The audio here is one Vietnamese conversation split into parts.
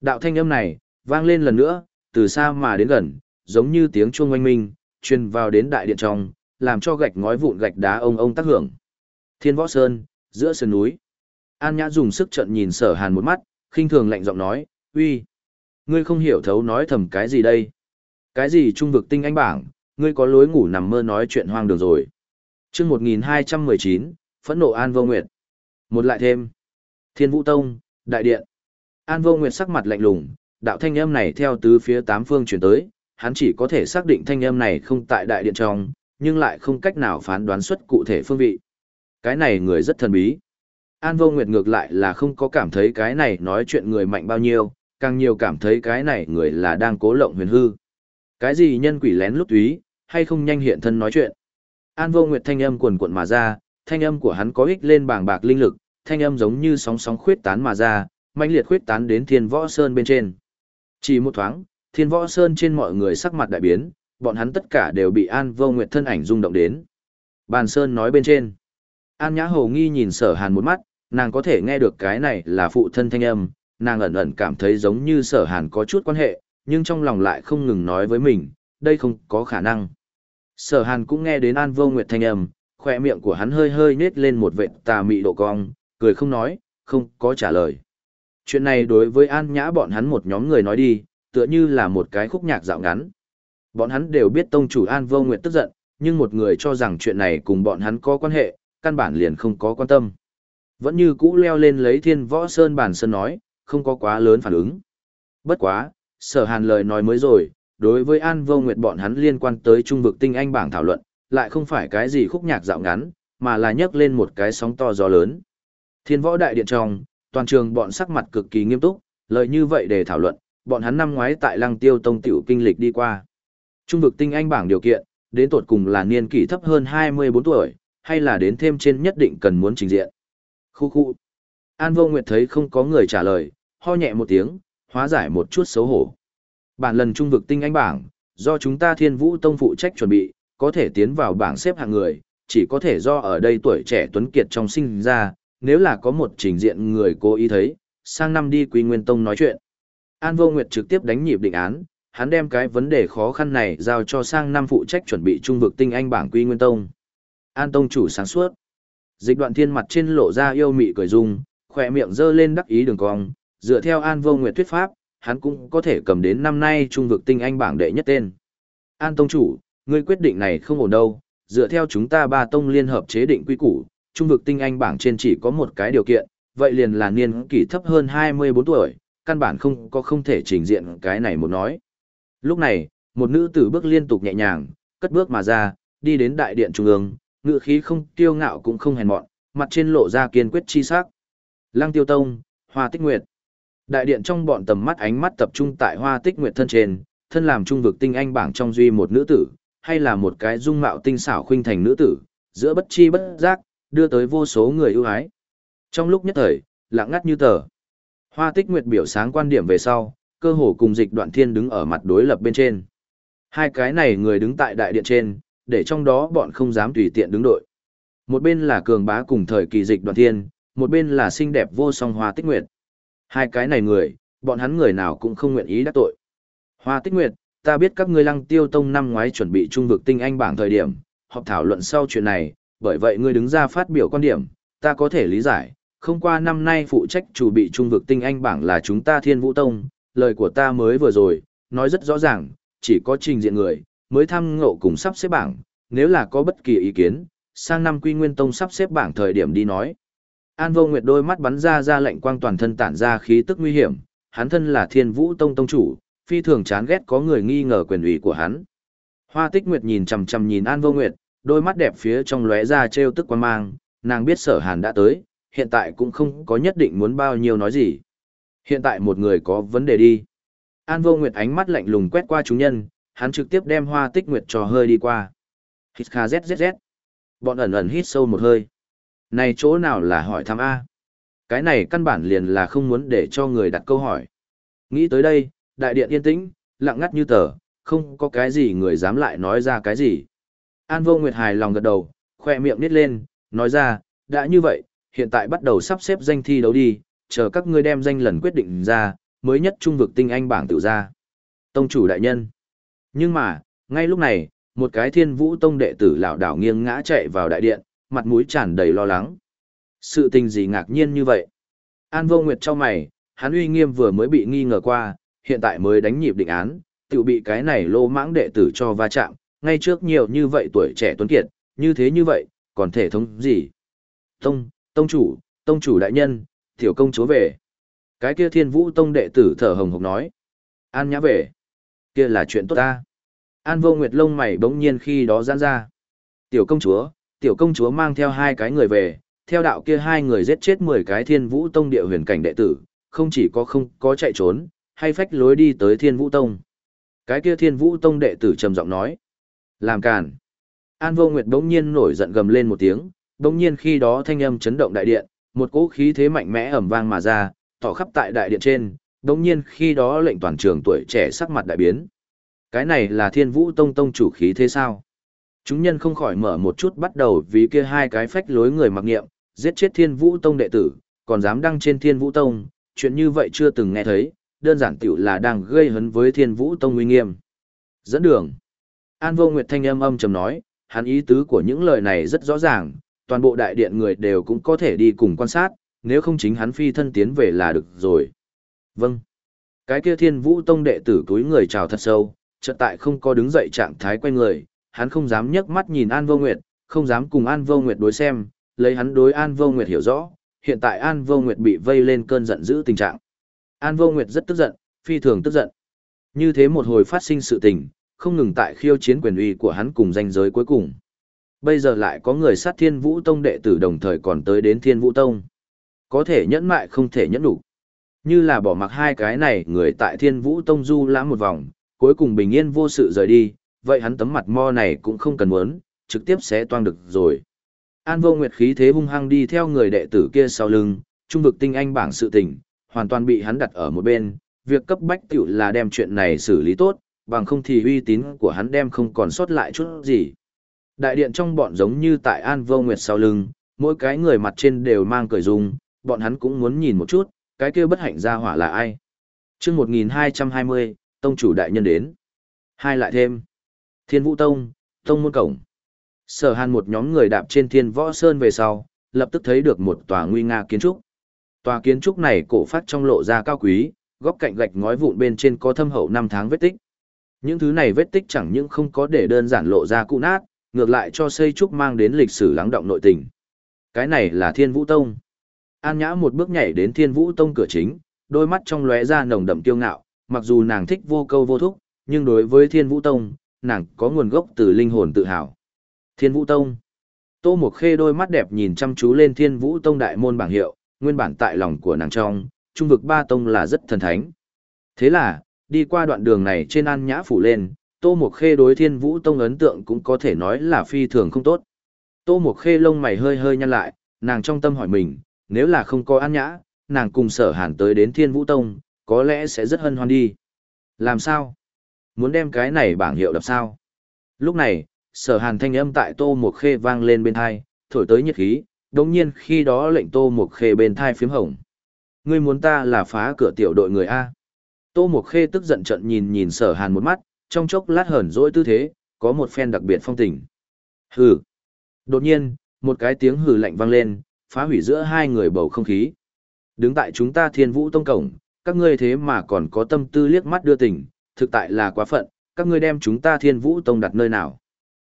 Đạo thanh âm này, vang lên lần nữa, từ xa mà đến gần, giống như tiếng chuông oanh minh, truyền vào đến đại điện trong, làm cho gạch ngói vụn gạch đá ông ông tác hưởng. Thiên Võ Sơn, giữa sườn núi. An Nhã dùng sức trận nhìn Sở Hàn một mắt, khinh thường lạnh giọng nói, "Uy, ngươi không hiểu thấu nói thầm cái gì đây? Cái gì trung vực tinh anh bảng, ngươi có lối ngủ nằm mơ nói chuyện hoang đường rồi." Chương 1219, phẫn nộ An Vô Nguyệt. Một lại thêm. Thiên Vũ Tông, đại điện. An Vô Nguyệt sắc mặt lạnh lùng, đạo thanh âm này theo tứ phía tám phương truyền tới, hắn chỉ có thể xác định thanh âm này không tại đại điện trong, nhưng lại không cách nào phán đoán xuất cụ thể phương vị. Cái này người rất thần bí. An Vô Nguyệt ngược lại là không có cảm thấy cái này nói chuyện người mạnh bao nhiêu, càng nhiều cảm thấy cái này người là đang cố lộng huyền hư. Cái gì nhân quỷ lén lút túy, hay không nhanh hiện thân nói chuyện. An Vô Nguyệt thanh âm cuồn cuộn mà ra, thanh âm của hắn có ích lên bảng bạc linh lực, thanh âm giống như sóng sóng khuyết tán mà ra, mãnh liệt khuyết tán đến Thiên Võ Sơn bên trên. Chỉ một thoáng, Thiên Võ Sơn trên mọi người sắc mặt đại biến, bọn hắn tất cả đều bị An Vô Nguyệt thân ảnh rung động đến. Bàn Sơn nói bên trên. An Nhã hầu nghi nhìn Sở Hàn một mắt, nàng có thể nghe được cái này là phụ thân thanh âm, nàng ẩn ẩn cảm thấy giống như Sở Hàn có chút quan hệ, nhưng trong lòng lại không ngừng nói với mình, đây không có khả năng. Sở Hàn cũng nghe đến An Vô Nguyệt thanh âm, khỏe miệng của hắn hơi hơi nết lên một vệt tà mị độ cong, cười không nói, không có trả lời. Chuyện này đối với An Nhã bọn hắn một nhóm người nói đi, tựa như là một cái khúc nhạc dạo ngắn. Bọn hắn đều biết tông chủ An Vô Nguyệt tức giận, nhưng một người cho rằng chuyện này cùng bọn hắn có quan hệ, căn bản liền không có quan tâm. Vẫn như cũ leo lên lấy thiên võ sơn bản sơn nói, không có quá lớn phản ứng. Bất quá, sở hàn lời nói mới rồi, đối với An Vô Nguyệt bọn hắn liên quan tới trung vực tinh anh bảng thảo luận, lại không phải cái gì khúc nhạc dạo ngắn, mà là nhấc lên một cái sóng to gió lớn. Thiên võ đại điện trong, toàn trường bọn sắc mặt cực kỳ nghiêm túc, lời như vậy để thảo luận, bọn hắn năm ngoái tại Lăng Tiêu Tông tiểu kinh lịch đi qua. Trung vực tinh anh bảng điều kiện, đến tột cùng là niên kỷ thấp hơn 24 tuổi, hay là đến thêm trên nhất định cần muốn trình diện. Khu khu. An Vô Nguyệt thấy không có người trả lời, ho nhẹ một tiếng, hóa giải một chút xấu hổ. Bản lần trung vực tinh anh bảng, do chúng ta Thiên Vũ Tông phụ trách chuẩn bị, có thể tiến vào bảng xếp hạng người, chỉ có thể do ở đây tuổi trẻ tuấn kiệt trong sinh ra, nếu là có một trình diện người cố ý thấy, sang năm đi Quý Nguyên Tông nói chuyện. An Vô Nguyệt trực tiếp đánh nhịp định án, hắn đem cái vấn đề khó khăn này giao cho sang năm phụ trách chuẩn bị trung vực tinh anh bảng Quý Nguyên Tông. An Tông chủ sáng suốt. Dịch đoạn thiên mặt trên lộ ra yêu mị cười dung, khỏe miệng dơ lên đắc ý đường cong, dựa theo An Vô Nguyệt thuyết pháp, hắn cũng có thể cầm đến năm nay trung vực tinh anh bảng đệ nhất tên. An Tông chủ, ngươi quyết định này không ổn đâu, dựa theo chúng ta ba tông liên hợp chế định quy củ, trung vực tinh anh bảng trên chỉ có một cái điều kiện, vậy liền là niên kỷ thấp hơn 24 tuổi, căn bản không có không thể trình diện cái này một nói. Lúc này, một nữ tử bước liên tục nhẹ nhàng, cất bước mà ra, đi đến đại điện trung ương, ngự khí không tiêu ngạo cũng không hèn mọn, mặt trên lộ ra kiên quyết chi sắc. Lăng Tiêu Tông, Hoa Tích Nguyệt. Đại điện trong bọn tầm mắt ánh mắt tập trung tại Hoa Tích Nguyệt thân trên, thân làm trung vực tinh anh bảng trong duy một nữ tử, hay là một cái dung mạo tinh xảo khuynh thành nữ tử, giữa bất chi bất giác, đưa tới vô số người ưu ái. Trong lúc nhất thời, lặng ngắt như tờ. Hoa Tích Nguyệt biểu sáng quan điểm về sau, cơ hồ cùng dịch đoạn thiên đứng ở mặt đối lập bên trên. Hai cái này người đứng tại đại điện trên, để trong đó bọn không dám tùy tiện đứng đội. Một bên là cường bá cùng thời kỳ dịch đoạn thiên, một bên là xinh đẹp vô song Hoa Tích Nguyệt. Hai cái này người, bọn hắn người nào cũng không nguyện ý đắc tội. Hoa Tích Nguyệt, ta biết các ngươi lăng tiêu tông năm ngoái chuẩn bị trung vực tinh anh bảng thời điểm, họp thảo luận sau chuyện này, bởi vậy ngươi đứng ra phát biểu quan điểm, ta có thể lý giải, không qua năm nay phụ trách chủ bị trung vực tinh anh bảng là chúng ta thiên vũ tông, lời của ta mới vừa rồi, nói rất rõ ràng, chỉ có trình diện người, mới tham ngộ cùng sắp xếp bảng, nếu là có bất kỳ ý kiến, sang năm quy nguyên tông sắp xếp bảng thời điểm đi nói. An vô nguyệt đôi mắt bắn ra ra lệnh quang toàn thân tản ra khí tức nguy hiểm, hắn thân là thiên vũ tông tông chủ, phi thường chán ghét có người nghi ngờ quyền ủy của hắn. Hoa tích nguyệt nhìn chằm chằm nhìn An vô nguyệt, đôi mắt đẹp phía trong lóe ra trêu tức quan mang, nàng biết sở hàn đã tới, hiện tại cũng không có nhất định muốn bao nhiêu nói gì. Hiện tại một người có vấn đề đi. An vô nguyệt ánh mắt lạnh lùng quét qua chúng nhân, hắn trực tiếp đem hoa tích nguyệt trò hơi đi qua. Hít kha zzz. Bọn ẩn ẩn hít sâu một hơi. Này chỗ nào là hỏi thăm A? Cái này căn bản liền là không muốn để cho người đặt câu hỏi. Nghĩ tới đây, đại điện yên tĩnh, lặng ngắt như tờ, không có cái gì người dám lại nói ra cái gì. An vô nguyệt hài lòng gật đầu, khoe miệng nít lên, nói ra, đã như vậy, hiện tại bắt đầu sắp xếp danh thi đấu đi, chờ các ngươi đem danh lần quyết định ra, mới nhất trung vực tinh anh bảng tự ra. Tông chủ đại nhân. Nhưng mà, ngay lúc này, một cái thiên vũ tông đệ tử lão đảo nghiêng ngã chạy vào đại điện, mặt mũi tràn đầy lo lắng. Sự tình gì ngạc nhiên như vậy? An vô nguyệt cho mày, hắn uy nghiêm vừa mới bị nghi ngờ qua, hiện tại mới đánh nhịp định án, tự bị cái này lô mãng đệ tử cho va chạm, ngay trước nhiều như vậy tuổi trẻ tuấn kiệt, như thế như vậy, còn thể thống gì? Tông, tông chủ, tông chủ đại nhân, tiểu công chúa về. Cái kia thiên vũ tông đệ tử thở hồng hộc nói. An nhã về. Kia là chuyện tốt ta. An vô nguyệt lông mày bỗng nhiên khi đó giãn ra. Tiểu công chúa, tiểu công chúa mang theo hai cái người về, theo đạo kia hai người giết chết 10 cái thiên vũ tông địa huyền cảnh đệ tử, không chỉ có không có chạy trốn, hay phách lối đi tới thiên vũ tông. Cái kia thiên vũ tông đệ tử trầm giọng nói. Làm càn. An vô nguyệt bỗng nhiên nổi giận gầm lên một tiếng, bỗng nhiên khi đó thanh âm chấn động đại điện, một cỗ khí thế mạnh mẽ ầm vang mà ra, tỏ khắp tại đại điện trên, bỗng nhiên khi đó lệnh toàn trường tuổi trẻ sắc mặt đại biến. Cái này là thiên vũ tông tông chủ khí thế sao? Chúng nhân không khỏi mở một chút bắt đầu vì kia hai cái phách lối người mặc nghiệm, giết chết thiên vũ tông đệ tử, còn dám đăng trên thiên vũ tông, chuyện như vậy chưa từng nghe thấy, đơn giản tiểu là đang gây hấn với thiên vũ tông uy nghiêm. Dẫn đường. An vô nguyệt thanh âm âm trầm nói, hắn ý tứ của những lời này rất rõ ràng, toàn bộ đại điện người đều cũng có thể đi cùng quan sát, nếu không chính hắn phi thân tiến về là được rồi. Vâng. Cái kia thiên vũ tông đệ tử túi người chào thật sâu, chợt tại không có đứng dậy trạng thái quay người, hắn không dám nhấc mắt nhìn An Vô Nguyệt, không dám cùng An Vô Nguyệt đối xem, lấy hắn đối An Vô Nguyệt hiểu rõ, hiện tại An Vô Nguyệt bị vây lên cơn giận dữ tình trạng. An Vô Nguyệt rất tức giận, phi thường tức giận. Như thế một hồi phát sinh sự tình, không ngừng tại khiêu chiến quyền uy của hắn cùng danh giới cuối cùng. Bây giờ lại có người sát Thiên Vũ Tông đệ tử đồng thời còn tới đến Thiên Vũ Tông. Có thể nhẫn mại không thể nhẫn đủ. Như là bỏ mặc hai cái này người tại Thiên Vũ Tông du lãm một vòng, cuối cùng bình yên vô sự rời đi, vậy hắn tấm mặt mo này cũng không cần muốn, trực tiếp sẽ toang được rồi. An vô nguyệt khí thế hung hăng đi theo người đệ tử kia sau lưng, trung vực tinh anh bảng sự tình, hoàn toàn bị hắn đặt ở một bên, việc cấp bách tiểu là đem chuyện này xử lý tốt, bằng không thì uy tín của hắn đem không còn sót lại chút gì. Đại điện trong bọn giống như tại An vô nguyệt sau lưng, mỗi cái người mặt trên đều mang cười dung, bọn hắn cũng muốn nhìn một chút, cái kia bất hạnh ra hỏa là ai. Trước 1220, Tông chủ đại nhân đến. Hai lại thêm. Thiên Vũ Tông, Tông môn cổng. Sở hàn một nhóm người đạp trên thiên võ sơn về sau, lập tức thấy được một tòa nguy nga kiến trúc. Tòa kiến trúc này cổ phát trong lộ ra cao quý, góc cạnh gạch ngói vụn bên trên có thâm hậu năm tháng vết tích. Những thứ này vết tích chẳng những không có để đơn giản lộ ra cụ nát, ngược lại cho xây trúc mang đến lịch sử lắng động nội tình. Cái này là Thiên Vũ Tông. An Nhã một bước nhảy đến Thiên Vũ Tông cửa chính, đôi mắt trong lóe ra nồng đậm kiêu ngạo, mặc dù nàng thích vô câu vô thúc, nhưng đối với Thiên Vũ Tông, nàng có nguồn gốc từ linh hồn tự hào. Thiên Vũ Tông. Tô Mộc Khê đôi mắt đẹp nhìn chăm chú lên Thiên Vũ Tông đại môn bảng hiệu, nguyên bản tại lòng của nàng trong, trung vực ba tông là rất thần thánh. Thế là, đi qua đoạn đường này trên an nhã phủ lên, Tô Mộc Khê đối Thiên Vũ Tông ấn tượng cũng có thể nói là phi thường không tốt. Tô Mộc Khê lông mày hơi hơi nhăn lại, nàng trong tâm hỏi mình, nếu là không có an nhã, nàng cùng sở hàn tới đến Thiên Vũ Tông, có lẽ sẽ rất hân hoan đi. Làm sao? Muốn đem cái này bảng hiệu đập sao? Lúc này, sở hàn thanh âm tại Tô Mộc Khê vang lên bên thai, thổi tới nhiệt khí, đồng nhiên khi đó lệnh Tô Mộc Khê bên thai phím hồng. Ngươi muốn ta là phá cửa tiểu đội người A. Tô Mộc Khê tức giận trận nhìn nhìn sở hàn một mắt, trong chốc lát hờn dỗi tư thế, có một phen đặc biệt phong tình. Hừ. Đột nhiên, một cái tiếng hừ lạnh vang lên, phá hủy giữa hai người bầu không khí. Đứng tại chúng ta thiên vũ tông cổng, các ngươi thế mà còn có tâm tư liếc mắt đưa tình, thực tại là quá phận, các ngươi đem chúng ta thiên vũ tông đặt nơi nào.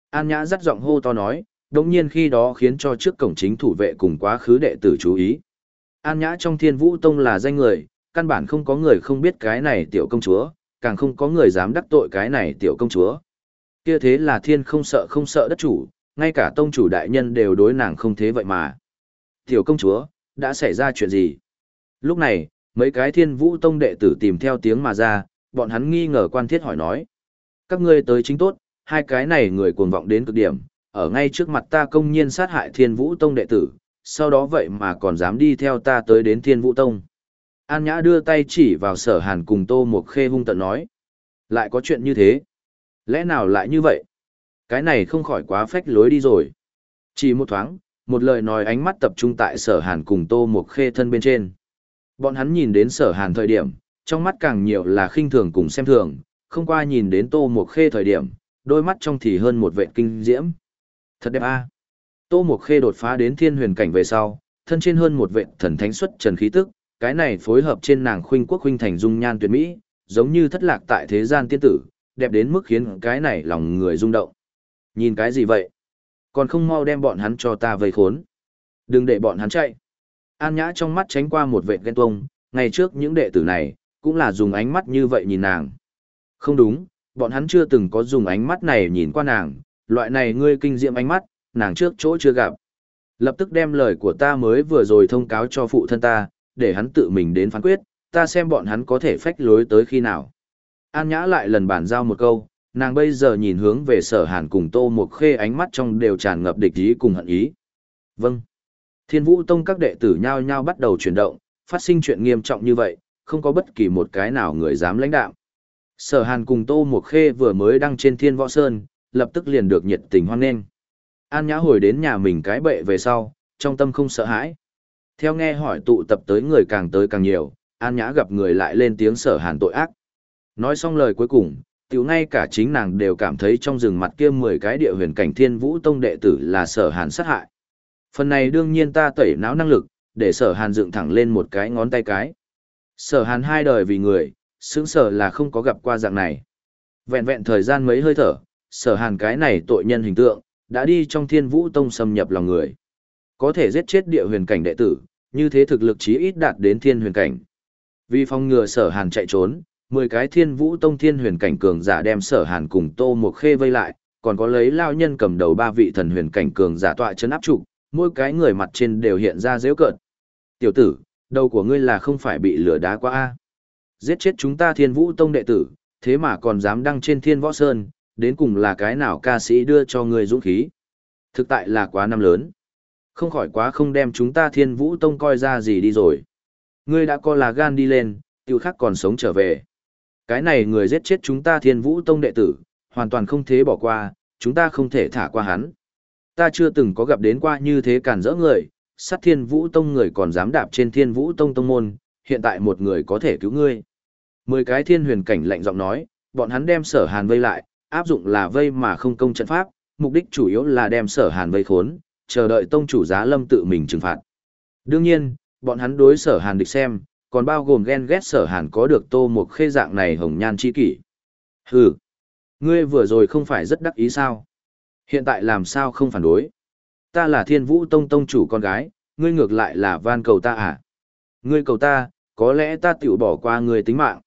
An Nhã dắt giọng hô to nói, đồng nhiên khi đó khiến cho trước cổng chính thủ vệ cùng quá khứ đệ tử chú ý. An Nhã trong thiên vũ tông là danh người, căn bản không có người không biết cái này tiểu công chúa, càng không có người dám đắc tội cái này tiểu công chúa. Kia thế là thiên không sợ không sợ đất chủ, ngay cả tông chủ đại nhân đều đối nàng không thế vậy mà. Tiểu công chúa, đã xảy ra chuyện gì? Lúc này, mấy cái thiên vũ tông đệ tử tìm theo tiếng mà ra, bọn hắn nghi ngờ quan thiết hỏi nói. Các ngươi tới chính tốt, hai cái này người cuồng vọng đến cực điểm, ở ngay trước mặt ta công nhiên sát hại thiên vũ tông đệ tử, sau đó vậy mà còn dám đi theo ta tới đến thiên vũ tông. An Nhã đưa tay chỉ vào sở hàn cùng Tô Mộc Khê hung tận nói. Lại có chuyện như thế? Lẽ nào lại như vậy? Cái này không khỏi quá phách lối đi rồi. Chỉ một thoáng, một lời nói ánh mắt tập trung tại sở hàn cùng Tô Mộc Khê thân bên trên. Bọn hắn nhìn đến sở hàn thời điểm, Trong mắt càng nhiều là khinh thường cùng xem thường, không qua nhìn đến Tô Mộc Khê thời điểm, đôi mắt trong thì hơn một vệ kinh diễm. Thật đẹp a. Tô Mộc Khê đột phá đến thiên huyền cảnh về sau, thân trên hơn một vệ thần thánh xuất trần khí tức, cái này phối hợp trên nàng khuynh quốc khuynh thành dung nhan tuyệt mỹ, giống như thất lạc tại thế gian tiên tử, đẹp đến mức khiến cái này lòng người rung động. Nhìn cái gì vậy? Còn không mau đem bọn hắn cho ta vây khốn. Đừng để bọn hắn chạy. An Nhã trong mắt tránh qua một vệ ghen tuông, ngày trước những đệ tử này, cũng là dùng ánh mắt như vậy nhìn nàng. Không đúng, bọn hắn chưa từng có dùng ánh mắt này nhìn qua nàng, loại này ngươi kinh diệm ánh mắt, nàng trước chỗ chưa gặp. Lập tức đem lời của ta mới vừa rồi thông cáo cho phụ thân ta, để hắn tự mình đến phán quyết, ta xem bọn hắn có thể phách lối tới khi nào. An Nhã lại lần bản giao một câu, nàng bây giờ nhìn hướng về sở hàn cùng tô một khê ánh mắt trong đều tràn ngập địch ý cùng hận ý. Vâng. Thiên vũ tông các đệ tử nhao nhao bắt đầu chuyển động, phát sinh chuyện nghiêm trọng như vậy, không có bất kỳ một cái nào người dám lãnh đạo. Sở hàn cùng tô một khê vừa mới đăng trên thiên võ sơn, lập tức liền được nhiệt tình hoan nghênh. An Nhã hồi đến nhà mình cái bệ về sau, trong tâm không sợ hãi. Theo nghe hỏi tụ tập tới người càng tới càng nhiều, An Nhã gặp người lại lên tiếng sở hàn tội ác. Nói xong lời cuối cùng, tiểu ngay cả chính nàng đều cảm thấy trong rừng mặt kia 10 cái địa huyền cảnh thiên vũ tông đệ tử là sở hàn sát hại. Phần này đương nhiên ta tẩy não năng lực, để sở hàn dựng thẳng lên một cái ngón tay cái. Sở hàn hai đời vì người, xứng sở là không có gặp qua dạng này. Vẹn vẹn thời gian mấy hơi thở, sở hàn cái này tội nhân hình tượng, đã đi trong thiên vũ tông xâm nhập lòng người. Có thể giết chết địa huyền cảnh đệ tử, như thế thực lực chí ít đạt đến thiên huyền cảnh. Vì phòng ngừa sở hàn chạy trốn, 10 cái thiên vũ tông thiên huyền cảnh cường giả đem sở hàn cùng tô một khê vây lại, còn có lấy lao nhân cầm đầu ba vị thần huyền cảnh cường giả tọa chân áp trụ, mỗi cái người mặt trên đều hiện ra dễ cợt. Tiểu tử, đầu của ngươi là không phải bị lửa đá quá a Giết chết chúng ta thiên vũ tông đệ tử, thế mà còn dám đăng trên thiên võ sơn, đến cùng là cái nào ca sĩ đưa cho ngươi dũng khí. Thực tại là quá năm lớn. Không khỏi quá không đem chúng ta thiên vũ tông coi ra gì đi rồi. Ngươi đã co là gan đi lên, tiêu khắc còn sống trở về. Cái này người giết chết chúng ta thiên vũ tông đệ tử, hoàn toàn không thể bỏ qua, chúng ta không thể thả qua hắn. Ta chưa từng có gặp đến qua như thế cản rỡ người, sát thiên vũ tông người còn dám đạp trên thiên vũ tông tông môn, hiện tại một người có thể cứu ngươi. Mười cái thiên huyền cảnh lạnh giọng nói, bọn hắn đem sở hàn vây lại, áp dụng là vây mà không công trận pháp, mục đích chủ yếu là đem sở hàn vây khốn, chờ đợi tông chủ giá lâm tự mình trừng phạt. Đương nhiên, bọn hắn đối sở hàn địch xem, còn bao gồm ghen ghét sở hàn có được tô một khê dạng này hồng nhan chi kỷ. Hừ, ngươi vừa rồi không phải rất đắc ý sao? Hiện tại làm sao không phản đối? Ta là thiên vũ tông tông chủ con gái, ngươi ngược lại là van cầu ta à? Ngươi cầu ta, có lẽ ta tiểu bỏ qua ngươi tính mạng.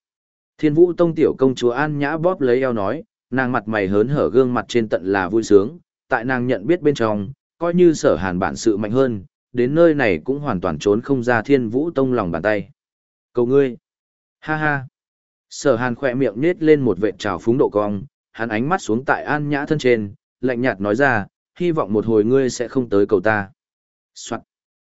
Thiên vũ tông tiểu công chúa An Nhã bóp lấy eo nói, nàng mặt mày hớn hở gương mặt trên tận là vui sướng, tại nàng nhận biết bên trong, coi như sở hàn bản sự mạnh hơn, đến nơi này cũng hoàn toàn trốn không ra thiên vũ tông lòng bàn tay. Cầu ngươi. Ha ha. Sở hàn khỏe miệng nết lên một vệt trào phúng độ cong, hắn ánh mắt xuống tại an nhã thân trên, lạnh nhạt nói ra, hy vọng một hồi ngươi sẽ không tới cầu ta. Soạn.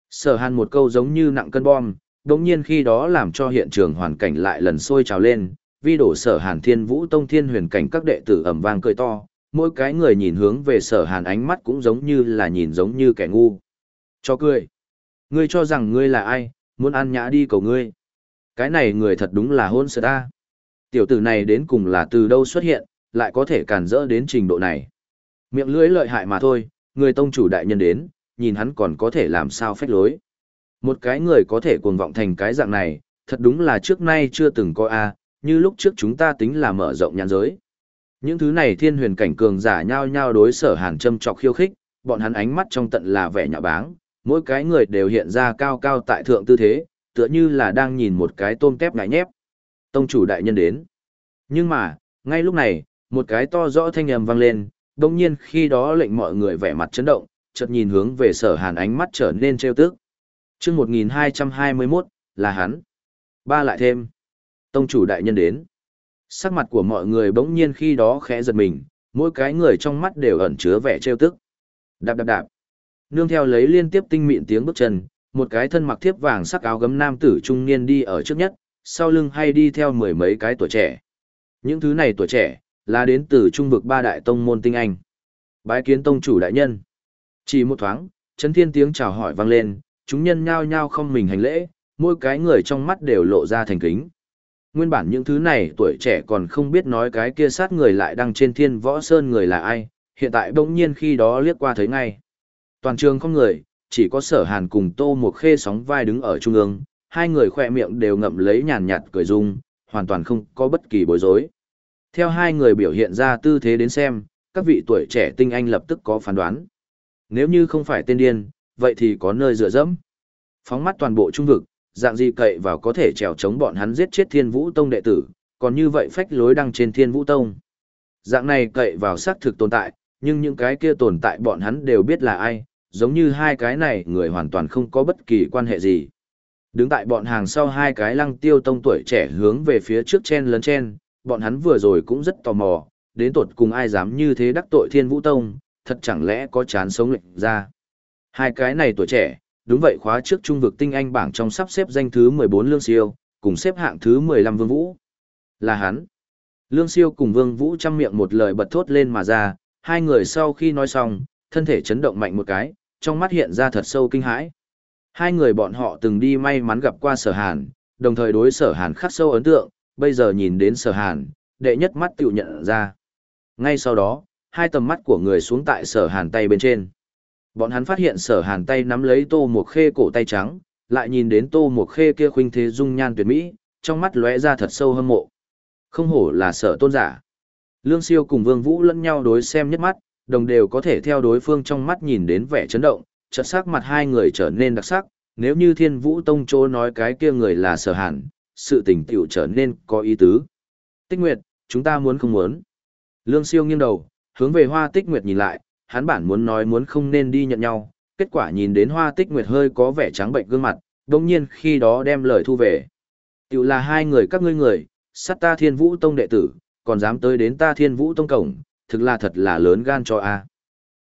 Sở hàn một câu giống như nặng cân bom, đồng nhiên khi đó làm cho hiện trường hoàn cảnh lại lần sôi trào lên, vi đổ sở hàn thiên vũ tông thiên huyền cảnh các đệ tử ẩm vang cười to, mỗi cái người nhìn hướng về sở hàn ánh mắt cũng giống như là nhìn giống như kẻ ngu. Cho cười. Ngươi cho rằng ngươi là ai, muốn ăn nhã đi cầu ngươi. Cái này người thật đúng là hôn sợ ta. Tiểu tử này đến cùng là từ đâu xuất hiện, lại có thể cản rỡ đến trình độ này. Miệng lưỡi lợi hại mà thôi, người tông chủ đại nhân đến, nhìn hắn còn có thể làm sao phách lối. Một cái người có thể cuồng vọng thành cái dạng này, thật đúng là trước nay chưa từng có a, như lúc trước chúng ta tính là mở rộng nhãn giới. Những thứ này thiên huyền cảnh cường giả nhau nhau đối sở hàn châm trọc khiêu khích, bọn hắn ánh mắt trong tận là vẻ nhạo báng, mỗi cái người đều hiện ra cao cao tại thượng tư thế, tựa như là đang nhìn một cái tôm tép ngại nhép. Tông chủ đại nhân đến. Nhưng mà, ngay lúc này, một cái to rõ thanh âm vang lên, đồng nhiên khi đó lệnh mọi người vẻ mặt chấn động, chợt nhìn hướng về sở hàn ánh mắt trở nên trêu tức. trước 1221, là hắn. Ba lại thêm. Tông chủ đại nhân đến. Sắc mặt của mọi người bỗng nhiên khi đó khẽ giật mình, mỗi cái người trong mắt đều ẩn chứa vẻ trêu tức. Đạp đạp đạp. Nương theo lấy liên tiếp tinh mịn tiếng bước chân, một cái thân mặc thiếp vàng sắc áo gấm nam tử trung niên đi ở trước nhất, sau lưng hay đi theo mười mấy cái tuổi trẻ. Những thứ này tuổi trẻ, là đến từ trung vực ba đại tông môn tinh anh. Bái kiến tông chủ đại nhân. Chỉ một thoáng, chấn thiên tiếng chào hỏi vang lên, chúng nhân nhao nhao không mình hành lễ, mỗi cái người trong mắt đều lộ ra thành kính. Nguyên bản những thứ này tuổi trẻ còn không biết nói cái kia sát người lại đang trên thiên võ sơn người là ai, hiện tại bỗng nhiên khi đó liếc qua thấy ngay. Toàn trường không người, chỉ có sở hàn cùng tô một khê sóng vai đứng ở trung ương, hai người khoe miệng đều ngậm lấy nhàn nhạt cười dung, hoàn toàn không có bất kỳ bối rối. Theo hai người biểu hiện ra tư thế đến xem, các vị tuổi trẻ tinh anh lập tức có phán đoán. Nếu như không phải tên điên, vậy thì có nơi dựa dẫm. Phóng mắt toàn bộ trung vực, dạng gì cậy vào có thể trèo chống bọn hắn giết chết thiên vũ tông đệ tử, còn như vậy phách lối đăng trên thiên vũ tông. Dạng này cậy vào xác thực tồn tại, nhưng những cái kia tồn tại bọn hắn đều biết là ai, giống như hai cái này người hoàn toàn không có bất kỳ quan hệ gì. Đứng tại bọn hàng sau hai cái lăng tiêu tông tuổi trẻ hướng về phía trước chen lấn chen, bọn hắn vừa rồi cũng rất tò mò, đến tột cùng ai dám như thế đắc tội thiên vũ tông, thật chẳng lẽ có chán sống lệnh ra. Hai cái này tuổi trẻ, đúng vậy khóa trước trung vực tinh anh bảng trong sắp xếp danh thứ 14 Lương Siêu, cùng xếp hạng thứ 15 Vương Vũ. Là hắn. Lương Siêu cùng Vương Vũ chăm miệng một lời bật thốt lên mà ra, hai người sau khi nói xong, thân thể chấn động mạnh một cái, trong mắt hiện ra thật sâu kinh hãi. Hai người bọn họ từng đi may mắn gặp qua sở hàn, đồng thời đối sở hàn khắc sâu ấn tượng, bây giờ nhìn đến sở hàn, đệ nhất mắt tự nhận ra. Ngay sau đó, hai tầm mắt của người xuống tại sở hàn tay bên trên. Bọn hắn phát hiện sở hàn tay nắm lấy tô một khê cổ tay trắng, lại nhìn đến tô một khê kia khuynh thế dung nhan tuyệt mỹ, trong mắt lóe ra thật sâu hâm mộ. Không hổ là sở tôn giả. Lương siêu cùng vương vũ lẫn nhau đối xem nhất mắt, đồng đều có thể theo đối phương trong mắt nhìn đến vẻ chấn động, chợt sắc mặt hai người trở nên đặc sắc, nếu như thiên vũ tông chỗ nói cái kia người là sở hàn, sự tình tiểu trở nên có ý tứ. Tích Nguyệt, chúng ta muốn không muốn. Lương siêu nghiêng đầu, hướng về hoa tích Nguyệt nhìn lại, hắn bản muốn nói muốn không nên đi nhận nhau, kết quả nhìn đến hoa tích Nguyệt hơi có vẻ trắng bệnh gương mặt, đồng nhiên khi đó đem lời thu về. Tiểu là hai người các ngươi người, sát ta thiên vũ tông đệ tử, còn dám tới đến ta thiên vũ tông cổng, thực là thật là lớn gan cho a.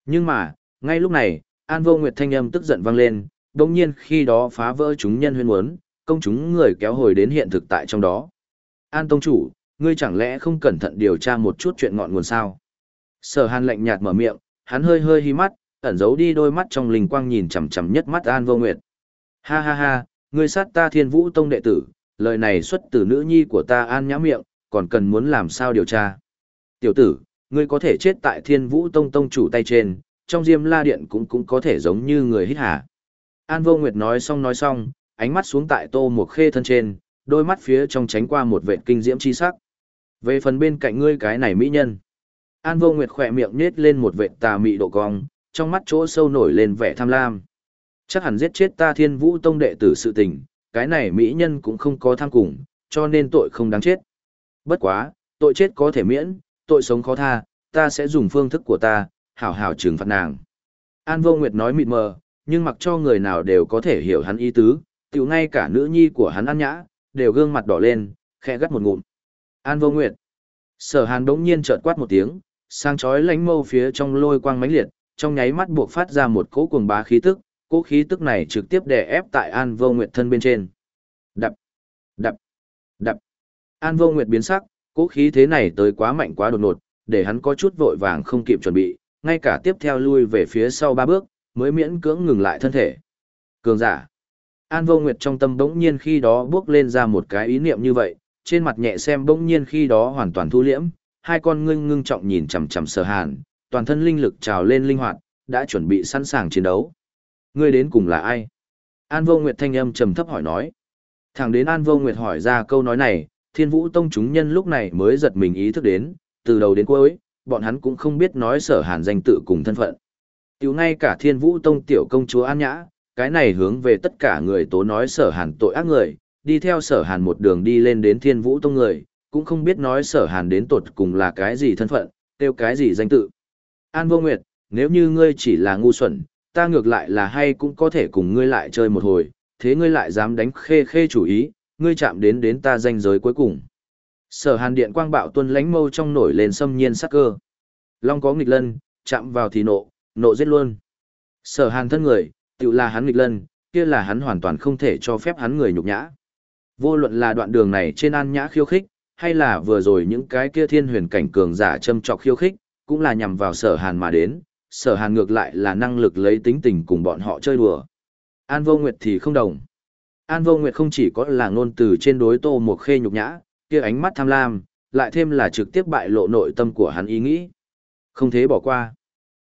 Nhưng mà, ngay lúc này, An Vô Nguyệt thanh âm tức giận vang lên, đồng nhiên khi đó phá vỡ chúng nhân huyên muốn, công chúng người kéo hồi đến hiện thực tại trong đó. An Tông Chủ, ngươi chẳng lẽ không cẩn thận điều tra một chút chuyện ngọn nguồn sao? Sở Hàn lạnh nhạt mở miệng, hắn hơi hơi hí mắt, ẩn giấu đi đôi mắt trong linh quang nhìn chằm chằm nhất mắt An Vô Nguyệt. Ha ha ha, ngươi sát ta Thiên Vũ Tông đệ tử, lời này xuất từ nữ nhi của ta An nhã miệng, còn cần muốn làm sao điều tra? Tiểu tử, ngươi có thể chết tại Thiên Vũ Tông tông chủ tay trên, trong Diêm La Điện cũng cũng có thể giống như người hít hà. An Vô Nguyệt nói xong nói xong, ánh mắt xuống tại Tô Mộc Khê thân trên, đôi mắt phía trong tránh qua một vệt kinh diễm chi sắc. Về phần bên cạnh ngươi cái này mỹ nhân. An Vô Nguyệt khỏe miệng nhếch lên một vệt tà mị độ cong, trong mắt chỗ sâu nổi lên vẻ tham lam. Chắc hẳn giết chết ta Thiên Vũ Tông đệ tử sự tình, cái này mỹ nhân cũng không có tham cùng, cho nên tội không đáng chết. Bất quá, tội chết có thể miễn, tội sống khó tha, ta sẽ dùng phương thức của ta, hảo hảo trừng phạt nàng. An Vô Nguyệt nói mịt mờ, nhưng mặc cho người nào đều có thể hiểu hắn ý tứ, tiểu ngay cả nữ nhi của hắn An Nhã, đều gương mặt đỏ lên, khẽ gắt một ngụm. An Vô Nguyệt. Sở Hàn đống nhiên chợt quát một tiếng, sang chói lánh mâu phía trong lôi quang mãnh liệt, trong nháy mắt buộc phát ra một cỗ cuồng bá khí tức, cỗ khí tức này trực tiếp đè ép tại An Vô Nguyệt thân bên trên. Đập, đập, đập. An Vô Nguyệt biến sắc, cỗ khí thế này tới quá mạnh quá đột ngột, để hắn có chút vội vàng không kịp chuẩn bị, ngay cả tiếp theo lui về phía sau ba bước, mới miễn cưỡng ngừng lại thân thể. Cường giả. An Vô Nguyệt trong tâm bỗng nhiên khi đó bước lên ra một cái ý niệm như vậy, trên mặt nhẹ xem bỗng nhiên khi đó hoàn toàn thu liễm, hai con ngưng ngưng trọng nhìn chằm chằm Sở Hàn, toàn thân linh lực trào lên linh hoạt, đã chuẩn bị sẵn sàng chiến đấu. Ngươi đến cùng là ai? An Vô Nguyệt thanh âm trầm thấp hỏi nói. Thẳng đến An Vô Nguyệt hỏi ra câu nói này, Thiên Vũ Tông chúng nhân lúc này mới giật mình ý thức đến, từ đầu đến cuối, bọn hắn cũng không biết nói Sở Hàn danh tự cùng thân phận. Tiểu ngay cả Thiên Vũ Tông tiểu công chúa An Nhã, cái này hướng về tất cả người tố nói Sở Hàn tội ác người, đi theo Sở Hàn một đường đi lên đến Thiên Vũ Tông người, cũng không biết nói Sở Hàn đến tột cùng là cái gì thân phận, tiêu cái gì danh tự. An Vô Nguyệt, nếu như ngươi chỉ là ngu xuẩn, ta ngược lại là hay cũng có thể cùng ngươi lại chơi một hồi, thế ngươi lại dám đánh khê khê chủ ý, ngươi chạm đến đến ta danh giới cuối cùng. Sở Hàn điện quang bạo tuân lánh mâu trong nổi lên xâm nhiên sắc cơ. Long có nghịch lân, chạm vào thì nộ, nộ giết luôn. Sở Hàn thân người, tự là hắn nghịch lân, kia là hắn hoàn toàn không thể cho phép hắn người nhục nhã. Vô luận là đoạn đường này trên an nhã khiêu khích, hay là vừa rồi những cái kia thiên huyền cảnh cường giả châm trọc khiêu khích, cũng là nhằm vào sở hàn mà đến, sở hàn ngược lại là năng lực lấy tính tình cùng bọn họ chơi đùa. An vô nguyệt thì không đồng. An vô nguyệt không chỉ có là ngôn từ trên đối tô một khê nhục nhã, kia ánh mắt tham lam, lại thêm là trực tiếp bại lộ nội tâm của hắn ý nghĩ. Không thế bỏ qua.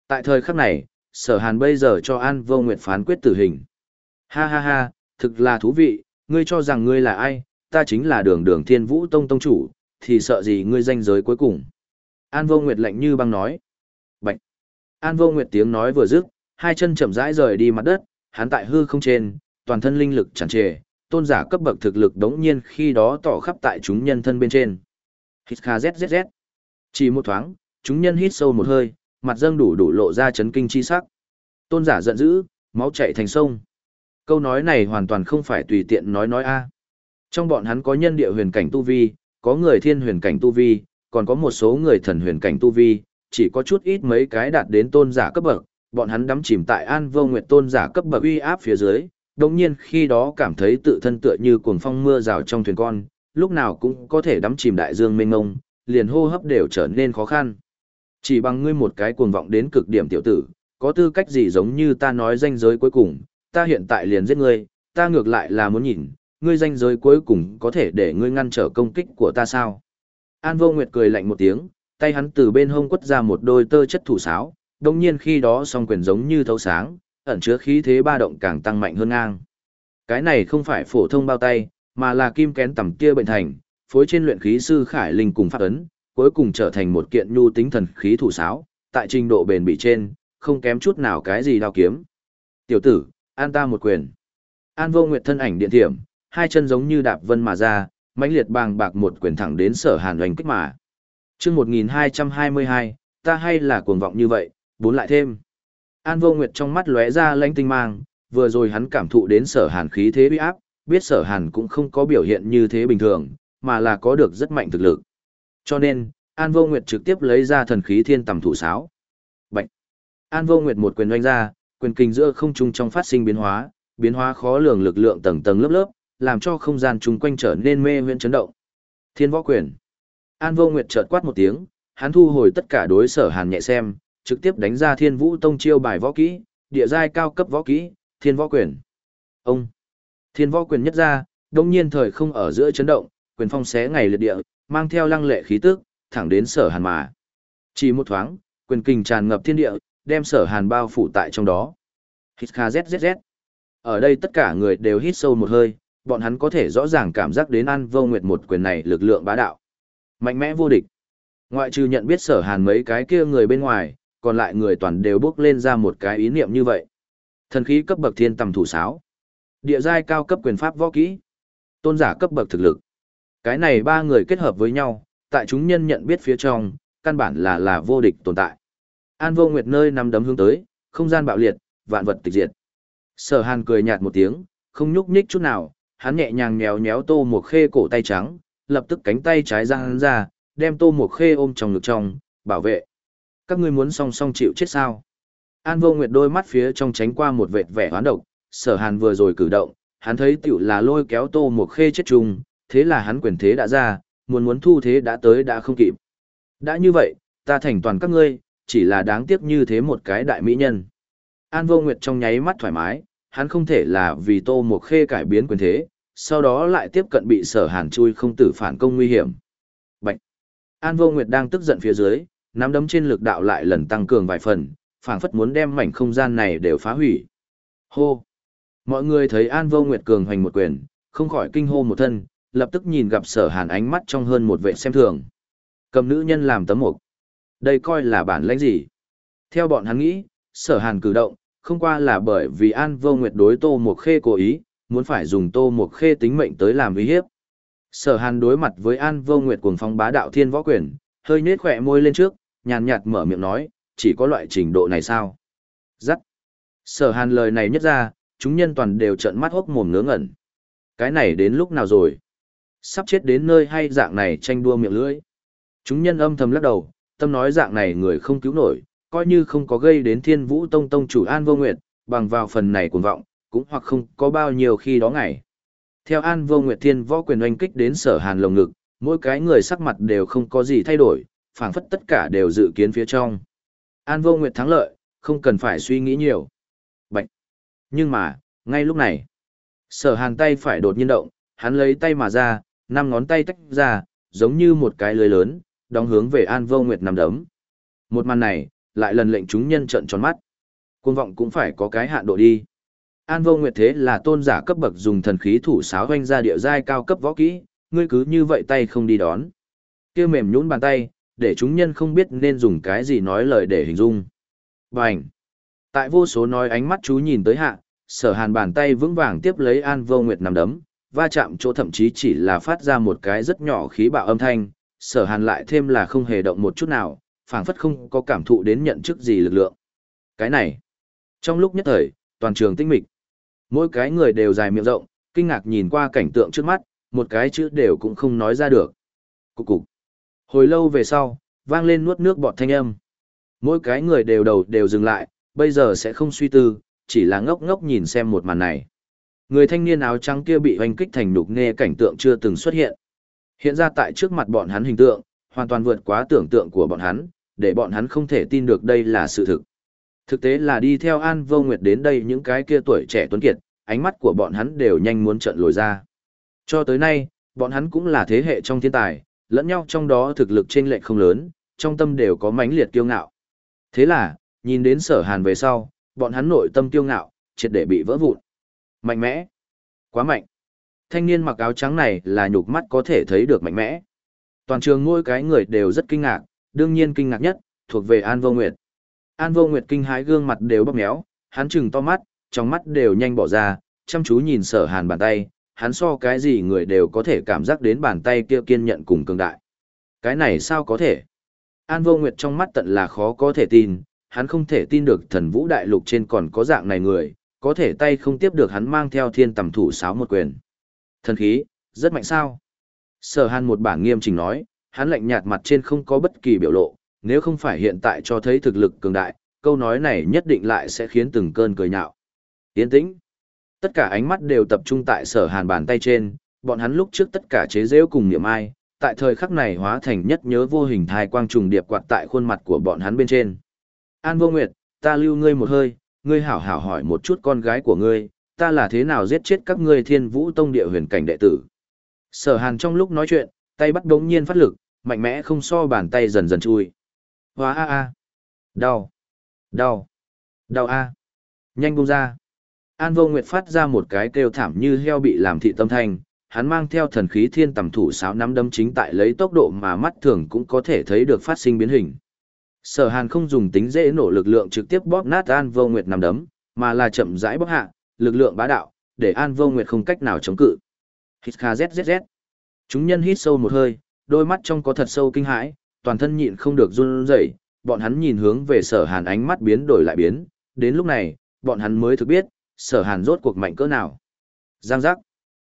Tại thời khắc này, sở hàn bây giờ cho An Vô Nguyệt phán quyết tử hình. Ha ha ha, thực là thú vị, ngươi cho rằng ngươi là ai, ta chính là đường đường thiên vũ tông tông chủ, thì sợ gì ngươi danh giới cuối cùng. An Vô Nguyệt lạnh như băng nói. Bạch. An Vô Nguyệt tiếng nói vừa dứt, hai chân chậm rãi rời đi mặt đất, hắn tại hư không trên, toàn thân linh lực tràn trề, tôn giả cấp bậc thực lực đống nhiên khi đó tỏ khắp tại chúng nhân thân bên trên. Hít kha zzz. Chỉ một thoáng, chúng nhân hít sâu một hơi, mặt dâng đủ đủ lộ ra chấn kinh chi sắc. Tôn giả giận dữ, máu chảy thành sông. Câu nói này hoàn toàn không phải tùy tiện nói nói a. Trong bọn hắn có nhân địa huyền cảnh tu vi, có người thiên huyền cảnh tu vi, còn có một số người thần huyền cảnh tu vi, chỉ có chút ít mấy cái đạt đến tôn giả cấp bậc, bọn hắn đắm chìm tại An Vô Nguyệt tôn giả cấp bậc uy áp phía dưới, đồng nhiên khi đó cảm thấy tự thân tựa như cuồng phong mưa rào trong thuyền con, lúc nào cũng có thể đắm chìm đại dương mênh mông, liền hô hấp đều trở nên khó khăn. Chỉ bằng ngươi một cái cuồng vọng đến cực điểm tiểu tử, có tư cách gì giống như ta nói danh giới cuối cùng, ta hiện tại liền giết ngươi, ta ngược lại là muốn nhìn, ngươi danh giới cuối cùng có thể để ngươi ngăn trở công kích của ta sao? An Vô Nguyệt cười lạnh một tiếng, tay hắn từ bên hông quất ra một đôi tơ chất thủ sáo, đồng nhiên khi đó song quyền giống như thấu sáng, ẩn chứa khí thế ba động càng tăng mạnh hơn ngang. Cái này không phải phổ thông bao tay, mà là kim kén tầm kia bệnh thành, phối trên luyện khí sư Khải Linh cùng phát ấn, cuối cùng trở thành một kiện nhu tính thần khí thủ sáo, tại trình độ bền bỉ trên, không kém chút nào cái gì đao kiếm. Tiểu tử, an ta một quyền. An vô nguyệt thân ảnh điện thiểm, hai chân giống như đạp vân mà ra, mãnh liệt bàng bạc một quyền thẳng đến sở hàn oanh kích mà. chương 1222, ta hay là cuồng vọng như vậy, bốn lại thêm. An vô nguyệt trong mắt lóe ra lanh tinh mang, vừa rồi hắn cảm thụ đến sở hàn khí thế uy áp, biết sở hàn cũng không có biểu hiện như thế bình thường, mà là có được rất mạnh thực lực. Cho nên, An vô nguyệt trực tiếp lấy ra thần khí thiên tầm thủ sáo. Bạch! An vô nguyệt một quyền oanh ra, quyền kinh giữa không trung trong phát sinh biến hóa, biến hóa khó lường lực lượng tầng tầng lớp lớp, làm cho không gian chung quanh trở nên mê huyễn chấn động. Thiên võ quyền. An Vô Nguyệt chợt quát một tiếng, hắn thu hồi tất cả đối sở Hàn nhẹ xem, trực tiếp đánh ra Thiên Vũ Tông chiêu bài võ kỹ, địa giai cao cấp võ kỹ, Thiên võ quyền. Ông. Thiên võ quyền nhất ra, đông nhiên thời không ở giữa chấn động, quyền phong xé ngày liệt địa, mang theo lăng lệ khí tức, thẳng đến sở Hàn mà. Chỉ một thoáng, quyền kình tràn ngập thiên địa, đem sở Hàn bao phủ tại trong đó. Hít kha zzz. Ở đây tất cả người đều hít sâu một hơi, bọn hắn có thể rõ ràng cảm giác đến An Vô Nguyệt một quyền này lực lượng bá đạo. Mạnh mẽ vô địch. Ngoại trừ nhận biết sở hàn mấy cái kia người bên ngoài, còn lại người toàn đều bước lên ra một cái ý niệm như vậy. Thần khí cấp bậc thiên tầm thủ sáo. Địa giai cao cấp quyền pháp võ kỹ. Tôn giả cấp bậc thực lực. Cái này ba người kết hợp với nhau, tại chúng nhân nhận biết phía trong, căn bản là là vô địch tồn tại. An vô nguyệt nơi nằm đấm hướng tới, không gian bạo liệt, vạn vật tịch diệt. Sở hàn cười nhạt một tiếng, không nhúc nhích chút nào, hắn nhẹ nhàng nhéo nhéo tô một khê cổ tay trắng, lập tức cánh tay trái ra hắn ra, đem tô một khê ôm trong ngực trong, bảo vệ. Các ngươi muốn song song chịu chết sao? An vô nguyệt đôi mắt phía trong tránh qua một vệt vẻ hoán độc, sở hàn vừa rồi cử động, hắn thấy tiểu là lôi kéo tô một khê chết chung, thế là hắn quyền thế đã ra, muốn muốn thu thế đã tới đã không kịp. Đã như vậy, ta thành toàn các ngươi, chỉ là đáng tiếc như thế một cái đại mỹ nhân. An vô nguyệt trong nháy mắt thoải mái, hắn không thể là vì Tô Mộc Khê cải biến quyền thế, sau đó lại tiếp cận bị sở hàn chui không tử phản công nguy hiểm. Bạch! An Vô Nguyệt đang tức giận phía dưới, nắm đấm trên lực đạo lại lần tăng cường vài phần, phảng phất muốn đem mảnh không gian này đều phá hủy. Hô! Mọi người thấy An Vô Nguyệt cường hoành một quyền, không khỏi kinh hô một thân, lập tức nhìn gặp sở hàn ánh mắt trong hơn một vệ xem thường. Cầm nữ nhân làm tấm mục. Đây coi là bản lãnh gì? Theo bọn hắn nghĩ, sở hàn cử động, không qua là bởi vì An Vô Nguyệt đối Tô Mộc Khê cố ý, muốn phải dùng Tô Mộc Khê tính mệnh tới làm uy hiếp. Sở Hàn đối mặt với An Vô Nguyệt cuồng phong bá đạo thiên võ quyền, hơi nhếch khỏe môi lên trước, nhàn nhạt mở miệng nói, chỉ có loại trình độ này sao? Dắt. Sở Hàn lời này nhất ra, chúng nhân toàn đều trợn mắt hốc mồm ngớ ngẩn. Cái này đến lúc nào rồi? Sắp chết đến nơi hay dạng này tranh đua miệng lưỡi? Chúng nhân âm thầm lắc đầu, tâm nói dạng này người không cứu nổi, coi như không có gây đến thiên vũ tông tông chủ An Vô Nguyệt, bằng vào phần này cuồng vọng, cũng hoặc không có bao nhiêu khi đó ngày. Theo An Vô Nguyệt thiên võ quyền oanh kích đến sở hàn lồng ngực, mỗi cái người sắc mặt đều không có gì thay đổi, phảng phất tất cả đều dự kiến phía trong. An Vô Nguyệt thắng lợi, không cần phải suy nghĩ nhiều. Bạch! Nhưng mà, ngay lúc này, sở hàn tay phải đột nhiên động, hắn lấy tay mà ra, năm ngón tay tách ra, giống như một cái lưới lớn, đóng hướng về An Vô Nguyệt nằm đấm. Một màn này, lại lần lệnh chúng nhân trận tròn mắt. Cuồng vọng cũng phải có cái hạn độ đi. An Vô Nguyệt thế là tôn giả cấp bậc dùng thần khí thủ sáo hoanh ra địa giai cao cấp võ kỹ, ngươi cứ như vậy tay không đi đón. Kia mềm nhũn bàn tay, để chúng nhân không biết nên dùng cái gì nói lời để hình dung. Bành! Tại vô số nói ánh mắt chú nhìn tới hạ, sở hàn bàn tay vững vàng tiếp lấy An Vô Nguyệt nằm đấm, va chạm chỗ thậm chí chỉ là phát ra một cái rất nhỏ khí bạo âm thanh, sở hàn lại thêm là không hề động một chút nào, phảng phất không có cảm thụ đến nhận chức gì lực lượng. Cái này, trong lúc nhất thời, toàn trường tinh mịch. Mỗi cái người đều dài miệng rộng, kinh ngạc nhìn qua cảnh tượng trước mắt, một cái chữ đều cũng không nói ra được. Cục cục. Hồi lâu về sau, vang lên nuốt nước bọt thanh âm. Mỗi cái người đều đầu đều dừng lại, bây giờ sẽ không suy tư, chỉ là ngốc ngốc nhìn xem một màn này. Người thanh niên áo trắng kia bị hoành kích thành nục nghe cảnh tượng chưa từng xuất hiện. Hiện ra tại trước mặt bọn hắn hình tượng, hoàn toàn vượt quá tưởng tượng của bọn hắn, để bọn hắn không thể tin được đây là sự thực. Thực tế là đi theo An Vô Nguyệt đến đây những cái kia tuổi trẻ tuấn kiệt, ánh mắt của bọn hắn đều nhanh muốn trợn lồi ra. Cho tới nay, bọn hắn cũng là thế hệ trong thiên tài, lẫn nhau trong đó thực lực chênh lệch không lớn, trong tâm đều có mãnh liệt kiêu ngạo. Thế là, nhìn đến sở hàn về sau, bọn hắn nội tâm kiêu ngạo, triệt để bị vỡ vụn. Mạnh mẽ. Quá mạnh. Thanh niên mặc áo trắng này là nhục mắt có thể thấy được mạnh mẽ. Toàn trường ngôi cái người đều rất kinh ngạc, đương nhiên kinh ngạc nhất, thuộc về An Vô Nguyệt. An Vô Nguyệt kinh hãi gương mặt đều bóp méo, hắn chừng to mắt, trong mắt đều nhanh bỏ ra, chăm chú nhìn sở hàn bàn tay, hắn so cái gì người đều có thể cảm giác đến bàn tay kia kiên nhận cùng cường đại. Cái này sao có thể? An Vô Nguyệt trong mắt tận là khó có thể tin, hắn không thể tin được thần vũ đại lục trên còn có dạng này người, có thể tay không tiếp được hắn mang theo thiên tầm thủ sáo một quyền. Thần khí, rất mạnh sao? Sở hàn một bảng nghiêm trình nói, hắn lạnh nhạt mặt trên không có bất kỳ biểu lộ, nếu không phải hiện tại cho thấy thực lực cường đại, câu nói này nhất định lại sẽ khiến từng cơn cười nhạo. Yên tĩnh. Tất cả ánh mắt đều tập trung tại sở hàn bàn tay trên, bọn hắn lúc trước tất cả chế rêu cùng niệm ai, tại thời khắc này hóa thành nhất nhớ vô hình thai quang trùng điệp quạt tại khuôn mặt của bọn hắn bên trên. An vô nguyệt, ta lưu ngươi một hơi, ngươi hảo hảo hỏi một chút con gái của ngươi, ta là thế nào giết chết các ngươi thiên vũ tông địa huyền cảnh đệ tử. Sở hàn trong lúc nói chuyện, tay bắt đống nhiên phát lực, mạnh mẽ không so bàn tay dần dần chui. Hóa a a. Đau. Đau. Đau a. Nhanh buông ra. An vô nguyệt phát ra một cái kêu thảm như heo bị làm thị tâm thanh, hắn mang theo thần khí thiên tầm thủ sáo nắm đấm chính tại lấy tốc độ mà mắt thường cũng có thể thấy được phát sinh biến hình. Sở Hàn không dùng tính dễ nổ lực lượng trực tiếp bóp nát An Vô Nguyệt nằm đấm, mà là chậm rãi bóp hạ, lực lượng bá đạo, để An Vô Nguyệt không cách nào chống cự. Hít kha zzz. Chúng nhân hít sâu một hơi, đôi mắt trong có thật sâu kinh hãi, toàn thân nhịn không được run rẩy, bọn hắn nhìn hướng về Sở Hàn ánh mắt biến đổi lại biến, đến lúc này, bọn hắn mới thực biết, Sở Hàn rốt cuộc mạnh cỡ nào. Giang giác.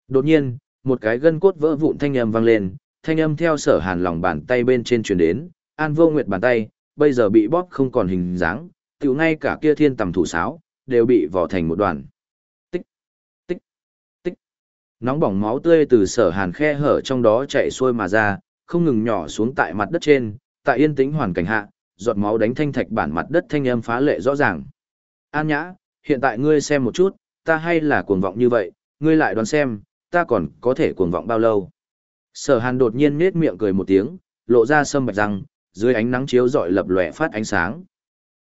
Đột nhiên, một cái gân cốt vỡ vụn thanh âm vang lên, thanh âm theo Sở Hàn lòng bàn tay bên trên truyền đến, An Vô Nguyệt bàn tay, bây giờ bị bóp không còn hình dáng, tiểu ngay cả kia thiên tầm thủ sáo, đều bị vò thành một đoàn. Nóng bỏng máu tươi từ sở hàn khe hở trong đó chạy xuôi mà ra, không ngừng nhỏ xuống tại mặt đất trên, tại yên tĩnh hoàn cảnh hạ, giọt máu đánh thanh thạch bản mặt đất thanh âm phá lệ rõ ràng. An nhã, hiện tại ngươi xem một chút, ta hay là cuồng vọng như vậy, ngươi lại đoán xem, ta còn có thể cuồng vọng bao lâu. Sở hàn đột nhiên nết miệng cười một tiếng, lộ ra sâm bạch răng, dưới ánh nắng chiếu rọi lập lòe phát ánh sáng.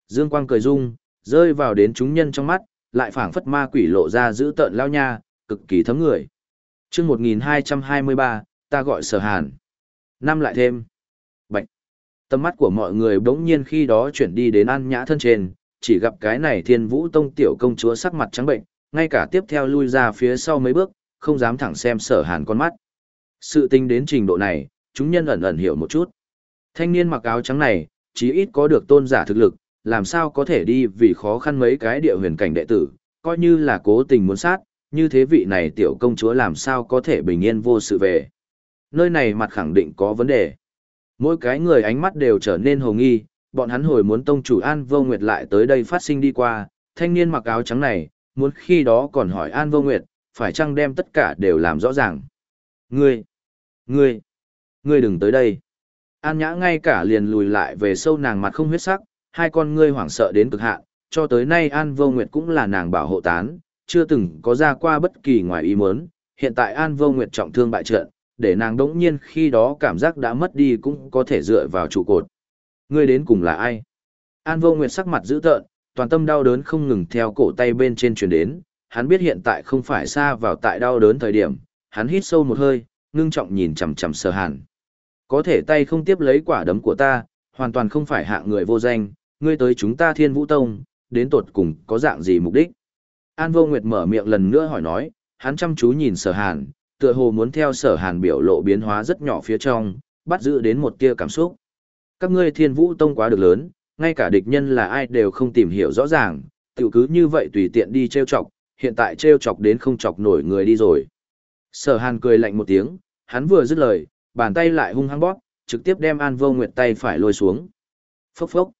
Dương quang cười rung, rơi vào đến chúng nhân trong mắt, lại phảng phất ma quỷ lộ ra giữ tợn lao nha, cực kỳ thấm người. Chương 1223, ta gọi Sở Hàn. Năm lại thêm. Bạch. Tầm mắt của mọi người bỗng nhiên khi đó chuyển đi đến An Nhã thân trên, chỉ gặp cái này Thiên Vũ Tông tiểu công chúa sắc mặt trắng bệnh, ngay cả tiếp theo lui ra phía sau mấy bước, không dám thẳng xem Sở Hàn con mắt. Sự tình đến trình độ này, chúng nhân ẩn ẩn hiểu một chút. Thanh niên mặc áo trắng này, chí ít có được tôn giả thực lực, làm sao có thể đi vì khó khăn mấy cái địa huyền cảnh đệ tử, coi như là cố tình muốn sát, như thế vị này tiểu công chúa làm sao có thể bình yên vô sự về. Nơi này mặt khẳng định có vấn đề. Mỗi cái người ánh mắt đều trở nên hồ nghi, bọn hắn hồi muốn tông chủ An Vô Nguyệt lại tới đây phát sinh đi qua, thanh niên mặc áo trắng này, muốn khi đó còn hỏi An Vô Nguyệt, phải chăng đem tất cả đều làm rõ ràng. Ngươi, ngươi, ngươi đừng tới đây. An Nhã ngay cả liền lùi lại về sâu nàng mặt không huyết sắc, hai con ngươi hoảng sợ đến cực hạn, cho tới nay An Vô Nguyệt cũng là nàng bảo hộ tán, chưa từng có ra qua bất kỳ ngoài ý muốn, hiện tại An Vô Nguyệt trọng thương bại trận, để nàng đống nhiên khi đó cảm giác đã mất đi cũng có thể dựa vào trụ cột. Ngươi đến cùng là ai? An vô nguyệt sắc mặt dữ tợn, toàn tâm đau đớn không ngừng theo cổ tay bên trên truyền đến, hắn biết hiện tại không phải xa vào tại đau đớn thời điểm, hắn hít sâu một hơi, ngưng trọng nhìn chằm chằm sở hàn. Có thể tay không tiếp lấy quả đấm của ta, hoàn toàn không phải hạ người vô danh, ngươi tới chúng ta thiên vũ tông, đến tột cùng có dạng gì mục đích. An vô nguyệt mở miệng lần nữa hỏi nói, hắn chăm chú nhìn sở hàn, tựa hồ muốn theo sở hàn biểu lộ biến hóa rất nhỏ phía trong, bắt giữ đến một tia cảm xúc. Các ngươi thiên vũ tông quá được lớn, ngay cả địch nhân là ai đều không tìm hiểu rõ ràng, tiểu cứ như vậy tùy tiện đi trêu chọc, hiện tại trêu chọc đến không chọc nổi người đi rồi. Sở hàn cười lạnh một tiếng, hắn vừa dứt lời, bàn tay lại hung hăng bóp, trực tiếp đem An Vô Nguyệt tay phải lôi xuống. Phốc phốc.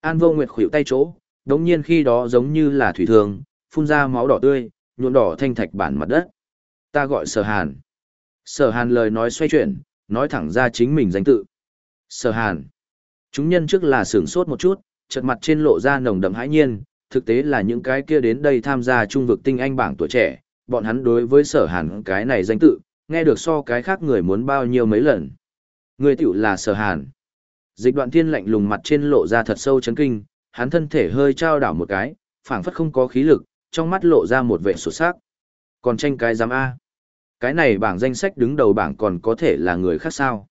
An Vô Nguyệt khuỷu tay chỗ, đống nhiên khi đó giống như là thủy thường, phun ra máu đỏ tươi, nhuộm đỏ thanh thạch bản mặt đất. Ta gọi Sở Hàn. Sở Hàn lời nói xoay chuyển, nói thẳng ra chính mình danh tự. Sở Hàn. Chúng nhân trước là sửng sốt một chút, chợt mặt trên lộ ra nồng đậm hãi nhiên, thực tế là những cái kia đến đây tham gia trung vực tinh anh bảng tuổi trẻ, bọn hắn đối với sở hàn cái này danh tự, nghe được so cái khác người muốn bao nhiêu mấy lần. Người tiểu là sở hàn. Dịch đoạn thiên lạnh lùng mặt trên lộ ra thật sâu chấn kinh, hắn thân thể hơi trao đảo một cái, phảng phất không có khí lực, trong mắt lộ ra một vẻ sụt sắc. Còn tranh cái giám A. Cái này bảng danh sách đứng đầu bảng còn có thể là người khác sao.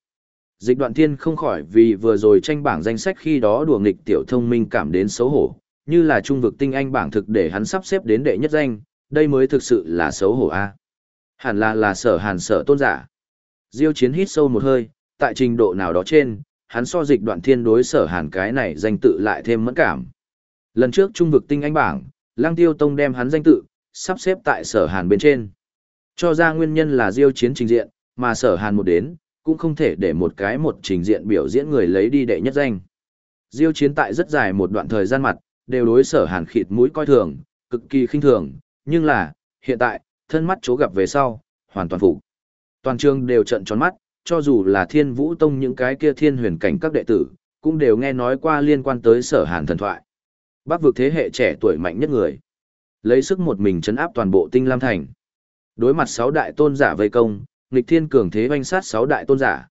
Dịch đoạn thiên không khỏi vì vừa rồi tranh bảng danh sách khi đó đùa nghịch tiểu thông minh cảm đến xấu hổ, như là trung vực tinh anh bảng thực để hắn sắp xếp đến đệ nhất danh, đây mới thực sự là xấu hổ a. Hẳn là là sở hàn sở tôn giả. Diêu chiến hít sâu một hơi, tại trình độ nào đó trên, hắn so dịch đoạn thiên đối sở hàn cái này danh tự lại thêm mẫn cảm. Lần trước trung vực tinh anh bảng, lang tiêu tông đem hắn danh tự, sắp xếp tại sở hàn bên trên. Cho ra nguyên nhân là diêu chiến trình diện, mà sở hàn một đến, cũng không thể để một cái một trình diện biểu diễn người lấy đi đệ nhất danh. Diêu chiến tại rất dài một đoạn thời gian mặt, đều đối sở hàn khịt mũi coi thường, cực kỳ khinh thường, nhưng là, hiện tại, thân mắt chố gặp về sau, hoàn toàn phục. Toàn trường đều trận tròn mắt, cho dù là thiên vũ tông những cái kia thiên huyền cảnh các đệ tử, cũng đều nghe nói qua liên quan tới sở hàn thần thoại. Bác vực thế hệ trẻ tuổi mạnh nhất người. Lấy sức một mình chấn áp toàn bộ tinh lam thành. Đối mặt sáu đại tôn giả vây công, nghịch thiên cường thế oanh sát sáu đại tôn giả.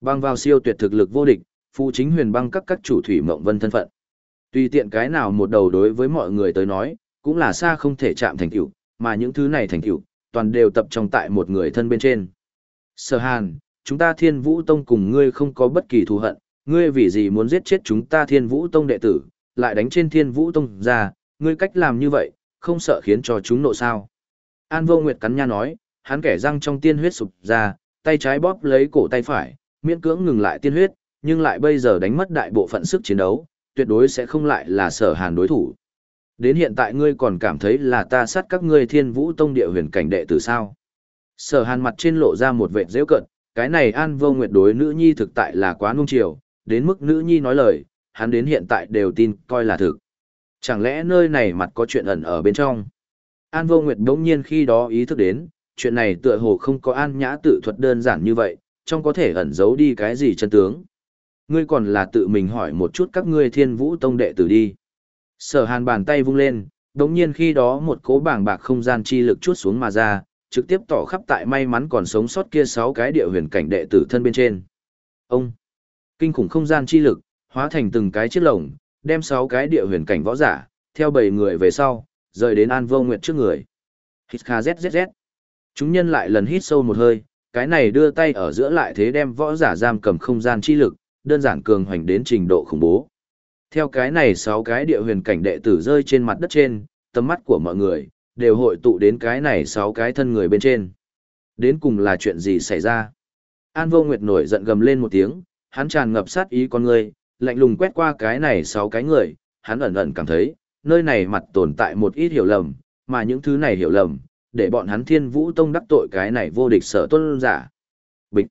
Băng vào siêu tuyệt thực lực vô địch, phụ chính huyền băng các các chủ thủy mộng vân thân phận. Tùy tiện cái nào một đầu đối với mọi người tới nói, cũng là xa không thể chạm thành tựu, mà những thứ này thành tựu, toàn đều tập trong tại một người thân bên trên. Sở Hàn, chúng ta Thiên Vũ Tông cùng ngươi không có bất kỳ thù hận, ngươi vì gì muốn giết chết chúng ta Thiên Vũ Tông đệ tử, lại đánh trên Thiên Vũ Tông ra, ngươi cách làm như vậy, không sợ khiến cho chúng nộ sao. An Vô Nguyệt cắn nha nói, hắn kẻ răng trong tiên huyết sụp ra, tay trái bóp lấy cổ tay phải, miễn cưỡng ngừng lại tiên huyết, nhưng lại bây giờ đánh mất đại bộ phận sức chiến đấu, tuyệt đối sẽ không lại là sở hàn đối thủ. Đến hiện tại ngươi còn cảm thấy là ta sát các ngươi thiên vũ tông địa huyền cảnh đệ tử sao. Sở hàn mặt trên lộ ra một vệt dễ cận, cái này an vô nguyệt đối nữ nhi thực tại là quá nung chiều, đến mức nữ nhi nói lời, hắn đến hiện tại đều tin, coi là thực. Chẳng lẽ nơi này mặt có chuyện ẩn ở bên trong? An vô nguyệt đống nhiên khi đó ý thức đến, chuyện này tựa hồ không có an nhã tự thuật đơn giản như vậy, trong có thể ẩn giấu đi cái gì chân tướng. Ngươi còn là tự mình hỏi một chút các ngươi thiên vũ tông đệ tử đi. Sở hàn bàn tay vung lên, đống nhiên khi đó một cố bảng bạc không gian chi lực chút xuống mà ra, trực tiếp tỏ khắp tại may mắn còn sống sót kia sáu cái địa huyền cảnh đệ tử thân bên trên. Ông! Kinh khủng không gian chi lực, hóa thành từng cái chiếc lồng, đem sáu cái địa huyền cảnh võ giả, theo bảy người về sau, rời đến An Vô Nguyệt trước người. Hít kha zzz. Chúng nhân lại lần hít sâu một hơi, cái này đưa tay ở giữa lại thế đem võ giả giam cầm không gian chi lực, đơn giản cường hoành đến trình độ khủng bố. Theo cái này sáu cái địa huyền cảnh đệ tử rơi trên mặt đất trên, tầm mắt của mọi người, đều hội tụ đến cái này sáu cái thân người bên trên. Đến cùng là chuyện gì xảy ra? An vô nguyệt nổi giận gầm lên một tiếng, hắn tràn ngập sát ý con người, lạnh lùng quét qua cái này sáu cái người, hắn ẩn ẩn cảm thấy, nơi này mặt tồn tại một ít hiểu lầm, mà những thứ này hiểu lầm, để bọn hắn thiên vũ tông đắc tội cái này vô địch sở tôn giả. Bịch!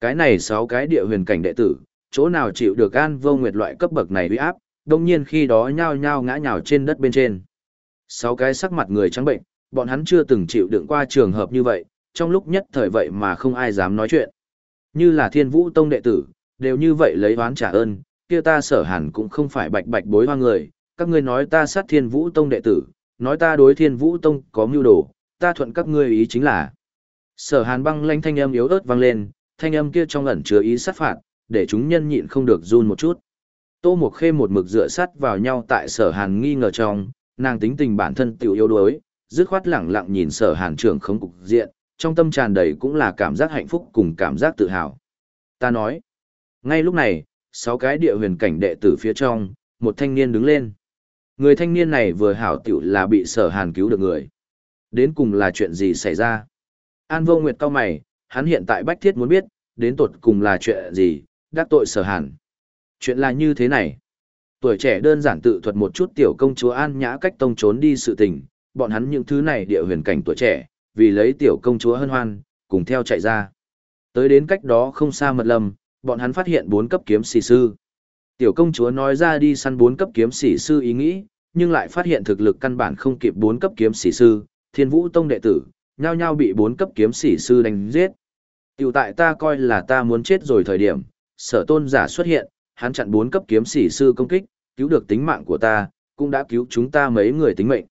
Cái này sáu cái địa huyền cảnh đệ tử, chỗ nào chịu được an vô nguyệt loại cấp bậc này uy áp, đồng nhiên khi đó nhao nhao ngã nhào trên đất bên trên. Sáu cái sắc mặt người trắng bệnh, bọn hắn chưa từng chịu đựng qua trường hợp như vậy, trong lúc nhất thời vậy mà không ai dám nói chuyện. Như là thiên vũ tông đệ tử, đều như vậy lấy oán trả ơn, kia ta sở hàn cũng không phải bạch bạch bối hoa người, các ngươi nói ta sát thiên vũ tông đệ tử, nói ta đối thiên vũ tông có mưu đồ, ta thuận các ngươi ý chính là. Sở hàn băng lanh thanh âm yếu ớt vang lên, thanh âm kia trong ẩn chứa ý sát phạt, để chúng nhân nhịn không được run một chút. Tô Mộc Khê một mực dựa sát vào nhau tại sở hàn nghi ngờ trong, nàng tính tình bản thân tiểu yếu đuối, dứt khoát lẳng lặng nhìn sở hàn trưởng không cục diện, trong tâm tràn đầy cũng là cảm giác hạnh phúc cùng cảm giác tự hào. Ta nói, ngay lúc này, sáu cái địa huyền cảnh đệ tử phía trong, một thanh niên đứng lên. Người thanh niên này vừa hảo tiểu là bị sở hàn cứu được người. Đến cùng là chuyện gì xảy ra? An vô nguyệt cao mày, hắn hiện tại bách thiết muốn biết, đến tột cùng là chuyện gì, đắc tội sở hàn. Chuyện là như thế này. Tuổi trẻ đơn giản tự thuật một chút tiểu công chúa An Nhã cách tông trốn đi sự tình, bọn hắn những thứ này địa huyền cảnh tuổi trẻ, vì lấy tiểu công chúa hân hoan, cùng theo chạy ra. Tới đến cách đó không xa mật lâm, bọn hắn phát hiện bốn cấp kiếm sĩ sư. Tiểu công chúa nói ra đi săn bốn cấp kiếm sĩ sư ý nghĩ, nhưng lại phát hiện thực lực căn bản không kịp bốn cấp kiếm sĩ sư, thiên vũ tông đệ tử, nhao nhao bị bốn cấp kiếm sĩ sư đánh giết. Tiểu tại ta coi là ta muốn chết rồi thời điểm, sở tôn giả xuất hiện, hắn chặn bốn cấp kiếm sĩ sư công kích, cứu được tính mạng của ta, cũng đã cứu chúng ta mấy người tính mệnh.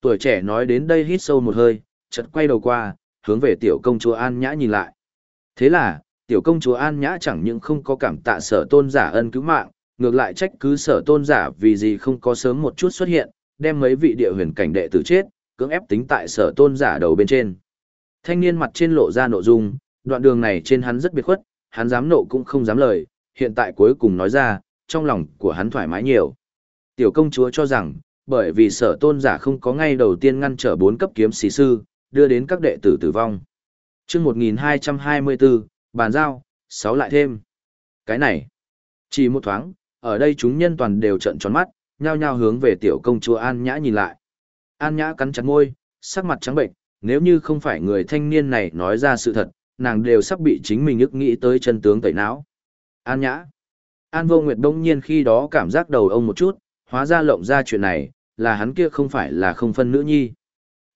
Tuổi trẻ nói đến đây hít sâu một hơi, chợt quay đầu qua, hướng về tiểu công chúa An Nhã nhìn lại. Thế là, tiểu công chúa An Nhã chẳng những không có cảm tạ sở tôn giả ân cứu mạng, ngược lại trách cứ sở tôn giả vì gì không có sớm một chút xuất hiện, đem mấy vị địa huyền cảnh đệ tử chết, cưỡng ép tính tại sở tôn giả đầu bên trên. Thanh niên mặt trên lộ ra nội dung, đoạn đường này trên hắn rất biệt khuất, hắn dám nộ cũng không dám lời, hiện tại cuối cùng nói ra, trong lòng của hắn thoải mái nhiều. Tiểu công chúa cho rằng, bởi vì sở tôn giả không có ngay đầu tiên ngăn trở bốn cấp kiếm sĩ sư, đưa đến các đệ tử tử vong. Trước 1224, bàn giao, sáu lại thêm. Cái này, chỉ một thoáng, ở đây chúng nhân toàn đều trận tròn mắt, nhao nhao hướng về tiểu công chúa An Nhã nhìn lại. An Nhã cắn chặt môi, sắc mặt trắng bệnh, nếu như không phải người thanh niên này nói ra sự thật, nàng đều sắp bị chính mình ức nghĩ tới chân tướng tẩy não. An Nhã. An Vô Nguyệt đông nhiên khi đó cảm giác đầu ông một chút, hóa ra lộng ra chuyện này, là hắn kia không phải là không phân nữ nhi.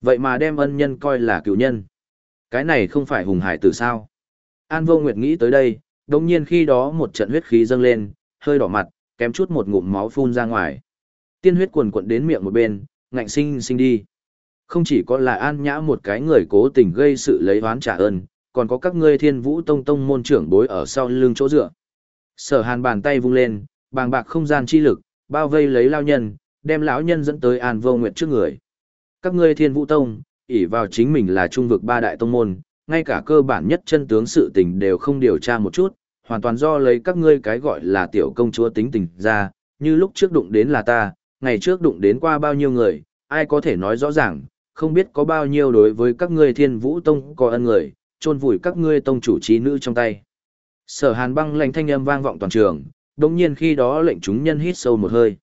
Vậy mà đem ân nhân coi là cựu nhân. Cái này không phải hùng hải tử sao. An Vô Nguyệt nghĩ tới đây, đồng nhiên khi đó một trận huyết khí dâng lên, hơi đỏ mặt, kém chút một ngụm máu phun ra ngoài. Tiên huyết cuồn cuộn đến miệng một bên, ngạnh sinh sinh đi. Không chỉ có là an nhã một cái người cố tình gây sự lấy oán trả ơn, còn có các ngươi thiên vũ tông tông môn trưởng bối ở sau lưng chỗ dựa. Sở hàn bàn tay vung lên, bàng bạc không gian chi lực, bao vây lấy lao nhân, đem lão nhân dẫn tới an vô nguyệt trước người. Các ngươi thiên vũ tông, ỷ vào chính mình là trung vực ba đại tông môn, ngay cả cơ bản nhất chân tướng sự tình đều không điều tra một chút, hoàn toàn do lấy các ngươi cái gọi là tiểu công chúa tính tình ra, như lúc trước đụng đến là ta, ngày trước đụng đến qua bao nhiêu người, ai có thể nói rõ ràng, không biết có bao nhiêu đối với các ngươi thiên vũ tông có ân người, chôn vùi các ngươi tông chủ trí nữ trong tay. Sở hàn băng lệnh thanh âm vang vọng toàn trường, đồng nhiên khi đó lệnh chúng nhân hít sâu một hơi.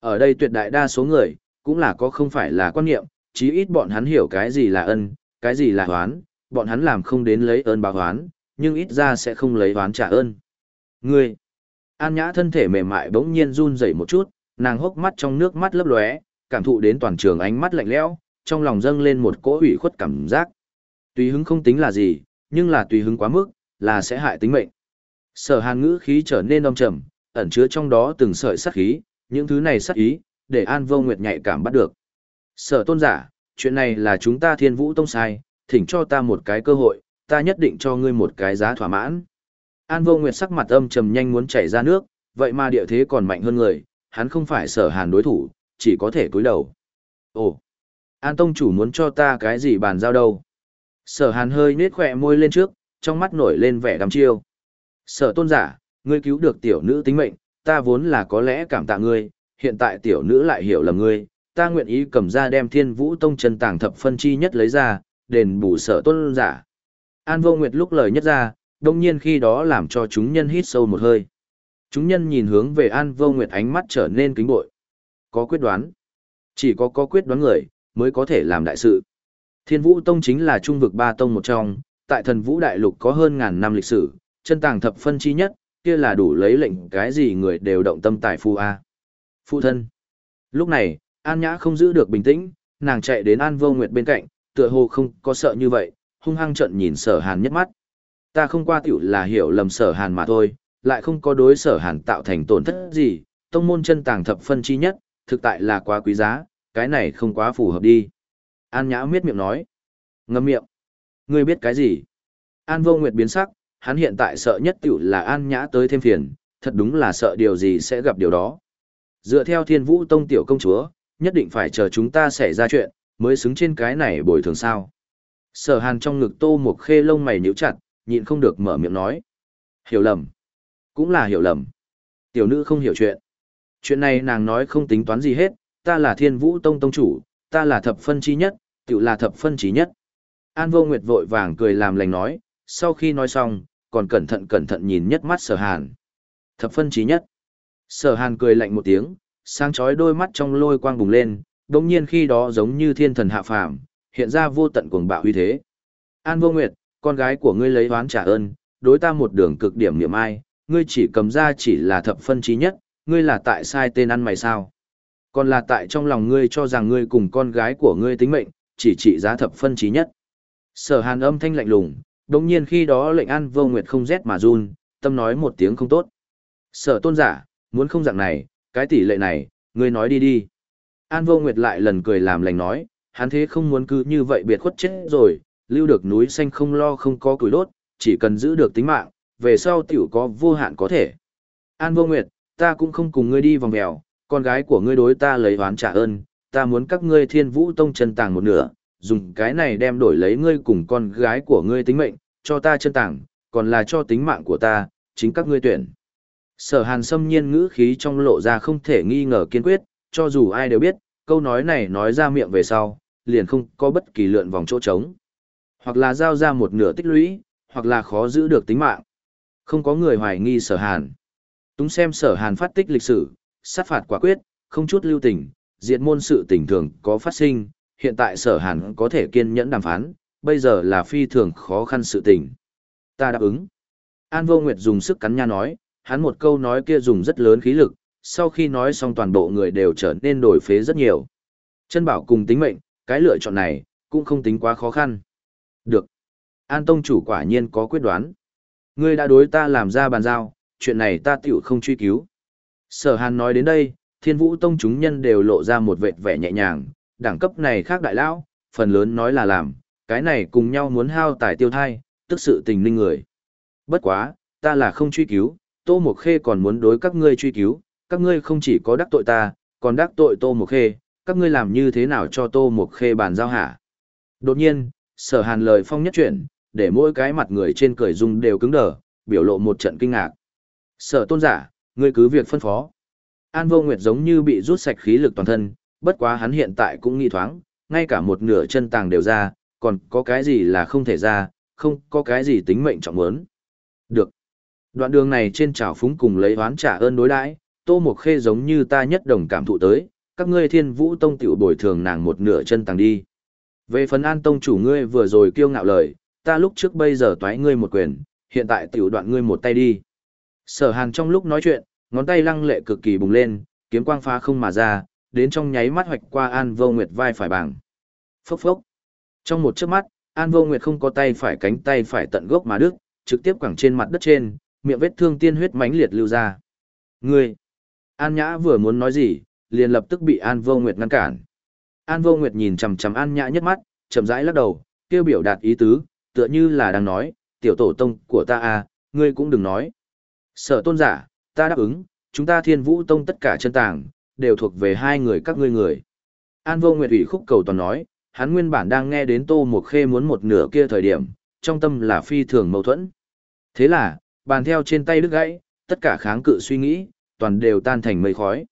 Ở đây tuyệt đại đa số người, cũng là có không phải là quan niệm, chí ít bọn hắn hiểu cái gì là ân, cái gì là hoán, bọn hắn làm không đến lấy ơn báo hoán, nhưng ít ra sẽ không lấy hoán trả ơn. Ngươi, An Nhã thân thể mềm mại bỗng nhiên run rẩy một chút, nàng hốc mắt trong nước mắt lấp lóe, cảm thụ đến toàn trường ánh mắt lạnh lẽo, trong lòng dâng lên một cỗ ủy khuất cảm giác. Tùy hứng không tính là gì, nhưng là tùy hứng quá mức, là sẽ hại tính mệnh. Sở Hàn ngữ khí trở nên âm trầm, ẩn chứa trong đó từng sợi sát khí, những thứ này sát ý, để An Vô Nguyệt nhạy cảm bắt được. Sở tôn giả, chuyện này là chúng ta thiên vũ tông sai, thỉnh cho ta một cái cơ hội, ta nhất định cho ngươi một cái giá thỏa mãn. An Vô Nguyệt sắc mặt âm trầm nhanh muốn chảy ra nước, vậy mà địa thế còn mạnh hơn người, hắn không phải sở hàn đối thủ, chỉ có thể cúi đầu. Ồ, An Tông chủ muốn cho ta cái gì bàn giao đâu? Sở hàn hơi nết khỏe môi lên trước, trong mắt nổi lên vẻ đăm chiêu. Sở tôn giả, ngươi cứu được tiểu nữ tính mệnh, ta vốn là có lẽ cảm tạ ngươi, hiện tại tiểu nữ lại hiểu lầm ngươi, ta nguyện ý cầm ra đem thiên vũ tông chân tàng thập phân chi nhất lấy ra, đền bù sở tôn giả. An vô nguyệt lúc lời nhất ra, đông nhiên khi đó làm cho chúng nhân hít sâu một hơi. Chúng nhân nhìn hướng về An vô nguyệt ánh mắt trở nên kính bội. Có quyết đoán. Chỉ có có quyết đoán người, mới có thể làm đại sự. Thiên vũ tông chính là trung vực ba tông một trong, tại thần vũ đại lục có hơn ngàn năm lịch sử, chân tàng thập phân chi nhất, kia là đủ lấy lệnh cái gì người đều động tâm tài phu A. Phu thân. Lúc này, An Nhã không giữ được bình tĩnh, nàng chạy đến An Vô Nguyệt bên cạnh, tựa hồ không có sợ như vậy, hung hăng trận nhìn sở hàn nhất mắt. Ta không qua tiểu là hiểu lầm sở hàn mà thôi, lại không có đối sở hàn tạo thành tổn thất gì, tông môn chân tàng thập phân chi nhất, thực tại là quá quý giá, cái này không quá phù hợp đi. An Nhã miết miệng nói. Ngâm miệng. Ngươi biết cái gì? An vô nguyệt biến sắc, hắn hiện tại sợ nhất tiểu là An Nhã tới thêm phiền, thật đúng là sợ điều gì sẽ gặp điều đó. Dựa theo thiên vũ tông tiểu công chúa, nhất định phải chờ chúng ta xảy ra chuyện, mới xứng trên cái này bồi thường sao. Sở hàn trong ngực tô một khê lông mày nhíu chặt, nhịn không được mở miệng nói. Hiểu lầm. Cũng là hiểu lầm. Tiểu nữ không hiểu chuyện. Chuyện này nàng nói không tính toán gì hết, ta là thiên vũ tông tông chủ, ta là thập phân chi nhất, tiểu là thập phân trí nhất. An vô nguyệt vội vàng cười làm lành nói, sau khi nói xong, còn cẩn thận cẩn thận nhìn nhất mắt sở hàn. Thập phân trí nhất. Sở hàn cười lạnh một tiếng, sáng chói đôi mắt trong lôi quang bùng lên, đồng nhiên khi đó giống như thiên thần hạ phàm, hiện ra vô tận cuồng bạo uy thế. An vô nguyệt, con gái của ngươi lấy oán trả ơn, đối ta một đường cực điểm niệm ai, ngươi chỉ cầm ra chỉ là thập phân trí nhất, ngươi là tại sai tên ăn mày sao? Còn là tại trong lòng ngươi cho rằng ngươi cùng con gái của ngươi tính mệnh, chỉ trị giá thập phân trí nhất. Sở hàn âm thanh lạnh lùng, đồng nhiên khi đó lệnh an vô nguyệt không rét mà run, tâm nói một tiếng không tốt. Sở tôn giả, muốn không dạng này, cái tỷ lệ này, ngươi nói đi đi. An vô nguyệt lại lần cười làm lành nói, hắn thế không muốn cứ như vậy biệt khuất chết rồi, lưu được núi xanh không lo không có củi đốt, chỉ cần giữ được tính mạng, về sau tiểu có vô hạn có thể. An vô nguyệt, ta cũng không cùng ngươi đi vòng mèo, con gái của ngươi đối ta lấy oán trả ơn, ta muốn các ngươi thiên vũ tông chân tàng một nửa, dùng cái này đem đổi lấy ngươi cùng con gái của ngươi tính mệnh, cho ta chân tàng, còn là cho tính mạng của ta, chính các ngươi tuyển. Sở hàn Sâm nhiên ngữ khí trong lộ ra không thể nghi ngờ kiên quyết, cho dù ai đều biết, câu nói này nói ra miệng về sau, liền không có bất kỳ lượn vòng chỗ trống. Hoặc là giao ra một nửa tích lũy, hoặc là khó giữ được tính mạng. Không có người hoài nghi sở hàn. Túng xem sở hàn phát tích lịch sử, sát phạt quả quyết, không chút lưu tình, diệt môn sự tình thường có phát sinh, hiện tại sở hàn có thể kiên nhẫn đàm phán, bây giờ là phi thường khó khăn sự tình. Ta đáp ứng. An vô nguyệt dùng sức cắn nha nói, hắn một câu nói kia dùng rất lớn khí lực, sau khi nói xong toàn bộ người đều trở nên đổi phế rất nhiều. Chân bảo cùng tính mệnh, cái lựa chọn này, cũng không tính quá khó khăn. Được. An Tông chủ quả nhiên có quyết đoán. Ngươi đã đối ta làm ra bàn giao, chuyện này ta tiểu không truy cứu. Sở Hàn nói đến đây, thiên vũ tông chúng nhân đều lộ ra một vệt vẻ nhẹ nhàng, đẳng cấp này khác đại lão, phần lớn nói là làm, cái này cùng nhau muốn hao tài tiêu thai, tức sự tình linh người. Bất quá, ta là không truy cứu, Tô Mộc Khê còn muốn đối các ngươi truy cứu, các ngươi không chỉ có đắc tội ta, còn đắc tội Tô Mộc Khê, các ngươi làm như thế nào cho Tô Mộc Khê bàn giao hả? Đột nhiên, sở hàn lời phong nhất chuyển, để mỗi cái mặt người trên cười dung đều cứng đờ, biểu lộ một trận kinh ngạc. Sở tôn giả, ngươi cứ việc phân phó. An vô nguyệt giống như bị rút sạch khí lực toàn thân, bất quá hắn hiện tại cũng nghi thoáng, ngay cả một nửa chân tàng đều ra, còn có cái gì là không thể ra, không có cái gì tính mệnh trọng muốn. Được. Đoạn đường này trên trào phúng cùng lấy oán trả ơn đối đãi, Tô Mộc Khê giống như ta nhất đồng cảm thụ tới, các ngươi thiên vũ tông tiểu bồi thường nàng một nửa chân tàng đi. Về phần an tông chủ ngươi vừa rồi kiêu ngạo lời, ta lúc trước bây giờ toái ngươi một quyền, hiện tại tiểu đoạn ngươi một tay đi. Sở hàn trong lúc nói chuyện, ngón tay lăng lệ cực kỳ bùng lên, kiếm quang phá không mà ra, đến trong nháy mắt hoạch qua an vô nguyệt vai phải bảng. Phốc phốc. Trong một chớp mắt, an vô nguyệt không có tay phải cánh tay phải tận gốc mà đứt, trực tiếp quẳng trên mặt đất trên, miệng vết thương tiên huyết mãnh liệt lưu ra. Ngươi! An Nhã vừa muốn nói gì, liền lập tức bị An Vô Nguyệt ngăn cản. An Vô Nguyệt nhìn chằm chằm An Nhã nhất mắt, chậm rãi lắc đầu, kêu biểu đạt ý tứ, tựa như là đang nói, tiểu tổ tông của ta à, ngươi cũng đừng nói. Sở tôn giả, ta đáp ứng, chúng ta thiên vũ tông tất cả chân tàng, đều thuộc về hai người các ngươi người. An Vô Nguyệt ủy khúc cầu toàn nói, hắn nguyên bản đang nghe đến Tô Mộc Khê muốn một nửa kia thời điểm, trong tâm là phi thường mâu thuẫn. Thế là, bàn theo trên tay đứt gãy, tất cả kháng cự suy nghĩ, toàn đều tan thành mây khói.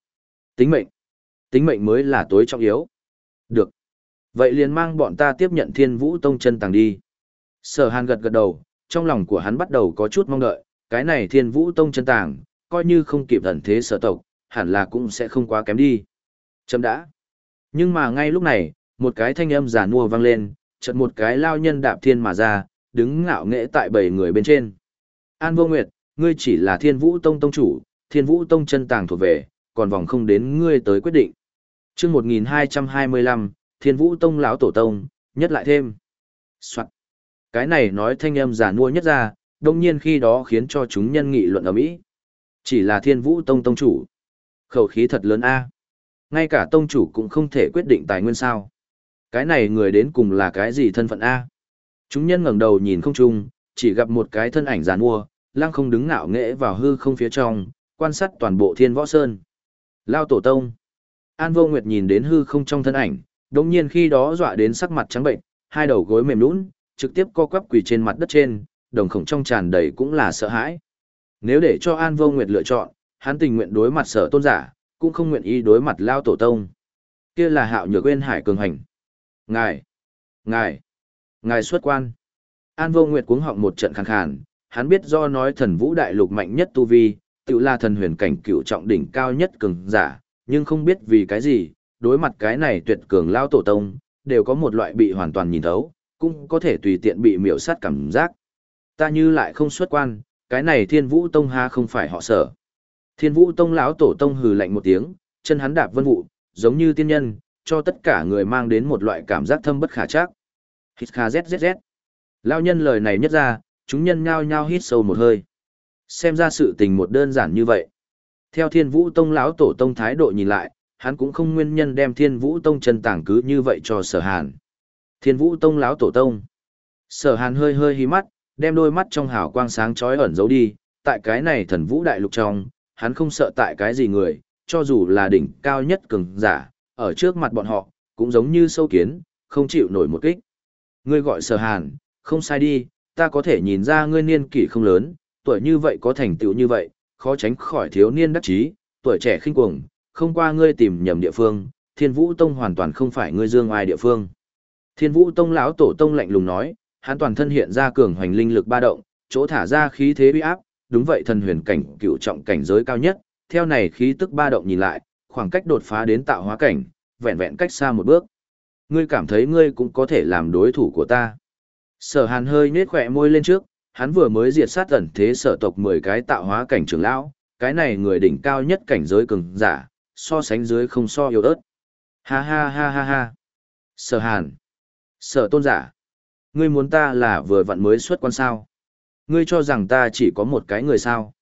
Tính mệnh. Tính mệnh mới là tối trọng yếu. Được. Vậy liền mang bọn ta tiếp nhận thiên vũ tông chân tàng đi. Sở hàn gật gật đầu, trong lòng của hắn bắt đầu có chút mong đợi, cái này thiên vũ tông chân tàng, coi như không kịp thần thế sở tộc, hẳn là cũng sẽ không quá kém đi. Chấm đã. Nhưng mà ngay lúc này, một cái thanh âm giả nua vang lên, chợt một cái lao nhân đạp thiên mà ra, đứng ngạo nghễ tại bảy người bên trên. An vô nguyệt, ngươi chỉ là thiên vũ tông tông chủ, thiên vũ tông chân tàng thuộc về, còn vòng không đến ngươi tới quyết định. chương 1225, thiên vũ tông lão tổ tông, nhất lại thêm. Soạn. Cái này nói thanh âm giả nua nhất ra, đông nhiên khi đó khiến cho chúng nhân nghị luận ở Mỹ. Chỉ là thiên vũ tông tông chủ. Khẩu khí thật lớn a Ngay cả tông chủ cũng không thể quyết định tài nguyên sao. Cái này người đến cùng là cái gì thân phận A. Chúng nhân ngẩng đầu nhìn không chung, chỉ gặp một cái thân ảnh giàn mua, lăng không đứng ngạo nghễ vào hư không phía trong, quan sát toàn bộ thiên võ sơn. Lao tổ tông. An vô nguyệt nhìn đến hư không trong thân ảnh, đồng nhiên khi đó dọa đến sắc mặt trắng bệnh, hai đầu gối mềm lún, trực tiếp co quắp quỳ trên mặt đất trên, đồng khổng trong tràn đầy cũng là sợ hãi. Nếu để cho An vô nguyệt lựa chọn, hắn tình nguyện đối mặt sở tôn giả, cũng không nguyện ý đối mặt lao tổ tông. Kia là hạo nhược quên hải cường hành. Ngài! Ngài! Ngài xuất quan! An vô nguyệt cuống họng một trận khàn khàn, hắn biết do nói thần vũ đại lục mạnh nhất tu vi, tự là thần huyền cảnh cựu trọng đỉnh cao nhất cường giả, nhưng không biết vì cái gì, đối mặt cái này tuyệt cường lao tổ tông, đều có một loại bị hoàn toàn nhìn thấu, cũng có thể tùy tiện bị miểu sát cảm giác. Ta như lại không xuất quan, cái này thiên vũ tông ha không phải họ sở. Thiên vũ tông lão tổ tông hừ lạnh một tiếng, chân hắn đạp vân vụ, giống như tiên nhân, cho tất cả người mang đến một loại cảm giác thâm bất khả chắc. Hít kha zzz. Lao nhân lời này nhất ra, chúng nhân nhao nhao hít sâu một hơi. Xem ra sự tình một đơn giản như vậy. Theo thiên vũ tông lão tổ tông thái độ nhìn lại, hắn cũng không nguyên nhân đem thiên vũ tông chân tảng cứ như vậy cho sở hàn. Thiên vũ tông lão tổ tông. Sở hàn hơi hơi hí mắt, đem đôi mắt trong hào quang sáng chói ẩn giấu đi, tại cái này thần vũ đại lục trong, hắn không sợ tại cái gì người, cho dù là đỉnh cao nhất cường giả, ở trước mặt bọn họ, cũng giống như sâu kiến, không chịu nổi một kích. Ngươi gọi sở hàn, không sai đi, ta có thể nhìn ra ngươi niên kỷ không lớn, tuổi như vậy có thành tựu như vậy, khó tránh khỏi thiếu niên đắc chí, tuổi trẻ khinh cuồng, không qua ngươi tìm nhầm địa phương, Thiên Vũ Tông hoàn toàn không phải ngươi dương ai địa phương. Thiên Vũ Tông lão tổ tông lạnh lùng nói, hắn toàn thân hiện ra cường hoành linh lực ba động, chỗ thả ra khí thế uy áp, đúng vậy thần huyền cảnh cựu trọng cảnh giới cao nhất, theo này khí tức ba động nhìn lại, khoảng cách đột phá đến tạo hóa cảnh, vẹn vẹn cách xa một bước. Ngươi cảm thấy ngươi cũng có thể làm đối thủ của ta. Sở Hàn hơi nhếch khỏe môi lên trước, hắn vừa mới diệt sát ẩn thế sở tộc 10 cái tạo hóa cảnh trưởng lão, cái này người đỉnh cao nhất cảnh giới cường giả, so sánh dưới không so yếu ớt. Ha ha ha ha ha. Sở Hàn. Sở tôn giả. Ngươi muốn ta là vừa vặn mới xuất quan sao? Ngươi cho rằng ta chỉ có một cái người sao?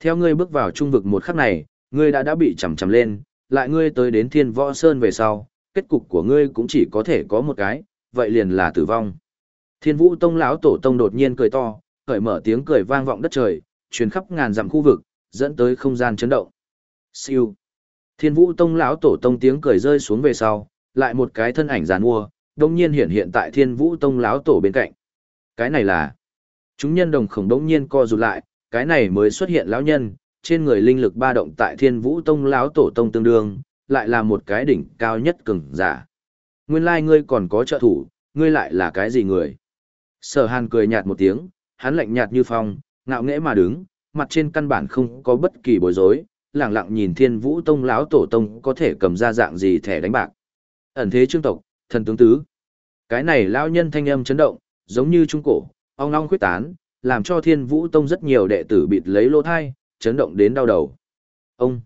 Theo ngươi bước vào trung vực một khắc này, ngươi đã đã bị chầm chầm lên, lại ngươi tới đến thiên võ sơn về sau, kết cục của ngươi cũng chỉ có thể có một cái, vậy liền là tử vong. Thiên vũ tông lão tổ tông đột nhiên cười to, khởi mở tiếng cười vang vọng đất trời, truyền khắp ngàn dặm khu vực, dẫn tới không gian chấn động. Siêu. Thiên Vũ Tông lão tổ tông tiếng cười rơi xuống về sau, lại một cái thân ảnh giàn mua, đông nhiên hiện hiện tại Thiên Vũ Tông lão tổ bên cạnh. Cái này là Chúng nhân đồng khổng đống nhiên co rụt lại, cái này mới xuất hiện lão nhân, trên người linh lực ba động tại Thiên Vũ Tông lão tổ tông tương đương, lại là một cái đỉnh cao nhất cường giả. Nguyên lai like ngươi còn có trợ thủ, ngươi lại là cái gì người? Sở Hàn cười nhạt một tiếng, hắn lạnh nhạt như phong, ngạo nghễ mà đứng, mặt trên căn bản không có bất kỳ bối rối, lẳng lặng nhìn Thiên Vũ Tông lão tổ tông có thể cầm ra dạng gì thẻ đánh bạc. Ẩn thế trương tộc, thần tướng tứ. Cái này lão nhân thanh âm chấn động, giống như trung cổ, ong ong khuyết tán, làm cho Thiên Vũ Tông rất nhiều đệ tử bịt lấy lỗ thai, chấn động đến đau đầu. Ông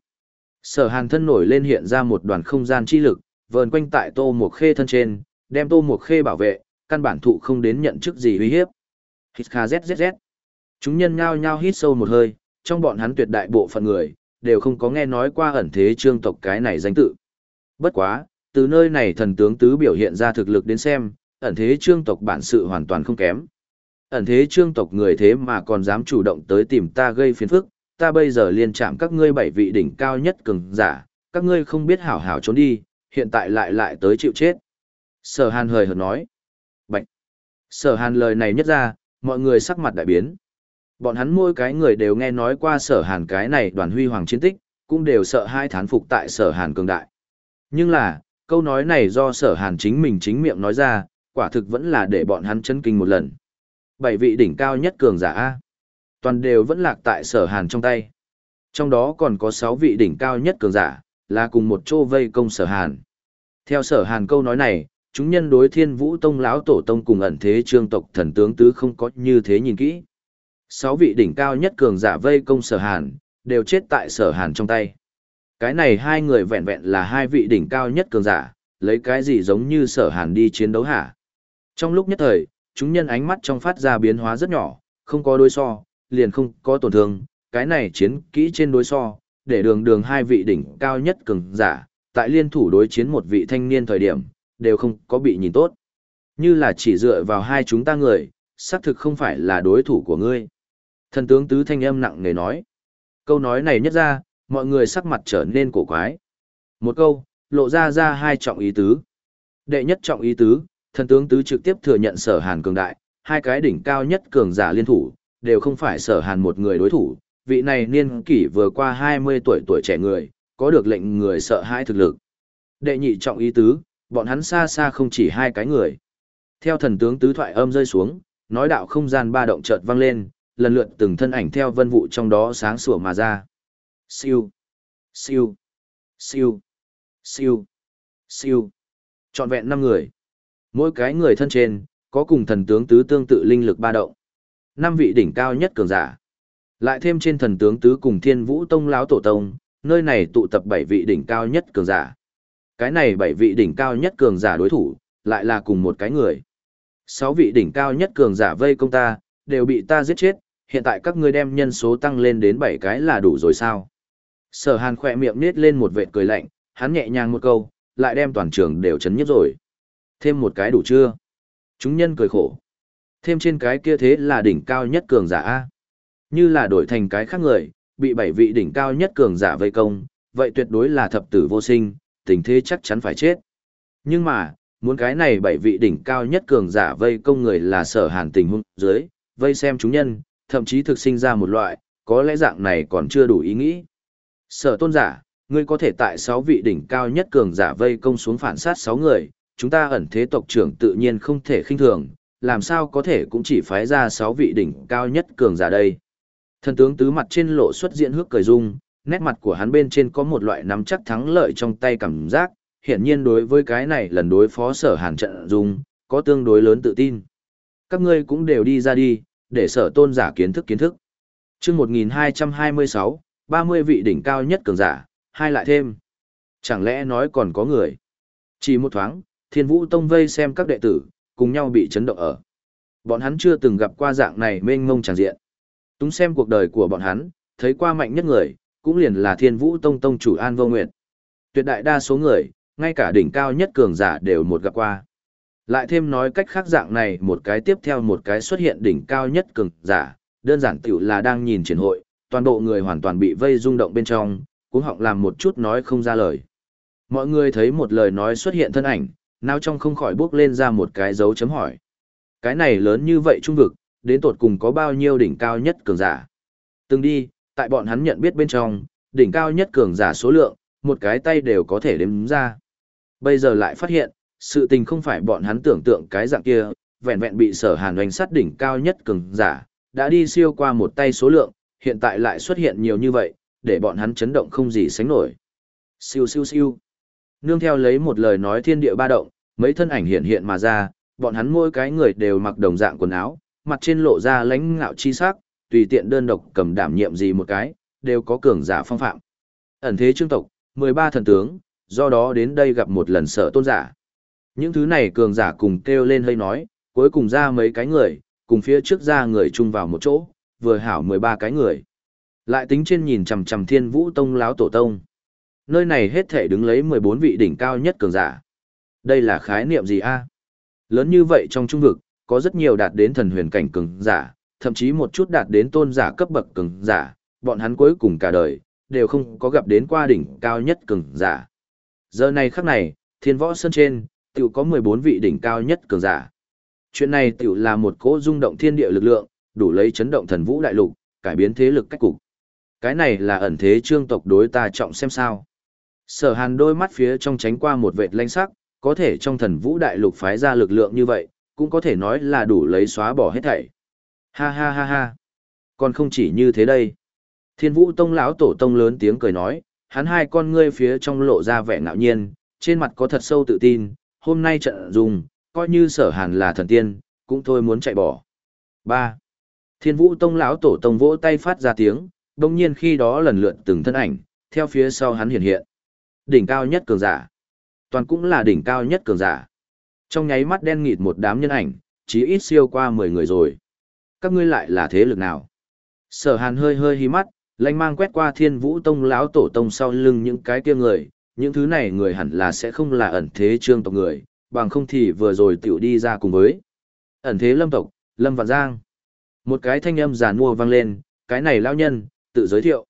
Sở Hàn thân nổi lên hiện ra một đoàn không gian chi lực, vờn quanh tại Tô Mộc Khê thân trên, đem Tô Mộc Khê bảo vệ, căn bản thụ không đến nhận chức gì uy hiếp. Hít kha zzz. Chúng nhân nhao nhao hít sâu một hơi, trong bọn hắn tuyệt đại bộ phận người, đều không có nghe nói qua ẩn thế trương tộc cái này danh tự. Bất quá, từ nơi này thần tướng tứ biểu hiện ra thực lực đến xem, ẩn thế trương tộc bản sự hoàn toàn không kém. Ẩn thế trương tộc người thế mà còn dám chủ động tới tìm ta gây phiền phức, ta bây giờ liên chạm các ngươi bảy vị đỉnh cao nhất cường giả, các ngươi không biết hảo hảo trốn đi, hiện tại lại lại tới chịu chết. Sở hàn hời hợt nói. Bạch. Sở hàn lời này nhất ra, mọi người sắc mặt đại biến. Bọn hắn mỗi cái người đều nghe nói qua sở hàn cái này đoàn huy hoàng chiến tích, cũng đều sợ hai thán phục tại sở hàn cường đại. Nhưng là, câu nói này do sở hàn chính mình chính miệng nói ra, quả thực vẫn là để bọn hắn chân kinh một lần. Bảy vị đỉnh cao nhất cường giả A. Toàn đều vẫn lạc tại sở hàn trong tay. Trong đó còn có sáu vị đỉnh cao nhất cường giả, là cùng một chỗ vây công sở hàn. Theo sở hàn câu nói này, chúng nhân đối thiên vũ tông lão tổ tông cùng ẩn thế trương tộc thần tướng tứ không có như thế nhìn kỹ. Sáu vị đỉnh cao nhất cường giả vây công sở hàn, đều chết tại sở hàn trong tay. Cái này hai người vẹn vẹn là hai vị đỉnh cao nhất cường giả, lấy cái gì giống như sở hàn đi chiến đấu hả? Trong lúc nhất thời, chúng nhân ánh mắt trong phát ra biến hóa rất nhỏ, không có đối so, liền không có tổn thương, cái này chiến kỹ trên đối so, để đường đường hai vị đỉnh cao nhất cường giả, tại liên thủ đối chiến một vị thanh niên thời điểm, đều không có bị nhìn tốt. Như là chỉ dựa vào hai chúng ta người, xác thực không phải là đối thủ của ngươi. Thần tướng tứ thanh âm nặng nề nói. Câu nói này nhất ra, mọi người sắc mặt trở nên cổ quái. Một câu, lộ ra ra hai trọng ý tứ. Đệ nhất trọng ý tứ, thần tướng tứ trực tiếp thừa nhận sở hàn cường đại, hai cái đỉnh cao nhất cường giả liên thủ, đều không phải sở hàn một người đối thủ. Vị này niên kỷ vừa qua 20 tuổi tuổi trẻ người, có được lệnh người sợ hãi thực lực. Đệ nhị trọng ý tứ, bọn hắn xa xa không chỉ hai cái người. Theo thần tướng tứ thoại âm rơi xuống, nói đạo không gian ba động chợt vang lên, lần lượt từng thân ảnh theo vân vụ trong đó sáng sủa mà ra. Siêu, siêu, siêu, siêu, siêu. Trọn vẹn năm người. Mỗi cái người thân trên, có cùng thần tướng tứ tương tự linh lực ba động. Năm vị đỉnh cao nhất cường giả. Lại thêm trên thần tướng tứ cùng thiên vũ tông láo tổ tông, nơi này tụ tập bảy vị đỉnh cao nhất cường giả. Cái này bảy vị đỉnh cao nhất cường giả đối thủ, lại là cùng một cái người. Sáu vị đỉnh cao nhất cường giả vây công ta, đều bị ta giết chết, hiện tại các ngươi đem nhân số tăng lên đến bảy cái là đủ rồi sao? Sở hàn khỏe miệng nết lên một vệt cười lạnh, hắn nhẹ nhàng một câu, lại đem toàn trường đều chấn nhất rồi. Thêm một cái đủ chưa? Chúng nhân cười khổ. Thêm trên cái kia thế là đỉnh cao nhất cường giả A. Như là đổi thành cái khác người, bị bảy vị đỉnh cao nhất cường giả vây công, vậy tuyệt đối là thập tử vô sinh, tình thế chắc chắn phải chết. Nhưng mà, muốn cái này bảy vị đỉnh cao nhất cường giả vây công người là sở hàn tình huống dưới, vây xem chúng nhân, thậm chí thực sinh ra một loại, có lẽ dạng này còn chưa đủ ý nghĩ. Sở tôn giả, ngươi có thể tại 6 vị đỉnh cao nhất cường giả vây công xuống phản sát 6 người, chúng ta ẩn thế tộc trưởng tự nhiên không thể khinh thường, làm sao có thể cũng chỉ phái ra 6 vị đỉnh cao nhất cường giả đây. Thần tướng tứ mặt trên lộ xuất diện hước cười dung, nét mặt của hắn bên trên có một loại nắm chắc thắng lợi trong tay cảm giác, hiển nhiên đối với cái này lần đối phó sở hàn trận dùng có tương đối lớn tự tin. Các ngươi cũng đều đi ra đi, để sở tôn giả kiến thức kiến thức. chương 1226, 30 vị đỉnh cao nhất cường giả, hai lại thêm. Chẳng lẽ nói còn có người? Chỉ một thoáng, thiên vũ tông vây xem các đệ tử, cùng nhau bị chấn động ở. Bọn hắn chưa từng gặp qua dạng này mênh mông tràng diện. Túng xem cuộc đời của bọn hắn, thấy qua mạnh nhất người, cũng liền là thiên vũ tông tông chủ An Vô Nguyệt. Tuyệt đại đa số người, ngay cả đỉnh cao nhất cường giả đều một gặp qua. Lại thêm nói cách khác dạng này một cái tiếp theo một cái xuất hiện đỉnh cao nhất cường giả, đơn giản tiểu là đang nhìn triển hội, toàn bộ người hoàn toàn bị vây rung động bên trong, cũng họng làm một chút nói không ra lời. Mọi người thấy một lời nói xuất hiện thân ảnh, nào trong không khỏi bước lên ra một cái dấu chấm hỏi. Cái này lớn như vậy trung vực, đến tột cùng có bao nhiêu đỉnh cao nhất cường giả. Từng đi, tại bọn hắn nhận biết bên trong, đỉnh cao nhất cường giả số lượng, một cái tay đều có thể đếm ra. Bây giờ lại phát hiện, sự tình không phải bọn hắn tưởng tượng cái dạng kia, vẹn vẹn bị sở hàn oanh sát đỉnh cao nhất cường giả, đã đi siêu qua một tay số lượng, hiện tại lại xuất hiện nhiều như vậy, để bọn hắn chấn động không gì sánh nổi. Siêu siêu siêu. Nương theo lấy một lời nói thiên địa ba động, mấy thân ảnh hiện hiện mà ra, bọn hắn mỗi cái người đều mặc đồng dạng quần áo, mặt trên lộ ra lãnh ngạo chi sắc, tùy tiện đơn độc cầm đảm nhiệm gì một cái, đều có cường giả phong phạm. Ẩn thế trương tộc, 13 thần tướng, do đó đến đây gặp một lần sở tôn giả. Những thứ này cường giả cùng kêu lên hơi nói, cuối cùng ra mấy cái người, cùng phía trước ra người chung vào một chỗ, vừa hảo 13 cái người. Lại tính trên nhìn chằm chằm thiên vũ tông láo tổ tông. Nơi này hết thể đứng lấy 14 vị đỉnh cao nhất cường giả. Đây là khái niệm gì a? Lớn như vậy trong trung vực, có rất nhiều đạt đến thần huyền cảnh cường giả, thậm chí một chút đạt đến tôn giả cấp bậc cường giả, bọn hắn cuối cùng cả đời, đều không có gặp đến qua đỉnh cao nhất cường giả. Giờ này khắc này, thiên võ sơn trên, tiểu có 14 vị đỉnh cao nhất cường giả. Chuyện này tiểu là một cỗ rung động thiên địa lực lượng, đủ lấy chấn động thần vũ đại lục, cải biến thế lực cách cục. Cái này là ẩn thế trương tộc đối ta trọng xem sao. Sở hàn đôi mắt phía trong tránh qua một vệt lanh sắc, có thể trong thần vũ đại lục phái ra lực lượng như vậy, cũng có thể nói là đủ lấy xóa bỏ hết thảy. Ha ha ha ha. Còn không chỉ như thế đây. Thiên vũ tông lão tổ tông lớn tiếng cười nói, hắn hai con ngươi phía trong lộ ra vẻ ngạo nhiên, trên mặt có thật sâu tự tin, hôm nay trận dùng, coi như sở hàn là thần tiên, cũng thôi muốn chạy bỏ. 3. Thiên vũ tông lão tổ tông vỗ tay phát ra tiếng, đồng nhiên khi đó lần lượt từng thân ảnh, theo phía sau hắn hiện hiện. Đỉnh cao nhất cường giả. Toàn cũng là đỉnh cao nhất cường giả. Trong nháy mắt đen nghịt một đám nhân ảnh, chí ít siêu qua 10 người rồi. Các ngươi lại là thế lực nào? Sở hàn hơi hơi hí mắt, lanh mang quét qua thiên vũ tông lão tổ tông sau lưng những cái kia người, những thứ này người hẳn là sẽ không là ẩn thế trương tộc người, bằng không thì vừa rồi tiểu đi ra cùng với. Ẩn thế lâm tộc, Lâm Vạn Giang. Một cái thanh âm giàn mua vang lên, cái này lao nhân, tự giới thiệu.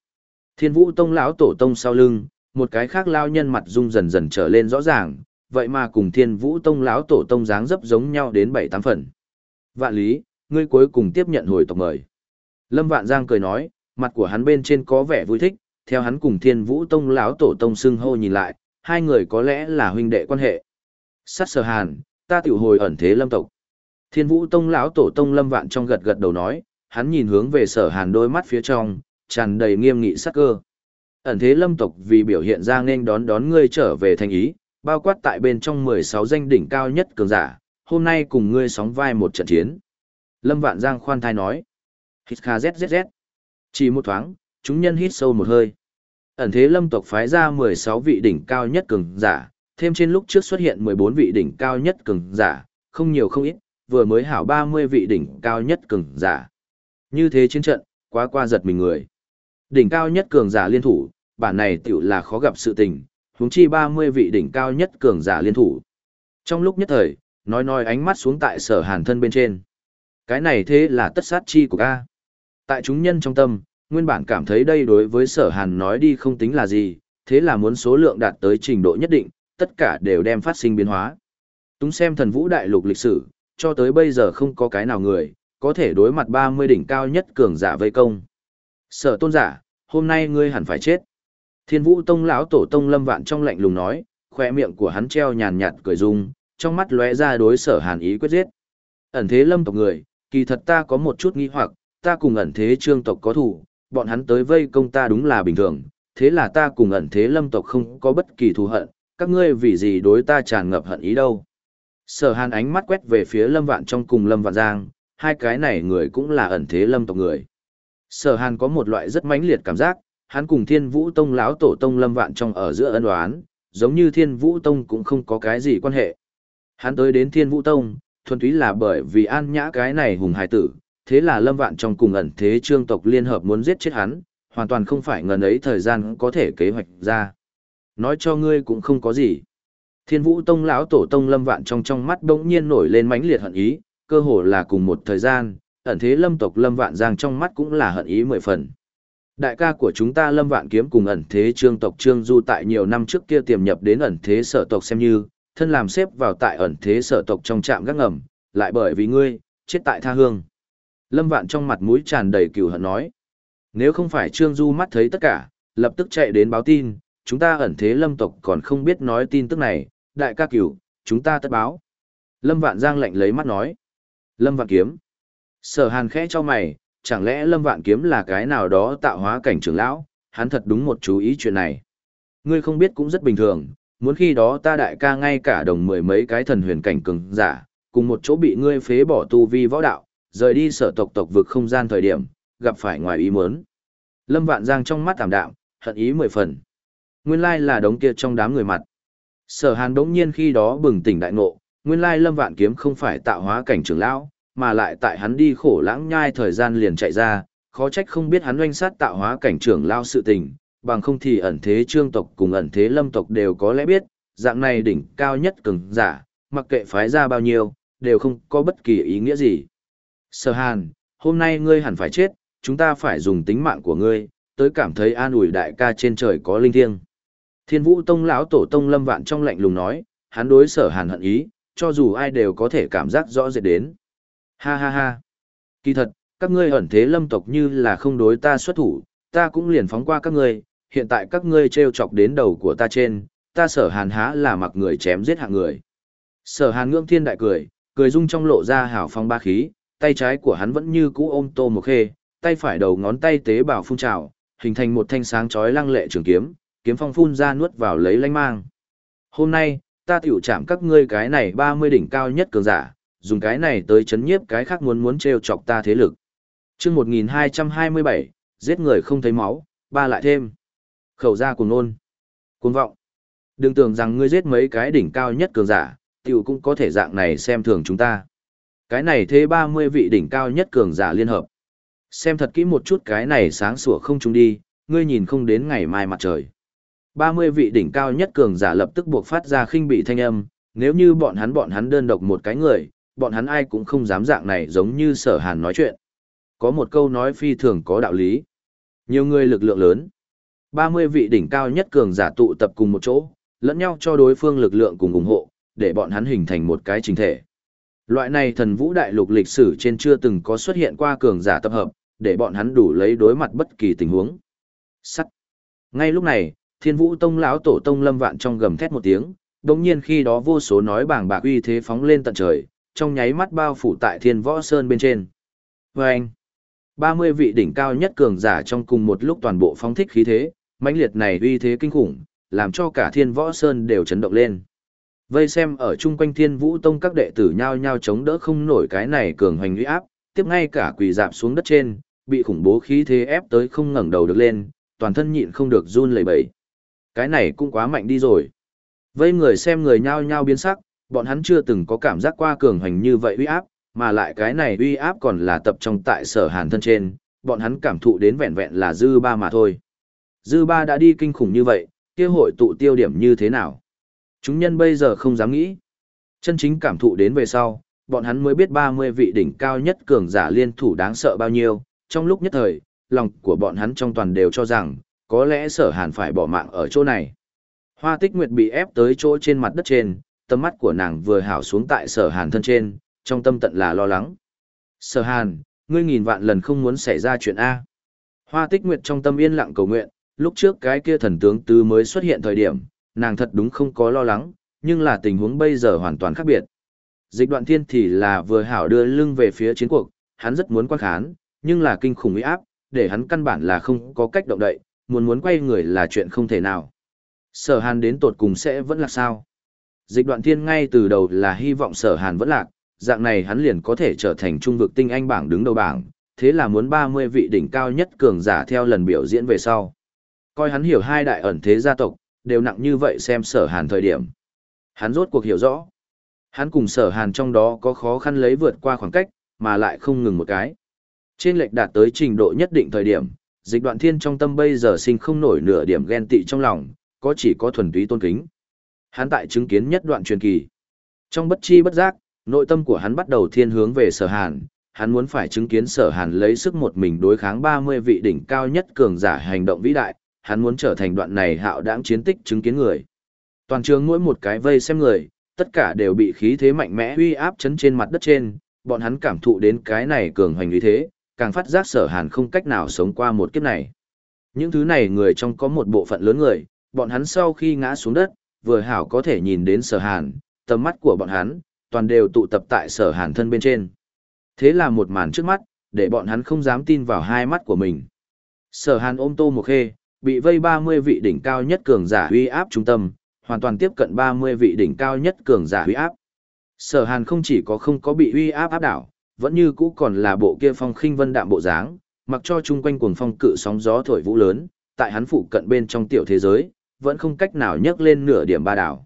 Thiên Vũ Tông lão tổ tông sau lưng, một cái khác lao nhân mặt dung dần dần trở lên rõ ràng, vậy mà cùng Thiên Vũ Tông lão tổ tông dáng dấp giống nhau đến bảy tám phần. Vạn lý, ngươi cuối cùng tiếp nhận hồi tộc mời. Lâm Vạn Giang cười nói, mặt của hắn bên trên có vẻ vui thích, theo hắn cùng Thiên Vũ Tông lão tổ tông xưng hô nhìn lại, hai người có lẽ là huynh đệ quan hệ. Sát sở hàn, ta tiểu hồi ẩn thế lâm tộc. Thiên Vũ Tông lão tổ tông Lâm Vạn trong gật gật đầu nói, hắn nhìn hướng về sở hàn đôi mắt phía trong, tràn đầy nghiêm nghị sắc cơ. Ẩn thế lâm tộc vì biểu hiện ra nên đón đón ngươi trở về thành ý, bao quát tại bên trong 16 danh đỉnh cao nhất cường giả, hôm nay cùng ngươi sóng vai một trận chiến. Lâm Vạn Giang khoan thai nói. Hít kha zzz. Chỉ một thoáng, chúng nhân hít sâu một hơi. Ẩn thế lâm tộc phái ra 16 vị đỉnh cao nhất cường giả, thêm trên lúc trước xuất hiện 14 vị đỉnh cao nhất cường giả, không nhiều không ít, vừa mới hảo 30 vị đỉnh cao nhất cường giả. Như thế chiến trận, quá qua giật mình người. Đỉnh cao nhất cường giả liên thủ, bản này tiểu là khó gặp sự tình, huống chi 30 vị đỉnh cao nhất cường giả liên thủ. Trong lúc nhất thời, nói nói ánh mắt xuống tại sở hàn thân bên trên. Cái này thế là tất sát chi của ca. Tại chúng nhân trong tâm, nguyên bản cảm thấy đây đối với sở hàn nói đi không tính là gì, thế là muốn số lượng đạt tới trình độ nhất định, tất cả đều đem phát sinh biến hóa. Túng xem thần vũ đại lục lịch sử, cho tới bây giờ không có cái nào người, có thể đối mặt 30 đỉnh cao nhất cường giả vây công. Sở tôn giả, hôm nay ngươi hẳn phải chết. Thiên vũ tông lão tổ tông lâm vạn trong lạnh lùng nói, khoe miệng của hắn treo nhàn nhạt cười dung, trong mắt lóe ra đối sở hàn ý quyết giết. Ẩn thế lâm tộc người, kỳ thật ta có một chút nghi hoặc, ta cùng ẩn thế trương tộc có thủ, bọn hắn tới vây công ta đúng là bình thường, thế là ta cùng ẩn thế lâm tộc không có bất kỳ thù hận, các ngươi vì gì đối ta tràn ngập hận ý đâu. Sở hàn ánh mắt quét về phía lâm vạn trong cùng lâm vạn giang, hai cái này người cũng là ẩn thế lâm tộc người. Sở hàn có một loại rất mãnh liệt cảm giác, hắn cùng thiên vũ tông lão tổ tông lâm vạn trong ở giữa ân đoán, giống như thiên vũ tông cũng không có cái gì quan hệ. Hắn tới đến thiên vũ tông, thuần túy là bởi vì an nhã cái này hùng hải tử, thế là lâm vạn trong cùng ẩn thế trương tộc liên hợp muốn giết chết hắn, hoàn toàn không phải ngần ấy thời gian có thể kế hoạch ra. Nói cho ngươi cũng không có gì. Thiên Vũ Tông lão tổ tông Lâm Vạn trong trong mắt bỗng nhiên nổi lên mãnh liệt hận ý, cơ hồ là cùng một thời gian, ẩn thế Lâm tộc Lâm Vạn Giang trong mắt cũng là hận ý mười phần. Đại ca của chúng ta Lâm Vạn Kiếm cùng ẩn thế Trương tộc Trương Du tại nhiều năm trước kia tiềm nhập đến ẩn thế sở tộc xem như, thân làm xếp vào tại ẩn thế sở tộc trong trạm gác ngầm, lại bởi vì ngươi, chết tại tha hương. Lâm Vạn trong mặt mũi tràn đầy cừu hận nói. Nếu không phải Trương Du mắt thấy tất cả, lập tức chạy đến báo tin, chúng ta ẩn thế lâm tộc còn không biết nói tin tức này, đại ca cửu, chúng ta tất báo. Lâm Vạn Giang lạnh lấy mắt nói. Lâm Vạn Kiếm. Sở hàn khẽ cho mày, chẳng lẽ Lâm Vạn Kiếm là cái nào đó tạo hóa cảnh trưởng lão, hắn thật đúng một chú ý chuyện này. Ngươi không biết cũng rất bình thường, muốn khi đó ta đại ca ngay cả đồng mười mấy cái thần huyền cảnh cường giả, cùng một chỗ bị ngươi phế bỏ tu vi võ đạo, rời đi sở tộc tộc vực không gian thời điểm, gặp phải ngoài ý muốn. Lâm Vạn Giang trong mắt tạm đạm, hận ý mười phần. Nguyên lai là đống kia trong đám người mặt. Sở Hàn đống nhiên khi đó bừng tỉnh đại ngộ, nguyên lai Lâm Vạn Kiếm không phải tạo hóa cảnh trưởng lão, mà lại tại hắn đi khổ lãng nhai thời gian liền chạy ra, khó trách không biết hắn oanh sát tạo hóa cảnh trưởng lão sự tình, bằng không thì ẩn thế trương tộc cùng ẩn thế lâm tộc đều có lẽ biết, dạng này đỉnh cao nhất cường giả, mặc kệ phái ra bao nhiêu, đều không có bất kỳ ý nghĩa gì. Sở Hàn, hôm nay ngươi hẳn phải chết, chúng ta phải dùng tính mạng của ngươi, tới cảm thấy an ủi đại ca trên trời có linh thiêng. Thiên Vũ Tông lão tổ tông Lâm Vạn trong lạnh lùng nói, hắn đối Sở Hàn hận ý, cho dù ai đều có thể cảm giác rõ rệt đến. Ha ha ha. Kỳ thật, các ngươi ẩn thế lâm tộc như là không đối ta xuất thủ, ta cũng liền phóng qua các ngươi, hiện tại các ngươi trêu chọc đến đầu của ta trên, ta Sở Hàn há là mặc người chém giết hạng người. Sở Hàn ngưỡng thiên đại cười, cười rung trong lộ ra hào phong ba khí, tay trái của hắn vẫn như cũ ôm tô một khê, tay phải đầu ngón tay tế bào phun trào, hình thành một thanh sáng chói lăng lệ trường kiếm, kiếm phong phun ra nuốt vào lấy lanh mang. Hôm nay, ta tiểu chạm các ngươi cái này 30 đỉnh cao nhất cường giả, dùng cái này tới chấn nhiếp cái khác muốn muốn treo chọc ta thế lực. Chương 1227, giết người không thấy máu, ba lại thêm. Khẩu ra cùng nôn. Cuồng vọng. Đừng tưởng rằng ngươi giết mấy cái đỉnh cao nhất cường giả, tiểu cũng có thể dạng này xem thường chúng ta. Cái này thế 30 vị đỉnh cao nhất cường giả liên hợp. Xem thật kỹ một chút cái này sáng sủa không chúng đi, ngươi nhìn không đến ngày mai mặt trời. 30 vị đỉnh cao nhất cường giả lập tức buộc phát ra khinh bị thanh âm, Nếu như bọn hắn bọn hắn đơn độc một cái người, bọn hắn ai cũng không dám dạng này giống như sở hàn nói chuyện. Có một câu nói phi thường có đạo lý. Nhiều người lực lượng lớn. 30 vị đỉnh cao nhất cường giả tụ tập cùng một chỗ, lẫn nhau cho đối phương lực lượng cùng ủng hộ, để bọn hắn hình thành một cái trình thể. Loại này thần vũ đại lục lịch sử trên chưa từng có xuất hiện qua cường giả tập hợp, để bọn hắn đủ lấy đối mặt bất kỳ tình huống. Sắt. Ngay lúc này, Thiên Vũ Tông lão tổ tông Lâm Vạn trong gầm thét một tiếng, đồng nhiên khi đó vô số nói bảng bạc uy thế phóng lên tận trời, trong nháy mắt bao phủ tại Thiên Võ Sơn bên trên. Và anh, 30 vị đỉnh cao nhất cường giả trong cùng một lúc toàn bộ phóng thích khí thế, mãnh liệt này uy thế kinh khủng, làm cho cả Thiên Võ Sơn đều chấn động lên. Vây xem ở chung quanh Thiên Vũ Tông các đệ tử nhao nhao chống đỡ không nổi cái này cường hoành uy áp, tiếp ngay cả quỳ dạp xuống đất trên, bị khủng bố khí thế ép tới không ngẩng đầu được lên, toàn thân nhịn không được run lẩy bẩy. Cái này cũng quá mạnh đi rồi. Vây người xem người nhao nhao biến sắc, bọn hắn chưa từng có cảm giác qua cường hành như vậy uy áp, mà lại cái này uy áp còn là tập trong tại sở hàn thân trên, bọn hắn cảm thụ đến vẹn vẹn là dư ba mà thôi. Dư ba đã đi kinh khủng như vậy, kia hội tụ tiêu điểm như thế nào? Chúng nhân bây giờ không dám nghĩ. Chân chính cảm thụ đến về sau, bọn hắn mới biết 30 vị đỉnh cao nhất cường giả liên thủ đáng sợ bao nhiêu, trong lúc nhất thời, lòng của bọn hắn trong toàn đều cho rằng, có lẽ sở hàn phải bỏ mạng ở chỗ này. Hoa tích nguyệt bị ép tới chỗ trên mặt đất trên, tầm mắt của nàng vừa hảo xuống tại sở hàn thân trên, trong tâm tận là lo lắng. Sở hàn, ngươi nghìn vạn lần không muốn xảy ra chuyện A. Hoa tích nguyệt trong tâm yên lặng cầu nguyện, lúc trước cái kia thần tướng tứ mới xuất hiện thời điểm, nàng thật đúng không có lo lắng, nhưng là tình huống bây giờ hoàn toàn khác biệt. Dịch đoạn thiên thì là vừa hảo đưa lưng về phía chiến cuộc, hắn rất muốn quan khán, nhưng là kinh khủng uy áp, để hắn căn bản là không có cách động đậy, muốn muốn quay người là chuyện không thể nào. Sở hàn đến tột cùng sẽ vẫn là sao? Dịch đoạn thiên ngay từ đầu là hy vọng sở hàn vẫn lạc, dạng này hắn liền có thể trở thành trung vực tinh anh bảng đứng đầu bảng, thế là muốn 30 vị đỉnh cao nhất cường giả theo lần biểu diễn về sau. Coi hắn hiểu hai đại ẩn thế gia tộc, đều nặng như vậy xem sở hàn thời điểm. Hắn rốt cuộc hiểu rõ. Hắn cùng sở hàn trong đó có khó khăn lấy vượt qua khoảng cách, mà lại không ngừng một cái. Trên lệch đạt tới trình độ nhất định thời điểm, dịch đoạn thiên trong tâm bây giờ sinh không nổi nửa điểm ghen tị trong lòng, có chỉ có thuần túy tôn kính. Hắn tại chứng kiến nhất đoạn truyền kỳ. Trong bất chi bất giác, nội tâm của hắn bắt đầu thiên hướng về sở hàn, hắn muốn phải chứng kiến sở hàn lấy sức một mình đối kháng 30 vị đỉnh cao nhất cường giả hành động vĩ đại, hắn muốn trở thành đoạn này hạo đáng chiến tích chứng kiến người. Toàn trường mỗi một cái vây xem người, tất cả đều bị khí thế mạnh mẽ uy áp chấn trên mặt đất trên, bọn hắn cảm thụ đến cái này cường hoành uy thế, càng phát giác sở hàn không cách nào sống qua một kiếp này. Những thứ này người trong có một bộ phận lớn người, bọn hắn sau khi ngã xuống đất, vừa hảo có thể nhìn đến sở hàn, tầm mắt của bọn hắn, toàn đều tụ tập tại sở hàn thân bên trên. Thế là một màn trước mắt, để bọn hắn không dám tin vào hai mắt của mình. Sở hàn ôm tô một khê, bị vây 30 vị đỉnh cao nhất cường giả uy áp trung tâm, hoàn toàn tiếp cận 30 vị đỉnh cao nhất cường giả uy áp. Sở hàn không chỉ có không có bị uy áp áp đảo, vẫn như cũ còn là bộ kia phong khinh vân đạm bộ dáng, mặc cho chung quanh cuồng phong cự sóng gió thổi vũ lớn, tại hắn phụ cận bên trong tiểu thế giới, vẫn không cách nào nhấc lên nửa điểm ba đảo.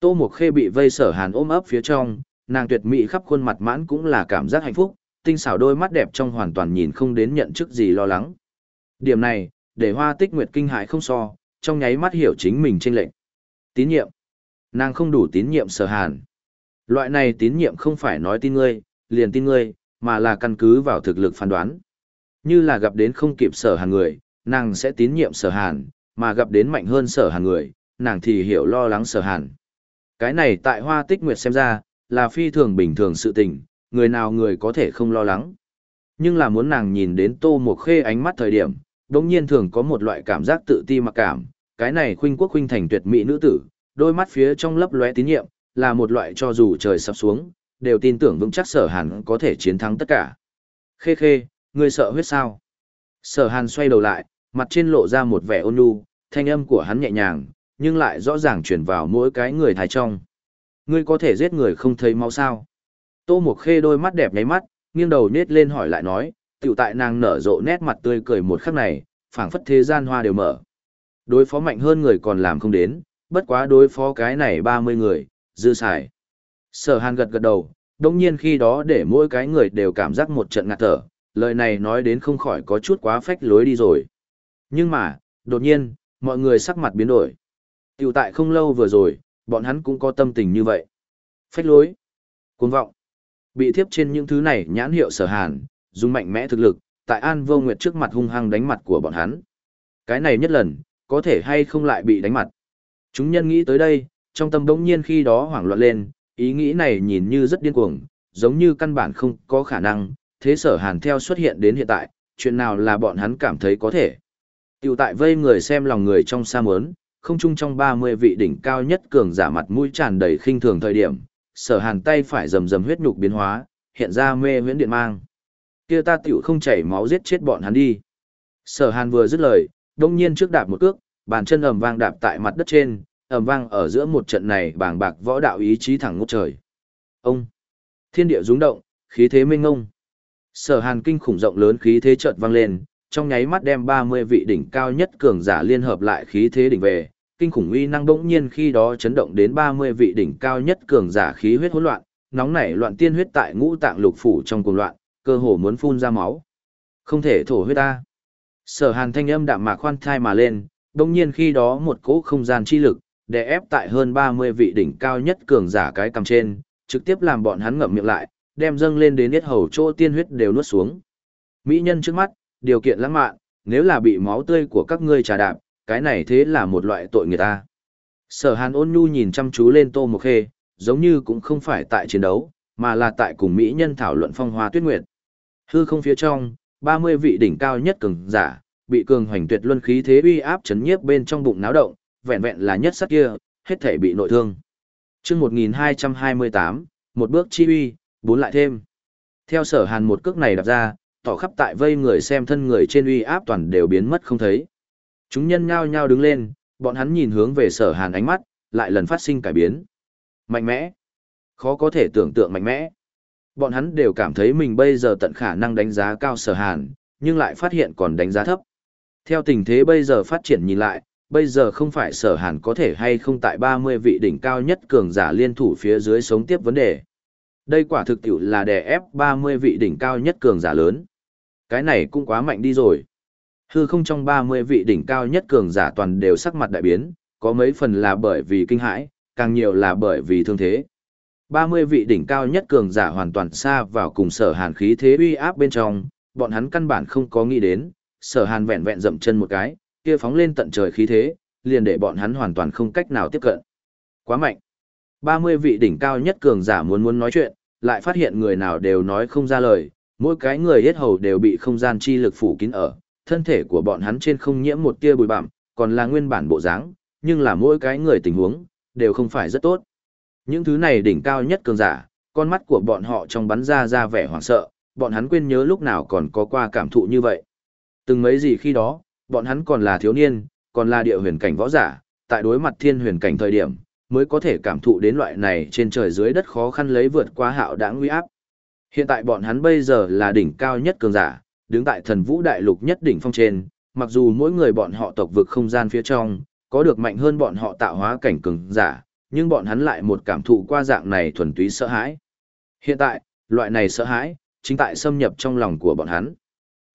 Tô Mộc Khê bị vây sở hàn ôm ấp phía trong, nàng tuyệt mỹ khắp khuôn mặt mãn cũng là cảm giác hạnh phúc, tinh xảo đôi mắt đẹp trong hoàn toàn nhìn không đến nhận chức gì lo lắng. Điểm này, để hoa tích nguyệt kinh hại không so, trong nháy mắt hiểu chính mình trên lệnh. Tín nhiệm. Nàng không đủ tín nhiệm sở hàn. Loại này tín nhiệm không phải nói tin ngươi, liền tin ngươi, mà là căn cứ vào thực lực phán đoán. Như là gặp đến không kịp sở hàn người, nàng sẽ tín nhiệm sở hàn, mà gặp đến mạnh hơn sở hàn người, nàng thì hiểu lo lắng sở hàn. Cái này tại hoa tích nguyệt xem ra, là phi thường bình thường sự tình, người nào người có thể không lo lắng. Nhưng là muốn nàng nhìn đến tô một khê ánh mắt thời điểm, đống nhiên thường có một loại cảm giác tự ti mặc cảm, cái này khuynh quốc khuynh thành tuyệt mỹ nữ tử, đôi mắt phía trong lấp lóe tín nhiệm, là một loại cho dù trời sập xuống, đều tin tưởng vững chắc sở hàn có thể chiến thắng tất cả. Khê khê, ngươi sợ huyết sao? Sở hàn xoay đầu lại, mặt trên lộ ra một vẻ ôn nhu, thanh âm của hắn nhẹ nhàng, nhưng lại rõ ràng chuyển vào mỗi cái người thái trong. Ngươi có thể giết người không thấy máu sao? Tô Mộc Khê đôi mắt đẹp nháy mắt, nghiêng đầu nết lên hỏi lại nói, tiểu tại nàng nở rộ nét mặt tươi cười một khắc này, phảng phất thế gian hoa đều mở. Đối phó mạnh hơn người còn làm không đến, bất quá đối phó cái này 30 người, dư xài. Sở hàn gật gật đầu, đồng nhiên khi đó để mỗi cái người đều cảm giác một trận ngạt thở, lời này nói đến không khỏi có chút quá phách lối đi rồi. Nhưng mà, đột nhiên, mọi người sắc mặt biến đổi. Tiểu tại không lâu vừa rồi, bọn hắn cũng có tâm tình như vậy. Phách lối, cuồng vọng. Bị thiếp trên những thứ này nhãn hiệu sở hàn, dùng mạnh mẽ thực lực, tại An Vô Nguyệt trước mặt hung hăng đánh mặt của bọn hắn. Cái này nhất lần, có thể hay không lại bị đánh mặt. Chúng nhân nghĩ tới đây, trong tâm đống nhiên khi đó hoảng loạn lên, ý nghĩ này nhìn như rất điên cuồng, giống như căn bản không có khả năng, thế sở hàn theo xuất hiện đến hiện tại, chuyện nào là bọn hắn cảm thấy có thể. Tiểu tại vây người xem lòng người trong xa mớn, không chung trong 30 vị đỉnh cao nhất cường giả mặt mũi tràn đầy khinh thường thời điểm, sở hàn tay phải rầm rầm huyết nhục biến hóa, hiện ra mê huyễn điện mang kia ta tiểu không chảy máu giết chết bọn hắn đi. Sở hàn vừa dứt lời, đông nhiên trước đạp một cước, bàn chân ầm vang đạp tại mặt đất trên, ầm vang ở giữa một trận này bàng bạc võ đạo ý chí thẳng ngút trời. Ông! Thiên địa rung động, khí thế mênh ngông. Sở hàn kinh khủng rộng lớn khí thế chợt vang lên, trong nháy mắt đem 30 vị đỉnh cao nhất cường giả liên hợp lại khí thế đỉnh về, kinh khủng uy năng bỗng nhiên khi đó chấn động đến 30 vị đỉnh cao nhất cường giả khí huyết hỗn loạn, nóng nảy loạn tiên huyết tại ngũ tạng lục phủ trong cuồng loạn, cơ hồ muốn phun ra máu. Không thể thổ huyết ta. Sở Hàn thanh âm đạm mạc khoan thai mà lên, đồng nhiên khi đó một cỗ không gian chi lực, đè ép tại hơn 30 vị đỉnh cao nhất cường giả cái cầm trên, trực tiếp làm bọn hắn ngậm miệng lại, đem dâng lên đến hết hầu chỗ tiên huyết đều nuốt xuống. Mỹ nhân trước mắt, điều kiện lãng mạn, nếu là bị máu tươi của các ngươi trà đạp, cái này thế là một loại tội người ta. Sở hàn ôn nhu nhìn chăm chú lên tô một khê, giống như cũng không phải tại chiến đấu, mà là tại cùng Mỹ nhân thảo luận phong hoa tuyết nguyệt. Hư không phía trong, 30 vị đỉnh cao nhất cường giả, bị cường hoành tuyệt luân khí thế uy áp chấn nhiếp bên trong bụng náo động, vẹn vẹn là nhất sắc kia, hết thể bị nội thương. Chương 1228, một bước chi uy, bốn lại thêm. Theo Sở Hàn một cước này đạp ra, tỏ khắp tại vây người xem thân người trên uy áp toàn đều biến mất không thấy. Chúng nhân nhao nhao đứng lên, bọn hắn nhìn hướng về sở hàn ánh mắt, lại lần phát sinh cải biến. Mạnh mẽ. Khó có thể tưởng tượng mạnh mẽ. Bọn hắn đều cảm thấy mình bây giờ tận khả năng đánh giá cao sở hàn, nhưng lại phát hiện còn đánh giá thấp. Theo tình thế bây giờ phát triển nhìn lại, bây giờ không phải sở hàn có thể hay không tại 30 vị đỉnh cao nhất cường giả liên thủ phía dưới sống tiếp vấn đề. Đây quả thực tiểu là đè ép 30 vị đỉnh cao nhất cường giả lớn. Cái này cũng quá mạnh đi rồi. Hư không trong 30 vị đỉnh cao nhất cường giả toàn đều sắc mặt đại biến, có mấy phần là bởi vì kinh hãi, càng nhiều là bởi vì thương thế. 30 vị đỉnh cao nhất cường giả hoàn toàn xa vào cùng sở hàn khí thế uy áp bên trong, bọn hắn căn bản không có nghĩ đến, sở hàn vẹn vẹn dậm chân một cái, kia phóng lên tận trời khí thế, liền để bọn hắn hoàn toàn không cách nào tiếp cận. Quá mạnh. 30 vị đỉnh cao nhất cường giả muốn muốn nói chuyện, lại phát hiện người nào đều nói không ra lời, mỗi cái người hết hầu đều bị không gian chi lực phủ kín ở, thân thể của bọn hắn trên không nhiễm một tia bụi bặm, còn là nguyên bản bộ dáng, nhưng là mỗi cái người tình huống đều không phải rất tốt. Những thứ này đỉnh cao nhất cường giả, con mắt của bọn họ trong bắn ra ra vẻ hoảng sợ, bọn hắn quên nhớ lúc nào còn có qua cảm thụ như vậy. Từng mấy gì khi đó, bọn hắn còn là thiếu niên, còn là địa huyền cảnh võ giả, tại đối mặt thiên huyền cảnh thời điểm, mới có thể cảm thụ đến loại này trên trời dưới đất khó khăn lấy vượt qua hạo đã nguy áp. Hiện tại bọn hắn bây giờ là đỉnh cao nhất cường giả, đứng tại thần vũ đại lục nhất đỉnh phong trên, mặc dù mỗi người bọn họ tộc vực không gian phía trong, có được mạnh hơn bọn họ tạo hóa cảnh cường giả, nhưng bọn hắn lại một cảm thụ qua dạng này thuần túy sợ hãi. Hiện tại, loại này sợ hãi, chính tại xâm nhập trong lòng của bọn hắn.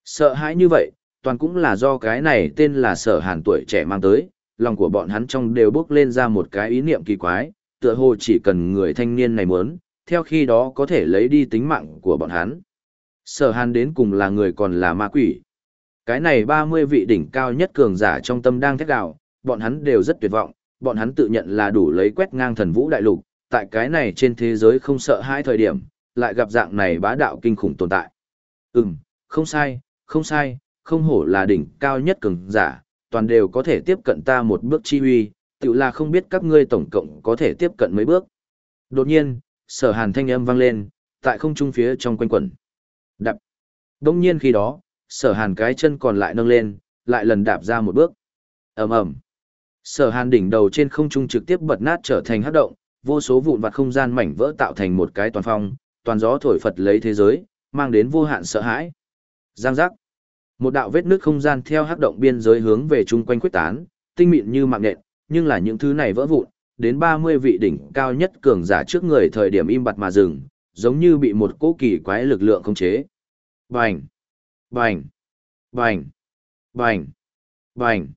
Sợ hãi như vậy, toàn cũng là do cái này tên là sở hàn tuổi trẻ mang tới, lòng của bọn hắn trong đều bước lên ra một cái ý niệm kỳ quái, tựa hồ chỉ cần người thanh niên này muốn, theo khi đó có thể lấy đi tính mạng của bọn hắn. Sở hàn đến cùng là người còn là ma quỷ. Cái này 30 vị đỉnh cao nhất cường giả trong tâm đang thét đạo bọn hắn đều rất tuyệt vọng, bọn hắn tự nhận là đủ lấy quét ngang thần vũ đại lục, tại cái này trên thế giới không sợ hai thời điểm, lại gặp dạng này bá đạo kinh khủng tồn tại. Ừm, không sai, không sai, không hổ là đỉnh cao nhất cường giả, toàn đều có thể tiếp cận ta một bước chi huy, tự là không biết các ngươi tổng cộng có thể tiếp cận mấy bước. Đột nhiên, sở hàn thanh âm vang lên, tại không trung phía trong quanh quẩn. Đạp. Đông nhiên khi đó, sở hàn cái chân còn lại nâng lên, lại lần đạp ra một bước. ầm ầm Sở hàn đỉnh đầu trên không trung trực tiếp bật nát trở thành hát động, vô số vụn vặt không gian mảnh vỡ tạo thành một cái toàn phong, toàn gió thổi phật lấy thế giới, mang đến vô hạn sợ hãi. Giang giác. Một đạo vết nước không gian theo hát động biên giới hướng về chung quanh quyết tán, tinh mịn như mạng nện, nhưng là những thứ này vỡ vụn, đến 30 vị đỉnh cao nhất cường giả trước người thời điểm im bặt mà dừng, giống như bị một cỗ kỳ quái lực lượng khống chế. Bành! Bành! Bành! Bành! Bành!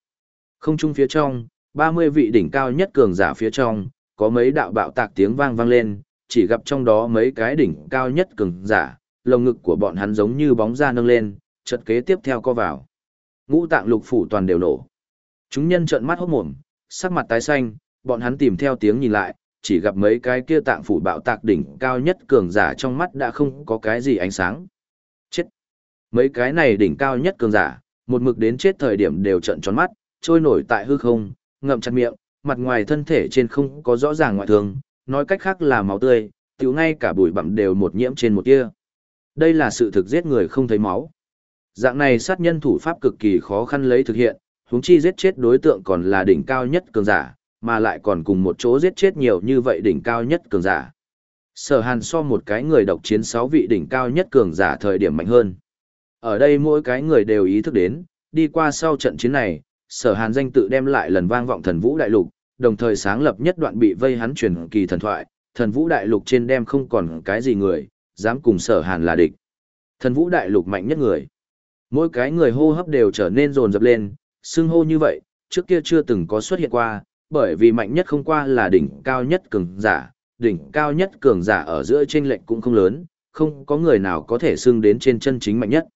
Không trung phía trong, 30 vị đỉnh cao nhất cường giả phía trong, có mấy đạo bạo tạc tiếng vang vang lên, chỉ gặp trong đó mấy cái đỉnh cao nhất cường giả, lồng ngực của bọn hắn giống như bóng da nâng lên, chợt kế tiếp theo co vào. Ngũ tạng lục phủ toàn đều nổ. Chúng nhân trợn mắt hốt mồm, sắc mặt tái xanh, bọn hắn tìm theo tiếng nhìn lại, chỉ gặp mấy cái kia tạng phủ bạo tạc đỉnh cao nhất cường giả trong mắt đã không có cái gì ánh sáng. Chết! Mấy cái này đỉnh cao nhất cường giả, một mực đến chết thời điểm đều trợn tròn mắt, trôi nổi tại hư không, ngậm chặt miệng, mặt ngoài thân thể trên không có rõ ràng ngoại thương, nói cách khác là máu tươi, tiểu ngay cả bụi bặm đều một nhiễm trên một tia. Đây là sự thực giết người không thấy máu. Dạng này sát nhân thủ pháp cực kỳ khó khăn lấy thực hiện, huống chi giết chết đối tượng còn là đỉnh cao nhất cường giả, mà lại còn cùng một chỗ giết chết nhiều như vậy đỉnh cao nhất cường giả. Sở Hàn so một cái người độc chiến 6 vị đỉnh cao nhất cường giả thời điểm mạnh hơn. Ở đây mỗi cái người đều ý thức đến, đi qua sau trận chiến này, Sở Hàn danh tự đem lại lần vang vọng thần vũ đại lục, đồng thời sáng lập nhất đoạn bị vây hắn truyền kỳ thần thoại, thần vũ đại lục trên đem không còn cái gì người, dám cùng Sở Hàn là địch. Thần vũ đại lục mạnh nhất người. Mỗi cái người hô hấp đều trở nên rồn rập lên, xưng hô như vậy, trước kia chưa từng có xuất hiện qua, bởi vì mạnh nhất không qua là đỉnh cao nhất cường giả, đỉnh cao nhất cường giả ở giữa trên lệnh cũng không lớn, không có người nào có thể xưng đến trên chân chính mạnh nhất.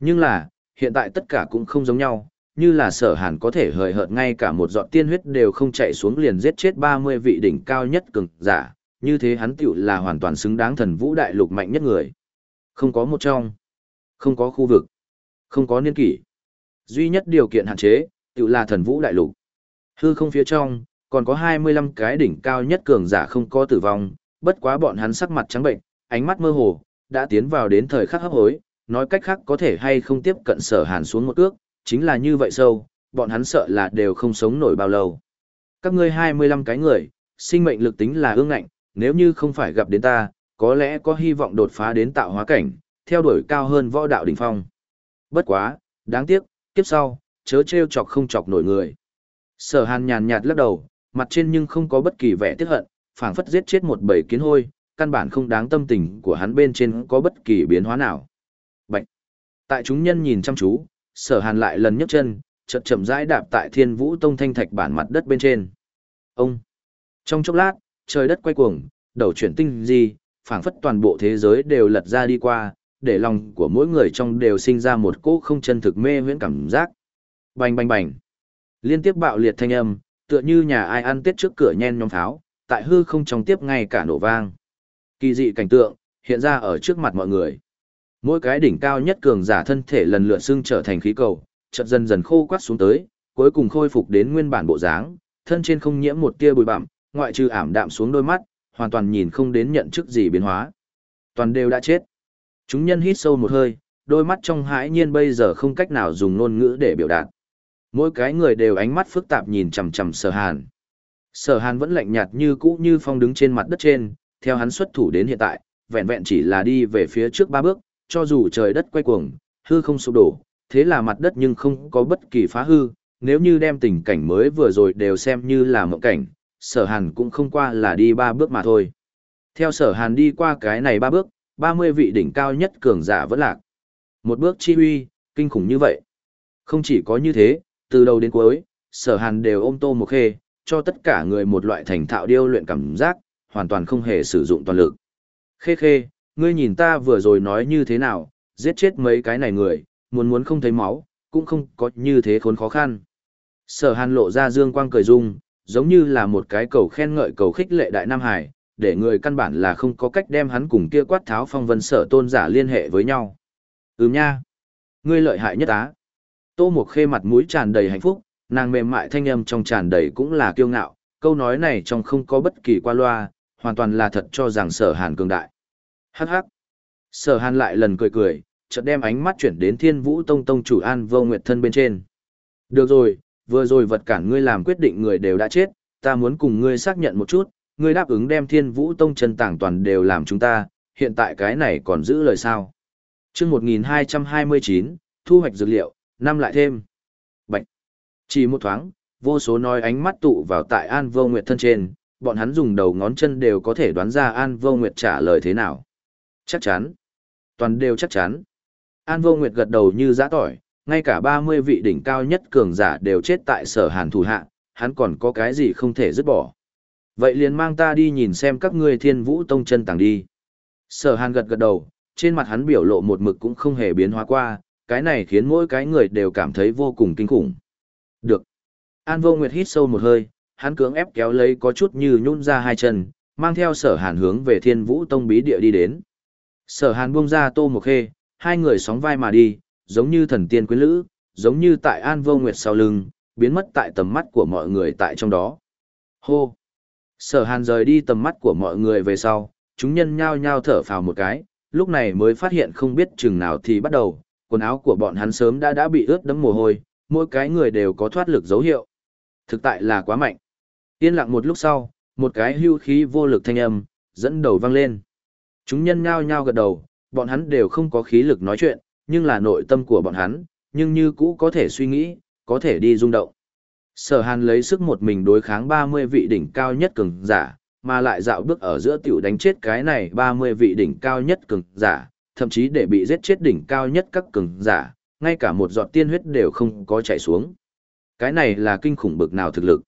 Nhưng là, hiện tại tất cả cũng không giống nhau, như là sở hàn có thể hời hợt ngay cả một giọt tiên huyết đều không chạy xuống liền giết chết 30 vị đỉnh cao nhất cường giả, như thế hắn tựu là hoàn toàn xứng đáng thần vũ đại lục mạnh nhất người. Không có một trong, không có khu vực, không có niên kỷ. Duy nhất điều kiện hạn chế, tựu là thần vũ đại lục. Hư không phía trong, còn có 25 cái đỉnh cao nhất cường giả không có tử vong, bất quá bọn hắn sắc mặt trắng bệnh, ánh mắt mơ hồ, đã tiến vào đến thời khắc hấp hối, nói cách khác có thể hay không tiếp cận sở hàn xuống một ước, chính là như vậy sâu, bọn hắn sợ là đều không sống nổi bao lâu. Các ngươi 25 cái người, sinh mệnh lực tính là ương ngạnh, nếu như không phải gặp đến ta, có lẽ có hy vọng đột phá đến tạo hóa cảnh, theo đuổi cao hơn võ đạo đỉnh phong. Bất quá, đáng tiếc, kiếp sau, chớ trêu chọc không chọc nổi người. Sở hàn nhàn nhạt lắc đầu, mặt trên nhưng không có bất kỳ vẻ tiếc hận, phảng phất giết chết một bầy kiến hôi, căn bản không đáng tâm tình của hắn bên trên có bất kỳ biến hóa nào. Bạch! Tại chúng nhân nhìn chăm chú, sở hàn lại lần nhấc chân, chậm chậm rãi đạp tại thiên vũ tông thanh thạch bản mặt đất bên trên. Ông! Trong chốc lát, trời đất quay cuồng, đầu chuyển tinh di, phảng phất toàn bộ thế giới đều lật ra đi qua, để lòng của mỗi người trong đều sinh ra một cỗ không chân thực mê huyễn cảm giác. Bành bành bành! Liên tiếp bạo liệt thanh âm, tựa như nhà ai ăn tết trước cửa nhen nhóm pháo, tại hư không trong tiếp ngay cả nổ vang. Kỳ dị cảnh tượng, hiện ra ở trước mặt mọi người. Mỗi cái đỉnh cao nhất cường giả thân thể lần lượt xưng trở thành khí cầu, chợt dần dần khô quắt xuống tới, cuối cùng khôi phục đến nguyên bản bộ dáng, thân trên không nhiễm một tia bụi bặm, ngoại trừ ảm đạm xuống đôi mắt, hoàn toàn nhìn không đến nhận chức gì biến hóa. Toàn đều đã chết. Chúng nhân hít sâu một hơi, đôi mắt trong hãi nhiên bây giờ không cách nào dùng ngôn ngữ để biểu đạt. Mỗi cái người đều ánh mắt phức tạp nhìn chằm chằm sở hàn. Sở hàn vẫn lạnh nhạt như cũ như phong đứng trên mặt đất trên, theo hắn xuất thủ đến hiện tại, vẹn vẹn chỉ là đi về phía trước ba bước, cho dù trời đất quay cuồng, hư không sụp đổ, thế là mặt đất nhưng không có bất kỳ phá hư, nếu như đem tình cảnh mới vừa rồi đều xem như là mộng cảnh, sở hàn cũng không qua là đi ba bước mà thôi. Theo sở hàn đi qua cái này ba bước, 30 vị đỉnh cao nhất cường giả vẫn lạc. Một bước chi huy, kinh khủng như vậy. Không chỉ có như thế, từ đầu đến cuối, sở hàn đều ôm tô một khê, cho tất cả người một loại thành thạo điêu luyện cảm giác, hoàn toàn không hề sử dụng toàn lực. Khê khê, ngươi nhìn ta vừa rồi nói như thế nào, giết chết mấy cái này người, muốn muốn không thấy máu, cũng không có như thế khốn khó khăn. Sở hàn lộ ra dương quang cười dung, giống như là một cái cầu khen ngợi cầu khích lệ đại Nam Hải, để người căn bản là không có cách đem hắn cùng kia quát tháo phong vân sở tôn giả liên hệ với nhau. Ừm nha, ngươi lợi hại nhất á. Tô Mộc Khê mặt mũi tràn đầy hạnh phúc, nàng mềm mại thanh âm trong tràn đầy cũng là kiêu ngạo, câu nói này trong không có bất kỳ qua loa, hoàn toàn là thật cho rằng sở hàn cường đại. Hắc hắc. Sở hàn lại lần cười cười, chợt đem ánh mắt chuyển đến thiên vũ tông tông chủ an vô nguyệt thân bên trên. Được rồi, vừa rồi vật cản ngươi làm quyết định người đều đã chết, ta muốn cùng ngươi xác nhận một chút, ngươi đáp ứng đem thiên vũ tông chân tảng toàn đều làm chúng ta, hiện tại cái này còn giữ lời sao. chương 1229, thu hoạch dược liệu, năm lại thêm. Bạch. Chỉ một thoáng, vô số nói ánh mắt tụ vào tại An Vô Nguyệt thân trên, bọn hắn dùng đầu ngón chân đều có thể đoán ra An Vô Nguyệt trả lời thế nào. Chắc chắn. Toàn đều chắc chắn. An Vô Nguyệt gật đầu như giã tỏi, ngay cả 30 vị đỉnh cao nhất cường giả đều chết tại sở hàn thủ hạ, hắn còn có cái gì không thể dứt bỏ. Vậy liền mang ta đi nhìn xem các ngươi thiên vũ tông chân tàng đi. Sở hàn gật gật đầu, trên mặt hắn biểu lộ một mực cũng không hề biến hóa qua, cái này khiến mỗi cái người đều cảm thấy vô cùng kinh khủng. Được. An vô nguyệt hít sâu một hơi, hắn cưỡng ép kéo lấy có chút như nhún ra hai chân, mang theo sở hàn hướng về thiên vũ tông bí địa đi đến. Sở hàn buông ra tô một khê, hai người sóng vai mà đi, giống như thần tiên quyến lữ, giống như tại an vô nguyệt sau lưng, biến mất tại tầm mắt của mọi người tại trong đó. Hô! Sở hàn rời đi tầm mắt của mọi người về sau, chúng nhân nhao nhao thở phào một cái, lúc này mới phát hiện không biết chừng nào thì bắt đầu, quần áo của bọn hắn sớm đã đã bị ướt đẫm mồ hôi, mỗi cái người đều có thoát lực dấu hiệu. Thực tại là quá mạnh. Yên lặng một lúc sau, một cái hưu khí vô lực thanh âm, dẫn đầu vang lên. Chúng nhân nhao nhao gật đầu, bọn hắn đều không có khí lực nói chuyện, nhưng là nội tâm của bọn hắn, nhưng như cũ có thể suy nghĩ, có thể đi rung động. Sở Hàn lấy sức một mình đối kháng 30 vị đỉnh cao nhất cường giả, mà lại dạo bước ở giữa tiểu đánh chết cái này 30 vị đỉnh cao nhất cường giả, thậm chí để bị giết chết đỉnh cao nhất các cường giả, ngay cả một giọt tiên huyết đều không có chảy xuống. Cái này là kinh khủng bực nào thực lực.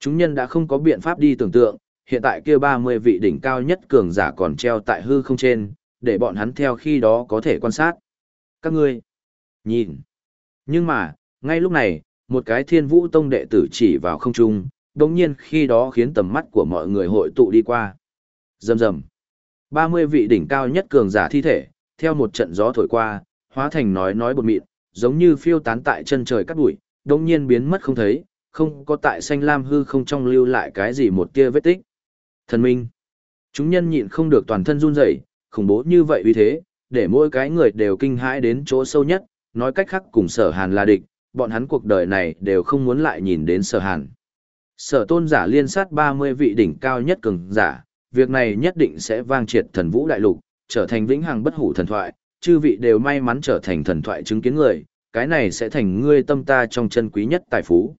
Chúng nhân đã không có biện pháp đi tưởng tượng, hiện tại kia 30 vị đỉnh cao nhất cường giả còn treo tại hư không trên, để bọn hắn theo khi đó có thể quan sát. Các ngươi, nhìn. Nhưng mà, ngay lúc này, một cái thiên vũ tông đệ tử chỉ vào không trung, đồng nhiên khi đó khiến tầm mắt của mọi người hội tụ đi qua. Rầm rầm. 30 vị đỉnh cao nhất cường giả thi thể, theo một trận gió thổi qua, hóa thành nói nói bột mịn, giống như phiêu tán tại chân trời cắt bụi, đồng nhiên biến mất không thấy, không có tại xanh lam hư không trong lưu lại cái gì một tia vết tích. Thần minh. Chúng nhân nhịn không được toàn thân run rẩy, khủng bố như vậy vì thế, để mỗi cái người đều kinh hãi đến chỗ sâu nhất, nói cách khác cùng sở hàn là địch, bọn hắn cuộc đời này đều không muốn lại nhìn đến sở hàn. Sở tôn giả liên sát 30 vị đỉnh cao nhất cường giả, việc này nhất định sẽ vang triệt thần vũ đại lục, trở thành vĩnh hằng bất hủ thần thoại, chư vị đều may mắn trở thành thần thoại chứng kiến người, cái này sẽ thành ngươi tâm ta trong chân quý nhất tài phú.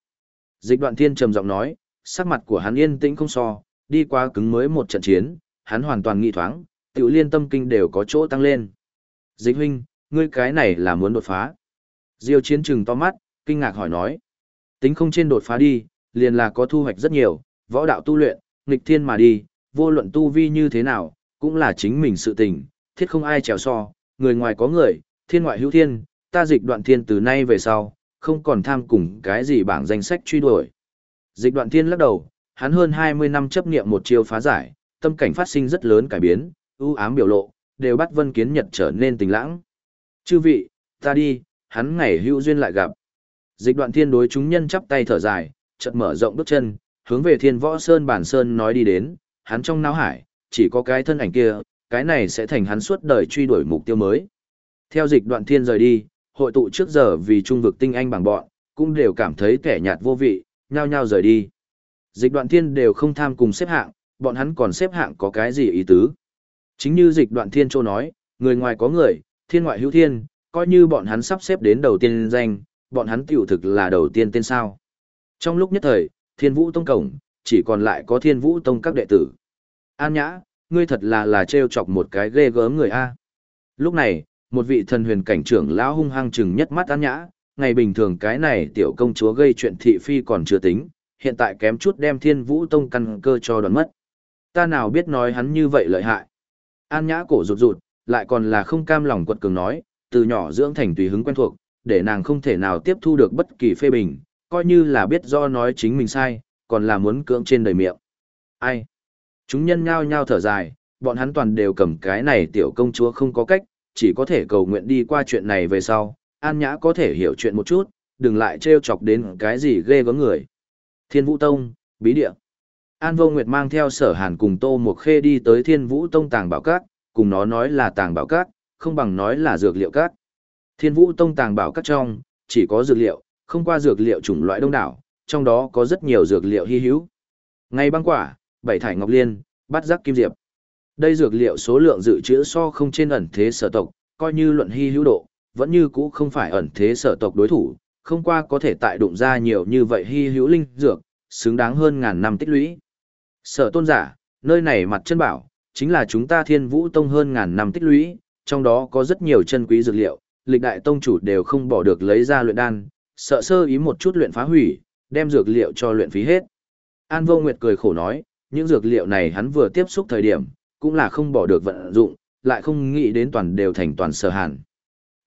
Dịch đoạn thiên trầm giọng nói, sắc mặt của hắn yên tĩnh không so, đi qua cứng mới một trận chiến, hắn hoàn toàn nghi thoáng, tiểu liên tâm kinh đều có chỗ tăng lên. Dịch huynh, ngươi cái này là muốn đột phá. Diêu chiến trừng to mắt, kinh ngạc hỏi nói. Tính không trên đột phá đi, liền là có thu hoạch rất nhiều, võ đạo tu luyện, nghịch thiên mà đi, vô luận tu vi như thế nào, cũng là chính mình sự tình, thiết không ai trèo so, người ngoài có người, thiên ngoại hữu thiên, ta dịch đoạn thiên từ nay về sau, không còn tham cùng cái gì bảng danh sách truy đuổi. Dịch đoạn thiên lắc đầu, hắn hơn 20 năm chấp niệm một chiêu phá giải, tâm cảnh phát sinh rất lớn cải biến, ưu ám biểu lộ, đều bắt vân kiến nhật trở nên tình lãng. Chư vị, ta đi, hắn ngày hữu duyên lại gặp. Dịch đoạn thiên đối chúng nhân chắp tay thở dài, chợt mở rộng bước chân, hướng về thiên võ sơn bản sơn nói đi đến, hắn trong não hải, chỉ có cái thân ảnh kia, cái này sẽ thành hắn suốt đời truy đuổi mục tiêu mới. Theo dịch đoạn thiên rời đi, hội tụ trước giờ vì trung vực tinh anh bằng bọn, cũng đều cảm thấy kẻ nhạt vô vị, nhao nhao rời đi. Dịch đoạn thiên đều không tham cùng xếp hạng, bọn hắn còn xếp hạng có cái gì ý tứ. Chính như dịch đoạn thiên châu nói, người ngoài có người, thiên ngoại hữu thiên, coi như bọn hắn sắp xếp đến đầu tiên danh, bọn hắn tiểu thực là đầu tiên tên sao. Trong lúc nhất thời, thiên vũ tông cổng, chỉ còn lại có thiên vũ tông các đệ tử. An nhã, ngươi thật là là trêu chọc một cái ghê gớm người A. Lúc này, một vị thần huyền cảnh trưởng lão hung hăng chừng nhất mắt an nhã, ngày bình thường cái này tiểu công chúa gây chuyện thị phi còn chưa tính, hiện tại kém chút đem thiên vũ tông căn cơ cho đoán mất. Ta nào biết nói hắn như vậy lợi hại. An nhã cổ rụt rụt, lại còn là không cam lòng quật cường nói, từ nhỏ dưỡng thành tùy hứng quen thuộc, để nàng không thể nào tiếp thu được bất kỳ phê bình, coi như là biết do nói chính mình sai, còn là muốn cưỡng trên đời miệng. Ai? Chúng nhân nhao nhao thở dài, bọn hắn toàn đều cầm cái này tiểu công chúa không có cách, chỉ có thể cầu nguyện đi qua chuyện này về sau, An Nhã có thể hiểu chuyện một chút, đừng lại trêu chọc đến cái gì ghê gớm người. Thiên Vũ Tông, bí địa. An Vô Nguyệt mang theo sở hàn cùng Tô Mộc Khê đi tới Thiên Vũ Tông tàng bảo các, cùng nó nói là tàng bảo các, không bằng nói là dược liệu các. Thiên Vũ Tông tàng bảo các trong, chỉ có dược liệu, không qua dược liệu chủng loại đông đảo, trong đó có rất nhiều dược liệu hy hữu. Ngay băng quả, bảy thải ngọc liên, bát giác kim diệp. Đây dược liệu số lượng dự trữ so không trên ẩn thế sở tộc, coi như luận hy hữu độ, vẫn như cũ không phải ẩn thế sở tộc đối thủ, không qua có thể tại đụng ra nhiều như vậy hy hữu linh dược, xứng đáng hơn ngàn năm tích lũy. Sở tôn giả, nơi này mặt chân bảo, chính là chúng ta thiên vũ tông hơn ngàn năm tích lũy, trong đó có rất nhiều chân quý dược liệu, lịch đại tông chủ đều không bỏ được lấy ra luyện đan, sợ sơ ý một chút luyện phá hủy, đem dược liệu cho luyện phí hết. An vô nguyệt cười khổ nói, những dược liệu này hắn vừa tiếp xúc thời điểm, cũng là không bỏ được vận dụng, lại không nghĩ đến toàn đều thành toàn sở hàn.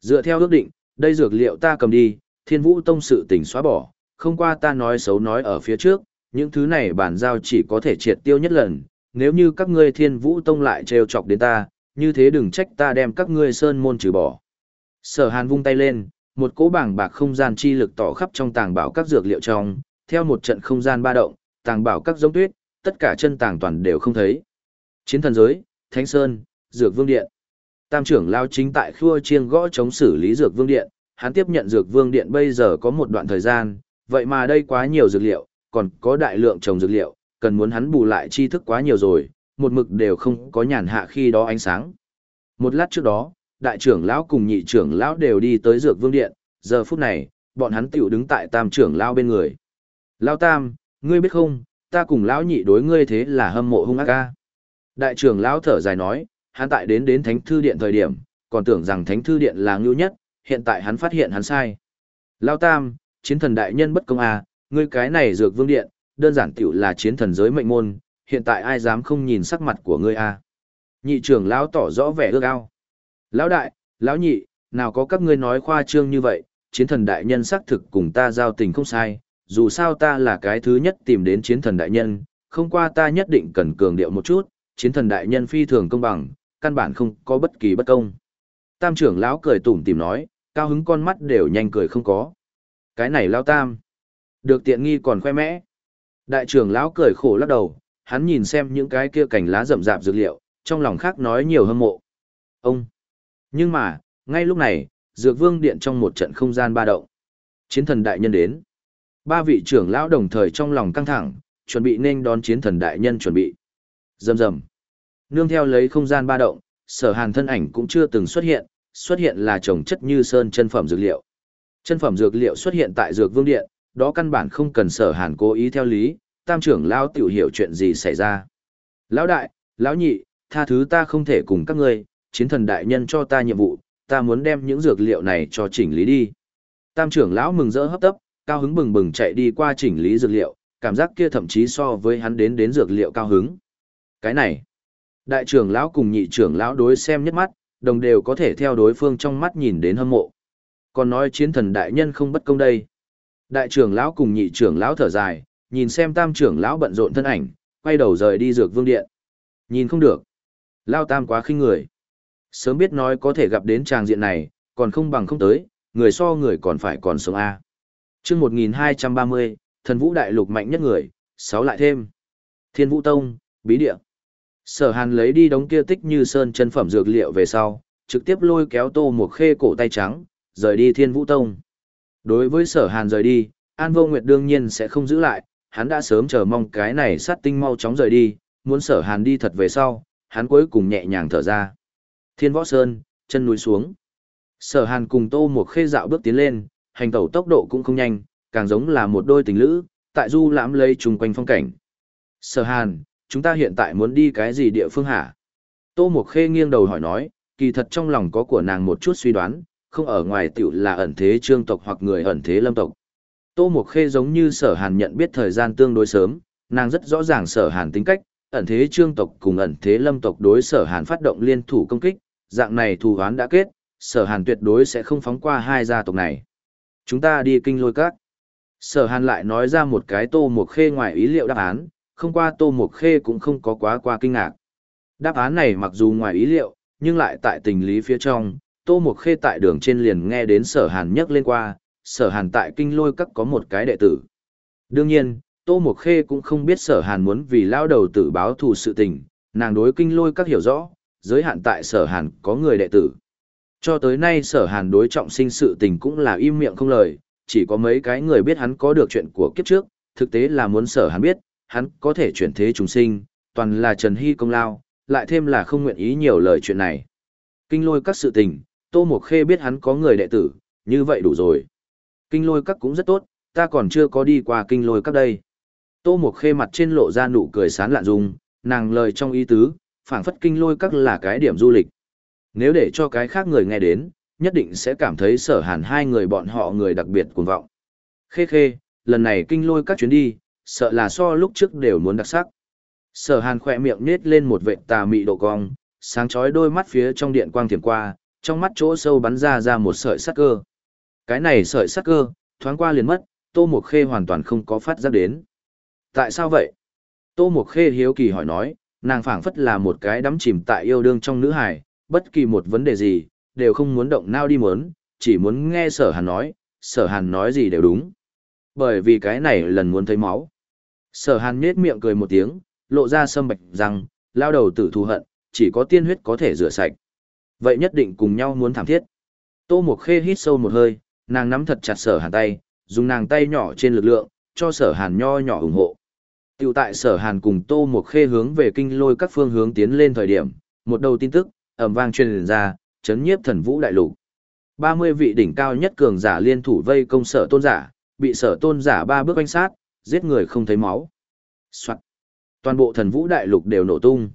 Dựa theo ước định, đây dược liệu ta cầm đi, thiên vũ tông sự tình xóa bỏ, không qua ta nói xấu nói ở phía trước, những thứ này bản giao chỉ có thể triệt tiêu nhất lần, nếu như các ngươi thiên vũ tông lại trêu chọc đến ta, như thế đừng trách ta đem các ngươi sơn môn trừ bỏ. Sở hàn vung tay lên, một cỗ bảng bạc không gian chi lực tỏ khắp trong tàng bảo các dược liệu trong, theo một trận không gian ba động, tàng bảo các giống tuyết, tất cả chân tàng toàn đều không thấy. Chiến thần giới, Thánh Sơn, Dược Vương Điện. Tam trưởng lao chính tại khua chiêng gõ chống xử lý Dược Vương Điện, hắn tiếp nhận Dược Vương Điện bây giờ có một đoạn thời gian, vậy mà đây quá nhiều dược liệu, còn có đại lượng trồng dược liệu, cần muốn hắn bù lại tri thức quá nhiều rồi, một mực đều không có nhàn hạ khi đó ánh sáng. Một lát trước đó, đại trưởng lão cùng nhị trưởng lão đều đi tới Dược Vương Điện, giờ phút này, bọn hắn tiểu đứng tại tam trưởng lão bên người. Lão tam, ngươi biết không, ta cùng lão nhị đối ngươi thế là hâm mộ hung ác ca. Đại trưởng lão thở dài nói, hắn tại đến đến thánh thư điện thời điểm, còn tưởng rằng thánh thư điện là ngưu nhất, hiện tại hắn phát hiện hắn sai. Lão tam, chiến thần đại nhân bất công à, ngươi cái này dược vương điện, đơn giản tiểu là chiến thần giới mệnh môn, hiện tại ai dám không nhìn sắc mặt của ngươi à. Nhị trưởng lão tỏ rõ vẻ ước ao. Lão đại, lão nhị, nào có các ngươi nói khoa trương như vậy, chiến thần đại nhân xác thực cùng ta giao tình không sai, dù sao ta là cái thứ nhất tìm đến chiến thần đại nhân, không qua ta nhất định cần cường điệu một chút, chiến thần đại nhân phi thường công bằng, căn bản không có bất kỳ bất công. Tam trưởng lão cười tủm tìm nói, cao hứng con mắt đều nhanh cười không có. Cái này lao tam. Được tiện nghi còn khoe mẽ. Đại trưởng lão cười khổ lắc đầu, hắn nhìn xem những cái kia cành lá rậm rạp dược liệu, trong lòng khác nói nhiều hâm mộ. Ông. Nhưng mà, ngay lúc này, dược vương điện trong một trận không gian ba động. Chiến thần đại nhân đến. Ba vị trưởng lão đồng thời trong lòng căng thẳng, chuẩn bị nên đón chiến thần đại nhân chuẩn bị. Dầm dầm. Nương theo lấy không gian ba động, sở hàn thân ảnh cũng chưa từng xuất hiện, xuất hiện là trồng chất như sơn chân phẩm dược liệu. Chân phẩm dược liệu xuất hiện tại dược vương điện, đó căn bản không cần sở hàn cố ý theo lý, tam trưởng lão tiểu hiểu chuyện gì xảy ra. Lão đại, lão nhị, tha thứ ta không thể cùng các ngươi, chiến thần đại nhân cho ta nhiệm vụ, ta muốn đem những dược liệu này cho chỉnh lý đi. Tam trưởng lão mừng rỡ hấp tấp, cao hứng bừng bừng chạy đi qua chỉnh lý dược liệu, cảm giác kia thậm chí so với hắn đến đến dược liệu cao hứng. Cái này, đại trưởng lão cùng nhị trưởng lão đối xem nhất mắt, đồng đều có thể theo đối phương trong mắt nhìn đến hâm mộ. Còn nói chiến thần đại nhân không bất công đây. Đại trưởng lão cùng nhị trưởng lão thở dài, nhìn xem tam trưởng lão bận rộn thân ảnh, quay đầu rời đi dược vương điện. Nhìn không được. Lao tam quá khinh người. Sớm biết nói có thể gặp đến tràng diện này, còn không bằng không tới, người so người còn phải còn sống A. chương 1230, thần vũ đại lục mạnh nhất người, sáu lại thêm. Thiên vũ tông, bí địa. Sở hàn lấy đi đống kia tích như sơn chân phẩm dược liệu về sau, trực tiếp lôi kéo tô một khê cổ tay trắng, rời đi thiên vũ tông. Đối với sở hàn rời đi, An Vô Nguyệt đương nhiên sẽ không giữ lại, hắn đã sớm chờ mong cái này sát tinh mau chóng rời đi, muốn sở hàn đi thật về sau, hắn cuối cùng nhẹ nhàng thở ra. Thiên võ sơn, chân núi xuống. Sở hàn cùng tô một khê dạo bước tiến lên, hành tẩu tốc độ cũng không nhanh, càng giống là một đôi tình lữ, tại du lãm lấy chung quanh phong cảnh. Sở hàn, chúng ta hiện tại muốn đi cái gì địa phương hả? Tô Mộc Khê nghiêng đầu hỏi nói, kỳ thật trong lòng có của nàng một chút suy đoán, không ở ngoài tiểu là ẩn thế trương tộc hoặc người ẩn thế lâm tộc. Tô Mộc Khê giống như sở hàn nhận biết thời gian tương đối sớm, nàng rất rõ ràng sở hàn tính cách, ẩn thế trương tộc cùng ẩn thế lâm tộc đối sở hàn phát động liên thủ công kích, dạng này thù hoán đã kết, sở hàn tuyệt đối sẽ không phóng qua hai gia tộc này. Chúng ta đi kinh lôi các. Sở hàn lại nói ra một cái tô Mộc Khê ngoài ý liệu đáp án, không qua tô Mộc Khê cũng không có quá qua kinh ngạc. Đáp án này mặc dù ngoài ý liệu, nhưng lại tại tình lý phía trong, Tô Mộc Khê tại đường trên liền nghe đến sở hàn nhắc lên qua, sở hàn tại kinh lôi các có một cái đệ tử. Đương nhiên, Tô Mộc Khê cũng không biết sở hàn muốn vì lao đầu tử báo thù sự tình, nàng đối kinh lôi các hiểu rõ, giới hạn tại sở hàn có người đệ tử. Cho tới nay sở hàn đối trọng sinh sự tình cũng là im miệng không lời, chỉ có mấy cái người biết hắn có được chuyện của kiếp trước, thực tế là muốn sở hàn biết, hắn có thể chuyển thế trùng sinh, toàn là Trần Hy công lao, lại thêm là không nguyện ý nhiều lời chuyện này. Kinh lôi các sự tình, Tô Mộc Khê biết hắn có người đệ tử, như vậy đủ rồi. Kinh lôi các cũng rất tốt, ta còn chưa có đi qua kinh lôi các đây. Tô Mộc Khê mặt trên lộ ra nụ cười sán lạn dung, nàng lời trong ý tứ, phảng phất kinh lôi các là cái điểm du lịch. Nếu để cho cái khác người nghe đến, nhất định sẽ cảm thấy sở hàn hai người bọn họ người đặc biệt cuồng vọng. Khê khê, lần này kinh lôi các chuyến đi, sợ là so lúc trước đều muốn đặc sắc. Sở hàn khỏe miệng nết lên một vệt tà mị độ cong, sáng chói đôi mắt phía trong điện quang thiểm qua, trong mắt chỗ sâu bắn ra ra một sợi sắc cơ. Cái này sợi sắc cơ, thoáng qua liền mất, Tô Mộc Khê hoàn toàn không có phát giác đến. Tại sao vậy? Tô Mộc Khê hiếu kỳ hỏi nói, nàng phảng phất là một cái đắm chìm tại yêu đương trong nữ hải, bất kỳ một vấn đề gì, đều không muốn động nao đi muốn, chỉ muốn nghe sở hàn nói, sở hàn nói gì đều đúng. Bởi vì cái này lần muốn thấy máu. Sở hàn nết miệng cười một tiếng, lộ ra sâm bạch rằng, lao đầu tử thù hận, chỉ có tiên huyết có thể rửa sạch. Vậy nhất định cùng nhau muốn thảm thiết. Tô Mộc Khê hít sâu một hơi, nàng nắm thật chặt sở hàn tay, dùng nàng tay nhỏ trên lực lượng, cho sở hàn nho nhỏ ủng hộ. Tiểu tại sở hàn cùng Tô Mộc Khê hướng về kinh lôi các phương hướng tiến lên thời điểm, một đầu tin tức, ẩm vang truyền ra, chấn nhiếp thần vũ đại lục. 30 vị đỉnh cao nhất cường giả liên thủ vây công sở tôn giả, bị sở tôn giả ba bước quanh sát, giết người không thấy máu. Soạn. Toàn bộ thần vũ đại lục đều nổ tung.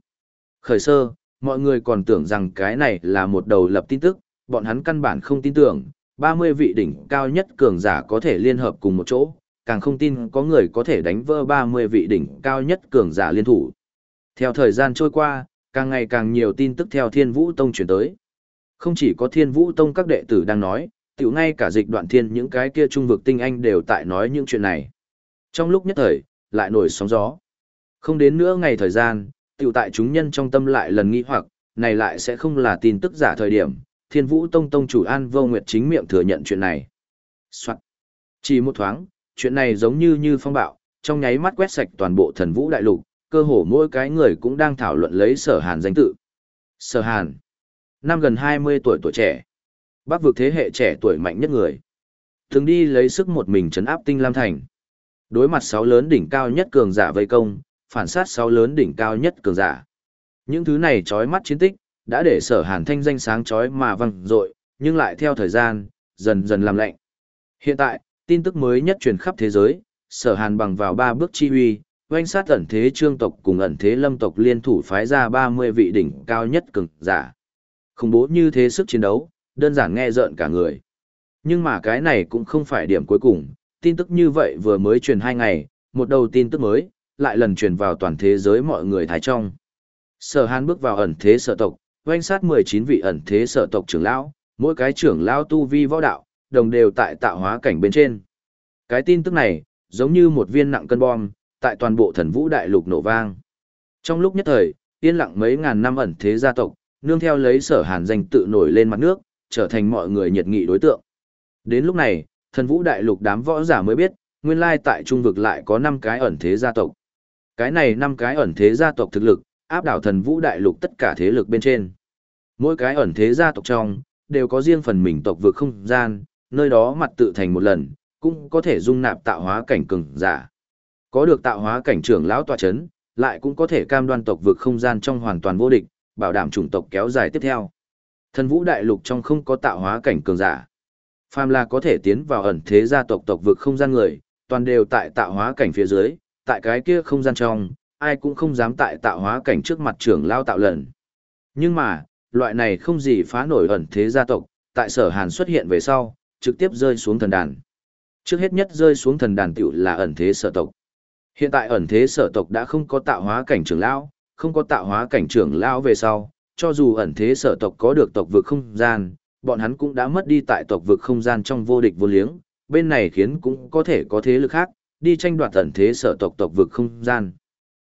Khởi sơ, mọi người còn tưởng rằng cái này là một đầu lập tin tức, bọn hắn căn bản không tin tưởng, 30 vị đỉnh cao nhất cường giả có thể liên hợp cùng một chỗ, càng không tin có người có thể đánh vỡ 30 vị đỉnh cao nhất cường giả liên thủ. Theo thời gian trôi qua, càng ngày càng nhiều tin tức theo Thiên Vũ Tông chuyển tới. Không chỉ có Thiên Vũ Tông các đệ tử đang nói, tiểu ngay cả dịch đoạn thiên những cái kia trung vực tinh anh đều tại nói những chuyện này. Trong lúc nhất thời, lại nổi sóng gió. Không đến nữa ngày thời gian, tiểu tại chúng nhân trong tâm lại lần nghĩ hoặc, này lại sẽ không là tin tức giả thời điểm, Thiên Vũ Tông Tông chủ An Vô Nguyệt chính miệng thừa nhận chuyện này. Soạn. Chỉ một thoáng, chuyện này giống như như phong bạo, trong nháy mắt quét sạch toàn bộ thần vũ đại lục, cơ hồ mỗi cái người cũng đang thảo luận lấy sở hàn danh tự. Sở hàn. Năm gần 20 tuổi tuổi trẻ. Bác vực thế hệ trẻ tuổi mạnh nhất người. Thường đi lấy sức một mình chấn áp tinh lam thành. Đối mặt sáu lớn đỉnh cao nhất cường giả vây công, phản sát sáu lớn đỉnh cao nhất cường giả. Những thứ này chói mắt chiến tích, đã để sở hàn thanh danh sáng chói mà văng dội nhưng lại theo thời gian, dần dần làm lạnh. Hiện tại, tin tức mới nhất truyền khắp thế giới, sở hàn bằng vào ba bước chi huy, oanh sát ẩn thế trương tộc cùng ẩn thế lâm tộc liên thủ phái ra 30 vị đỉnh cao nhất cường giả. Không bố như thế sức chiến đấu, đơn giản nghe rợn cả người. Nhưng mà cái này cũng không phải điểm cuối cùng, tin tức như vậy vừa mới truyền hai ngày, một đầu tin tức mới, lại lần truyền vào toàn thế giới mọi người thái trong. Sở Hàn bước vào ẩn thế sở tộc, oanh sát 19 vị ẩn thế sở tộc trưởng lão, mỗi cái trưởng lão tu vi võ đạo, đồng đều tại tạo hóa cảnh bên trên. Cái tin tức này, giống như một viên nặng cân bom, tại toàn bộ thần vũ đại lục nổ vang. Trong lúc nhất thời, yên lặng mấy ngàn năm ẩn thế gia tộc, nương theo lấy sở hàn danh tự nổi lên mặt nước, trở thành mọi người nhiệt nghị đối tượng. Đến lúc này, thần vũ đại lục đám võ giả mới biết, nguyên lai tại trung vực lại có 5 cái ẩn thế gia tộc. Cái này 5 cái ẩn thế gia tộc thực lực, áp đảo thần vũ đại lục tất cả thế lực bên trên. Mỗi cái ẩn thế gia tộc trong, đều có riêng phần mình tộc vực không gian, nơi đó mặt tự thành một lần, cũng có thể dung nạp tạo hóa cảnh cường giả. Có được tạo hóa cảnh trưởng lão tọa chấn, lại cũng có thể cam đoan tộc vực không gian trong hoàn toàn vô địch, bảo đảm chủng tộc kéo dài tiếp theo. Thần vũ đại lục trong không có tạo hóa cảnh cường giả. Phàm là có thể tiến vào ẩn thế gia tộc tộc vực không gian người, toàn đều tại tạo hóa cảnh phía dưới, tại cái kia không gian trong, ai cũng không dám tại tạo hóa cảnh trước mặt trưởng lao tạo lần. Nhưng mà, loại này không gì phá nổi ẩn thế gia tộc, tại sở hàn xuất hiện về sau, trực tiếp rơi xuống thần đàn. Trước hết nhất rơi xuống thần đàn tiểu là ẩn thế sở tộc. Hiện tại ẩn thế sở tộc đã không có tạo hóa cảnh trưởng lão, không có tạo hóa cảnh trưởng lão về sau, cho dù ẩn thế sở tộc có được tộc vực không gian, bọn hắn cũng đã mất đi tại tộc vực không gian trong vô địch vô liếng, bên này khiến cũng có thể có thế lực khác, đi tranh đoạt thần thế sở tộc tộc vực không gian.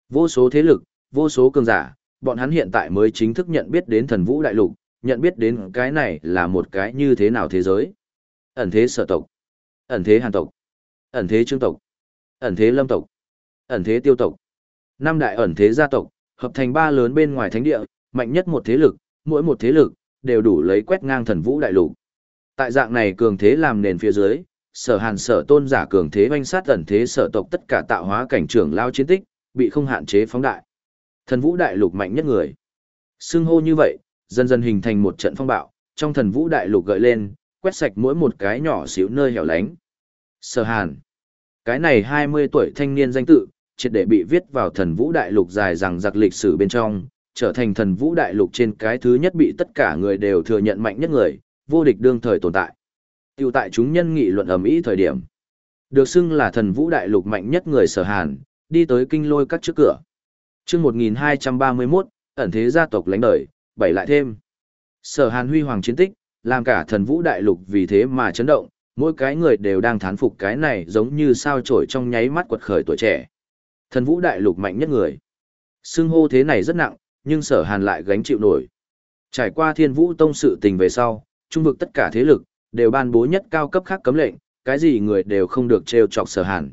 Vô số thế lực, vô số cường giả, bọn hắn hiện tại mới chính thức nhận biết đến thần vũ đại lục, nhận biết đến cái này là một cái như thế nào thế giới. Ẩn thế sở tộc, ẩn thế hàn tộc, ẩn thế trương tộc, ẩn thế lâm tộc, ẩn thế tiêu tộc. Năm đại ẩn thế gia tộc, hợp thành ba lớn bên ngoài thánh địa, mạnh nhất một thế lực, mỗi một thế lực, đều đủ lấy quét ngang thần vũ đại lục. Tại dạng này cường thế làm nền phía dưới, sở hàn sở tôn giả cường thế oanh sát ẩn thế sở tộc tất cả tạo hóa cảnh trưởng lao chiến tích, bị không hạn chế phóng đại. Thần vũ đại lục mạnh nhất người. Xưng hô như vậy, dần dần hình thành một trận phong bạo, trong thần vũ đại lục gợi lên, quét sạch mỗi một cái nhỏ xíu nơi hẻo lánh. Sở Hàn. Cái này 20 tuổi thanh niên danh tự, triệt để bị viết vào thần vũ đại lục dài rằng giặc lịch sử bên trong, trở thành thần vũ đại lục trên cái thứ nhất bị tất cả người đều thừa nhận mạnh nhất người, vô địch đương thời tồn tại. Tiêu tại chúng nhân nghị luận ầm ĩ thời điểm. Được xưng là thần vũ đại lục mạnh nhất người sở hàn, đi tới kinh lôi các trước cửa. chương 1231, ẩn thế gia tộc lãnh đời, bảy lại thêm. Sở Hàn huy hoàng chiến tích, làm cả thần vũ đại lục vì thế mà chấn động, mỗi cái người đều đang thán phục cái này giống như sao trổi trong nháy mắt quật khởi tuổi trẻ. Thần vũ đại lục mạnh nhất người. Xưng hô thế này rất nặng, nhưng sở hàn lại gánh chịu nổi. Trải qua thiên vũ tông sự tình về sau, trung vực tất cả thế lực, đều ban bố nhất cao cấp khác cấm lệnh, cái gì người đều không được trêu chọc sở hàn.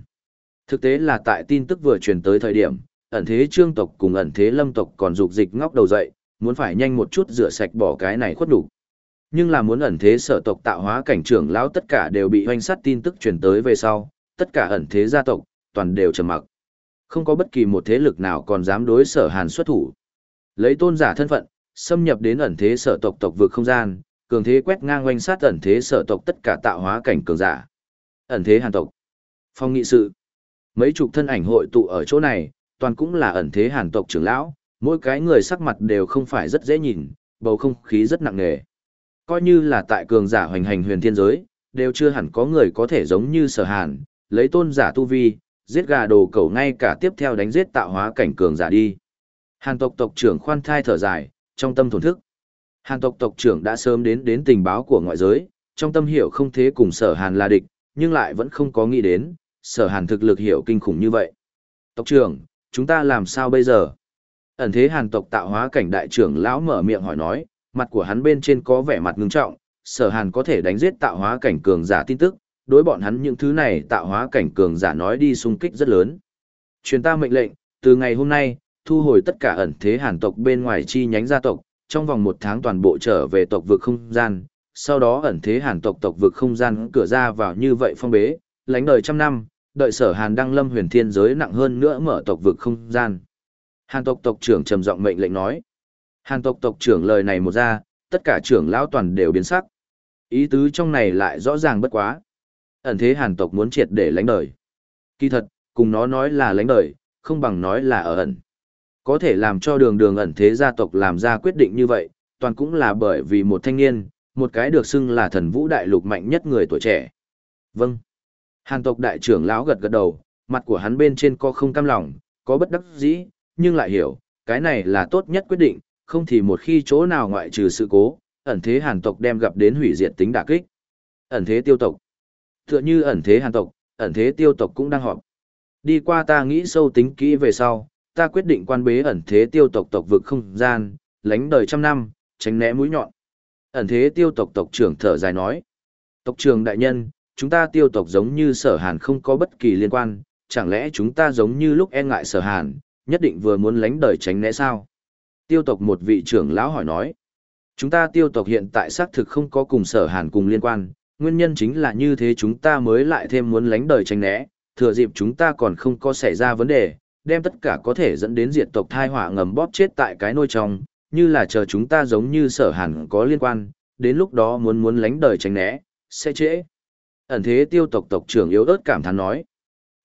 Thực tế là tại tin tức vừa truyền tới thời điểm, ẩn thế trương tộc cùng ẩn thế lâm tộc còn dục dịch ngóc đầu dậy, muốn phải nhanh một chút rửa sạch bỏ cái này khuất đủ. Nhưng là muốn ẩn thế sở tộc tạo hóa cảnh trưởng lão tất cả đều bị hoanh sát tin tức truyền tới về sau, tất cả ẩn thế gia tộc, toàn đều trầm mặc. Không có bất kỳ một thế lực nào còn dám đối sở hàn xuất thủ. Lấy tôn giả thân phận, xâm nhập đến ẩn thế sở tộc tộc vực không gian, cường thế quét ngang oanh sát ẩn thế sở tộc tất cả tạo hóa cảnh cường giả. Ẩn thế hàn tộc. Phong nghị sự. Mấy chục thân ảnh hội tụ ở chỗ này, toàn cũng là ẩn thế hàn tộc trưởng lão, mỗi cái người sắc mặt đều không phải rất dễ nhìn, bầu không khí rất nặng nề. Coi như là tại cường giả hoành hành huyền thiên giới, đều chưa hẳn có người có thể giống như sở hàn, lấy tôn giả tu vi, giết gà đồ cầu ngay cả tiếp theo đánh giết tạo hóa cảnh cường giả đi. Hàn tộc tộc trưởng khoan thai thở dài, trong tâm thổn thức. Hàn tộc tộc trưởng đã sớm đến đến tình báo của ngoại giới, trong tâm hiểu không thế cùng sở hàn là địch, nhưng lại vẫn không có nghĩ đến, sở hàn thực lực hiểu kinh khủng như vậy. Tộc trưởng, chúng ta làm sao bây giờ? Ẩn thế hàn tộc tạo hóa cảnh đại trưởng lão mở miệng hỏi nói, mặt của hắn bên trên có vẻ mặt ngưng trọng, sở hàn có thể đánh giết tạo hóa cảnh cường giả tin tức, đối bọn hắn những thứ này tạo hóa cảnh cường giả nói đi xung kích rất lớn. Truyền ta mệnh lệnh, từ ngày hôm nay, thu hồi tất cả ẩn thế hàn tộc bên ngoài chi nhánh gia tộc, trong vòng một tháng toàn bộ trở về tộc vực không gian, sau đó ẩn thế hàn tộc tộc vực không gian cửa ra vào như vậy phong bế, lánh đời trăm năm, đợi sở hàn đăng lâm huyền thiên giới nặng hơn nữa mở tộc vực không gian. Hàn tộc tộc trưởng trầm giọng mệnh lệnh nói. Hàn tộc tộc trưởng lời này một ra, tất cả trưởng lão toàn đều biến sắc. Ý tứ trong này lại rõ ràng bất quá. Ẩn thế hàn tộc muốn triệt để lánh đời. Kỳ thật, cùng nó nói là lánh đời, không bằng nói là ở ẩn. Có thể làm cho đường đường ẩn thế gia tộc làm ra quyết định như vậy, toàn cũng là bởi vì một thanh niên, một cái được xưng là thần vũ đại lục mạnh nhất người tuổi trẻ. Vâng. Hàn tộc đại trưởng lão gật gật đầu, mặt của hắn bên trên có không cam lòng, có bất đắc dĩ, nhưng lại hiểu, cái này là tốt nhất quyết định, không thì một khi chỗ nào ngoại trừ sự cố, ẩn thế hàn tộc đem gặp đến hủy diệt tính đả kích. Ẩn thế tiêu tộc. Tựa như ẩn thế hàn tộc, ẩn thế tiêu tộc cũng đang họp. Đi qua ta nghĩ sâu tính kỹ về sau, ta quyết định quan bế ẩn thế tiêu tộc tộc vực không gian, lánh đời trăm năm, tránh né mũi nhọn. Ẩn thế tiêu tộc tộc trưởng thở dài nói. Tộc trưởng đại nhân, chúng ta tiêu tộc giống như sở hàn không có bất kỳ liên quan, chẳng lẽ chúng ta giống như lúc e ngại sở hàn, nhất định vừa muốn lánh đời tránh né sao? Tiêu tộc một vị trưởng lão hỏi nói. Chúng ta tiêu tộc hiện tại xác thực không có cùng sở hàn cùng liên quan, nguyên nhân chính là như thế chúng ta mới lại thêm muốn lánh đời tránh né, thừa dịp chúng ta còn không có xảy ra vấn đề, đem tất cả có thể dẫn đến diệt tộc thai họa ngầm bóp chết tại cái nôi trong, như là chờ chúng ta giống như sở hẳn có liên quan, đến lúc đó muốn muốn lánh đời tránh né, sẽ trễ. Ẩn thế tiêu tộc tộc trưởng yếu ớt cảm thán nói.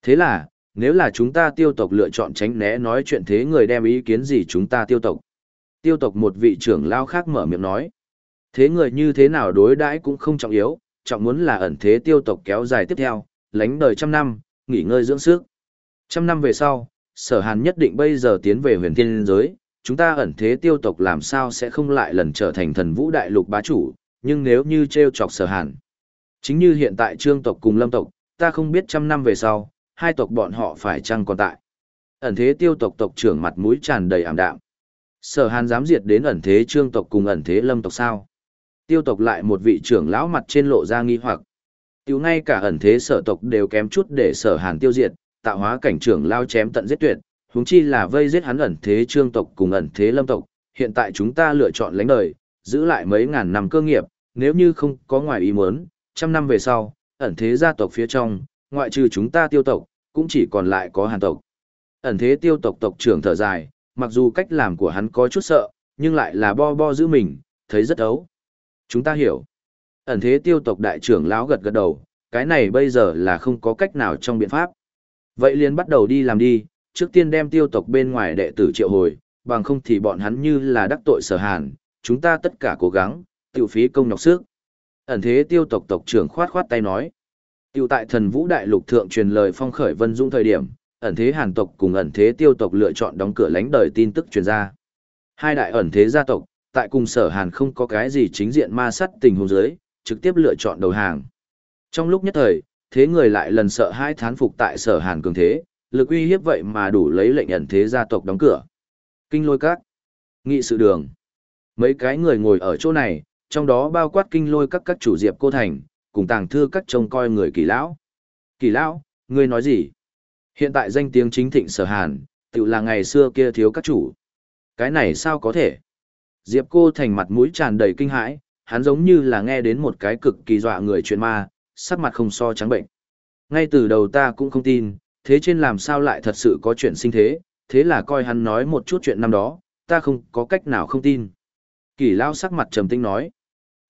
Thế là, nếu là chúng ta tiêu tộc lựa chọn tránh né nói chuyện thế người đem ý kiến gì chúng ta tiêu tộc. Tiêu tộc một vị trưởng lao khác mở miệng nói. Thế người như thế nào đối đãi cũng không trọng yếu, trọng muốn là ẩn thế tiêu tộc kéo dài tiếp theo, lánh đời trăm năm, nghỉ ngơi dưỡng sức. Trăm năm về sau, sở hàn nhất định bây giờ tiến về huyền thiên giới, chúng ta ẩn thế tiêu tộc làm sao sẽ không lại lần trở thành thần vũ đại lục bá chủ, nhưng nếu như treo chọc sở hàn. Chính như hiện tại trương tộc cùng lâm tộc, ta không biết trăm năm về sau, hai tộc bọn họ phải chăng còn tại. Ẩn thế tiêu tộc tộc trưởng mặt mũi tràn đầy ảm đạm. Sở hàn dám diệt đến ẩn thế trương tộc cùng ẩn thế lâm tộc sao? Tiêu tộc lại một vị trưởng lão mặt trên lộ ra nghi hoặc. Tiêu ngay cả ẩn thế sở tộc đều kém chút để sở hàn tiêu diệt, tạo hóa cảnh trưởng lao chém tận giết tuyệt, huống chi là vây giết hắn ẩn thế trương tộc cùng ẩn thế lâm tộc. Hiện tại chúng ta lựa chọn lãnh đời, giữ lại mấy ngàn năm cơ nghiệp, nếu như không có ngoài ý muốn, trăm năm về sau, ẩn thế gia tộc phía trong, ngoại trừ chúng ta tiêu tộc, cũng chỉ còn lại có hàn tộc. Ẩn thế tiêu tộc tộc trưởng thở dài, mặc dù cách làm của hắn có chút sợ, nhưng lại là bo bo giữ mình, thấy rất ấu. Chúng ta hiểu. Ẩn thế tiêu tộc đại trưởng lão gật gật đầu, cái này bây giờ là không có cách nào trong biện pháp. Vậy liền bắt đầu đi làm đi, trước tiên đem tiêu tộc bên ngoài đệ tử triệu hồi, bằng không thì bọn hắn như là đắc tội sở hàn, chúng ta tất cả cố gắng, tiêu phí công nhọc sức. Ẩn thế tiêu tộc tộc trưởng khoát khoát tay nói. Tiêu tại thần vũ đại lục thượng truyền lời phong khởi vân dũng thời điểm, ẩn thế hàn tộc cùng ẩn thế tiêu tộc lựa chọn đóng cửa lánh đời tin tức truyền ra. Hai đại ẩn thế gia tộc, tại cùng sở hàn không có cái gì chính diện ma sắt tình huống giới, trực tiếp lựa chọn đầu hàng. Trong lúc nhất thời, thế người lại lần sợ hai thán phục tại sở hàn cường thế, lực uy hiếp vậy mà đủ lấy lệnh ẩn thế gia tộc đóng cửa. Kinh lôi các, nghị sự đường. Mấy cái người ngồi ở chỗ này, trong đó bao quát kinh lôi các các chủ diệp cô thành, cùng tàng thư các trông coi người kỳ lão. Kỳ lão, ngươi nói gì? Hiện tại danh tiếng chính thịnh sở hàn, tự là ngày xưa kia thiếu các chủ. Cái này sao có thể? Diệp cô thành mặt mũi tràn đầy kinh hãi, hắn giống như là nghe đến một cái cực kỳ dọa người chuyện ma, sắc mặt không so trắng bệnh. Ngay từ đầu ta cũng không tin, thế trên làm sao lại thật sự có chuyện sinh thế, thế là coi hắn nói một chút chuyện năm đó, ta không có cách nào không tin. Kỳ lao sắc mặt trầm tĩnh nói.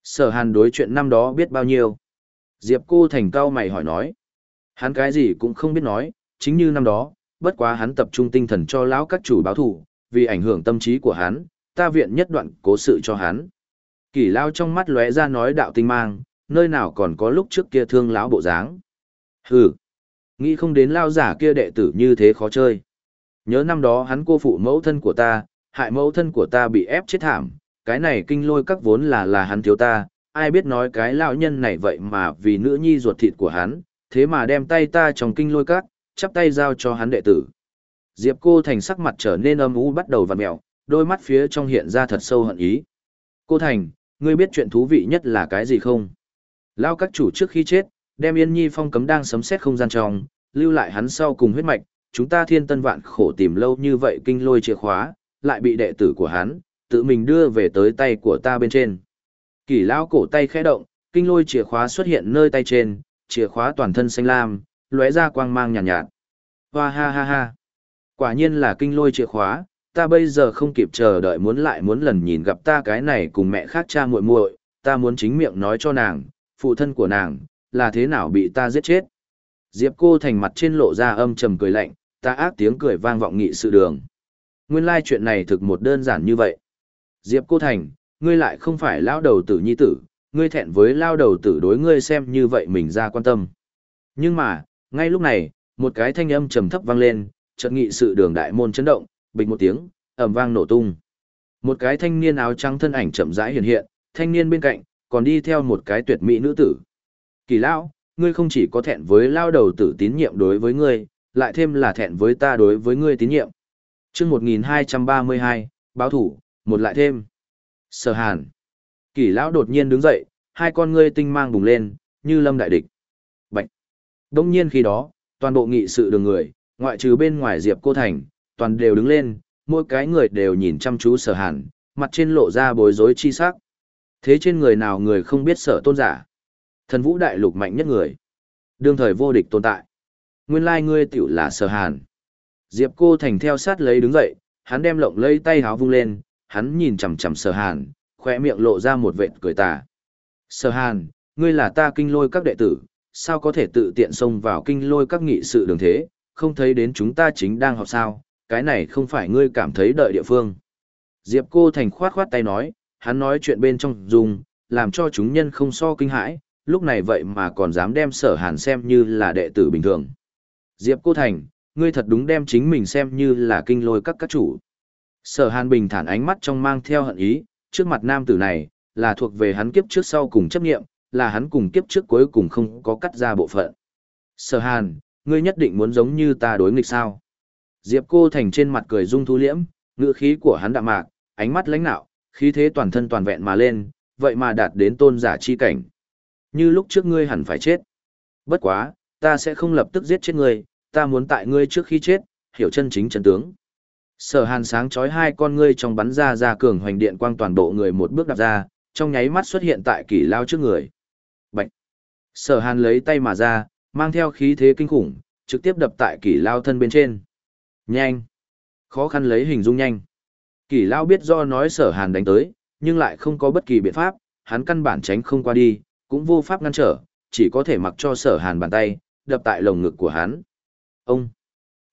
Sở hàn đối chuyện năm đó biết bao nhiêu. Diệp cô thành cao mày hỏi nói. Hắn cái gì cũng không biết nói, chính như năm đó, bất quá hắn tập trung tinh thần cho lão các chủ báo thủ, vì ảnh hưởng tâm trí của hắn, ta viện nhất đoạn cố sự cho hắn. Kỳ lao trong mắt lóe ra nói đạo tinh mang, nơi nào còn có lúc trước kia thương lão bộ dáng. Hừ, nghĩ không đến lao giả kia đệ tử như thế khó chơi. Nhớ năm đó hắn cô phụ mẫu thân của ta, hại mẫu thân của ta bị ép chết thảm, cái này kinh lôi các vốn là là hắn thiếu ta, ai biết nói cái lão nhân này vậy mà vì nữ nhi ruột thịt của hắn, thế mà đem tay ta trong kinh lôi các, chắp tay giao cho hắn đệ tử. Diệp cô thành sắc mặt trở nên âm u bắt đầu vặn mẹo, đôi mắt phía trong hiện ra thật sâu hận ý. Cô thành, ngươi biết chuyện thú vị nhất là cái gì không? Lao các chủ trước khi chết, đem Yên Nhi phong cấm đang sấm xét không gian trong, lưu lại hắn sau cùng huyết mạch, chúng ta thiên tân vạn khổ tìm lâu như vậy kinh lôi chìa khóa, lại bị đệ tử của hắn, tự mình đưa về tới tay của ta bên trên. Kỷ lao cổ tay khẽ động, kinh lôi chìa khóa xuất hiện nơi tay trên, chìa khóa toàn thân xanh lam, lóe ra quang mang nhàn nhạt, nhạt. Hoa ha ha ha. Quả nhiên là kinh lôi chìa khóa, ta bây giờ không kịp chờ đợi muốn lại muốn lần nhìn gặp ta cái này cùng mẹ khác cha muội muội, ta muốn chính miệng nói cho nàng, phụ thân của nàng, là thế nào bị ta giết chết. Diệp cô thành mặt trên lộ ra âm trầm cười lạnh, ta ác tiếng cười vang vọng nghị sự đường. Nguyên lai chuyện này thực một đơn giản như vậy. Diệp cô thành, ngươi lại không phải lao đầu tử nhi tử, ngươi thẹn với lao đầu tử đối ngươi xem như vậy mình ra quan tâm. Nhưng mà, ngay lúc này, một cái thanh âm trầm thấp vang lên, chợt nghị sự đường đại môn chấn động, bình một tiếng, ầm vang nổ tung. Một cái thanh niên áo trắng thân ảnh chậm rãi hiện hiện, thanh niên bên cạnh, còn đi theo một cái tuyệt mỹ nữ tử. Kỳ lão, ngươi không chỉ có thẹn với lao đầu tử tín nhiệm đối với ngươi, lại thêm là thẹn với ta đối với ngươi tín nhiệm. Chương 1232, báo thủ, một lại thêm. Sở hàn. Kỳ lão đột nhiên đứng dậy, hai con ngươi tinh mang bùng lên, như lâm đại địch. Bạch. Đông nhiên khi đó, toàn bộ nghị sự đường người, ngoại trừ bên ngoài Diệp Cô Thành, toàn đều đứng lên, mỗi cái người đều nhìn chăm chú sở hàn, mặt trên lộ ra bối rối chi sắc. Thế trên người nào người không biết sở tôn giả? Thần vũ đại lục mạnh nhất người. Đương thời vô địch tồn tại. Nguyên lai ngươi tiểu là sở hàn. Diệp cô thành theo sát lấy đứng dậy, hắn đem lộng lấy tay háo vung lên, hắn nhìn chằm chằm sở hàn, khỏe miệng lộ ra một vệt cười tà. Sở hàn, ngươi là ta kinh lôi các đệ tử, sao có thể tự tiện xông vào kinh lôi các nghị sự đường thế, không thấy đến chúng ta chính đang học sao, cái này không phải ngươi cảm thấy đợi địa phương. Diệp cô thành khoát khoát tay nói, hắn nói chuyện bên trong dùng, làm cho chúng nhân không so kinh hãi, lúc này vậy mà còn dám đem sở hàn xem như là đệ tử bình thường. Diệp cô thành, ngươi thật đúng đem chính mình xem như là kinh lôi các các chủ. Sở hàn bình thản ánh mắt trong mang theo hận ý, trước mặt nam tử này, là thuộc về hắn kiếp trước sau cùng chấp nghiệm, là hắn cùng kiếp trước cuối cùng không có cắt ra bộ phận. Sở hàn, ngươi nhất định muốn giống như ta đối nghịch sao? Diệp cô thành trên mặt cười dung thu liễm, ngữ khí của hắn đạm mạc, ánh mắt lãnh nạo, khí thế toàn thân toàn vẹn mà lên, vậy mà đạt đến tôn giả chi cảnh. Như lúc trước ngươi hẳn phải chết. Bất quá, ta sẽ không lập tức giết chết ngươi, ta muốn tại ngươi trước khi chết, hiểu chân chính chân tướng. Sở hàn sáng chói hai con ngươi trong bắn ra ra cường hoành điện quang toàn bộ người một bước đạp ra, trong nháy mắt xuất hiện tại kỷ lao trước người. Bạch! Sở hàn lấy tay mà ra, mang theo khí thế kinh khủng, trực tiếp đập tại kỷ lao thân bên trên. Nhanh! Khó khăn lấy hình dung nhanh. Kỷ lao biết do nói sở hàn đánh tới, nhưng lại không có bất kỳ biện pháp, hắn căn bản tránh không qua đi, cũng vô pháp ngăn trở, chỉ có thể mặc cho sở hàn bàn tay, đập tại lồng ngực của hắn. Ông!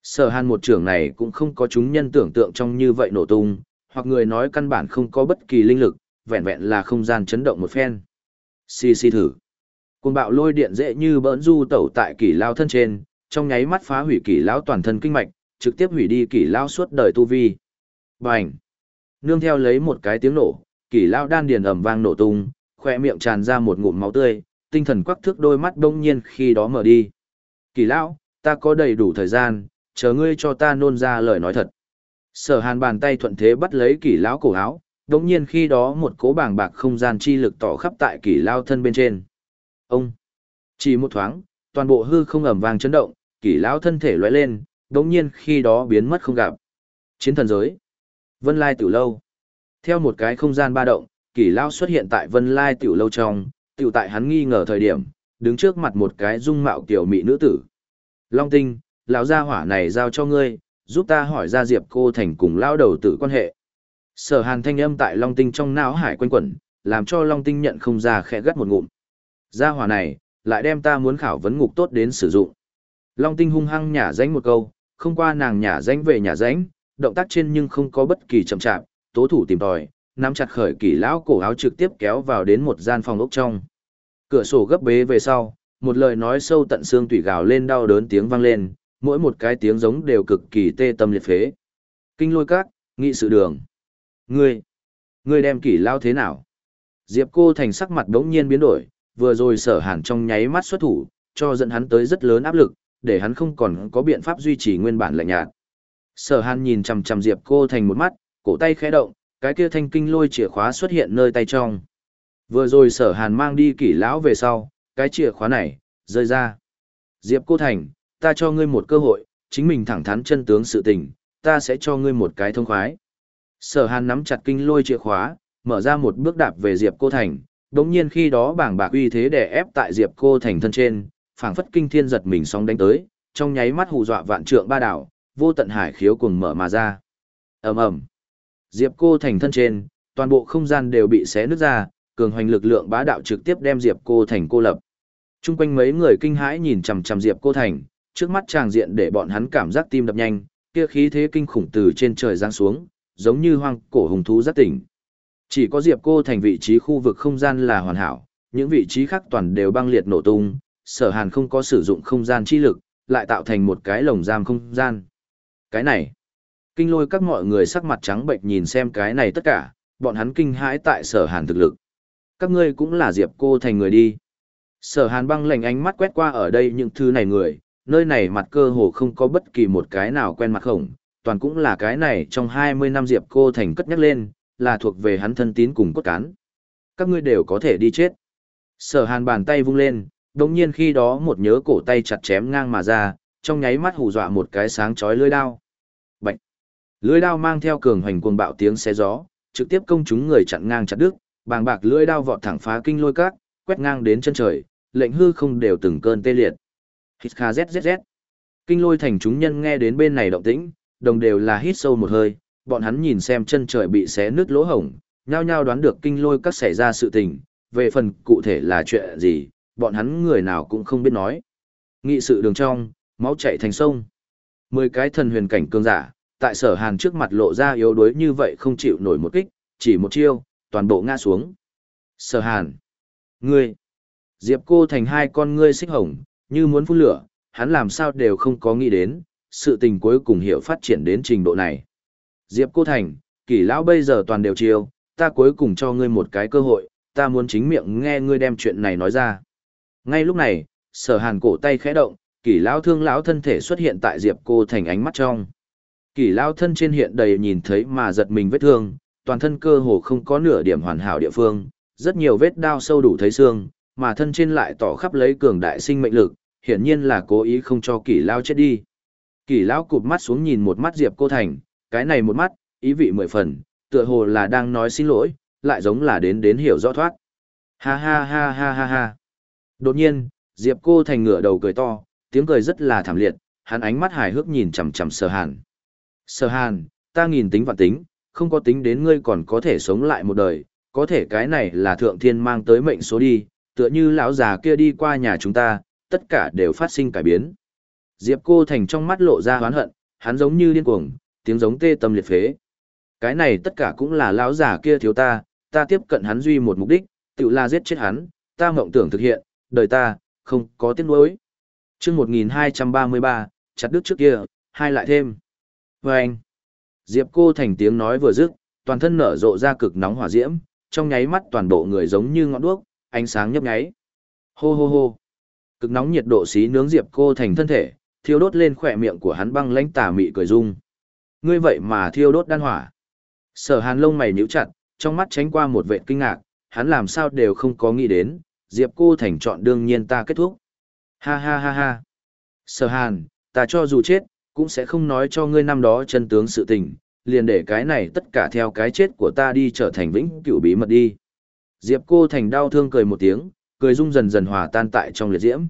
Sở hàn một trưởng này cũng không có chúng nhân tưởng tượng trong như vậy nổ tung, hoặc người nói căn bản không có bất kỳ linh lực, vẹn vẹn là không gian chấn động một phen. Xì xì thử. Cùng bạo lôi điện dễ như bỡn du tẩu tại kỷ lao thân trên, trong nháy mắt phá hủy kỷ lão toàn thân kinh mạch, trực tiếp hủy đi kỷ lão suốt đời tu vi. Bành! Nương theo lấy một cái tiếng nổ, kỷ lão đan điền ầm vang nổ tung, khoe miệng tràn ra một ngụm máu tươi, tinh thần quắc thước đôi mắt đông nhiên khi đó mở đi. Kỷ lão, ta có đầy đủ thời gian, chờ ngươi cho ta nôn ra lời nói thật. Sở hàn bàn tay thuận thế bắt lấy kỷ lão cổ áo, đống nhiên khi đó một cố bàng bạc không gian chi lực tỏ khắp tại kỷ lao thân bên trên. Ông! Chỉ một thoáng, toàn bộ hư không ẩm vàng chấn động, kỷ lão thân thể lóe lên, đống nhiên khi đó biến mất không gặp. Chiến thần giới. Vân Lai Tiểu Lâu. Theo một cái không gian ba động, kỷ lão xuất hiện tại Vân Lai Tiểu Lâu trong, tiểu tại hắn nghi ngờ thời điểm, đứng trước mặt một cái dung mạo kiểu mỹ nữ tử. Long tinh, lão gia hỏa này giao cho ngươi, giúp ta hỏi ra Diệp cô thành cùng lao đầu tử quan hệ. Sở hàn thanh âm tại Long tinh trong não hải quanh quẩn, làm cho Long tinh nhận không ra khẽ gắt một ngụm. Gia hỏa này, lại đem ta muốn khảo vấn ngục tốt đến sử dụng. Long tinh hung hăng nhả danh một câu, không qua nàng nhả danh về nhả danh, động tác trên nhưng không có bất kỳ chậm chạp, tố thủ tìm tòi, nắm chặt khởi kỷ lão cổ áo trực tiếp kéo vào đến một gian phòng ốc trong. Cửa sổ gấp bế về sau, một lời nói sâu tận xương tủy gào lên đau đớn tiếng vang lên, mỗi một cái tiếng giống đều cực kỳ tê tâm liệt phế. Kinh lôi các, nghị sự đường. Ngươi, ngươi đem kỷ lao thế nào? Diệp cô thành sắc mặt đống nhiên biến đổi, vừa rồi sở hàn trong nháy mắt xuất thủ, cho dẫn hắn tới rất lớn áp lực, để hắn không còn có biện pháp duy trì nguyên bản lạnh nhạt. Sở hàn nhìn chằm chằm Diệp cô thành một mắt, cổ tay khẽ động, cái kia thanh kinh lôi chìa khóa xuất hiện nơi tay trong. Vừa rồi sở hàn mang đi kỷ lão về sau, cái chìa khóa này, rơi ra. Diệp cô thành, ta cho ngươi một cơ hội, chính mình thẳng thắn chân tướng sự tình, ta sẽ cho ngươi một cái thông khoái. Sở hàn nắm chặt kinh lôi chìa khóa, mở ra một bước đạp về Diệp cô thành, đống nhiên khi đó bảng bạc uy thế đè ép tại Diệp cô thành thân trên, phảng phất kinh thiên giật mình sóng đánh tới, trong nháy mắt hù dọa vạn trượng ba đảo, vô tận hải khiếu cùng mở mà ra. ầm ầm, Diệp cô thành thân trên, toàn bộ không gian đều bị xé nứt ra, cường hoành lực lượng bá đạo trực tiếp đem Diệp cô thành cô lập. Trung quanh mấy người kinh hãi nhìn chằm chằm Diệp cô thành, trước mắt tràng diện để bọn hắn cảm giác tim đập nhanh, kia khí thế kinh khủng từ trên trời giáng xuống, giống như hoang cổ hùng thú rất tỉnh. Chỉ có Diệp cô thành vị trí khu vực không gian là hoàn hảo, những vị trí khác toàn đều băng liệt nổ tung, sở hàn không có sử dụng không gian chi lực, lại tạo thành một cái lồng giam không gian. Cái này, kinh lôi các mọi người sắc mặt trắng bệnh nhìn xem cái này tất cả, bọn hắn kinh hãi tại sở hàn thực lực. Các ngươi cũng là Diệp cô thành người đi. Sở hàn băng lệnh ánh mắt quét qua ở đây những thứ này người, nơi này mặt cơ hồ không có bất kỳ một cái nào quen mặt khổng, toàn cũng là cái này trong 20 năm Diệp cô thành cất nhắc lên, là thuộc về hắn thân tín cùng cốt cán. Các ngươi đều có thể đi chết. Sở hàn bàn tay vung lên, đồng nhiên khi đó một nhớ cổ tay chặt chém ngang mà ra, trong nháy mắt hù dọa một cái sáng chói lưỡi đao. Bạch! Lưỡi đao mang theo cường hoành cuồng bạo tiếng xé gió, trực tiếp công chúng người chặn ngang chặt đứt, bàng bạc lưỡi đao vọt thẳng phá kinh lôi cát, quét ngang đến chân trời, lệnh hư không đều từng cơn tê liệt. Hít kha zzz. Kinh lôi thành chúng nhân nghe đến bên này động tĩnh, đồng đều là hít sâu một hơi, bọn hắn nhìn xem chân trời bị xé nứt lỗ hổng, nhao nhao đoán được kinh lôi các xảy ra sự tình, về phần cụ thể là chuyện gì, bọn hắn người nào cũng không biết nói. Nghị sự đường trong, máu chảy thành sông. Mười cái thần huyền cảnh cường giả, tại sở hàn trước mặt lộ ra yếu đuối như vậy không chịu nổi một kích, chỉ một chiêu, toàn bộ ngã xuống. Sở hàn. Ngươi. Diệp cô thành hai con ngươi xích hồng, như muốn phun lửa, hắn làm sao đều không có nghĩ đến, sự tình cuối cùng hiểu phát triển đến trình độ này. Diệp cô thành, kỷ lão bây giờ toàn đều chiêu, ta cuối cùng cho ngươi một cái cơ hội, ta muốn chính miệng nghe ngươi đem chuyện này nói ra. Ngay lúc này, sở hàn cổ tay khẽ động, kỷ lão thương lão thân thể xuất hiện tại diệp cô thành ánh mắt trong. Kỷ lão thân trên hiện đầy nhìn thấy mà giật mình vết thương, toàn thân cơ hồ không có nửa điểm hoàn hảo địa phương, rất nhiều vết đao sâu đủ thấy xương, mà thân trên lại tỏ khắp lấy cường đại sinh mệnh lực, hiển nhiên là cố ý không cho kỷ lão chết đi. Kỷ lão cụp mắt xuống nhìn một mắt Diệp Cô Thành, cái này một mắt, ý vị mười phần, tựa hồ là đang nói xin lỗi, lại giống là đến đến hiểu rõ thoát. Ha ha ha ha ha ha. Đột nhiên, Diệp Cô Thành ngửa đầu cười to, tiếng cười rất là thảm liệt, hắn ánh mắt hài hước nhìn chằm chằm Sở Hàn. Sở Hàn, ta nghìn tính vạn tính, không có tính đến ngươi còn có thể sống lại một đời, có thể cái này là thượng thiên mang tới mệnh số đi, tựa như lão già kia đi qua nhà chúng ta, tất cả đều phát sinh cải biến. Diệp Cô Thành trong mắt lộ ra hoán hận, hắn giống như điên cuồng, tiếng giống tê tâm liệt phế. Cái này tất cả cũng là lão già kia thiếu ta, ta tiếp cận hắn duy một mục đích, tự là giết chết hắn, ta mộng tưởng thực hiện, đời ta, không có tiếc nuối. Trước 1233, chặt đứt trước kia, hai lại thêm. Và anh, Diệp cô thành tiếng nói vừa dứt, toàn thân nở rộ ra cực nóng hỏa diễm, trong nháy mắt toàn bộ người giống như ngọn đuốc, ánh sáng nhấp nháy. Hô hô hô. Cực nóng nhiệt độ xí nướng Diệp cô thành thân thể, thiêu đốt lên khỏe miệng của hắn băng lãnh tà mị cười dung, Ngươi vậy mà thiêu đốt đan hỏa. Sở Hàn lông mày nhíu chặt, trong mắt tránh qua một vệt kinh ngạc, hắn làm sao đều không có nghĩ đến, Diệp cô thành chọn đương nhiên ta kết thúc. Ha ha ha ha. Sở Hàn, ta cho dù chết, cũng sẽ không nói cho ngươi năm đó chân tướng sự tình, liền để cái này tất cả theo cái chết của ta đi trở thành vĩnh cửu bí mật đi. Diệp cô thành đau thương cười một tiếng, cười rung dần dần hòa tan tại trong liệt diễm.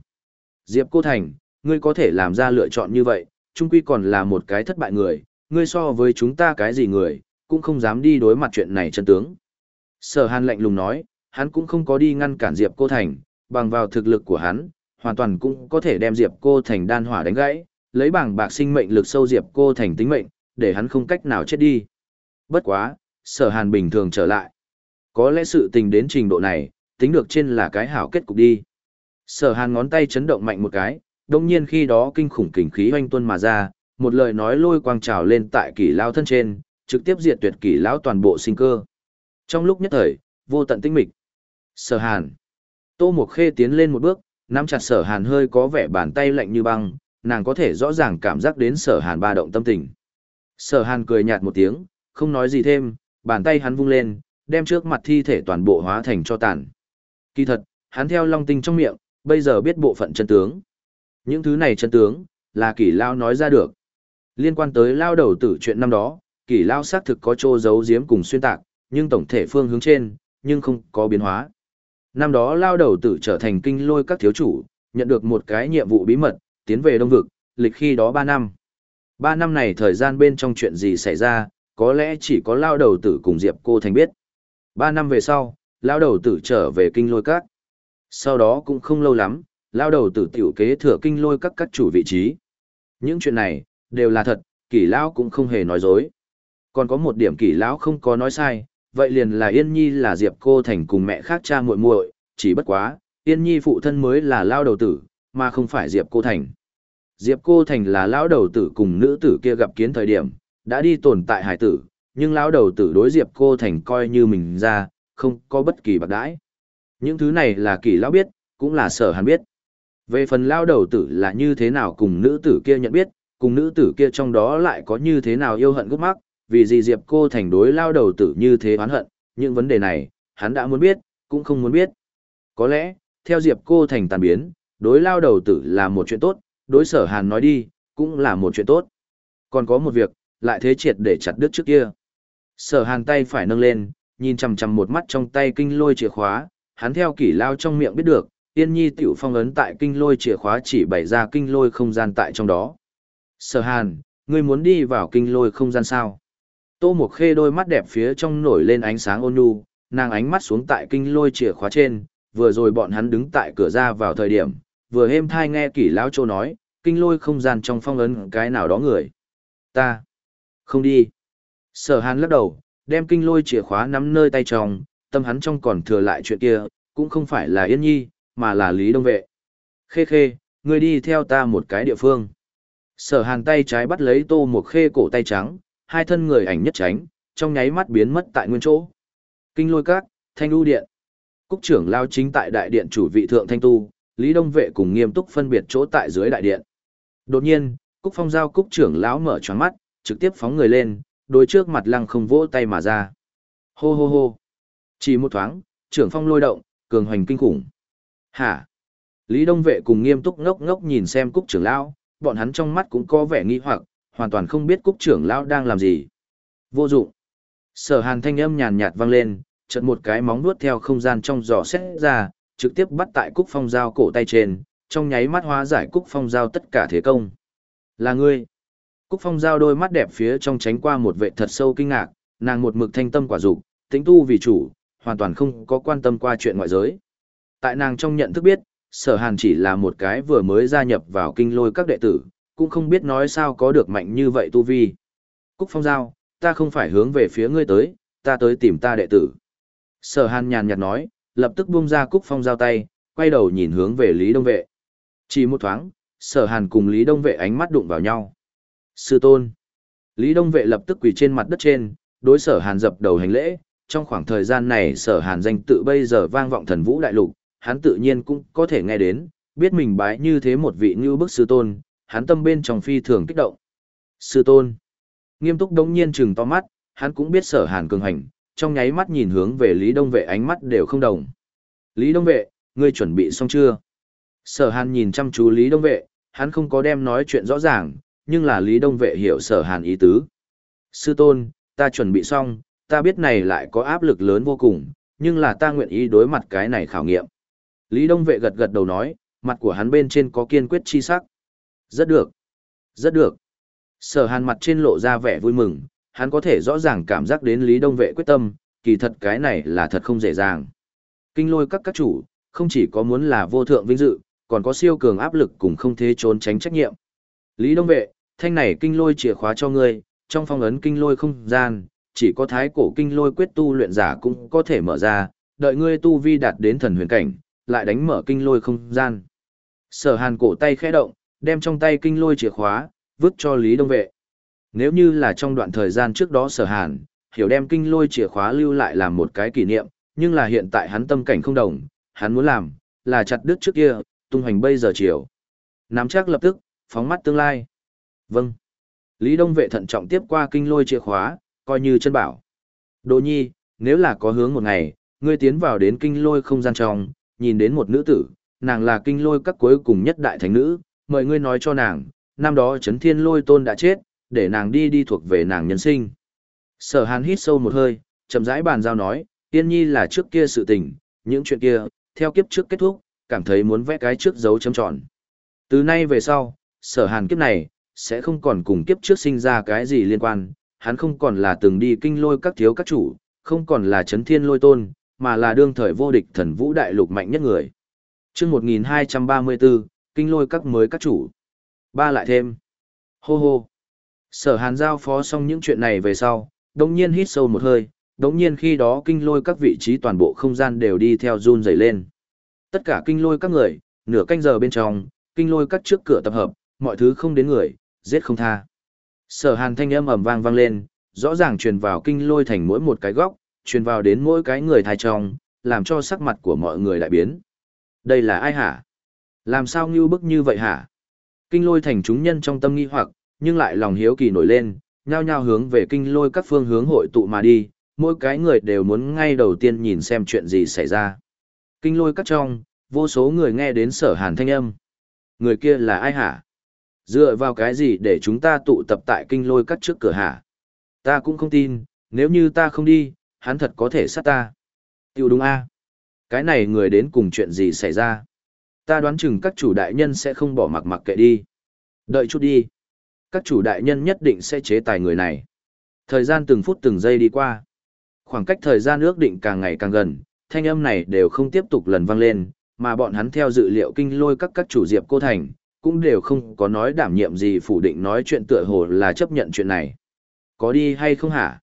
Diệp cô thành, ngươi có thể làm ra lựa chọn như vậy, chung quy còn là một cái thất bại người, ngươi so với chúng ta cái gì người, cũng không dám đi đối mặt chuyện này chân tướng. Sở hàn lạnh lùng nói, hắn cũng không có đi ngăn cản Diệp cô thành, bằng vào thực lực của hắn, hoàn toàn cũng có thể đem Diệp cô thành đan hỏa đánh gãy, lấy bảng bạc sinh mệnh lực sâu Diệp cô thành tính mệnh, để hắn không cách nào chết đi. Bất quá, sở hàn bình thường trở lại. Có lẽ sự tình đến trình độ này, tính được trên là cái hảo kết cục đi. Sở hàn ngón tay chấn động mạnh một cái, đồng nhiên khi đó kinh khủng kình khí hoanh tuân mà ra, một lời nói lôi quang trào lên tại kỷ lao thân trên, trực tiếp diệt tuyệt kỷ lão toàn bộ sinh cơ. Trong lúc nhất thời, vô tận tinh mịch. Sở hàn. Tô Mộc Khê tiến lên một bước, nắm chặt sở hàn hơi có vẻ bàn tay lạnh như băng, nàng có thể rõ ràng cảm giác đến sở hàn ba động tâm tình. Sở hàn cười nhạt một tiếng, không nói gì thêm, bàn tay hắn vung lên, đem trước mặt thi thể toàn bộ hóa thành cho tàn. Kỳ thật, hắn theo long tinh trong miệng, bây giờ biết bộ phận chân tướng. Những thứ này chân tướng, là kỷ lao nói ra được. Liên quan tới lao đầu tử chuyện năm đó, kỷ lao xác thực có trô giấu giếm cùng xuyên tạc, nhưng tổng thể phương hướng trên, nhưng không có biến hóa. Năm đó lao đầu tử trở thành kinh lôi các thiếu chủ, nhận được một cái nhiệm vụ bí mật, tiến về Đông Vực, lịch khi đó 3 năm. 3 năm này thời gian bên trong chuyện gì xảy ra, có lẽ chỉ có lao đầu tử cùng Diệp cô thành biết. 3 năm về sau, lao đầu tử trở về kinh lôi các. Sau đó cũng không lâu lắm, lao đầu tử tiểu kế thừa kinh lôi các các chủ vị trí. Những chuyện này, đều là thật, kỷ lão cũng không hề nói dối. Còn có một điểm kỷ lão không có nói sai, vậy liền là Yên Nhi là Diệp cô thành cùng mẹ khác cha muội muội, chỉ bất quá, Yên Nhi phụ thân mới là lao đầu tử, mà không phải Diệp cô thành. Diệp cô thành là lão đầu tử cùng nữ tử kia gặp kiến thời điểm, đã đi tồn tại hải tử, nhưng lão đầu tử đối Diệp cô thành coi như mình ra, không có bất kỳ bạc đãi. Những thứ này là kỳ lão biết, cũng là sở hàn biết. Về phần lão đầu tử là như thế nào cùng nữ tử kia nhận biết, cùng nữ tử kia trong đó lại có như thế nào yêu hận gốc mắc, vì gì Diệp cô thành đối lao đầu tử như thế oán hận, những vấn đề này, hắn đã muốn biết, cũng không muốn biết. Có lẽ, theo Diệp cô thành tàn biến, đối lao đầu tử là một chuyện tốt, đối sở hàn nói đi, cũng là một chuyện tốt. Còn có một việc, lại thế triệt để chặt đứt trước kia. Sở hàn tay phải nâng lên, nhìn chằm chằm một mắt trong tay kinh lôi chìa khóa, hắn theo kỷ lao trong miệng biết được, tiên nhi tiểu phong ấn tại kinh lôi chìa khóa chỉ bày ra kinh lôi không gian tại trong đó. Sở hàn, ngươi muốn đi vào kinh lôi không gian sao? Tô Mộc Khê đôi mắt đẹp phía trong nổi lên ánh sáng ôn nhu, nàng ánh mắt xuống tại kinh lôi chìa khóa trên, vừa rồi bọn hắn đứng tại cửa ra vào thời điểm, vừa êm thai nghe kỷ lão châu nói, kinh lôi không gian trong phong ấn cái nào đó người. Ta, không đi. Sở hàn lắc đầu, đem kinh lôi chìa khóa nắm nơi tay trong, tâm hắn trong còn thừa lại chuyện kia, cũng không phải là Yên Nhi, mà là Lý Đông Vệ. Khê khê, ngươi đi theo ta một cái địa phương. Sở hàn tay trái bắt lấy tô một khê cổ tay trắng, hai thân người ảnh nhất tránh, trong nháy mắt biến mất tại nguyên chỗ. Kinh lôi các, thanh lưu điện. Cúc trưởng lao chính tại đại điện chủ vị thượng thanh tu, Lý Đông Vệ cùng nghiêm túc phân biệt chỗ tại dưới đại điện. Đột nhiên, Cúc Phong giao Cúc trưởng lão mở choáng mắt, trực tiếp phóng người lên, đối trước mặt lăng không vỗ tay mà ra. Hô hô hô. Chỉ một thoáng, trưởng phong lôi động, cường hoành kinh khủng. Hả? Lý Đông Vệ cùng nghiêm túc ngốc ngốc nhìn xem Cúc trưởng lão, bọn hắn trong mắt cũng có vẻ nghi hoặc, hoàn toàn không biết Cúc trưởng lão đang làm gì. Vô dụng. Sở Hàn thanh âm nhàn nhạt vang lên, chợt một cái móng vuốt theo không gian trong giỏ xét ra, trực tiếp bắt tại Cúc Phong Giao cổ tay trên, trong nháy mắt hóa giải Cúc Phong Giao tất cả thế công. Là ngươi. Cúc Phong Giao đôi mắt đẹp phía trong tránh qua một vệ thật sâu kinh ngạc, nàng một mực thanh tâm quả dục, tính tu vì chủ, hoàn toàn không có quan tâm qua chuyện ngoại giới. Tại nàng trong nhận thức biết, sở hàn chỉ là một cái vừa mới gia nhập vào kinh lôi các đệ tử, cũng không biết nói sao có được mạnh như vậy tu vi. Cúc Phong Giao, ta không phải hướng về phía ngươi tới, ta tới tìm ta đệ tử. Sở hàn nhàn nhạt nói, lập tức buông ra cúc phong giao tay, quay đầu nhìn hướng về Lý Đông Vệ. Chỉ một thoáng, sở hàn cùng Lý Đông Vệ ánh mắt đụng vào nhau. Sư tôn. Lý Đông Vệ lập tức quỳ trên mặt đất trên, đối sở hàn dập đầu hành lễ. Trong khoảng thời gian này sở hàn danh tự bây giờ vang vọng thần vũ đại lục, hắn tự nhiên cũng có thể nghe đến, biết mình bái như thế một vị như bức sư tôn, hắn tâm bên trong phi thường kích động. Sư tôn. Nghiêm túc đống nhiên trừng to mắt, hắn cũng biết sở hàn cường hành, trong nháy mắt nhìn hướng về Lý Đông Vệ ánh mắt đều không đồng. Lý Đông Vệ, ngươi chuẩn bị xong chưa? Sở hàn nhìn chăm chú Lý Đông Vệ, hắn không có đem nói chuyện rõ ràng, nhưng là Lý Đông Vệ hiểu sở hàn ý tứ. Sư tôn, ta chuẩn bị xong, ta biết này lại có áp lực lớn vô cùng, nhưng là ta nguyện ý đối mặt cái này khảo nghiệm. Lý Đông Vệ gật gật đầu nói, mặt của hắn bên trên có kiên quyết chi sắc. Rất được. Rất được. Sở hàn mặt trên lộ ra vẻ vui mừng, hắn có thể rõ ràng cảm giác đến Lý Đông Vệ quyết tâm, kỳ thật cái này là thật không dễ dàng. Kinh lôi các các chủ, không chỉ có muốn là vô thượng vinh dự, còn có siêu cường áp lực cùng không thế trốn tránh trách nhiệm. Lý Đông Vệ, thanh này kinh lôi chìa khóa cho ngươi, trong phong ấn kinh lôi không gian, chỉ có thái cổ kinh lôi quyết tu luyện giả cũng có thể mở ra, đợi ngươi tu vi đạt đến thần huyền cảnh, lại đánh mở kinh lôi không gian. Sở hàn cổ tay khẽ động, đem trong tay kinh lôi chìa khóa, vứt cho Lý Đông Vệ. Nếu như là trong đoạn thời gian trước đó sở hàn, hiểu đem kinh lôi chìa khóa lưu lại làm một cái kỷ niệm, nhưng là hiện tại hắn tâm cảnh không đồng, hắn muốn làm, là chặt đứt trước kia, tung hoành bây giờ chiều. Nắm chắc lập tức, phóng mắt tương lai. Vâng. Lý Đông Vệ thận trọng tiếp qua kinh lôi chìa khóa, coi như chân bảo. Đỗ nhi, nếu là có hướng một ngày, ngươi tiến vào đến kinh lôi không gian trong, nhìn đến một nữ tử, nàng là kinh lôi các cuối cùng nhất đại thánh nữ, mời ngươi nói cho nàng, năm đó chấn thiên lôi tôn đã chết, để nàng đi đi thuộc về nàng nhân sinh. Sở hàn hít sâu một hơi, chậm rãi bàn giao nói, tiên nhi là trước kia sự tình, những chuyện kia, theo kiếp trước kết thúc, cảm thấy muốn vẽ cái trước dấu chấm tròn. Từ nay về sau, sở hàn kiếp này, sẽ không còn cùng kiếp trước sinh ra cái gì liên quan, hắn không còn là từng đi kinh lôi các thiếu các chủ, không còn là chấn thiên lôi tôn, mà là đương thời vô địch thần vũ đại lục mạnh nhất người. chương 1234, kinh lôi các mới các chủ. Ba lại thêm. Hô hô. Sở hàn giao phó xong những chuyện này về sau, đồng nhiên hít sâu một hơi, đồng nhiên khi đó kinh lôi các vị trí toàn bộ không gian đều đi theo run dày lên. Tất cả kinh lôi các người, nửa canh giờ bên trong, kinh lôi các trước cửa tập hợp, mọi thứ không đến người, giết không tha. Sở hàn thanh âm ầm vang vang lên, rõ ràng truyền vào kinh lôi thành mỗi một cái góc, truyền vào đến mỗi cái người thai trong, làm cho sắc mặt của mọi người lại biến. Đây là ai hả? Làm sao ngưu bức như vậy hả? Kinh lôi thành chúng nhân trong tâm nghi hoặc, nhưng lại lòng hiếu kỳ nổi lên, nhao nhao hướng về kinh lôi các phương hướng hội tụ mà đi, mỗi cái người đều muốn ngay đầu tiên nhìn xem chuyện gì xảy ra. Kinh lôi các trong, vô số người nghe đến sở hàn thanh âm. Người kia là ai hả? Dựa vào cái gì để chúng ta tụ tập tại kinh lôi các trước cửa hả? Ta cũng không tin, nếu như ta không đi, hắn thật có thể sát ta. Tiêu đúng a Cái này người đến cùng chuyện gì xảy ra? Ta đoán chừng các chủ đại nhân sẽ không bỏ mặc mặc kệ đi. Đợi chút đi. Các chủ đại nhân nhất định sẽ chế tài người này. Thời gian từng phút từng giây đi qua. Khoảng cách thời gian ước định càng ngày càng gần, thanh âm này đều không tiếp tục lần vang lên, mà bọn hắn theo dự liệu kinh lôi các các chủ diệp cô thành, cũng đều không có nói đảm nhiệm gì phủ định nói chuyện tựa hồ là chấp nhận chuyện này. Có đi hay không hả?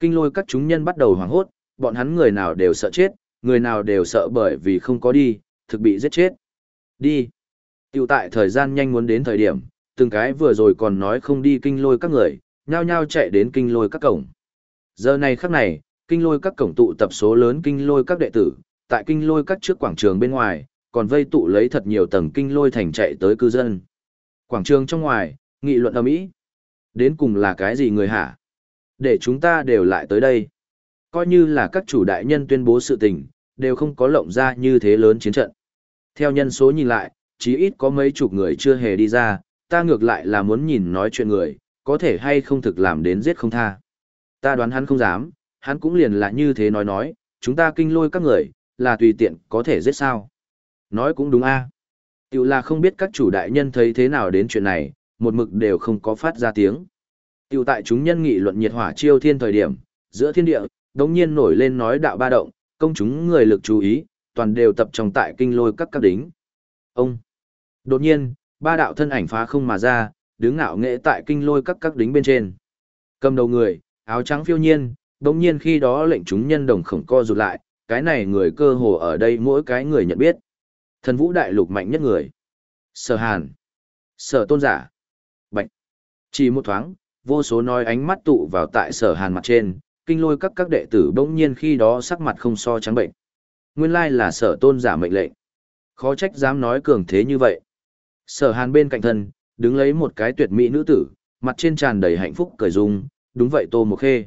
Kinh lôi các chúng nhân bắt đầu hoảng hốt, bọn hắn người nào đều sợ chết, người nào đều sợ bởi vì không có đi, thực bị giết chết. Đi. Tiểu tại thời gian nhanh muốn đến thời điểm, từng cái vừa rồi còn nói không đi kinh lôi các người, nhao nhao chạy đến kinh lôi các cổng. Giờ này khắc này, kinh lôi các cổng tụ tập số lớn kinh lôi các đệ tử, tại kinh lôi các trước quảng trường bên ngoài, còn vây tụ lấy thật nhiều tầng kinh lôi thành chạy tới cư dân. Quảng trường trong ngoài, nghị luận ầm ĩ. Đến cùng là cái gì người hả? Để chúng ta đều lại tới đây. Coi như là các chủ đại nhân tuyên bố sự tình, đều không có lộng ra như thế lớn chiến trận. Theo nhân số nhìn lại, chí ít có mấy chục người chưa hề đi ra, ta ngược lại là muốn nhìn nói chuyện người, có thể hay không thực làm đến giết không tha. Ta đoán hắn không dám, hắn cũng liền là như thế nói nói, chúng ta kinh lôi các người, là tùy tiện có thể giết sao. Nói cũng đúng a. À. Tiểu là không biết các chủ đại nhân thấy thế nào đến chuyện này, một mực đều không có phát ra tiếng. Tiểu tại chúng nhân nghị luận nhiệt hỏa chiêu thiên thời điểm, giữa thiên địa, đống nhiên nổi lên nói đạo ba động, công chúng người lực chú ý, toàn đều tập trong tại kinh lôi các các đính. Ông! Đột nhiên, ba đạo thân ảnh phá không mà ra, đứng ngạo nghệ tại kinh lôi các các đính bên trên. Cầm đầu người, áo trắng phiêu nhiên, đống nhiên khi đó lệnh chúng nhân đồng khổng co rụt lại, cái này người cơ hồ ở đây mỗi cái người nhận biết. Thần vũ đại lục mạnh nhất người. Sở hàn. Sở tôn giả. Bạch. Chỉ một thoáng, vô số nói ánh mắt tụ vào tại sở hàn mặt trên, kinh lôi các các đệ tử bỗng nhiên khi đó sắc mặt không so trắng bệnh. Nguyên lai là sở tôn giả mệnh lệnh. Khó trách dám nói cường thế như vậy. Sở hàn bên cạnh thân, đứng lấy một cái tuyệt mỹ nữ tử, mặt trên tràn đầy hạnh phúc cười dung, đúng vậy tô một khê.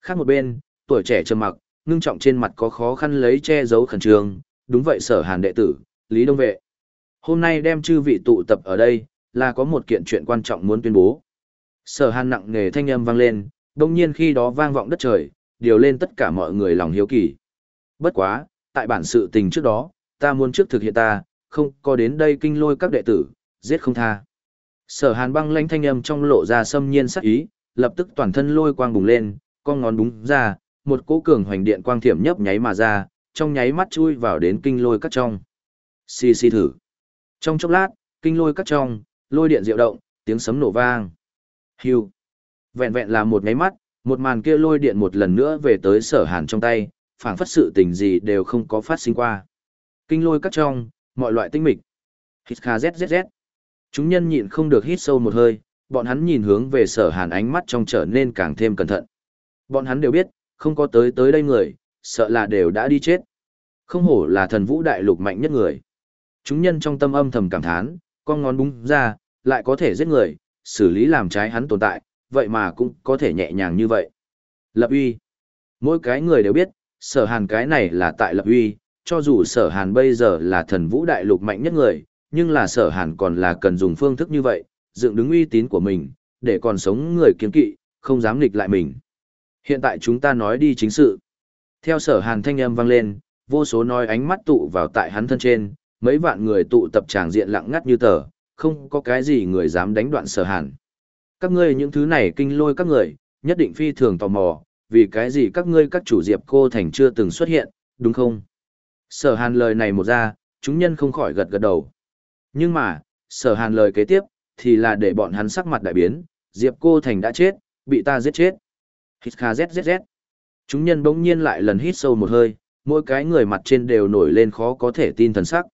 Khác một bên, tuổi trẻ trầm mặc, ngưng trọng trên mặt có khó khăn lấy che giấu khẩn trương, đúng vậy sở hàn đệ tử, Lý Đông Vệ. Hôm nay đem chư vị tụ tập ở đây, là có một kiện chuyện quan trọng muốn tuyên bố. Sở hàn nặng nề thanh âm vang lên, đồng nhiên khi đó vang vọng đất trời, điều lên tất cả mọi người lòng hiếu kỳ. Bất quá, tại bản sự tình trước đó, ta muốn trước thực hiện ta, không có đến đây kinh lôi các đệ tử, giết không tha. Sở hàn băng lãnh thanh âm trong lộ ra xâm nhiên sắc ý, lập tức toàn thân lôi quang bùng lên, con ngón búng ra, một cỗ cường hoành điện quang thiểm nhấp nháy mà ra, trong nháy mắt chui vào đến kinh lôi các trong. Xì xì thử. Trong chốc lát, kinh lôi các trong, lôi điện diệu động, tiếng sấm nổ vang. Hưu. Vẹn vẹn là một nháy mắt, một màn kia lôi điện một lần nữa về tới sở hàn trong tay, phảng phất sự tình gì đều không có phát sinh qua. Kinh lôi các trong, mọi loại tinh mịch. Hít kha zzz. Chúng nhân nhịn không được hít sâu một hơi, bọn hắn nhìn hướng về sở hàn ánh mắt trong trở nên càng thêm cẩn thận. Bọn hắn đều biết, không có tới tới đây người, sợ là đều đã đi chết. Không hổ là thần vũ đại lục mạnh nhất người. Chúng nhân trong tâm âm thầm cảm thán, con ngón búng ra, lại có thể giết người, xử lý làm trái hắn tồn tại, vậy mà cũng có thể nhẹ nhàng như vậy. Lập uy. Mỗi cái người đều biết, sở hàn cái này là tại lập uy, cho dù sở hàn bây giờ là thần vũ đại lục mạnh nhất người, nhưng là sở hàn còn là cần dùng phương thức như vậy, dựng đứng uy tín của mình, để còn sống người kiên kỵ, không dám nghịch lại mình. Hiện tại chúng ta nói đi chính sự. Theo sở hàn thanh âm vang lên, vô số nói ánh mắt tụ vào tại hắn thân trên, mấy vạn người tụ tập tràng diện lặng ngắt như tờ, không có cái gì người dám đánh đoạn sở hàn. Các ngươi những thứ này kinh lôi các người, nhất định phi thường tò mò, vì cái gì các ngươi các chủ diệp cô thành chưa từng xuất hiện, đúng không? Sở hàn lời này một ra, chúng nhân không khỏi gật gật đầu. Nhưng mà, sở hàn lời kế tiếp, thì là để bọn hắn sắc mặt đại biến, diệp cô thành đã chết, bị ta giết chết. Hít kha zzz. Chúng nhân bỗng nhiên lại lần hít sâu một hơi, mỗi cái người mặt trên đều nổi lên khó có thể tin thần sắc.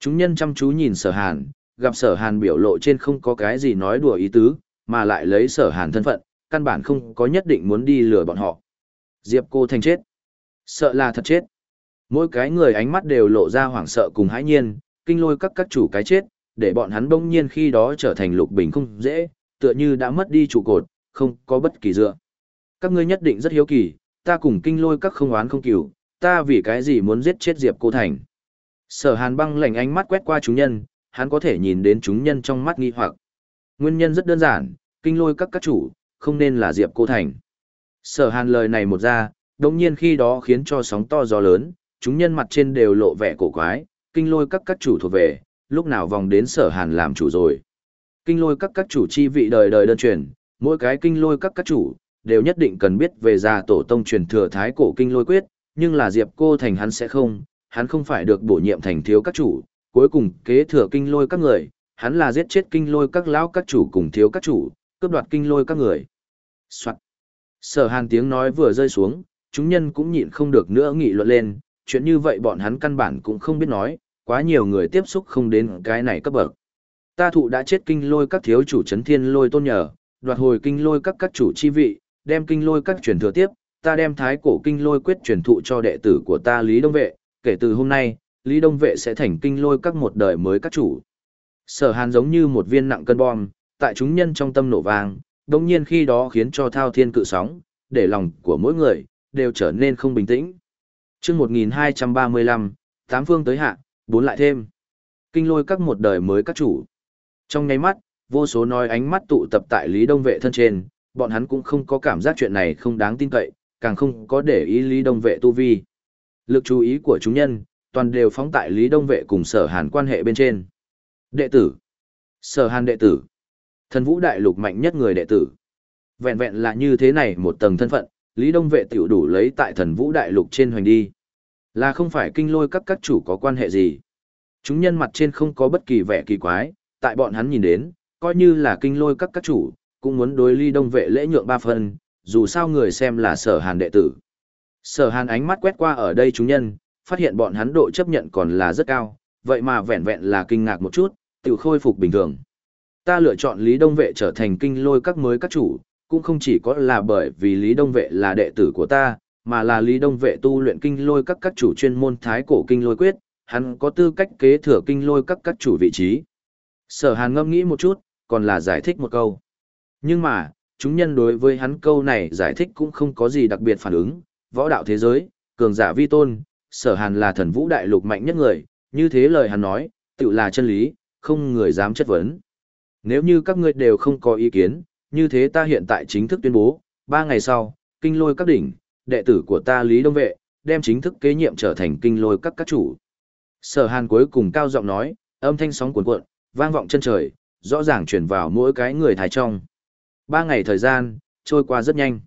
Chúng nhân chăm chú nhìn sở hàn, gặp sở hàn biểu lộ trên không có cái gì nói đùa ý tứ, mà lại lấy sở hàn thân phận, căn bản không có nhất định muốn đi lừa bọn họ. Diệp cô thành chết. Sợ là thật chết. Mỗi cái người ánh mắt đều lộ ra hoảng sợ cùng hãi nhiên, kinh lôi các các chủ cái chết, để bọn hắn bỗng nhiên khi đó trở thành lục bình không dễ, tựa như đã mất đi trụ cột, không có bất kỳ dựa. Các ngươi nhất định rất hiếu kỳ, ta cùng kinh lôi các không oán không cửu, ta vì cái gì muốn giết chết Diệp Cô Thành. Sở hàn băng lạnh ánh mắt quét qua chúng nhân, hắn có thể nhìn đến chúng nhân trong mắt nghi hoặc. Nguyên nhân rất đơn giản, kinh lôi các các chủ, không nên là Diệp Cô Thành. Sở hàn lời này một ra, đồng nhiên khi đó khiến cho sóng to gió lớn, chúng nhân mặt trên đều lộ vẻ cổ quái, kinh lôi các các chủ thuộc về, lúc nào vòng đến sở hàn làm chủ rồi. Kinh lôi các các chủ chi vị đời đời đơn truyền, mỗi cái kinh lôi các các chủ, đều nhất định cần biết về già tổ tông truyền thừa thái cổ kinh lôi quyết, nhưng là Diệp Cô Thành hắn sẽ không, hắn không phải được bổ nhiệm thành thiếu các chủ, cuối cùng kế thừa kinh lôi các người, hắn là giết chết kinh lôi các lão các chủ cùng thiếu các chủ, cướp đoạt kinh lôi các người. Soạn. Sở hàn tiếng nói vừa rơi xuống, chúng nhân cũng nhịn không được nữa nghị luận lên, chuyện như vậy bọn hắn căn bản cũng không biết nói, quá nhiều người tiếp xúc không đến cái này cấp bậc. Ta thụ đã chết kinh lôi các thiếu chủ chấn thiên lôi tôn nhờ, đoạt hồi kinh lôi các các chủ chi vị, đem kinh lôi các truyền thừa tiếp, ta đem thái cổ kinh lôi quyết truyền thụ cho đệ tử của ta Lý Đông Vệ, kể từ hôm nay, Lý Đông Vệ sẽ thành kinh lôi các một đời mới các chủ. Sở hàn giống như một viên nặng cân bom, tại chúng nhân trong tâm nổ vang, đồng nhiên khi đó khiến cho thao thiên cự sóng, để lòng của mỗi người, đều trở nên không bình tĩnh. chương 1235, tám phương tới hạ, bốn lại thêm. Kinh lôi các một đời mới các chủ. Trong nháy mắt, vô số nói ánh mắt tụ tập tại Lý Đông Vệ thân trên, bọn hắn cũng không có cảm giác chuyện này không đáng tin cậy, càng không có để ý Lý Đông Vệ tu vi. Lực chú ý của chúng nhân, toàn đều phóng tại Lý Đông Vệ cùng sở hàn quan hệ bên trên. Đệ tử. Sở hàn đệ tử. Thần vũ đại lục mạnh nhất người đệ tử. Vẹn vẹn là như thế này một tầng thân phận, Lý Đông Vệ tiểu đủ lấy tại thần vũ đại lục trên hoành đi. Là không phải kinh lôi các các chủ có quan hệ gì. Chúng nhân mặt trên không có bất kỳ vẻ kỳ quái, tại bọn hắn nhìn đến, coi như là kinh lôi các các chủ, cũng muốn đối Lý đông vệ lễ nhượng ba phần, dù sao người xem là sở hàn đệ tử. Sở hàn ánh mắt quét qua ở đây chúng nhân, phát hiện bọn hắn độ chấp nhận còn là rất cao, vậy mà vẹn vẹn là kinh ngạc một chút, tự khôi phục bình thường. Ta lựa chọn Lý Đông Vệ trở thành kinh lôi các mới các chủ, cũng không chỉ có là bởi vì Lý Đông Vệ là đệ tử của ta, mà là Lý Đông Vệ tu luyện kinh lôi các các chủ chuyên môn thái cổ kinh lôi quyết, hắn có tư cách kế thừa kinh lôi các các chủ vị trí. Sở Hàn ngâm nghĩ một chút, còn là giải thích một câu. Nhưng mà, chúng nhân đối với hắn câu này giải thích cũng không có gì đặc biệt phản ứng, võ đạo thế giới, cường giả vi tôn, sở hàn là thần vũ đại lục mạnh nhất người, như thế lời hắn nói, tự là chân lý, không người dám chất vấn. Nếu như các ngươi đều không có ý kiến, như thế ta hiện tại chính thức tuyên bố, ba ngày sau, kinh lôi các đỉnh, đệ tử của ta Lý Đông Vệ, đem chính thức kế nhiệm trở thành kinh lôi các các chủ. Sở hàn cuối cùng cao giọng nói, âm thanh sóng cuồn cuộn, vang vọng chân trời, rõ ràng chuyển vào mỗi cái người thái trong. Ba ngày thời gian, trôi qua rất nhanh.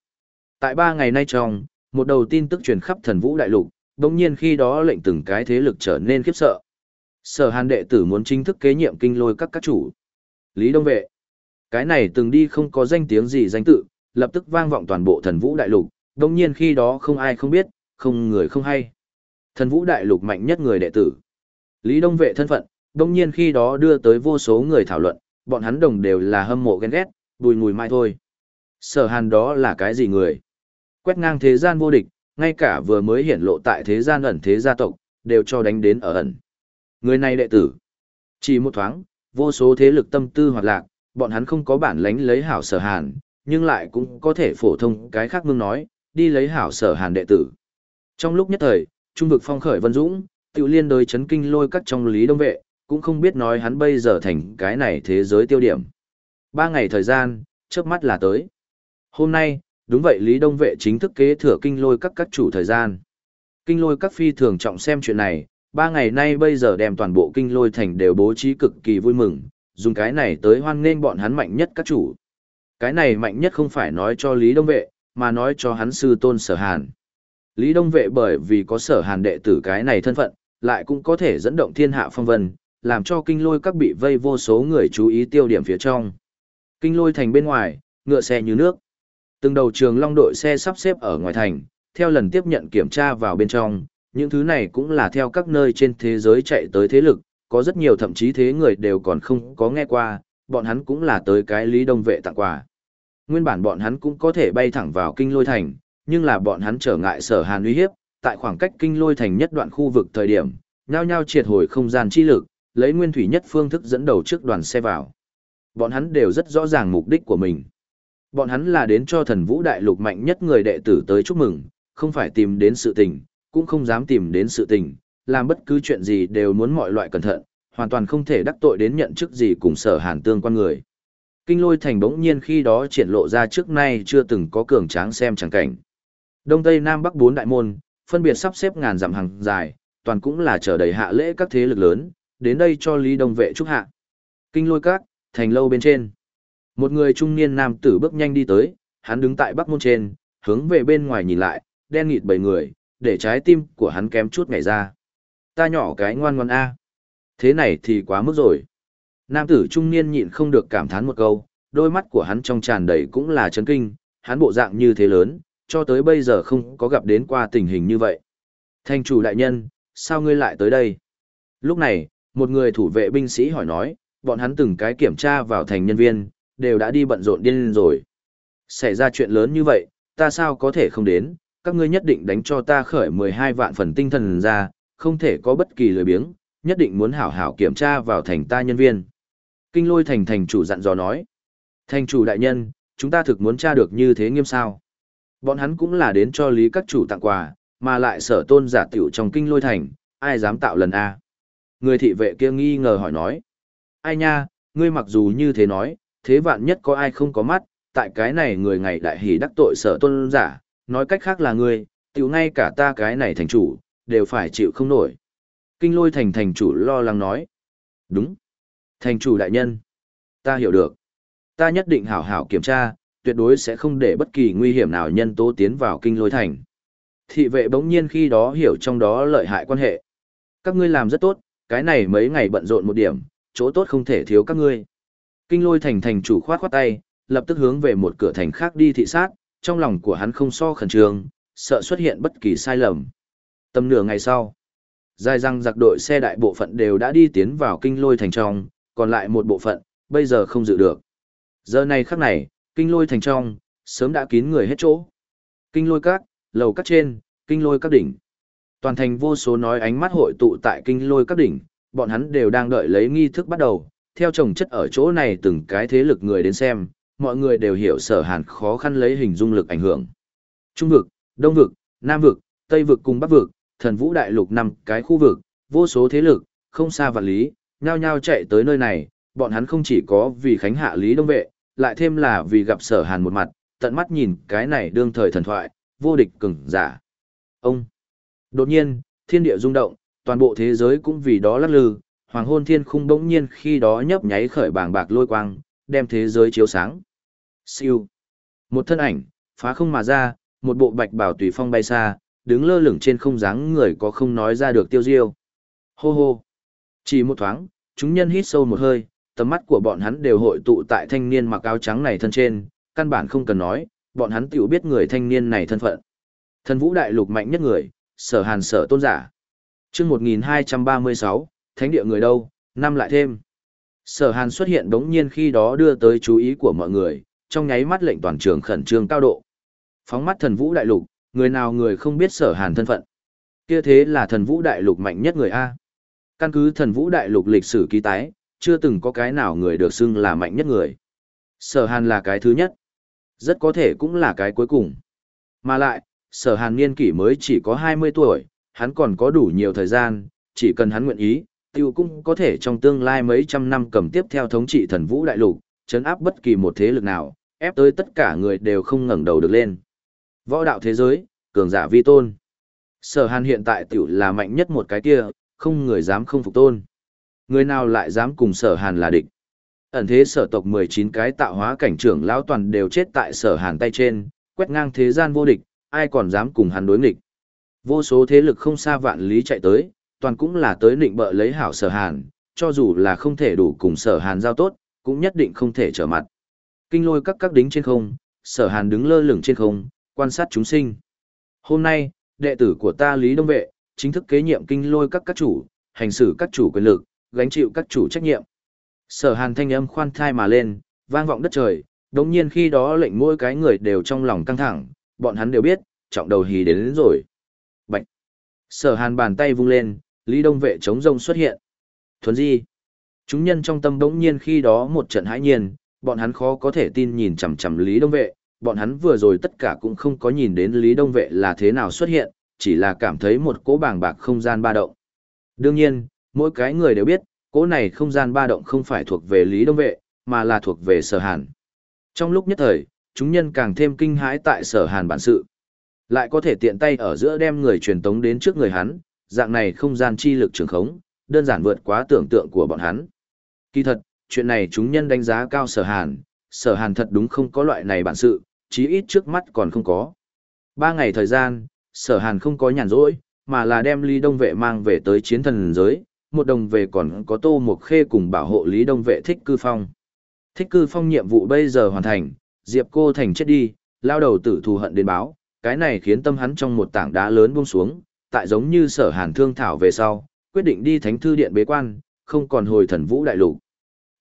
Tại ba ngày nay trong, một đầu tin tức truyền khắp thần vũ đại lục, đồng nhiên khi đó lệnh từng cái thế lực trở nên khiếp sợ. Sở hàn đệ tử muốn chính thức kế nhiệm kinh lôi các các chủ. Lý Đông Vệ. Cái này từng đi không có danh tiếng gì danh tự, lập tức vang vọng toàn bộ thần vũ đại lục, đồng nhiên khi đó không ai không biết, không người không hay. Thần vũ đại lục mạnh nhất người đệ tử. Lý Đông Vệ thân phận, đồng nhiên khi đó đưa tới vô số người thảo luận, bọn hắn đồng đều là hâm mộ ghen ghét, bùi ngùi mai thôi. Sở hàn đó là cái gì người? Quét ngang thế gian vô địch, ngay cả vừa mới hiển lộ tại thế gian ẩn thế gia tộc, đều cho đánh đến ở ẩn. Người này đệ tử. Chỉ một thoáng, vô số thế lực tâm tư hoạt lạc, bọn hắn không có bản lánh lấy hảo sở hàn, nhưng lại cũng có thể phổ thông cái khác mương nói, đi lấy hảo sở hàn đệ tử. Trong lúc nhất thời, trung vực phong khởi vân dũng, tự liên đối chấn kinh lôi cắt trong lý đông vệ, cũng không biết nói hắn bây giờ thành cái này thế giới tiêu điểm. Ba ngày thời gian, trước mắt là tới. Hôm nay, đúng vậy Lý Đông Vệ chính thức kế thừa kinh lôi các các chủ thời gian. Kinh lôi các phi thường trọng xem chuyện này, ba ngày nay bây giờ đem toàn bộ kinh lôi thành đều bố trí cực kỳ vui mừng, dùng cái này tới hoan nghênh bọn hắn mạnh nhất các chủ. Cái này mạnh nhất không phải nói cho Lý Đông Vệ, mà nói cho hắn sư tôn sở hàn. Lý Đông Vệ bởi vì có sở hàn đệ tử cái này thân phận, lại cũng có thể dẫn động thiên hạ phong vân, làm cho kinh lôi các bị vây vô số người chú ý tiêu điểm phía trong. Kinh lôi thành bên ngoài, ngựa xe như nước. Từng đầu trường long đội xe sắp xếp ở ngoài thành, theo lần tiếp nhận kiểm tra vào bên trong, những thứ này cũng là theo các nơi trên thế giới chạy tới thế lực, có rất nhiều thậm chí thế người đều còn không có nghe qua, bọn hắn cũng là tới cái lý đông vệ tặng quà. Nguyên bản bọn hắn cũng có thể bay thẳng vào kinh lôi thành, nhưng là bọn hắn trở ngại sở hàn uy hiếp, tại khoảng cách kinh lôi thành nhất đoạn khu vực thời điểm, nhao nhao triệt hồi không gian chi lực, lấy nguyên thủy nhất phương thức dẫn đầu trước đoàn xe vào. Bọn hắn đều rất rõ ràng mục đích của mình. Bọn hắn là đến cho thần vũ đại lục mạnh nhất người đệ tử tới chúc mừng, không phải tìm đến sự tình, cũng không dám tìm đến sự tình, làm bất cứ chuyện gì đều muốn mọi loại cẩn thận, hoàn toàn không thể đắc tội đến nhận chức gì cùng sở hàn tương quan người. Kinh lôi thành bỗng nhiên khi đó triển lộ ra trước nay chưa từng có cường tráng xem chẳng cảnh. Đông Tây Nam Bắc bốn đại môn, phân biệt sắp xếp ngàn dặm hàng dài, toàn cũng là chờ đầy hạ lễ các thế lực lớn, đến đây cho Lý Đông vệ chúc hạ. Kinh lôi các, thành lâu bên trên. Một người trung niên nam tử bước nhanh đi tới, hắn đứng tại bắc môn trên, hướng về bên ngoài nhìn lại, đen nghịt bảy người, để trái tim của hắn kém chút ngày ra. Ta nhỏ cái ngoan ngoan A. Thế này thì quá mức rồi. Nam tử trung niên nhịn không được cảm thán một câu, đôi mắt của hắn trong tràn đầy cũng là chấn kinh, hắn bộ dạng như thế lớn, cho tới bây giờ không có gặp đến qua tình hình như vậy. Thanh chủ đại nhân, sao ngươi lại tới đây? Lúc này, một người thủ vệ binh sĩ hỏi nói, bọn hắn từng cái kiểm tra vào thành nhân viên, đều đã đi bận rộn điên rồi. Xảy ra chuyện lớn như vậy, ta sao có thể không đến, các ngươi nhất định đánh cho ta khởi 12 vạn phần tinh thần ra, không thể có bất kỳ lười biếng, nhất định muốn hảo hảo kiểm tra vào thành ta nhân viên. Kinh lôi thành thành chủ dặn dò nói. Thành chủ đại nhân, chúng ta thực muốn tra được như thế nghiêm sao. Bọn hắn cũng là đến cho lý các chủ tặng quà, mà lại sở tôn giả tiểu trong kinh lôi thành, ai dám tạo lần A. Người thị vệ kia nghi ngờ hỏi nói. Ai nha, ngươi mặc dù như thế nói, thế vạn nhất có ai không có mắt, tại cái này người ngày đại hỉ đắc tội sở tôn giả, nói cách khác là ngươi, tiểu ngay cả ta cái này thành chủ, đều phải chịu không nổi. Kinh lôi thành thành chủ lo lắng nói. Đúng. Thành chủ đại nhân. Ta hiểu được. Ta nhất định hảo hảo kiểm tra, tuyệt đối sẽ không để bất kỳ nguy hiểm nào nhân tố tiến vào kinh lôi thành. Thị vệ bỗng nhiên khi đó hiểu trong đó lợi hại quan hệ. Các ngươi làm rất tốt, cái này mấy ngày bận rộn một điểm, chỗ tốt không thể thiếu các ngươi. Kinh lôi thành thành chủ khoát khoát tay, lập tức hướng về một cửa thành khác đi thị sát, trong lòng của hắn không so khẩn trương, sợ xuất hiện bất kỳ sai lầm. Tầm nửa ngày sau, dài răng giặc đội xe đại bộ phận đều đã đi tiến vào kinh lôi thành trong, còn lại một bộ phận, bây giờ không dự được. Giờ này khắc này, kinh lôi thành trong, sớm đã kín người hết chỗ. Kinh lôi các, lầu các trên, kinh lôi các đỉnh. Toàn thành vô số nói ánh mắt hội tụ tại kinh lôi các đỉnh, bọn hắn đều đang đợi lấy nghi thức bắt đầu. Theo chồng chất ở chỗ này từng cái thế lực người đến xem, mọi người đều hiểu sở hàn khó khăn lấy hình dung lực ảnh hưởng. Trung vực, Đông vực, Nam vực, Tây vực cùng Bắc vực, thần vũ đại lục năm cái khu vực, vô số thế lực, không xa vạn lý, nhao nhao chạy tới nơi này, bọn hắn không chỉ có vì khánh hạ lý đông vệ, lại thêm là vì gặp sở hàn một mặt, tận mắt nhìn cái này đương thời thần thoại, vô địch cường giả. Ông! Đột nhiên, thiên địa rung động, toàn bộ thế giới cũng vì đó lắc lư, hoàng hôn thiên khung bỗng nhiên khi đó nhấp nháy khởi bảng bạc lôi quang, đem thế giới chiếu sáng. Siêu! Một thân ảnh, phá không mà ra, một bộ bạch bảo tùy phong bay xa, đứng lơ lửng trên không dáng người có không nói ra được tiêu diêu. Hô hô! Chỉ một thoáng, chúng nhân hít sâu một hơi, tầm mắt của bọn hắn đều hội tụ tại thanh niên mặc áo trắng này thân trên, căn bản không cần nói, bọn hắn tiểu biết người thanh niên này thân phận. Thần vũ đại lục mạnh nhất người, sở hàn sở tôn giả. chương 1236, thánh địa người đâu, năm lại thêm. Sở hàn xuất hiện đống nhiên khi đó đưa tới chú ý của mọi người, trong nháy mắt lệnh toàn trường khẩn trương cao độ. Phóng mắt thần vũ đại lục, người nào người không biết sở hàn thân phận. Kia thế là thần vũ đại lục mạnh nhất người A. Căn cứ thần vũ đại lục lịch sử ký tái, chưa từng có cái nào người được xưng là mạnh nhất người. Sở hàn là cái thứ nhất. Rất có thể cũng là cái cuối cùng. Mà lại, sở hàn niên kỷ mới chỉ có 20 tuổi, hắn còn có đủ nhiều thời gian, chỉ cần hắn nguyện ý, tiêu cũng có thể trong tương lai mấy trăm năm cầm tiếp theo thống trị thần vũ đại lục, chấn áp bất kỳ một thế lực nào, ép tới tất cả người đều không ngẩng đầu được lên. Võ đạo thế giới, cường giả vi tôn. Sở hàn hiện tại tiểu là mạnh nhất một cái kia, không người dám không phục tôn. Người nào lại dám cùng sở hàn là địch. Ẩn thế sở tộc 19 cái tạo hóa cảnh trưởng lão toàn đều chết tại sở hàn tay trên, quét ngang thế gian vô địch, ai còn dám cùng hắn đối nghịch. Vô số thế lực không xa vạn lý chạy tới, toàn cũng là tới định bợ lấy hảo sở hàn, cho dù là không thể đủ cùng sở hàn giao tốt, cũng nhất định không thể trở mặt. Kinh lôi các các đính trên không, sở hàn đứng lơ lửng trên không, quan sát chúng sinh. Hôm nay, đệ tử của ta Lý Đông Vệ, chính thức kế nhiệm kinh lôi các các chủ, hành xử các chủ quyền lực, gánh chịu các chủ trách nhiệm. Sở hàn thanh âm khoan thai mà lên, vang vọng đất trời, đồng nhiên khi đó lệnh mỗi cái người đều trong lòng căng thẳng, bọn hắn đều biết, trọng đầu hì đến, đến rồi. Bạch! Sở hàn bàn tay vung lên, Lý Đông Vệ chống rông xuất hiện. Thuấn di! Chúng nhân trong tâm đống nhiên khi đó một trận hãi nhiên, bọn hắn khó có thể tin nhìn chằm chằm Lý Đông Vệ, bọn hắn vừa rồi tất cả cũng không có nhìn đến Lý Đông Vệ là thế nào xuất hiện, chỉ là cảm thấy một cỗ bàng bạc không gian ba động. Đương nhiên, mỗi cái người đều biết, cỗ này không gian ba động không phải thuộc về Lý Đông Vệ, mà là thuộc về Sở Hàn. Trong lúc nhất thời, chúng nhân càng thêm kinh hãi tại Sở Hàn bản sự. Lại có thể tiện tay ở giữa đem người truyền tống đến trước người hắn, dạng này không gian chi lực trường khống, đơn giản vượt quá tưởng tượng của bọn hắn. Kỳ thật, chuyện này chúng nhân đánh giá cao Sở Hàn, Sở Hàn thật đúng không có loại này bản sự, chí ít trước mắt còn không có. Ba ngày thời gian, Sở Hàn không có nhàn rỗi, mà là đem Lý Đông Vệ mang về tới chiến thần giới, một đồng về còn có Tô Mộc Khê cùng bảo hộ Lý Đông Vệ thích cư phong. Thích cư phong nhiệm vụ bây giờ hoàn thành, Diệp cô thành chết đi, lao đầu tử thù hận đến báo, cái này khiến tâm hắn trong một tảng đá lớn buông xuống, tại giống như sở hàn thương thảo về sau, quyết định đi thánh thư điện bế quan, không còn hồi thần vũ đại lục.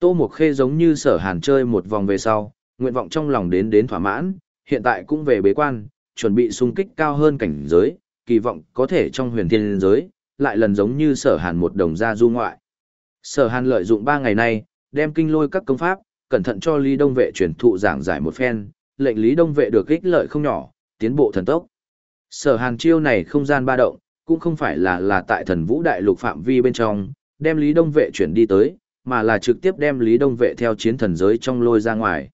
Tô Mộc Khê giống như sở hàn chơi một vòng về sau, nguyện vọng trong lòng đến đến thỏa mãn, hiện tại cũng về bế quan, chuẩn bị xung kích cao hơn cảnh giới, kỳ vọng có thể trong huyền thiên giới, lại lần giống như sở hàn một đồng gia du ngoại. Sở hàn lợi dụng ba ngày nay, đem kinh lôi các công pháp, cẩn thận cho Lý Đông Vệ truyền thụ giảng giải một phen, lệnh Lý Đông Vệ được ích lợi không nhỏ, tiến bộ thần tốc. Sở hàn chiêu này không gian ba động, cũng không phải là là tại thần vũ đại lục phạm vi bên trong, đem Lý Đông Vệ chuyển đi tới, mà là trực tiếp đem Lý Đông Vệ theo chiến thần giới trong lôi ra ngoài.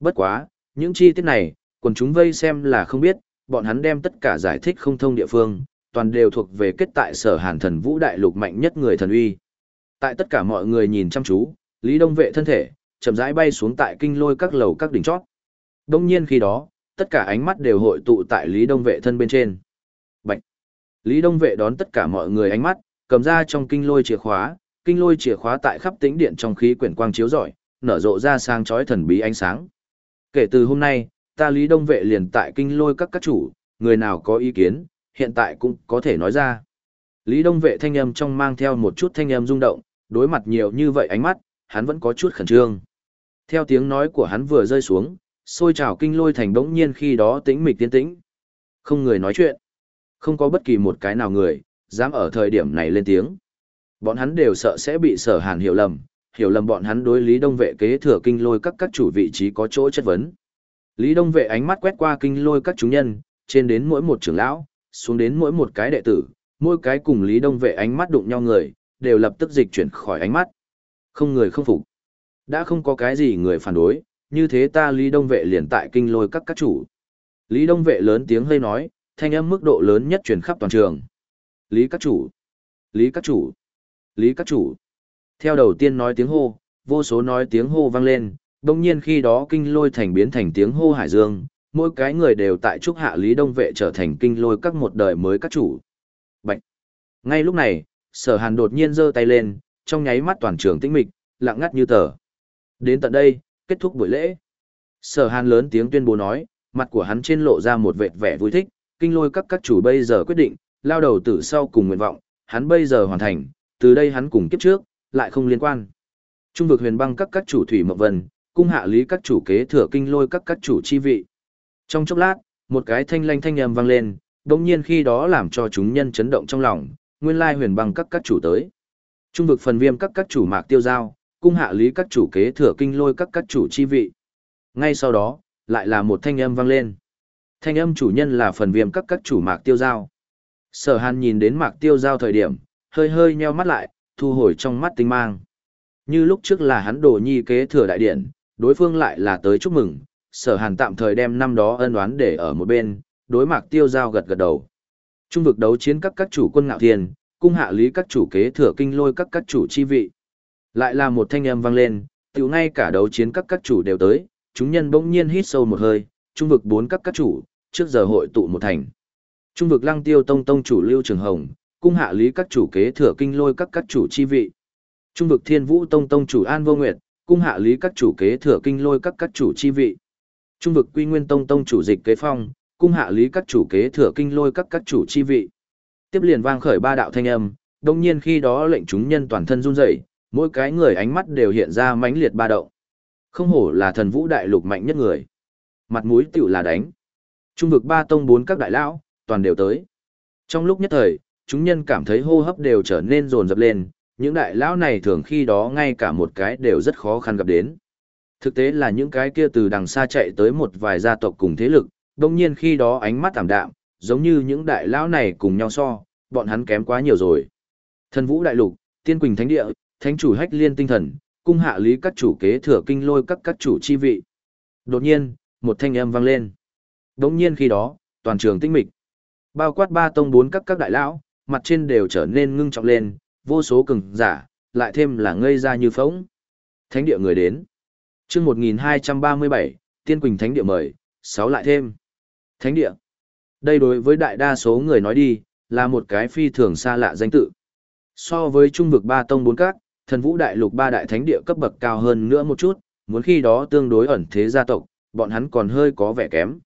Bất quá, những chi tiết này, quần chúng vây xem là không biết, bọn hắn đem tất cả giải thích không thông địa phương, toàn đều thuộc về kết tại sở hàn thần vũ đại lục mạnh nhất người thần uy. Tại tất cả mọi người nhìn chăm chú, Lý Đông Vệ thân thể, chậm rãi bay xuống tại kinh lôi các lầu các đỉnh chót. Đông nhiên khi đó, tất cả ánh mắt đều hội tụ tại Lý Đông Vệ thân bên trên. Bạch! Lý Đông Vệ đón tất cả mọi người ánh mắt, cầm ra trong kinh lôi chìa khóa, kinh lôi chìa khóa tại khắp tĩnh điện trong khí quyển quang chiếu rọi, nở rộ ra sang chói thần bí ánh sáng. Kể từ hôm nay, ta Lý Đông Vệ liền tại kinh lôi các các chủ, người nào có ý kiến, hiện tại cũng có thể nói ra. Lý Đông Vệ thanh âm trong mang theo một chút thanh âm rung động, đối mặt nhiều như vậy ánh mắt, hắn vẫn có chút khẩn trương. Theo tiếng nói của hắn vừa rơi xuống, xôi trào kinh lôi thành đống nhiên khi đó tĩnh mịch tiến tĩnh. Không người nói chuyện. Không có bất kỳ một cái nào người, dám ở thời điểm này lên tiếng. Bọn hắn đều sợ sẽ bị sở hàn hiểu lầm, hiểu lầm bọn hắn đối Lý Đông Vệ kế thừa kinh lôi các các chủ vị trí có chỗ chất vấn. Lý Đông Vệ ánh mắt quét qua kinh lôi các chúng nhân, trên đến mỗi một trưởng lão, xuống đến mỗi một cái đệ tử, mỗi cái cùng Lý Đông Vệ ánh mắt đụng nhau người, đều lập tức dịch chuyển khỏi ánh mắt. Không người không phục. Đã không có cái gì người phản đối, như thế ta Lý Đông Vệ liền tại kinh lôi các các chủ. Lý Đông Vệ lớn tiếng hơi nói, thanh âm mức độ lớn nhất truyền khắp toàn trường. Lý các chủ. Lý các chủ. Lý các chủ. Theo đầu tiên nói tiếng hô, vô số nói tiếng hô vang lên, đồng nhiên khi đó kinh lôi thành biến thành tiếng hô hải dương, mỗi cái người đều tại trúc hạ Lý Đông Vệ trở thành kinh lôi các một đời mới các chủ. Bạch! Ngay lúc này, sở hàn đột nhiên giơ tay lên, trong nháy mắt toàn trường tĩnh mịch, lặng ngắt như tờ. Đến tận đây, kết thúc buổi lễ. Sở hàn lớn tiếng tuyên bố nói, mặt của hắn trên lộ ra một vệt vẻ vui thích, kinh lôi các các chủ bây giờ quyết định, lao đầu tử sau cùng nguyện vọng, hắn bây giờ hoàn thành, từ đây hắn cùng kiếp trước, lại không liên quan. Trung vực huyền băng các các chủ thủy mộng vân, cung hạ lý các chủ kế thừa kinh lôi các các chủ chi vị. Trong chốc lát, một cái thanh lanh thanh âm vang lên, đồng nhiên khi đó làm cho chúng nhân chấn động trong lòng, nguyên lai huyền băng các các chủ tới. Trung vực phần viêm các các chủ mạc tiêu giao, cung hạ lý các chủ kế thừa kinh lôi các các chủ chi vị. Ngay sau đó, lại là một thanh âm vang lên. Thanh âm chủ nhân là phần viêm các các chủ mạc tiêu giao. Sở hàn nhìn đến mạc tiêu giao thời điểm, hơi hơi nheo mắt lại, thu hồi trong mắt tinh mang. Như lúc trước là hắn đồ nhi kế thừa đại điện, đối phương lại là tới chúc mừng, sở hàn tạm thời đem năm đó ân oán để ở một bên, đối mạc tiêu giao gật gật đầu. Trung vực đấu chiến các các chủ quân ngạo thiên, cung hạ lý các chủ kế thừa kinh lôi các các chủ chi vị. Lại là một thanh âm vang lên, tiểu ngay cả đấu chiến các các chủ đều tới, chúng nhân bỗng nhiên hít sâu một hơi, trung vực bốn các các chủ, trước giờ hội tụ một thành. Trung vực lăng tiêu tông tông chủ Lưu Trường Hồng, cung hạ lý các chủ kế thừa kinh lôi các các chủ chi vị. Trung vực thiên vũ tông tông chủ An Vô Nguyệt, cung hạ lý các chủ kế thừa kinh lôi các các chủ chi vị. Trung vực quy nguyên tông tông chủ dịch kế phong, cung hạ lý các chủ kế thừa kinh lôi các các chủ chi vị. Tiếp liền vang khởi ba đạo thanh âm, đồng nhiên khi đó lệnh chúng nhân toàn thân run rẩy, mỗi cái người ánh mắt đều hiện ra mãnh liệt ba động. Không hổ là thần vũ đại lục mạnh nhất người. Mặt mũi tiểu là đánh. Trung vực ba tông bốn các đại lão, toàn đều tới. Trong lúc nhất thời, chúng nhân cảm thấy hô hấp đều trở nên rồn rập lên, những đại lão này thường khi đó ngay cả một cái đều rất khó khăn gặp đến. Thực tế là những cái kia từ đằng xa chạy tới một vài gia tộc cùng thế lực, đồng nhiên khi đó ánh mắt tạm đạm, giống như những đại lão này cùng nhau so, bọn hắn kém quá nhiều rồi. Thần vũ đại lục, tiên quỳnh thánh địa, thánh chủ hách liên tinh thần, cung hạ lý các chủ kế thừa kinh lôi các các chủ chi vị. Đột nhiên, một thanh âm vang lên. Đống nhiên khi đó, toàn trường tinh mịch. Bao quát ba tông bốn các các đại lão, mặt trên đều trở nên ngưng trọng lên, vô số cường giả, lại thêm là ngây ra như phóng. Thánh địa người đến. chương 1237, Tiên Quỳnh Thánh địa mời, sáu lại thêm. Thánh địa. Đây đối với đại đa số người nói đi, là một cái phi thường xa lạ danh tự. So với trung vực ba tông bốn các, thần vũ đại lục ba đại thánh địa cấp bậc cao hơn nữa một chút, muốn khi đó tương đối ẩn thế gia tộc, bọn hắn còn hơi có vẻ kém.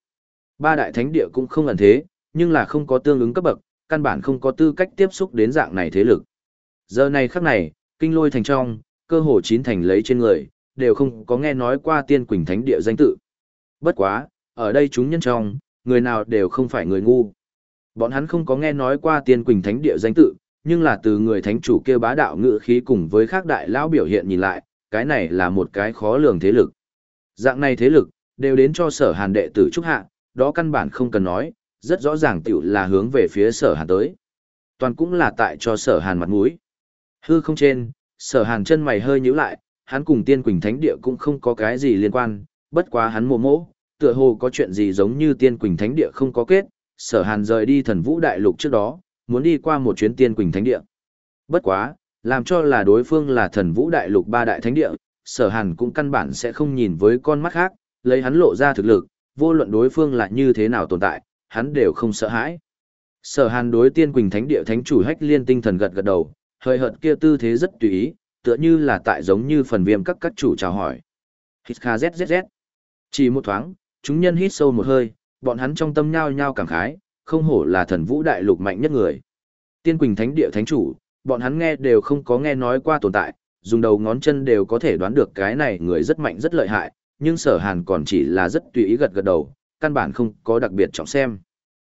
Ba đại thánh địa cũng không ẩn thế, nhưng là không có tương ứng cấp bậc, căn bản không có tư cách tiếp xúc đến dạng này thế lực. Giờ này khắc này, kinh lôi thành trong, cơ hồ chín thành lấy trên người, đều không có nghe nói qua tiên quỳnh thánh địa danh tự. Bất quá, ở đây chúng nhân trong, người nào đều không phải người ngu. Bọn hắn không có nghe nói qua tiên quỳnh thánh địa danh tự, nhưng là từ người thánh chủ kia bá đạo ngự khí cùng với khác đại lão biểu hiện nhìn lại, cái này là một cái khó lường thế lực. Dạng này thế lực, đều đến cho sở hàn đệ tử trúc hạ, đó căn bản không cần nói, rất rõ ràng tiểu là hướng về phía sở hàn tới. Toàn cũng là tại cho sở hàn mặt mũi. Hư không trên, sở hàn chân mày hơi nhíu lại, hắn cùng tiên quỳnh thánh địa cũng không có cái gì liên quan, bất quá hắn mồ mỗ, tựa hồ có chuyện gì giống như tiên quỳnh thánh địa không có kết, sở hàn rời đi thần vũ đại lục trước đó, muốn đi qua một chuyến tiên quỳnh thánh địa. Bất quá, làm cho là đối phương là thần vũ đại lục ba đại thánh địa, sở hàn cũng căn bản sẽ không nhìn với con mắt khác, lấy hắn lộ ra thực lực, vô luận đối phương là như thế nào tồn tại, hắn đều không sợ hãi. Sở hàn đối tiên quỳnh thánh địa thánh chủ hách liên tinh thần gật gật đầu, hơi hợt kia tư thế rất tùy ý, tựa như là tại giống như phần viêm các các chủ chào hỏi. Hít kha zzz. Chỉ một thoáng, chúng nhân hít sâu một hơi, bọn hắn trong tâm nhao nhao cảm khái, không hổ là thần vũ đại lục mạnh nhất người. Tiên Quỳnh Thánh địa thánh chủ, bọn hắn nghe đều không có nghe nói qua tồn tại, dùng đầu ngón chân đều có thể đoán được cái này người rất mạnh rất lợi hại, nhưng sở hàn còn chỉ là rất tùy ý gật gật đầu, căn bản không có đặc biệt trọng xem.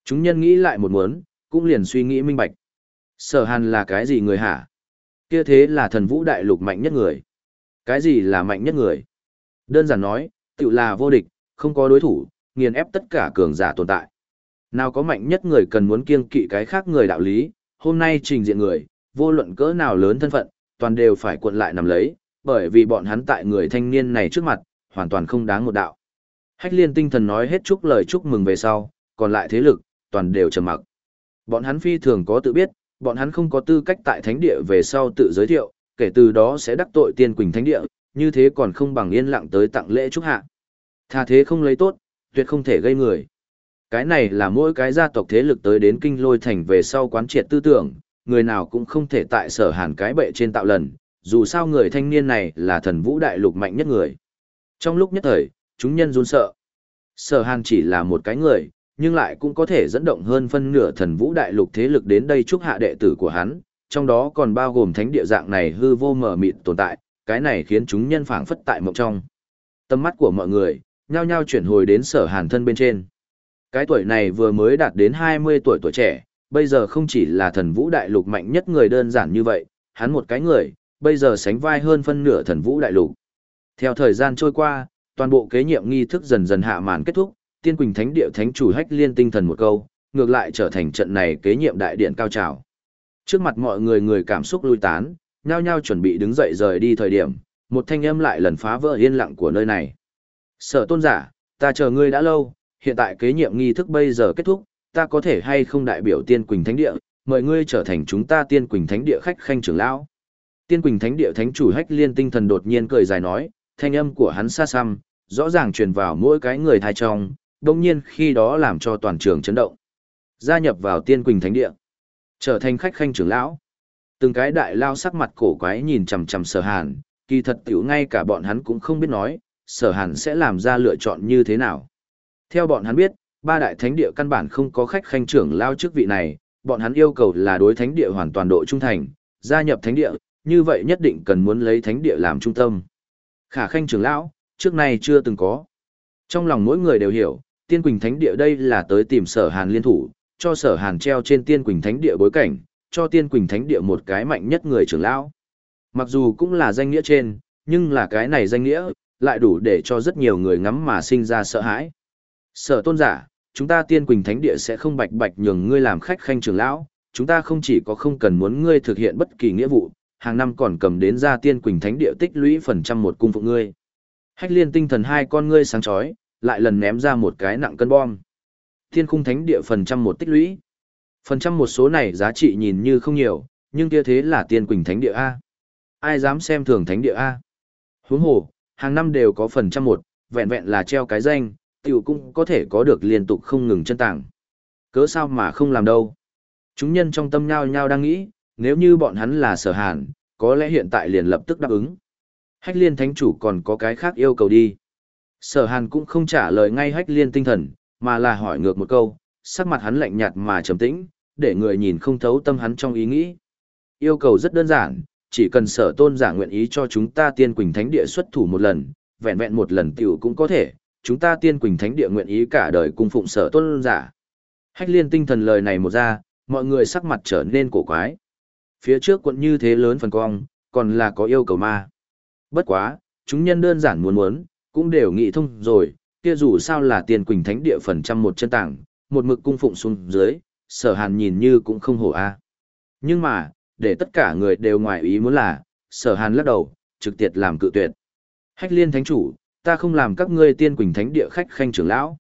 Chúng nhân nghĩ lại một muốn, cũng liền suy nghĩ minh bạch. Sở hàn là cái gì người hả? Kia thế là thần vũ đại lục mạnh nhất người. Cái gì là mạnh nhất người? Đơn giản nói, tự là vô địch, không có đối thủ, nghiền ép tất cả cường giả tồn tại. Nào có mạnh nhất người cần muốn kiêng kỵ cái khác người đạo lý, hôm nay trình diện người, vô luận cỡ nào lớn thân phận, toàn đều phải cuộn lại nằm lấy, bởi vì bọn hắn tại người thanh niên này trước mặt, hoàn toàn không đáng một đạo. Hách liên tinh thần nói hết chúc lời chúc mừng về sau, còn lại thế lực, toàn đều trầm mặc. Bọn hắn phi thường có tự biết, bọn hắn không có tư cách tại thánh địa về sau tự giới thiệu, kể từ đó sẽ đắc tội tiên quỳnh thánh địa, như thế còn không bằng yên lặng tới tặng lễ chúc hạ. Tha thế không lấy tốt, tuyệt không thể gây người. Cái này là mỗi cái gia tộc thế lực tới đến kinh lôi thành về sau quán triệt tư tưởng, người nào cũng không thể tại sở hàn cái bệ trên tạo lần, dù sao người thanh niên này là thần vũ đại lục mạnh nhất người. Trong lúc nhất thời, chúng nhân run sợ. Sở hàn chỉ là một cái người, nhưng lại cũng có thể dẫn động hơn phân nửa thần vũ đại lục thế lực đến đây chúc hạ đệ tử của hắn, trong đó còn bao gồm thánh địa dạng này hư vô mở mịt tồn tại, cái này khiến chúng nhân phảng phất tại mộng trong. Tâm mắt của mọi người, nhao nhao chuyển hồi đến sở hàn thân bên trên. Cái tuổi này vừa mới đạt đến 20 tuổi tuổi trẻ, bây giờ không chỉ là thần vũ đại lục mạnh nhất người đơn giản như vậy, hắn một cái người, bây giờ sánh vai hơn phân nửa thần vũ đại lục. Theo thời gian trôi qua, toàn bộ kế nhiệm nghi thức dần dần hạ màn kết thúc, tiên quỳnh thánh địa thánh chủ hách liên tinh thần một câu, ngược lại trở thành trận này kế nhiệm đại điện cao trào. Trước mặt mọi người người cảm xúc lui tán, nhao nhao chuẩn bị đứng dậy rời đi thời điểm, một thanh âm lại lần phá vỡ yên lặng của nơi này. Sở tôn giả, ta chờ ngươi đã lâu, hiện tại kế nhiệm nghi thức bây giờ kết thúc, ta có thể hay không đại biểu tiên quỳnh thánh địa, mời ngươi trở thành chúng ta tiên quỳnh thánh địa khách khanh trưởng lão. Tiên quỳnh thánh địa thánh chủ hách liên tinh thần đột nhiên cười dài nói, thanh âm của hắn xa xăm, rõ ràng truyền vào mỗi cái người thai trong, đồng nhiên khi đó làm cho toàn trường chấn động. Gia nhập vào tiên quỳnh thánh địa, trở thành khách khanh trưởng lão. Từng cái đại lao sắc mặt cổ quái nhìn chằm chằm sở hàn, kỳ thật tiểu ngay cả bọn hắn cũng không biết nói, sở hàn sẽ làm ra lựa chọn như thế nào. Theo bọn hắn biết, ba đại thánh địa căn bản không có khách khanh trưởng lao chức vị này, bọn hắn yêu cầu là đối thánh địa hoàn toàn độ trung thành, gia nhập thánh địa, như vậy nhất định cần muốn lấy thánh địa làm trung tâm. Khả khanh trưởng lão, trước nay chưa từng có. Trong lòng mỗi người đều hiểu, tiên quỳnh thánh địa đây là tới tìm sở hàn liên thủ, cho sở hàn treo trên tiên quỳnh thánh địa bối cảnh, cho tiên quỳnh thánh địa một cái mạnh nhất người trưởng lão. Mặc dù cũng là danh nghĩa trên, nhưng là cái này danh nghĩa, lại đủ để cho rất nhiều người ngắm mà sinh ra sợ hãi. Sở tôn giả, chúng ta tiên quỳnh thánh địa sẽ không bạch bạch nhường ngươi làm khách khanh trưởng lão, chúng ta không chỉ có không cần muốn ngươi thực hiện bất kỳ nghĩa vụ, hàng năm còn cầm đến ra tiên quỳnh thánh địa tích lũy phần trăm một cung phụ ngươi. Hách liên tinh thần hai con ngươi sáng chói, lại lần ném ra một cái nặng cân bom. Thiên khung thánh địa phần trăm một tích lũy. Phần trăm một số này giá trị nhìn như không nhiều, nhưng kia thế là tiên quỳnh thánh địa A. Ai dám xem thường thánh địa A. Huống hồ, hàng năm đều có phần trăm một, vẹn vẹn là treo cái danh, tiểu cũng có thể có được liên tục không ngừng chân tảng. Cớ sao mà không làm đâu. Chúng nhân trong tâm nhao nhao đang nghĩ, nếu như bọn hắn là sở hàn, có lẽ hiện tại liền lập tức đáp ứng. Hách liên thánh chủ còn có cái khác yêu cầu đi. Sở hàn cũng không trả lời ngay hách liên tinh thần, mà là hỏi ngược một câu, sắc mặt hắn lạnh nhạt mà trầm tĩnh, để người nhìn không thấu tâm hắn trong ý nghĩ. Yêu cầu rất đơn giản, chỉ cần sở tôn giả nguyện ý cho chúng ta tiên quỳnh thánh địa xuất thủ một lần, vẹn vẹn một lần tiểu cũng có thể, chúng ta tiên quỳnh thánh địa nguyện ý cả đời cung phụng sở tôn giả. Hách liên tinh thần lời này một ra, mọi người sắc mặt trở nên cổ quái. Phía trước quận như thế lớn phần cong, còn là có yêu cầu ma. Bất quá, chúng nhân đơn giản muốn muốn, cũng đều nghĩ thông rồi, kia dù sao là tiền quỳnh thánh địa phần trăm một chân tảng, một mực cung phụng xuống dưới, sở hàn nhìn như cũng không hổ a. Nhưng mà, để tất cả người đều ngoài ý muốn là, sở hàn lắc đầu, trực tiệt làm cự tuyệt. Hách liên thánh chủ, ta không làm các ngươi tiên quỳnh thánh địa khách khanh trưởng lão.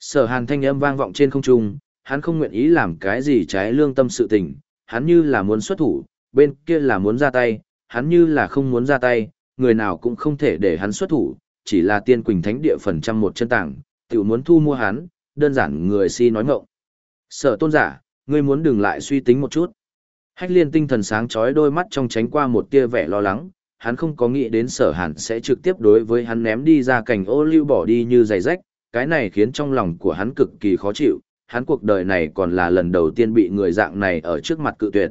Sở hàn thanh âm vang vọng trên không trung, hắn không nguyện ý làm cái gì trái lương tâm sự tình, hắn như là muốn xuất thủ, bên kia là muốn ra tay, hắn như là không muốn ra tay, người nào cũng không thể để hắn xuất thủ, chỉ là tiên quỳnh thánh địa phần trăm một chân tảng, tiểu muốn thu mua hắn, đơn giản người si nói ngọng. Sở tôn giả, ngươi muốn đừng lại suy tính một chút. Hách liên tinh thần sáng chói đôi mắt trong tránh qua một tia vẻ lo lắng, hắn không có nghĩ đến sở hàn sẽ trực tiếp đối với hắn ném đi ra cảnh ô lưu bỏ đi như giày rách, cái này khiến trong lòng của hắn cực kỳ khó chịu, hắn cuộc đời này còn là lần đầu tiên bị người dạng này ở trước mặt cự tuyệt.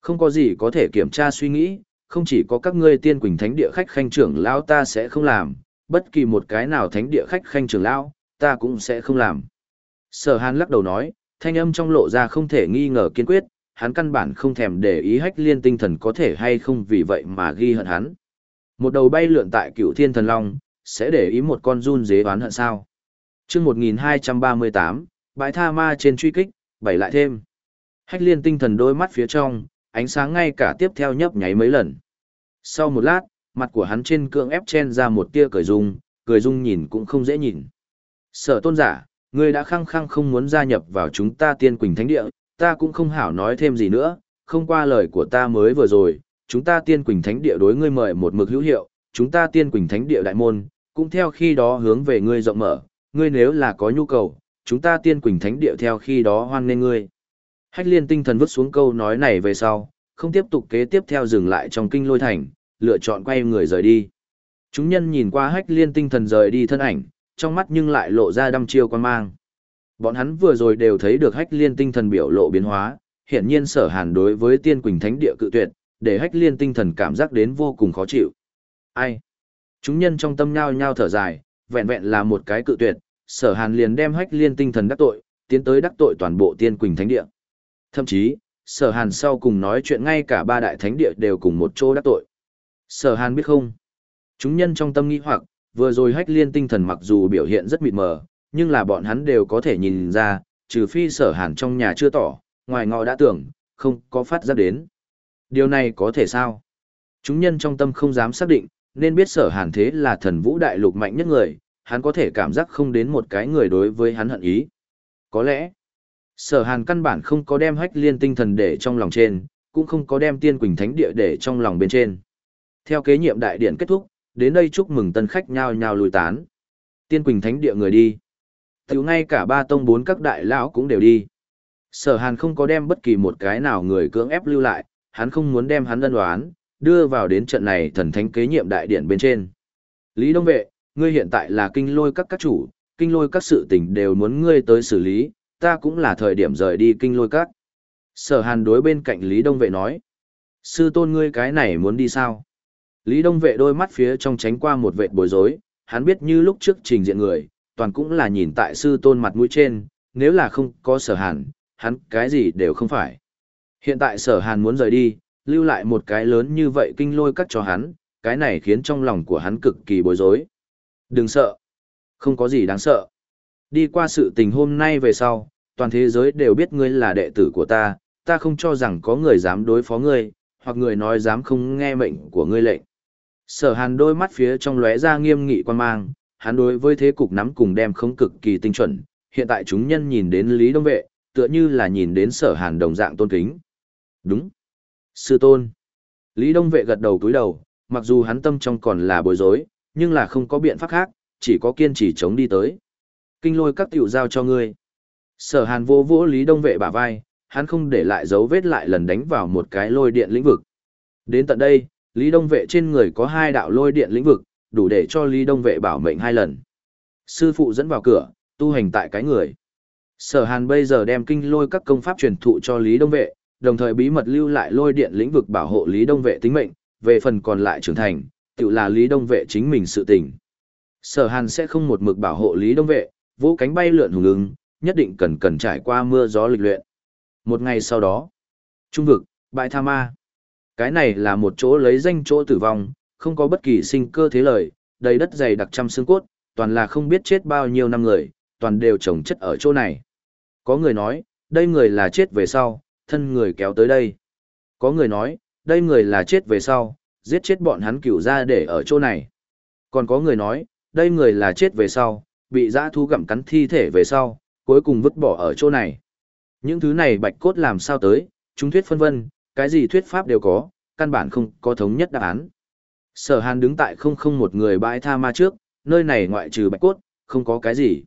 Không có gì có thể kiểm tra suy nghĩ, không chỉ có các ngươi tiên quỳnh thánh địa khách khanh trưởng lão ta sẽ không làm, bất kỳ một cái nào thánh địa khách khanh trưởng lão, ta cũng sẽ không làm. Sở hàn lắc đầu nói, thanh âm trong lộ ra không thể nghi ngờ kiên quyết, hắn căn bản không thèm để ý hách liên tinh thần có thể hay không vì vậy mà ghi hận hắn. Một đầu bay lượn tại cựu thiên thần long, sẽ để ý một con run dế oán hận sao. chương 1238, bãi tha ma trên truy kích, bảy lại thêm. Hách liên tinh thần đôi mắt phía trong, ánh sáng ngay cả tiếp theo nhấp nháy mấy lần. Sau một lát, mặt của hắn trên cưỡng ép chen ra một tia cười dung, cười dung nhìn cũng không dễ nhìn. Sở tôn giả, ngươi đã khăng khăng không muốn gia nhập vào chúng ta tiên quỳnh thánh địa, ta cũng không hảo nói thêm gì nữa, không qua lời của ta mới vừa rồi, chúng ta tiên quỳnh thánh địa đối ngươi mời một mực hữu hiệu, chúng ta tiên quỳnh thánh địa đại môn, cũng theo khi đó hướng về ngươi rộng mở, ngươi nếu là có nhu cầu, chúng ta tiên quỳnh thánh địa theo khi đó hoan nghênh ngươi. Hách liên tinh thần vứt xuống câu nói này về sau, không tiếp tục kế tiếp theo dừng lại trong kinh lôi thành, lựa chọn quay người rời đi. Chúng nhân nhìn qua hách liên tinh thần rời đi thân ảnh, trong mắt nhưng lại lộ ra đăm chiêu quan mang. Bọn hắn vừa rồi đều thấy được hách liên tinh thần biểu lộ biến hóa, hiện nhiên sở hàn đối với tiên quỳnh thánh địa cự tuyệt, để hách liên tinh thần cảm giác đến vô cùng khó chịu. Ai? Chúng nhân trong tâm nhao nhao thở dài, vẹn vẹn là một cái cự tuyệt, sở hàn liền đem hách liên tinh thần đắc tội, tiến tới đắc tội toàn bộ tiên quỳnh thánh địa. Thậm chí, sở hàn sau cùng nói chuyện ngay cả ba đại thánh địa đều cùng một chỗ đắc tội. Sở hàn biết không? Chúng nhân trong tâm nghĩ hoặc, vừa rồi hách liên tinh thần mặc dù biểu hiện rất mịt mờ, nhưng là bọn hắn đều có thể nhìn ra, trừ phi sở hàn trong nhà chưa tỏ, ngoài ngọ đã tưởng, không có phát ra đến. Điều này có thể sao? Chúng nhân trong tâm không dám xác định, nên biết sở hàn thế là thần vũ đại lục mạnh nhất người, hắn có thể cảm giác không đến một cái người đối với hắn hận ý. Có lẽ, sở hàn căn bản không có đem hách liên tinh thần để trong lòng trên, cũng không có đem tiên quỳnh thánh địa để trong lòng bên trên. Theo kế nhiệm đại điện kết thúc, đến đây chúc mừng tân khách nhao nhao lùi tán. Tiên quỳnh thánh địa người đi. Tiểu ngay cả ba tông bốn các đại lão cũng đều đi. Sở hàn không có đem bất kỳ một cái nào người cưỡng ép lưu lại, hắn không muốn đem hắn ân đoán, đưa vào đến trận này thần thánh kế nhiệm đại điện bên trên. Lý Đông Vệ, ngươi hiện tại là kinh lôi các các chủ, kinh lôi các sự tình đều muốn ngươi tới xử lý, ta cũng là thời điểm rời đi kinh lôi các. Sở hàn đối bên cạnh Lý Đông Vệ nói. Sư tôn ngươi cái này muốn đi sao? Lý Đông Vệ đôi mắt phía trong tránh qua một vệ bối rối, hắn biết như lúc trước trình diện người, toàn cũng là nhìn tại sư tôn mặt mũi trên, nếu là không có sở hàn, hắn cái gì đều không phải. Hiện tại sở hàn muốn rời đi, lưu lại một cái lớn như vậy kinh lôi cắt cho hắn, cái này khiến trong lòng của hắn cực kỳ bối rối. Đừng sợ. Không có gì đáng sợ. Đi qua sự tình hôm nay về sau, toàn thế giới đều biết ngươi là đệ tử của ta, ta không cho rằng có người dám đối phó ngươi, hoặc người nói dám không nghe mệnh của ngươi lệnh. Sở hàn đôi mắt phía trong lóe ra nghiêm nghị quan mang, hắn đối với thế cục nắm cùng đem không cực kỳ tinh chuẩn, hiện tại chúng nhân nhìn đến Lý Đông Vệ, tựa như là nhìn đến sở hàn đồng dạng tôn kính. Đúng. Sư tôn. Lý Đông Vệ gật đầu túi đầu, mặc dù hắn tâm trong còn là bối rối, nhưng là không có biện pháp khác, chỉ có kiên trì chống đi tới. Kinh lôi các tiểu giao cho ngươi. Sở hàn vô vỗ Lý Đông Vệ bả vai, hắn không để lại dấu vết lại lần đánh vào một cái lôi điện lĩnh vực. Đến tận đây, Lý Đông Vệ trên người có hai đạo lôi điện lĩnh vực, đủ để cho Lý Đông Vệ bảo mệnh hai lần. Sư phụ dẫn vào cửa, tu hành tại cái người. Sở Hàn bây giờ đem kinh lôi các công pháp truyền thụ cho Lý Đông Vệ, đồng thời bí mật lưu lại lôi điện lĩnh vực bảo hộ Lý Đông Vệ tính mệnh, về phần còn lại trưởng thành, tự là Lý Đông Vệ chính mình sự tình. Sở Hàn sẽ không một mực bảo hộ Lý Đông Vệ, vũ cánh bay lượn hùng ứng, nhất định cần cần trải qua mưa gió lịch luyện. Một ngày sau đó, trung vực, bãi Tha Ma. Cái này là một chỗ lấy danh chỗ tử vong, không có bất kỳ sinh cơ thế lời, đầy đất dày đặc trăm xương cốt, toàn là không biết chết bao nhiêu năm người, toàn đều trồng chất ở chỗ này. Có người nói, đây người là chết về sau, thân người kéo tới đây. Có người nói, đây người là chết về sau, giết chết bọn hắn cửu ra để ở chỗ này. Còn có người nói, đây người là chết về sau, bị dã thu gặm cắn thi thể về sau, cuối cùng vứt bỏ ở chỗ này. Những thứ này bạch cốt làm sao tới, chúng thuyết phân vân, cái gì thuyết pháp đều có, căn bản không có thống nhất đáp án. Sở Hàn đứng tại không không một người bãi tha ma trước, nơi này ngoại trừ bạch cốt, không có cái gì.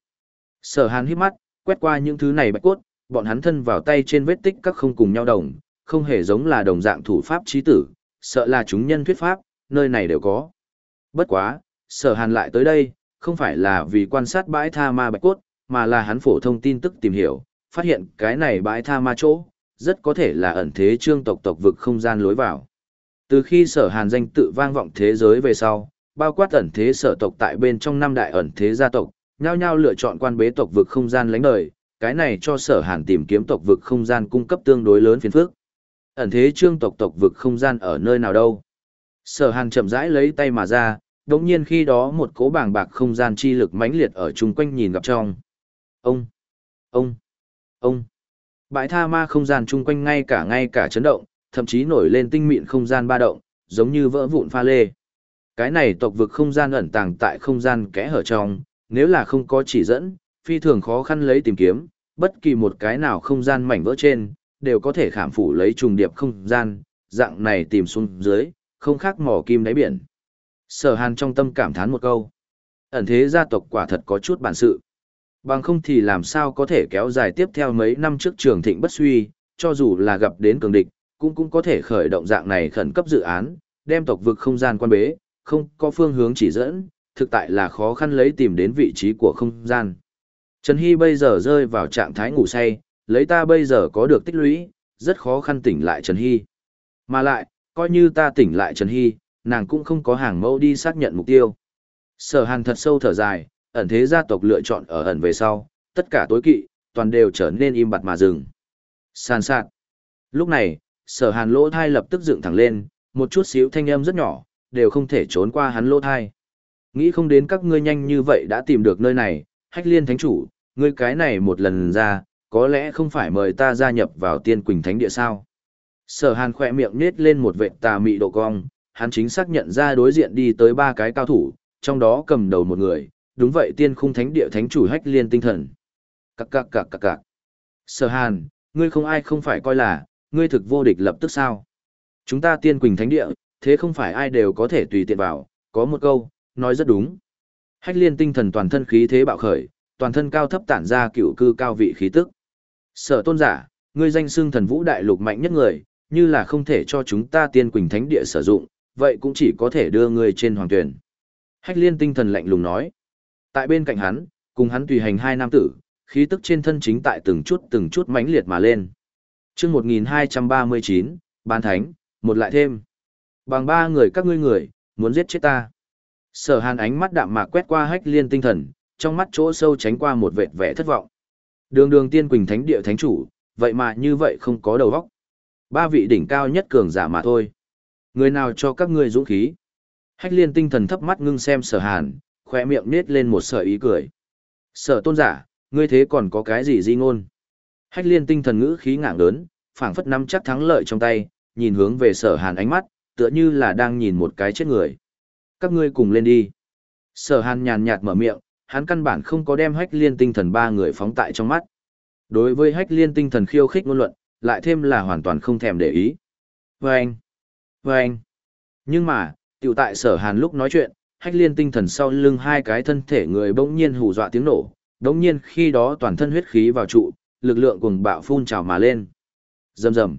Sở Hàn hít mắt, quét qua những thứ này bạch cốt, bọn hắn thân vào tay trên vết tích các không cùng nhau đồng, không hề giống là đồng dạng thủ pháp trí tử, sợ là chúng nhân thuyết pháp, nơi này đều có. Bất quá, Sở Hàn lại tới đây, không phải là vì quan sát bãi tha ma bạch cốt, mà là hắn phổ thông tin tức tìm hiểu, phát hiện cái này bãi tha ma chỗ, rất có thể là ẩn thế trương tộc tộc vực không gian lối vào. Từ khi sở hàn danh tự vang vọng thế giới về sau, bao quát ẩn thế sở tộc tại bên trong năm đại ẩn thế gia tộc, nhao nhao lựa chọn quan bế tộc vực không gian lánh đời, cái này cho sở hàn tìm kiếm tộc vực không gian cung cấp tương đối lớn phiền phức. Ẩn thế trương tộc tộc vực không gian ở nơi nào đâu? Sở hàn chậm rãi lấy tay mà ra, đống nhiên khi đó một cố bảng bạc không gian chi lực mãnh liệt ở chung quanh nhìn gặp trong. Ông! Ông! Ông! Bãi tha ma không gian chung quanh ngay cả ngay cả chấn động, thậm chí nổi lên tinh mịn không gian ba động, giống như vỡ vụn pha lê. Cái này tộc vực không gian ẩn tàng tại không gian kẽ hở trong, nếu là không có chỉ dẫn, phi thường khó khăn lấy tìm kiếm, bất kỳ một cái nào không gian mảnh vỡ trên, đều có thể khảm phủ lấy trùng điệp không gian, dạng này tìm xuống dưới, không khác mỏ kim đáy biển. Sở hàn trong tâm cảm thán một câu. Ẩn thế gia tộc quả thật có chút bản sự. Bằng không thì làm sao có thể kéo dài tiếp theo mấy năm trước trường thịnh bất suy, cho dù là gặp đến cường địch, cũng cũng có thể khởi động dạng này khẩn cấp dự án, đem tộc vực không gian quan bế, không có phương hướng chỉ dẫn, thực tại là khó khăn lấy tìm đến vị trí của không gian. Trần Hy bây giờ rơi vào trạng thái ngủ say, lấy ta bây giờ có được tích lũy, rất khó khăn tỉnh lại Trần Hy. Mà lại, coi như ta tỉnh lại Trần Hy, nàng cũng không có hàng mẫu đi xác nhận mục tiêu. Sở hàn thật sâu thở dài, ẩn thế gia tộc lựa chọn ở ẩn về sau, tất cả tối kỵ, toàn đều trở nên im bặt mà dừng. Sàn sạt. Lúc này, sở hàn lỗ thai lập tức dựng thẳng lên, một chút xíu thanh âm rất nhỏ, đều không thể trốn qua hắn lỗ thai. Nghĩ không đến các ngươi nhanh như vậy đã tìm được nơi này, hách liên thánh chủ, ngươi cái này một lần ra, có lẽ không phải mời ta gia nhập vào tiên quỳnh thánh địa sao. Sở hàn khỏe miệng nết lên một vệ tà mị độ cong, hắn chính xác nhận ra đối diện đi tới ba cái cao thủ, trong đó cầm đầu một người, đúng vậy tiên khung thánh địa thánh chủ hách liên tinh thần. Cạc cạc cạc cạc cạc. Sở hàn, ngươi không ai không phải coi là, ngươi thực vô địch lập tức sao. Chúng ta tiên quỳnh thánh địa, thế không phải ai đều có thể tùy tiện vào, có một câu, nói rất đúng. Hách liên tinh thần toàn thân khí thế bạo khởi, toàn thân cao thấp tản ra cựu cư cao vị khí tức. Sở tôn giả, ngươi danh xưng thần vũ đại lục mạnh nhất người, như là không thể cho chúng ta tiên quỳnh thánh địa sử dụng, vậy cũng chỉ có thể đưa ngươi trên hoàng tuyển. Hách liên tinh thần lạnh lùng nói. Tại bên cạnh hắn, cùng hắn tùy hành hai nam tử, khí tức trên thân chính tại từng chút từng chút mãnh liệt mà lên. chương 1239, ban thánh, một lại thêm. Bằng ba người các ngươi người, muốn giết chết ta. Sở hàn ánh mắt đạm mạc quét qua hách liên tinh thần, trong mắt chỗ sâu tránh qua một vệt vẻ thất vọng. Đường đường tiên quỳnh thánh địa thánh chủ, vậy mà như vậy không có đầu óc. Ba vị đỉnh cao nhất cường giả mà thôi. Người nào cho các ngươi dũng khí? Hách liên tinh thần thấp mắt ngưng xem sở hàn, khoe miệng nết lên một sợi ý cười. Sở tôn giả, ngươi thế còn có cái gì di ngôn? Hách liên tinh thần ngữ khí ngạng lớn, phảng phất nắm chắc thắng lợi trong tay, nhìn hướng về sở hàn ánh mắt, tựa như là đang nhìn một cái chết người. Các ngươi cùng lên đi. Sở hàn nhàn nhạt mở miệng, hắn căn bản không có đem hách liên tinh thần ba người phóng tại trong mắt. Đối với hách liên tinh thần khiêu khích ngôn luận, lại thêm là hoàn toàn không thèm để ý. Vâng! Vâng! Nhưng mà, tiểu tại sở hàn lúc nói chuyện, hách liên tinh thần sau lưng hai cái thân thể người bỗng nhiên hù dọa tiếng nổ, bỗng nhiên khi đó toàn thân huyết khí vào trụ, lực lượng cùng bạo phun trào mà lên. Rầm rầm!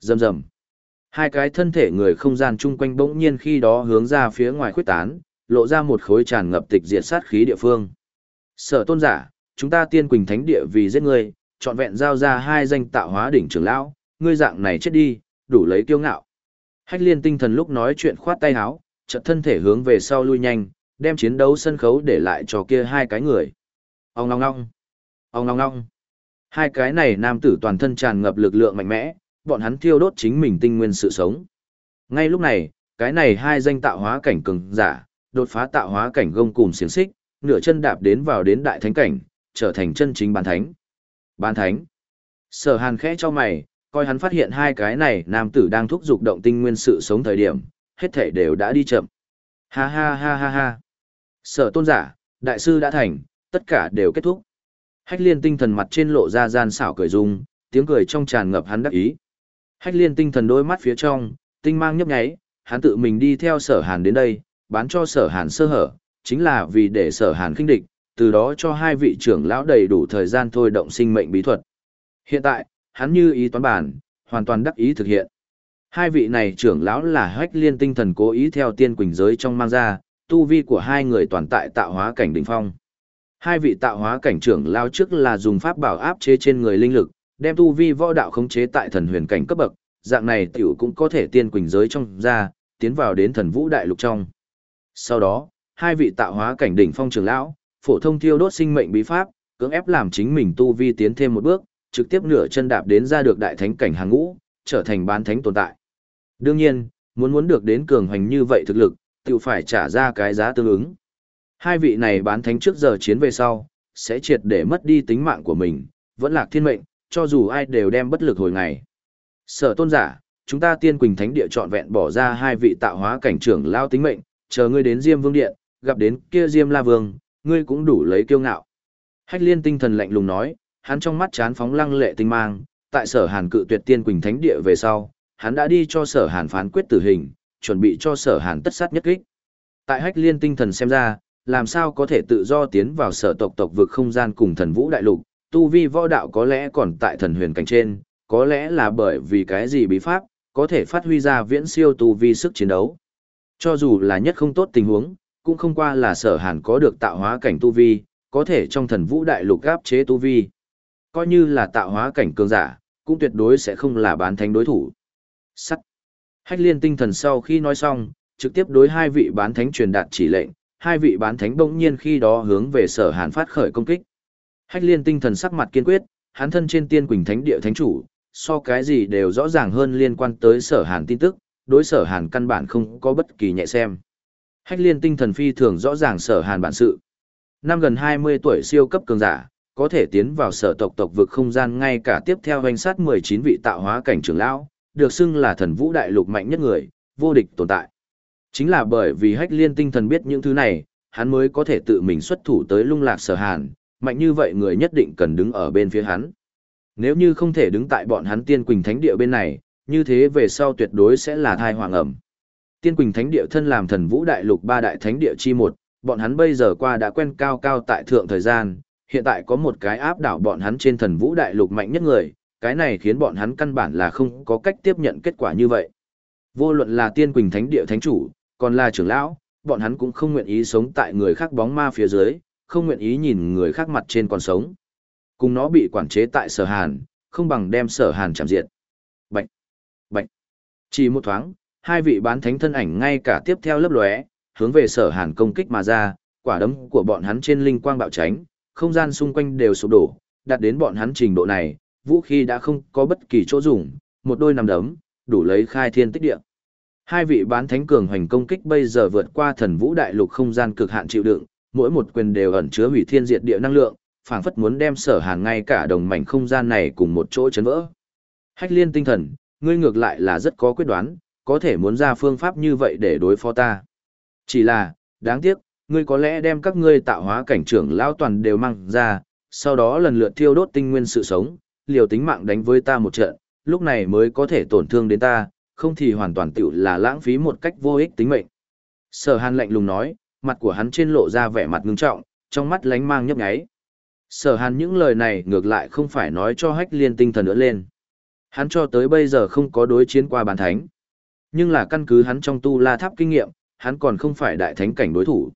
Rầm rầm! Hai cái thân thể người không gian chung quanh bỗng nhiên khi đó hướng ra phía ngoài khuếch tán, lộ ra một khối tràn ngập tịch diệt sát khí địa phương. Sở tôn giả, chúng ta tiên quỳnh thánh địa vì giết ngươi, trọn vẹn giao ra hai danh tạo hóa đỉnh trưởng lão, ngươi dạng này chết đi, đủ lấy kiêu ngạo. Hách liên tinh thần lúc nói chuyện khoát tay háo chợt thân thể hướng về sau lui nhanh, đem chiến đấu sân khấu để lại cho kia hai cái người. Ông ngong ngong, ông ngong ngong. Hai cái này nam tử toàn thân tràn ngập lực lượng mạnh mẽ, bọn hắn thiêu đốt chính mình tinh nguyên sự sống. Ngay lúc này, cái này hai danh tạo hóa cảnh cường giả, đột phá tạo hóa cảnh gông cùng xiềng xích, nửa chân đạp đến vào đến đại thánh cảnh, trở thành chân chính bán thánh. Bán thánh. Sở Hàn khẽ cho mày, coi hắn phát hiện hai cái này nam tử đang thúc giục động tinh nguyên sự sống thời điểm, hết thể đều đã đi chậm. Ha ha ha ha ha. Sở tôn giả, đại sư đã thành, tất cả đều kết thúc. Hách liên tinh thần mặt trên lộ ra gian xảo cười dung, tiếng cười trong tràn ngập hắn đắc ý. Hách liên tinh thần đôi mắt phía trong, tinh mang nhấp nháy, hắn tự mình đi theo sở hàn đến đây, bán cho sở hàn sơ hở, chính là vì để sở hàn khinh địch, từ đó cho hai vị trưởng lão đầy đủ thời gian thôi động sinh mệnh bí thuật. Hiện tại, hắn như ý toán bản, hoàn toàn đắc ý thực hiện. Hai vị này trưởng lão là hách liên tinh thần cố ý theo tiên quỳnh giới trong mang ra, tu vi của hai người toàn tại tạo hóa cảnh đỉnh phong. Hai vị tạo hóa cảnh trưởng lão trước là dùng pháp bảo áp chế trên người linh lực, đem tu vi võ đạo khống chế tại thần huyền cảnh cấp bậc, dạng này tiểu cũng có thể tiên quỳnh giới trong ra, tiến vào đến thần vũ đại lục trong. Sau đó, hai vị tạo hóa cảnh đỉnh phong trưởng lão, phổ thông thiêu đốt sinh mệnh bí pháp, cưỡng ép làm chính mình tu vi tiến thêm một bước, trực tiếp nửa chân đạp đến ra được đại thánh cảnh hàng ngũ, trở thành bán thánh tồn tại. Đương nhiên, muốn muốn được đến cường hành như vậy thực lực, tự phải trả ra cái giá tương ứng. Hai vị này bán thánh trước giờ chiến về sau, sẽ triệt để mất đi tính mạng của mình, vẫn lạc thiên mệnh, cho dù ai đều đem bất lực hồi ngày. Sở tôn giả, chúng ta tiên quỳnh thánh địa chọn vẹn bỏ ra hai vị tạo hóa cảnh trưởng lao tính mệnh, chờ ngươi đến Diêm Vương Điện, gặp đến kia Diêm La Vương, ngươi cũng đủ lấy kiêu ngạo. Hách liên tinh thần lạnh lùng nói, hắn trong mắt chán phóng lăng lệ tinh mang, tại sở hàn cự tuyệt tiên quỳnh thánh địa về sau, hắn đã đi cho sở hàn phán quyết tử hình, chuẩn bị cho sở hàn tất sát nhất kích. Tại hách liên tinh thần xem ra, làm sao có thể tự do tiến vào sở tộc tộc vực không gian cùng thần vũ đại lục, tu vi võ đạo có lẽ còn tại thần huyền cảnh trên, có lẽ là bởi vì cái gì bí pháp, có thể phát huy ra viễn siêu tu vi sức chiến đấu. Cho dù là nhất không tốt tình huống, cũng không qua là sở hàn có được tạo hóa cảnh tu vi, có thể trong thần vũ đại lục áp chế tu vi. Coi như là tạo hóa cảnh cường giả, cũng tuyệt đối sẽ không là bán thánh đối thủ. Sắt. Hách liên tinh thần sau khi nói xong, trực tiếp đối hai vị bán thánh truyền đạt chỉ lệnh, hai vị bán thánh bỗng nhiên khi đó hướng về sở hàn phát khởi công kích. Hách liên tinh thần sắc mặt kiên quyết, hắn thân trên tiên quỳnh thánh địa thánh chủ, so cái gì đều rõ ràng hơn liên quan tới sở hàn tin tức, đối sở hàn căn bản không có bất kỳ nhẹ xem. Hách liên tinh thần phi thường rõ ràng sở hàn bản sự. Năm gần 20 tuổi siêu cấp cường giả, có thể tiến vào sở tộc tộc vực không gian ngay cả tiếp theo hoành sát 19 vị tạo hóa cảnh trưởng lão, được xưng là thần vũ đại lục mạnh nhất người, vô địch tồn tại. Chính là bởi vì hách liên tinh thần biết những thứ này, hắn mới có thể tự mình xuất thủ tới lung lạc sở hàn, mạnh như vậy người nhất định cần đứng ở bên phía hắn. Nếu như không thể đứng tại bọn hắn tiên quỳnh thánh địa bên này, như thế về sau tuyệt đối sẽ là thai hoàng ẩm. Tiên quỳnh thánh địa thân làm thần vũ đại lục ba đại thánh địa chi một, bọn hắn bây giờ qua đã quen cao cao tại thượng thời gian, hiện tại có một cái áp đảo bọn hắn trên thần vũ đại lục mạnh nhất người, cái này khiến bọn hắn căn bản là không có cách tiếp nhận kết quả như vậy. Vô luận là tiên quỳnh thánh địa thánh chủ, còn là trưởng lão, bọn hắn cũng không nguyện ý sống tại người khác bóng ma phía dưới, không nguyện ý nhìn người khác mặt trên còn sống. Cùng nó bị quản chế tại sở hàn, không bằng đem sở hàn chạm diệt. Bạch! Bạch! Chỉ một thoáng, hai vị bán thánh thân ảnh ngay cả tiếp theo lớp lóe, hướng về sở hàn công kích mà ra, quả đấm của bọn hắn trên linh quang bạo tránh, không gian xung quanh đều sụp đổ, đạt đến bọn hắn trình độ này, vũ khí đã không có bất kỳ chỗ dùng, một đôi nằm đấm, đủ lấy khai thiên tích địa. Hai vị bán thánh cường hành công kích bây giờ vượt qua thần vũ đại lục không gian cực hạn chịu đựng, mỗi một quyền đều ẩn chứa hủy thiên diệt địa năng lượng, phảng phất muốn đem sở hàn ngay cả đồng mảnh không gian này cùng một chỗ chấn vỡ. Hách liên tinh thần, ngươi ngược lại là rất có quyết đoán, có thể muốn ra phương pháp như vậy để đối phó ta. Chỉ là, đáng tiếc, ngươi có lẽ đem các ngươi tạo hóa cảnh trưởng lão toàn đều mang ra, sau đó lần lượt thiêu đốt tinh nguyên sự sống, liều tính mạng đánh với ta một trận, lúc này mới có thể tổn thương đến ta, không thì hoàn toàn tiểu là lãng phí một cách vô ích tính mệnh. Sở Hàn lạnh lùng nói, mặt của hắn trên lộ ra vẻ mặt ngưng trọng, trong mắt lánh mang nhấp nháy. Sở Hàn những lời này ngược lại không phải nói cho hách liên tinh thần nữa lên. Hắn cho tới bây giờ không có đối chiến qua bàn thánh. Nhưng là căn cứ hắn trong tu la tháp kinh nghiệm, hắn còn không phải đại thánh cảnh đối thủ.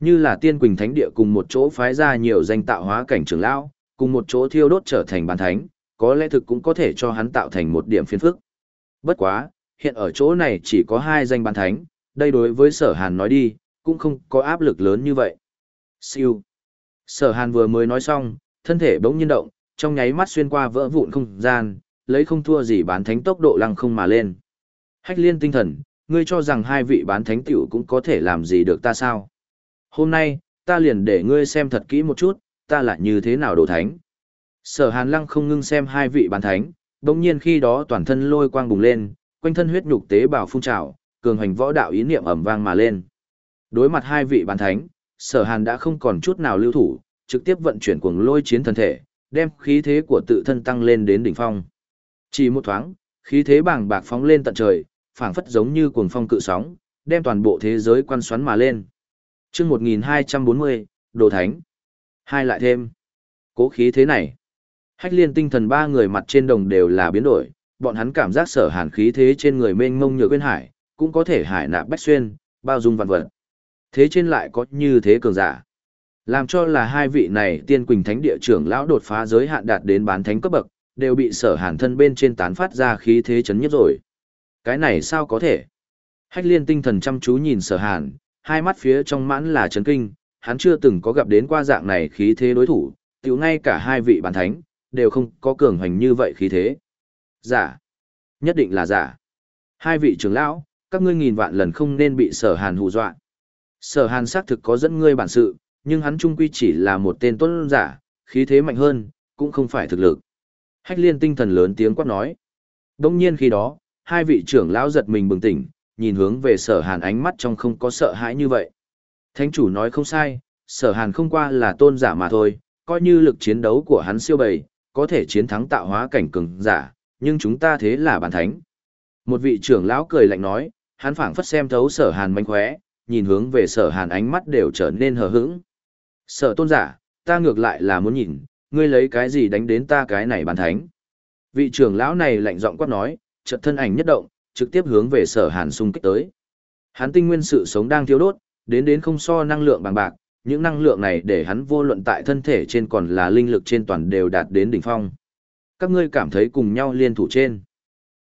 Như là tiên quỳnh thánh địa cùng một chỗ phái ra nhiều danh tạo hóa cảnh trưởng lão, cùng một chỗ thiêu đốt trở thành bàn thánh, có lẽ thực cũng có thể cho hắn tạo thành một điểm phiên phức. Bất quá, hiện ở chỗ này chỉ có hai danh bàn thánh, đây đối với sở hàn nói đi, cũng không có áp lực lớn như vậy. Siêu. Sở hàn vừa mới nói xong, thân thể bỗng nhiên động, trong nháy mắt xuyên qua vỡ vụn không gian, lấy không thua gì bán thánh tốc độ lăng không mà lên. Hách liên tinh thần, ngươi cho rằng hai vị bán thánh tiểu cũng có thể làm gì được ta sao? Hôm nay, ta liền để ngươi xem thật kỹ một chút, ta là như thế nào đồ thánh. Sở hàn lăng không ngưng xem hai vị bán thánh, đồng nhiên khi đó toàn thân lôi quang bùng lên, quanh thân huyết nhục tế bào phun trào, cường hành võ đạo ý niệm ẩm vang mà lên. Đối mặt hai vị bán thánh, sở hàn đã không còn chút nào lưu thủ, trực tiếp vận chuyển cuồng lôi chiến thân thể, đem khí thế của tự thân tăng lên đến đỉnh phong. Chỉ một thoáng, khí thế bàng bạc phóng lên tận trời, phảng phất giống như cuồng phong cự sóng, đem toàn bộ thế giới quan xoắn mà lên. Chương 1240, Đồ Thánh. Hai lại thêm. Cố khí thế này. Hách liên tinh thần ba người mặt trên đồng đều là biến đổi, bọn hắn cảm giác sở hàn khí thế trên người mênh mông nhược quên hải, cũng có thể hải nạp bách xuyên, bao dung vạn vật. Thế trên lại có như thế cường giả. Làm cho là hai vị này tiên quỳnh thánh địa trưởng lão đột phá giới hạn đạt đến bán thánh cấp bậc, đều bị sở hàn thân bên trên tán phát ra khí thế chấn nhất rồi. Cái này sao có thể? Hách liên tinh thần chăm chú nhìn sở hàn, hai mắt phía trong mãn là chấn kinh, hắn chưa từng có gặp đến qua dạng này khí thế đối thủ, tiểu ngay cả hai vị bản thánh, đều không có cường hành như vậy khí thế. Giả. Nhất định là giả. Hai vị trưởng lão, các ngươi nghìn vạn lần không nên bị sở hàn hù dọa. Sở hàn xác thực có dẫn ngươi bản sự, nhưng hắn trung quy chỉ là một tên tuấn giả, khí thế mạnh hơn, cũng không phải thực lực. Hách liên tinh thần lớn tiếng quát nói. Đông nhiên khi đó, hai vị trưởng lão giật mình bừng tỉnh, nhìn hướng về sở hàn ánh mắt trong không có sợ hãi như vậy. Thánh chủ nói không sai, sở hàn không qua là tôn giả mà thôi, coi như lực chiến đấu của hắn siêu bầy, có thể chiến thắng tạo hóa cảnh cường giả, nhưng chúng ta thế là bản thánh. Một vị trưởng lão cười lạnh nói, hắn phảng phất xem thấu sở hàn manh khóe, nhìn hướng về sở hàn ánh mắt đều trở nên hờ hững. Sở tôn giả, ta ngược lại là muốn nhìn, ngươi lấy cái gì đánh đến ta cái này bản thánh. Vị trưởng lão này lạnh giọng quát nói, chợt thân ảnh nhất động, trực tiếp hướng về sở hàn xung kích tới. Hắn tinh nguyên sự sống đang thiếu đốt, đến đến không so năng lượng bằng bạc, những năng lượng này để hắn vô luận tại thân thể trên còn là linh lực trên toàn đều đạt đến đỉnh phong. Các ngươi cảm thấy cùng nhau liên thủ trên.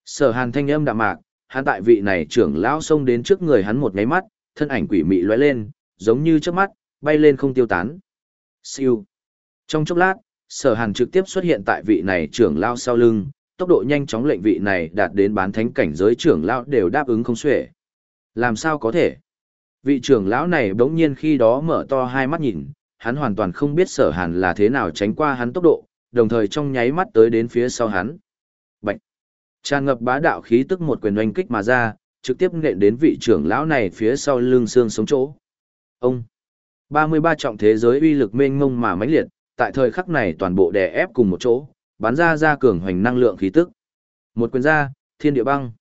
Sở hàn thanh âm đạm mạc, hắn tại vị này trưởng lão xông đến trước người hắn một ngáy mắt, thân ảnh quỷ mị lóe lên, giống như trước mắt, bay lên không tiêu tán. Siêu. Trong chốc lát, sở hàn trực tiếp xuất hiện tại vị này trưởng lão sau lưng, tốc độ nhanh chóng lệnh vị này đạt đến bán thánh cảnh giới trưởng lão đều đáp ứng không xuể. Làm sao có thể? Vị trưởng lão này bỗng nhiên khi đó mở to hai mắt nhìn, hắn hoàn toàn không biết sở hàn là thế nào tránh qua hắn tốc độ, đồng thời trong nháy mắt tới đến phía sau hắn. Bạch! Tràn ngập bá đạo khí tức một quyền oanh kích mà ra, trực tiếp nện đến vị trưởng lão này phía sau lưng xương sống chỗ. Ông! 33 trọng thế giới uy lực mênh mông mà mãnh liệt, tại thời khắc này toàn bộ đè ép cùng một chỗ, bắn ra ra cường hoành năng lượng khí tức. Một quyền ra, thiên địa băng.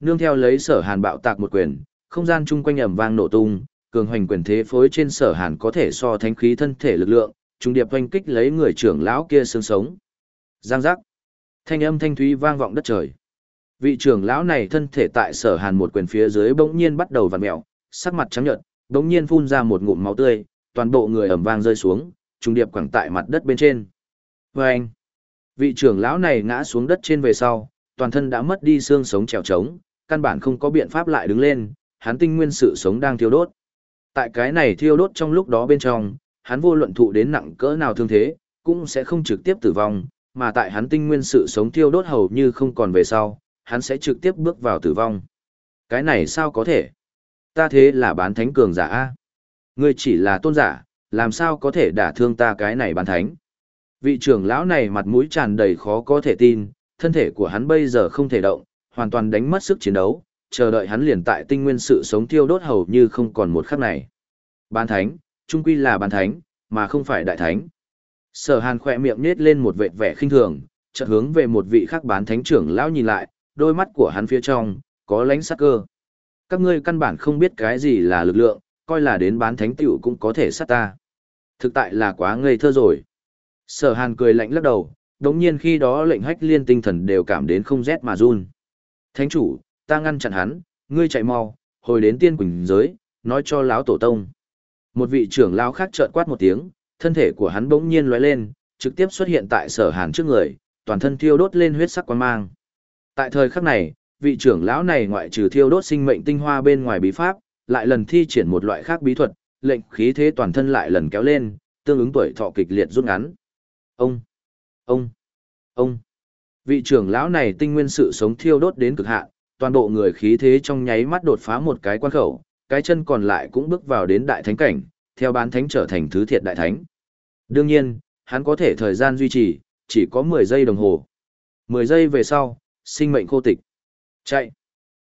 Nương theo lấy sở hàn bạo tạc một quyền, không gian chung quanh ầm vang nổ tung, cường hoành quyền thế phối trên sở hàn có thể so thánh khí thân thể lực lượng, trung điệp oanh kích lấy người trưởng lão kia xương sống. Giang giác. Thanh âm thanh thúy vang vọng đất trời. Vị trưởng lão này thân thể tại sở hàn một quyền phía dưới bỗng nhiên bắt đầu vặn mèo, sắc mặt trắng nhợt, bỗng nhiên phun ra một ngụm máu tươi, toàn bộ người ầm vang rơi xuống, trung điệp quẳng tại mặt đất bên trên. Vâng! Vị trưởng lão này ngã xuống đất trên về sau, toàn thân đã mất đi xương sống trèo trống, căn bản không có biện pháp lại đứng lên, hắn tinh nguyên sự sống đang thiêu đốt. Tại cái này thiêu đốt trong lúc đó bên trong, hắn vô luận thụ đến nặng cỡ nào thương thế, cũng sẽ không trực tiếp tử vong, mà tại hắn tinh nguyên sự sống thiêu đốt hầu như không còn về sau, hắn sẽ trực tiếp bước vào tử vong. Cái này sao có thể? Ta thế là bán thánh cường giả A. Ngươi chỉ là tôn giả, làm sao có thể đả thương ta cái này bán thánh? Vị trưởng lão này mặt mũi tràn đầy khó có thể tin, thân thể của hắn bây giờ không thể động, hoàn toàn đánh mất sức chiến đấu, chờ đợi hắn liền tại tinh nguyên sự sống tiêu đốt hầu như không còn một khắc này. Bán thánh, trung quy là bán thánh, mà không phải đại thánh. Sở Hàn khỏe miệng nết lên một vệt vẻ khinh thường, chợt hướng về một vị khác bán thánh trưởng lão nhìn lại, đôi mắt của hắn phía trong có lánh sắc cơ. Các ngươi căn bản không biết cái gì là lực lượng, coi là đến bán thánh tiểu cũng có thể sát ta. Thực tại là quá ngây thơ rồi. Sở Hàn cười lạnh lắc đầu, đống nhiên khi đó lệnh hách liên tinh thần đều cảm đến không rét mà run. Thánh chủ, ta ngăn chặn hắn, ngươi chạy mau, hồi đến tiên quỳnh giới, nói cho lão tổ tông. Một vị trưởng lão khác chợt quát một tiếng, thân thể của hắn bỗng nhiên lóe lên, trực tiếp xuất hiện tại sở hàn trước người, toàn thân thiêu đốt lên huyết sắc quan mang. Tại thời khắc này, vị trưởng lão này ngoại trừ thiêu đốt sinh mệnh tinh hoa bên ngoài bí pháp, lại lần thi triển một loại khác bí thuật, lệnh khí thế toàn thân lại lần kéo lên, tương ứng tuổi thọ kịch liệt rút ngắn. Ông, ông, ông. Vị trưởng lão này tinh nguyên sự sống thiêu đốt đến cực hạn, toàn bộ người khí thế trong nháy mắt đột phá một cái quan khẩu, cái chân còn lại cũng bước vào đến đại thánh cảnh, theo bán thánh trở thành thứ thiệt đại thánh. Đương nhiên, hắn có thể thời gian duy trì, chỉ có 10 giây đồng hồ. 10 giây về sau, sinh mệnh khô tịch. Chạy.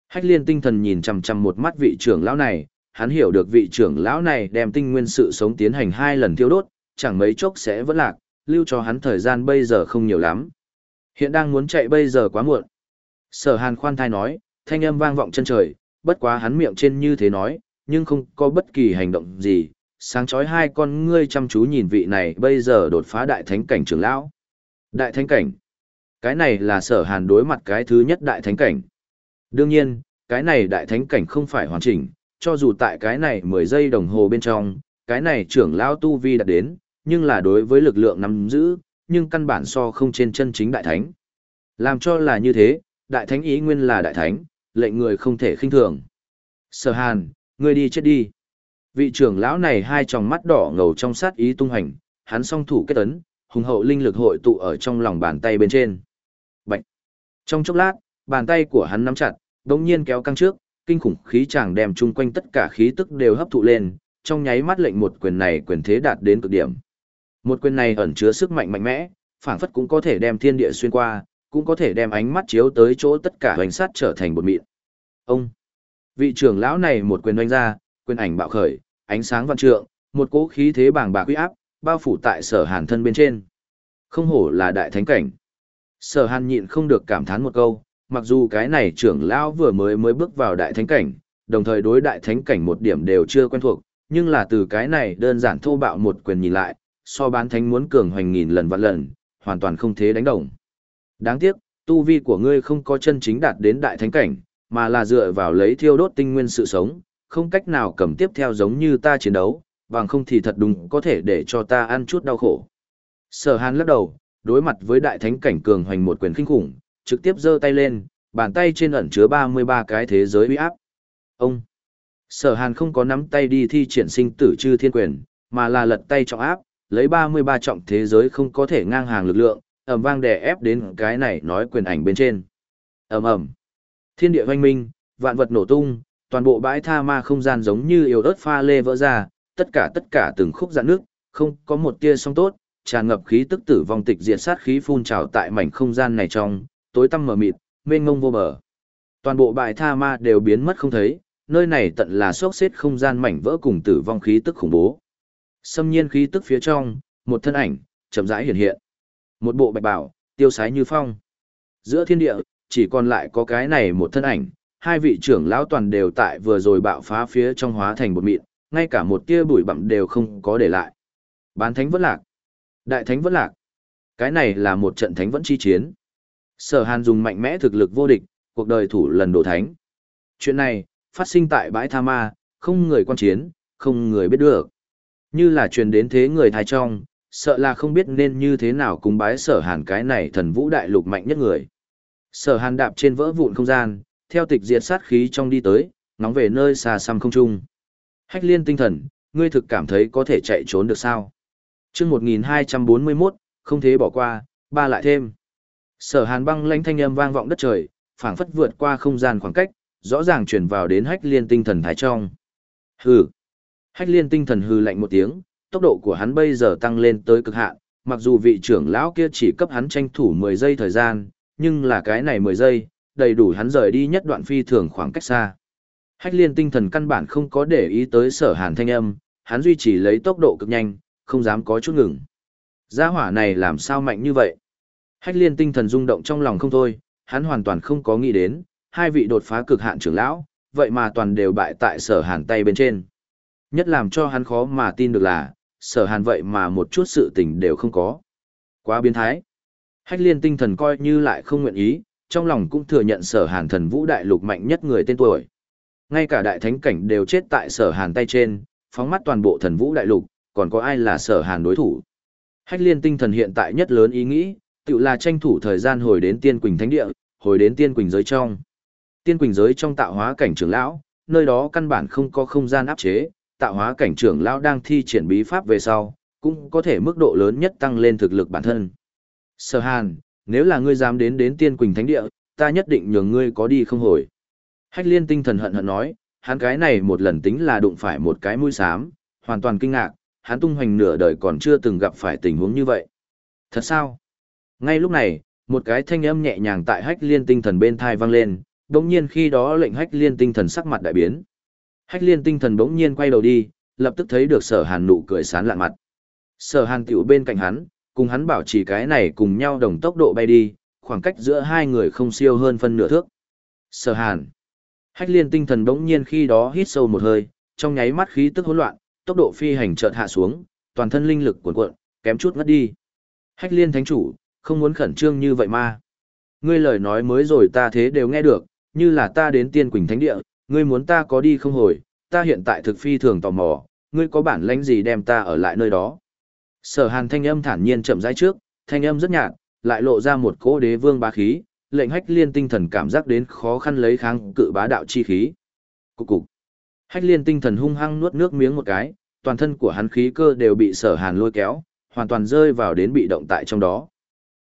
Hách liên tinh thần nhìn chằm chằm một mắt vị trưởng lão này, hắn hiểu được vị trưởng lão này đem tinh nguyên sự sống tiến hành hai lần thiêu đốt, chẳng mấy chốc sẽ vẫn lạc, lưu cho hắn thời gian bây giờ không nhiều lắm. Hiện đang muốn chạy bây giờ quá muộn. Sở hàn khoan thai nói, thanh âm vang vọng chân trời, bất quá hắn miệng trên như thế nói, nhưng không có bất kỳ hành động gì. Sáng chói hai con ngươi chăm chú nhìn vị này bây giờ đột phá đại thánh cảnh trưởng lão. Đại thánh cảnh. Cái này là sở hàn đối mặt cái thứ nhất đại thánh cảnh. Đương nhiên, cái này đại thánh cảnh không phải hoàn chỉnh, cho dù tại cái này 10 giây đồng hồ bên trong, cái này trưởng lão tu vi đạt đến, nhưng là đối với lực lượng nắm giữ, nhưng căn bản so không trên chân chính đại thánh, Làm cho là như thế, đại thánh ý nguyên là đại thánh, lệnh người không thể khinh thường. Sở hàn, ngươi đi chết đi. Vị trưởng lão này hai tròng mắt đỏ ngầu trong sát ý tung hành, hắn song thủ kết ấn, hùng hậu linh lực hội tụ ở trong lòng bàn tay bên trên. Bạch. Trong chốc lát, bàn tay của hắn nắm chặt, đột nhiên kéo căng trước, kinh khủng khí chàng đem chung quanh tất cả khí tức đều hấp thụ lên, trong nháy mắt lệnh một quyền này quyền thế đạt đến cực điểm. Một quyền này ẩn chứa sức mạnh mạnh mẽ, phảng phất cũng có thể đem thiên địa xuyên qua, cũng có thể đem ánh mắt chiếu tới chỗ tất cả hoành sát trở thành một mịn. Ông, vị trưởng lão này một quyền hoành ra, quyền ảnh bạo khởi, ánh sáng văn trượng, một cỗ khí thế bàng bạc uy áp, bao phủ tại sở hàn thân bên trên. Không hổ là đại thánh cảnh. Sở hàn nhịn không được cảm thán một câu, mặc dù cái này trưởng lão vừa mới mới bước vào đại thánh cảnh, đồng thời đối đại thánh cảnh một điểm đều chưa quen thuộc, nhưng là từ cái này đơn giản thô bạo một quyền nhìn lại, so bán thánh muốn cường hoành nghìn lần vạn lần, hoàn toàn không thế đánh đồng. Đáng tiếc, tu vi của ngươi không có chân chính đạt đến đại thánh cảnh, mà là dựa vào lấy thiêu đốt tinh nguyên sự sống, không cách nào cầm tiếp theo giống như ta chiến đấu, bằng không thì thật đúng có thể để cho ta ăn chút đau khổ. Sở Hàn lắc đầu, đối mặt với đại thánh cảnh cường hoành một quyền kinh khủng, trực tiếp giơ tay lên, bàn tay trên ẩn chứa 33 cái thế giới uy áp. Ông Sở Hàn không có nắm tay đi thi triển sinh tử chư thiên quyền, mà là lật tay trọng áp, lấy 33 trọng thế giới không có thể ngang hàng lực lượng, ầm vang đè ép đến cái này nói quyền ảnh bên trên. Ầm ầm. Thiên địa hoanh minh, vạn vật nổ tung, toàn bộ bãi tha ma không gian giống như yếu ớt pha lê vỡ ra, tất cả tất cả từng khúc rạn nước, không có một tia song tốt, tràn ngập khí tức tử vong tịch diệt sát khí phun trào tại mảnh không gian này trong, tối tăm mờ mịt, mênh mông vô bờ. Toàn bộ bãi tha ma đều biến mất không thấy, nơi này tận là xốc xếp không gian mảnh vỡ cùng tử vong khí tức khủng bố. Xâm nhiên khí tức phía trong, một thân ảnh, chậm rãi hiện hiện. Một bộ bạch bảo, tiêu sái như phong. Giữa thiên địa, chỉ còn lại có cái này một thân ảnh, hai vị trưởng lão toàn đều tại vừa rồi bạo phá phía trong hóa thành một mịn, ngay cả một tia bụi bặm đều không có để lại. Bán thánh vẫn lạc. Đại thánh vẫn lạc. Cái này là một trận thánh vẫn chi chiến. Sở Hàn dùng mạnh mẽ thực lực vô địch, cuộc đời thủ lần đổ thánh. Chuyện này, phát sinh tại bãi Tha Ma, không người quan chiến, không người biết được. Như là truyền đến thế người thái trong, sợ là không biết nên như thế nào cùng bái sở hàn cái này thần vũ đại lục mạnh nhất người. Sở hàn đạp trên vỡ vụn không gian, theo tịch diệt sát khí trong đi tới, ngóng về nơi xa xăm không trung. Hách liên tinh thần, ngươi thực cảm thấy có thể chạy trốn được sao? chương 1241, không thể bỏ qua, ba lại thêm. Sở hàn băng lãnh thanh âm vang vọng đất trời, phảng phất vượt qua không gian khoảng cách, rõ ràng chuyển vào đến hách liên tinh thần thái trong. Hừ. Hách liên tinh thần hừ lạnh một tiếng, tốc độ của hắn bây giờ tăng lên tới cực hạn, mặc dù vị trưởng lão kia chỉ cấp hắn tranh thủ 10 giây thời gian, nhưng là cái này 10 giây, đầy đủ hắn rời đi nhất đoạn phi thường khoảng cách xa. Hách liên tinh thần căn bản không có để ý tới sở hàn thanh âm, hắn duy trì lấy tốc độ cực nhanh, không dám có chút ngừng. Gia hỏa này làm sao mạnh như vậy? Hách liên tinh thần rung động trong lòng không thôi, hắn hoàn toàn không có nghĩ đến, hai vị đột phá cực hạn trưởng lão, vậy mà toàn đều bại tại sở hàn tay bên trên. Nhất làm cho hắn khó mà tin được là, sở hàn vậy mà một chút sự tình đều không có. Quá biến thái. Hách liên tinh thần coi như lại không nguyện ý, trong lòng cũng thừa nhận sở hàn thần vũ đại lục mạnh nhất người tên tuổi. Ngay cả đại thánh cảnh đều chết tại sở hàn tay trên, phóng mắt toàn bộ thần vũ đại lục, còn có ai là sở hàn đối thủ. Hách liên tinh thần hiện tại nhất lớn ý nghĩ, tự là tranh thủ thời gian hồi đến tiên quỳnh thánh địa, hồi đến tiên quỳnh giới trong. Tiên quỳnh giới trong tạo hóa cảnh trưởng lão, nơi đó căn bản không có không gian áp chế, tạo hóa cảnh trưởng lão đang thi triển bí pháp về sau, cũng có thể mức độ lớn nhất tăng lên thực lực bản thân. Sở Hàn, nếu là ngươi dám đến đến Tiên Quỳnh Thánh Địa, ta nhất định nhường ngươi có đi không hồi. Hách liên tinh thần hận hận nói, hắn cái này một lần tính là đụng phải một cái mũi xám, hoàn toàn kinh ngạc, hắn tung hoành nửa đời còn chưa từng gặp phải tình huống như vậy. Thật sao? Ngay lúc này, một cái thanh âm nhẹ nhàng tại hách liên tinh thần bên thai vang lên, đồng nhiên khi đó lệnh hách liên tinh thần sắc mặt đại biến. Hách liên tinh thần bỗng nhiên quay đầu đi, lập tức thấy được sở hàn nụ cười sán lạ mặt. Sở hàn tiểu bên cạnh hắn, cùng hắn bảo trì cái này cùng nhau đồng tốc độ bay đi, khoảng cách giữa hai người không siêu hơn phân nửa thước. Sở hàn. Hách liên tinh thần bỗng nhiên khi đó hít sâu một hơi, trong nháy mắt khí tức hỗn loạn, tốc độ phi hành chợt hạ xuống, toàn thân linh lực cuồn cuộn, kém chút ngất đi. Hách liên thánh chủ, không muốn khẩn trương như vậy mà. Ngươi lời nói mới rồi ta thế đều nghe được, như là ta đến tiên quỳnh thánh địa, ngươi muốn ta có đi không hồi, ta hiện tại thực phi thường tò mò, ngươi có bản lãnh gì đem ta ở lại nơi đó. Sở hàn thanh âm thản nhiên chậm rãi trước, thanh âm rất nhạt, lại lộ ra một cỗ đế vương bá khí, lệnh hách liên tinh thần cảm giác đến khó khăn lấy kháng cự bá đạo chi khí. Cục cục. Hách liên tinh thần hung hăng nuốt nước miếng một cái, toàn thân của hắn khí cơ đều bị sở hàn lôi kéo, hoàn toàn rơi vào đến bị động tại trong đó.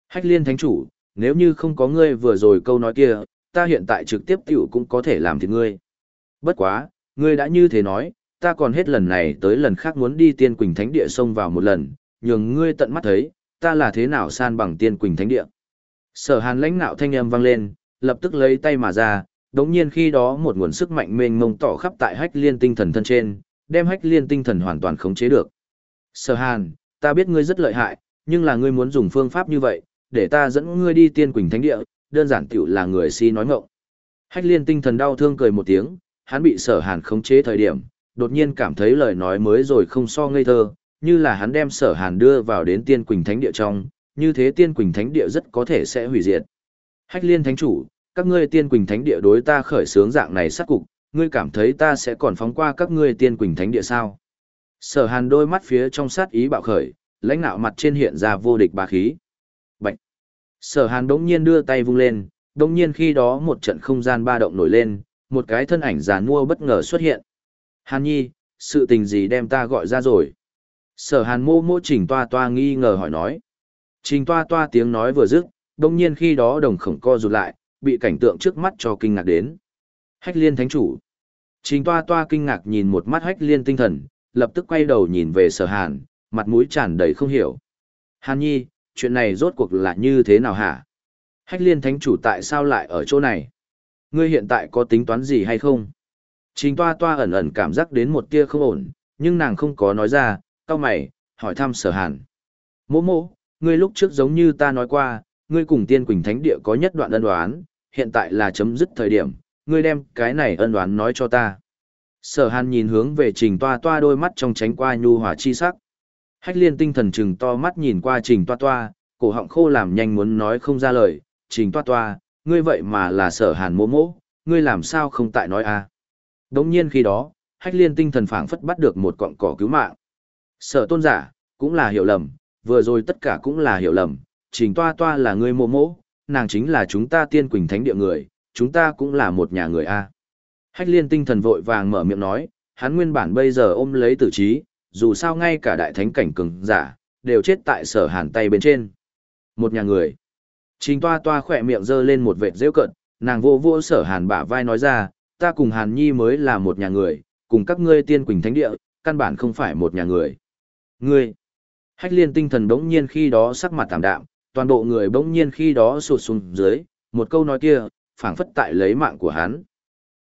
Hách liên thánh chủ, nếu như không có ngươi vừa rồi câu nói kia, ta hiện tại trực tiếp tiểu cũng có thể làm thịt ngươi. Bất quá, ngươi đã như thế nói, ta còn hết lần này tới lần khác muốn đi tiên quỳnh thánh địa xông vào một lần, nhường ngươi tận mắt thấy, ta là thế nào san bằng tiên quỳnh thánh địa. Sở hàn lãnh nạo thanh âm vang lên, lập tức lấy tay mà ra, đống nhiên khi đó một nguồn sức mạnh mênh mông tỏ khắp tại hách liên tinh thần thân trên, đem hách liên tinh thần hoàn toàn khống chế được. Sở hàn, ta biết ngươi rất lợi hại, nhưng là ngươi muốn dùng phương pháp như vậy, để ta dẫn ngươi đi tiên quỳnh thánh địa, đơn giản tiểu là người si nói ngọng. Hách liên tinh thần đau thương cười một tiếng, hắn bị sở hàn khống chế thời điểm, đột nhiên cảm thấy lời nói mới rồi không so ngây thơ, như là hắn đem sở hàn đưa vào đến tiên quỳnh thánh địa trong, như thế tiên quỳnh thánh địa rất có thể sẽ hủy diệt. Hách liên thánh chủ, các ngươi tiên quỳnh thánh địa đối ta khởi sướng dạng này sát cục, ngươi cảm thấy ta sẽ còn phóng qua các ngươi tiên quỳnh thánh địa sao? Sở hàn đôi mắt phía trong sát ý bạo khởi, lãnh nạo mặt trên hiện ra vô địch bá khí. Bạch! Sở hàn đống nhiên đưa tay vung lên, đống nhiên khi đó một trận không gian ba động nổi lên, một cái thân ảnh giàn mua bất ngờ xuất hiện. Hàn nhi, sự tình gì đem ta gọi ra rồi? Sở hàn mô mô trình toa toa nghi ngờ hỏi nói. Trình toa toa tiếng nói vừa dứt, đồng nhiên khi đó đồng khổng co rụt lại, bị cảnh tượng trước mắt cho kinh ngạc đến. Hách liên thánh chủ. Trình toa toa kinh ngạc nhìn một mắt hách liên tinh thần, lập tức quay đầu nhìn về sở hàn, mặt mũi tràn đầy không hiểu. Hàn nhi, chuyện này rốt cuộc là như thế nào hả? Hách liên thánh chủ tại sao lại ở chỗ này? Ngươi hiện tại có tính toán gì hay không? Trình toa toa ẩn ẩn cảm giác đến một tia không ổn, nhưng nàng không có nói ra, cao mày, hỏi thăm sở hàn. Mô mô, ngươi lúc trước giống như ta nói qua, ngươi cùng tiên quỳnh thánh địa có nhất đoạn ân đoán, hiện tại là chấm dứt thời điểm, ngươi đem cái này ân đoán nói cho ta. Sở hàn nhìn hướng về trình toa toa đôi mắt trong tránh qua nhu hòa chi sắc. Hách liên tinh thần trừng to mắt nhìn qua trình toa toa, cổ họng khô làm nhanh muốn nói không ra lời, trình toa toa, ngươi vậy mà là sở hàn mô mỗ, ngươi làm sao không tại nói a? À? Đống nhiên khi đó, hách liên tinh thần phảng phất bắt được một cọng cỏ cứu mạng. Sở tôn giả, cũng là hiểu lầm, vừa rồi tất cả cũng là hiểu lầm, trình toa toa là ngươi mô mỗ, nàng chính là chúng ta tiên quỳnh thánh địa người, chúng ta cũng là một nhà người a. Hách liên tinh thần vội vàng mở miệng nói, hắn nguyên bản bây giờ ôm lấy tử trí, dù sao ngay cả đại thánh cảnh cường giả, đều chết tại sở hàn tay bên trên. Một nhà người. Trình toa toa khỏe miệng giơ lên một vệt rêu cận, nàng vô vô sở hàn bả vai nói ra, ta cùng hàn nhi mới là một nhà người, cùng các ngươi tiên quỳnh thánh địa, căn bản không phải một nhà người. Ngươi. Hách liên tinh thần bỗng nhiên khi đó sắc mặt tạm đạm, toàn bộ người bỗng nhiên khi đó sụt xuống dưới, một câu nói kia, phảng phất tại lấy mạng của hắn.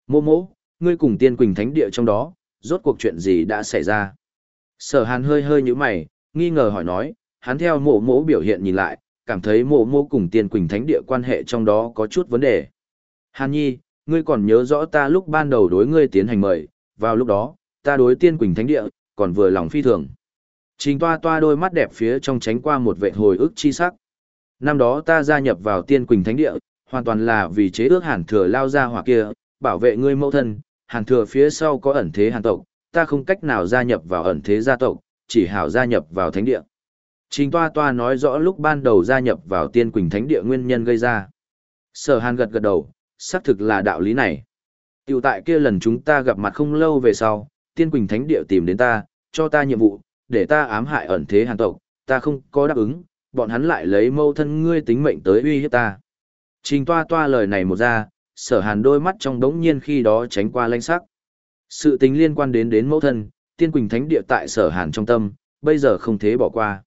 Mô mô, ngươi cùng tiên quỳnh thánh địa trong đó, rốt cuộc chuyện gì đã xảy ra? Sở hàn hơi hơi như mày, nghi ngờ hỏi nói, hắn theo mộ mộ biểu hiện nhìn lại, cảm thấy mộ mô cùng tiên quỳnh thánh địa quan hệ trong đó có chút vấn đề. Hàn nhi, ngươi còn nhớ rõ ta lúc ban đầu đối ngươi tiến hành mời, vào lúc đó, ta đối tiên quỳnh thánh địa, còn vừa lòng phi thường. Trình toa toa đôi mắt đẹp phía trong tránh qua một vệ hồi ức chi sắc. Năm đó ta gia nhập vào tiên quỳnh thánh địa, hoàn toàn là vì chế ước hàn thừa lao ra hỏa kia, bảo vệ ngươi mẫu thân, hàn thừa phía sau có ẩn thế hàn tộc, ta không cách nào gia nhập vào ẩn thế gia tộc, chỉ hảo gia nhập vào thánh địa. Trình toa toa nói rõ lúc ban đầu gia nhập vào tiên quỳnh thánh địa nguyên nhân gây ra. Sở hàn gật gật đầu, xác thực là đạo lý này. Tiểu tại kia lần chúng ta gặp mặt không lâu về sau, tiên quỳnh thánh địa tìm đến ta, cho ta nhiệm vụ, để ta ám hại ẩn thế hàn tộc, ta không có đáp ứng, bọn hắn lại lấy mâu thân ngươi tính mệnh tới uy hiếp ta. Trình toa toa lời này một ra, sở hàn đôi mắt trong đống nhiên khi đó tránh qua lanh sắc. Sự tính liên quan đến đến mẫu thân, tiên quỳnh thánh địa tại sở hàn trong tâm, bây giờ không thế bỏ qua.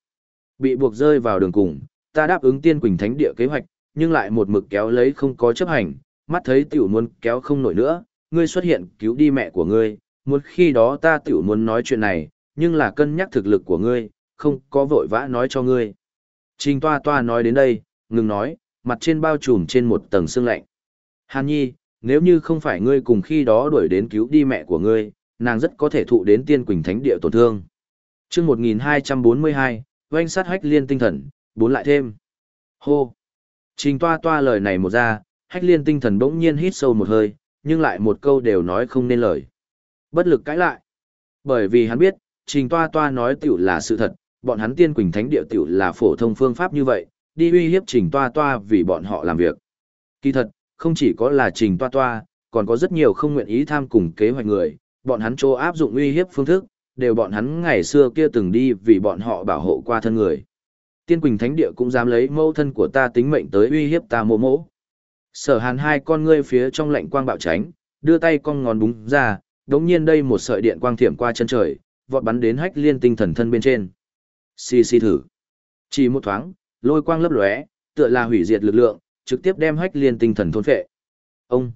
Bị buộc rơi vào đường cùng, ta đáp ứng tiên quỳnh thánh địa kế hoạch, nhưng lại một mực kéo lấy không có chấp hành, mắt thấy tiểu muốn kéo không nổi nữa, ngươi xuất hiện cứu đi mẹ của ngươi, muốn khi đó ta tiểu muốn nói chuyện này, nhưng là cân nhắc thực lực của ngươi, không có vội vã nói cho ngươi. Trình toa toa nói đến đây, ngừng nói, mặt trên bao trùm trên một tầng sương lạnh. Hàn nhi, nếu như không phải ngươi cùng khi đó đuổi đến cứu đi mẹ của ngươi, nàng rất có thể thụ đến tiên quỳnh thánh địa tổn thương. chương 1242, oanh sát hách liên tinh thần, bốn lại thêm. Hô! Trình toa toa lời này một ra, hách liên tinh thần bỗng nhiên hít sâu một hơi, nhưng lại một câu đều nói không nên lời. Bất lực cãi lại. Bởi vì hắn biết, trình toa toa nói tiểu là sự thật, bọn hắn tiên quỳnh thánh địa tiểu là phổ thông phương pháp như vậy, đi uy hiếp trình toa toa vì bọn họ làm việc. Kỳ thật, không chỉ có là trình toa toa, còn có rất nhiều không nguyện ý tham cùng kế hoạch người, bọn hắn chỗ áp dụng uy hiếp phương thức, đều bọn hắn ngày xưa kia từng đi vì bọn họ bảo hộ qua thân người. Tiên Quỳnh Thánh Địa cũng dám lấy mâu thân của ta tính mệnh tới uy hiếp ta mô mỗ. Sở hàn hai con ngươi phía trong lạnh quang bạo tránh, đưa tay con ngón búng ra, đống nhiên đây một sợi điện quang thiểm qua chân trời, vọt bắn đến hách liên tinh thần thân bên trên. Xì xì thử. Chỉ một thoáng, lôi quang lấp lóe, tựa là hủy diệt lực lượng, trực tiếp đem hách liên tinh thần thôn phệ. Ông.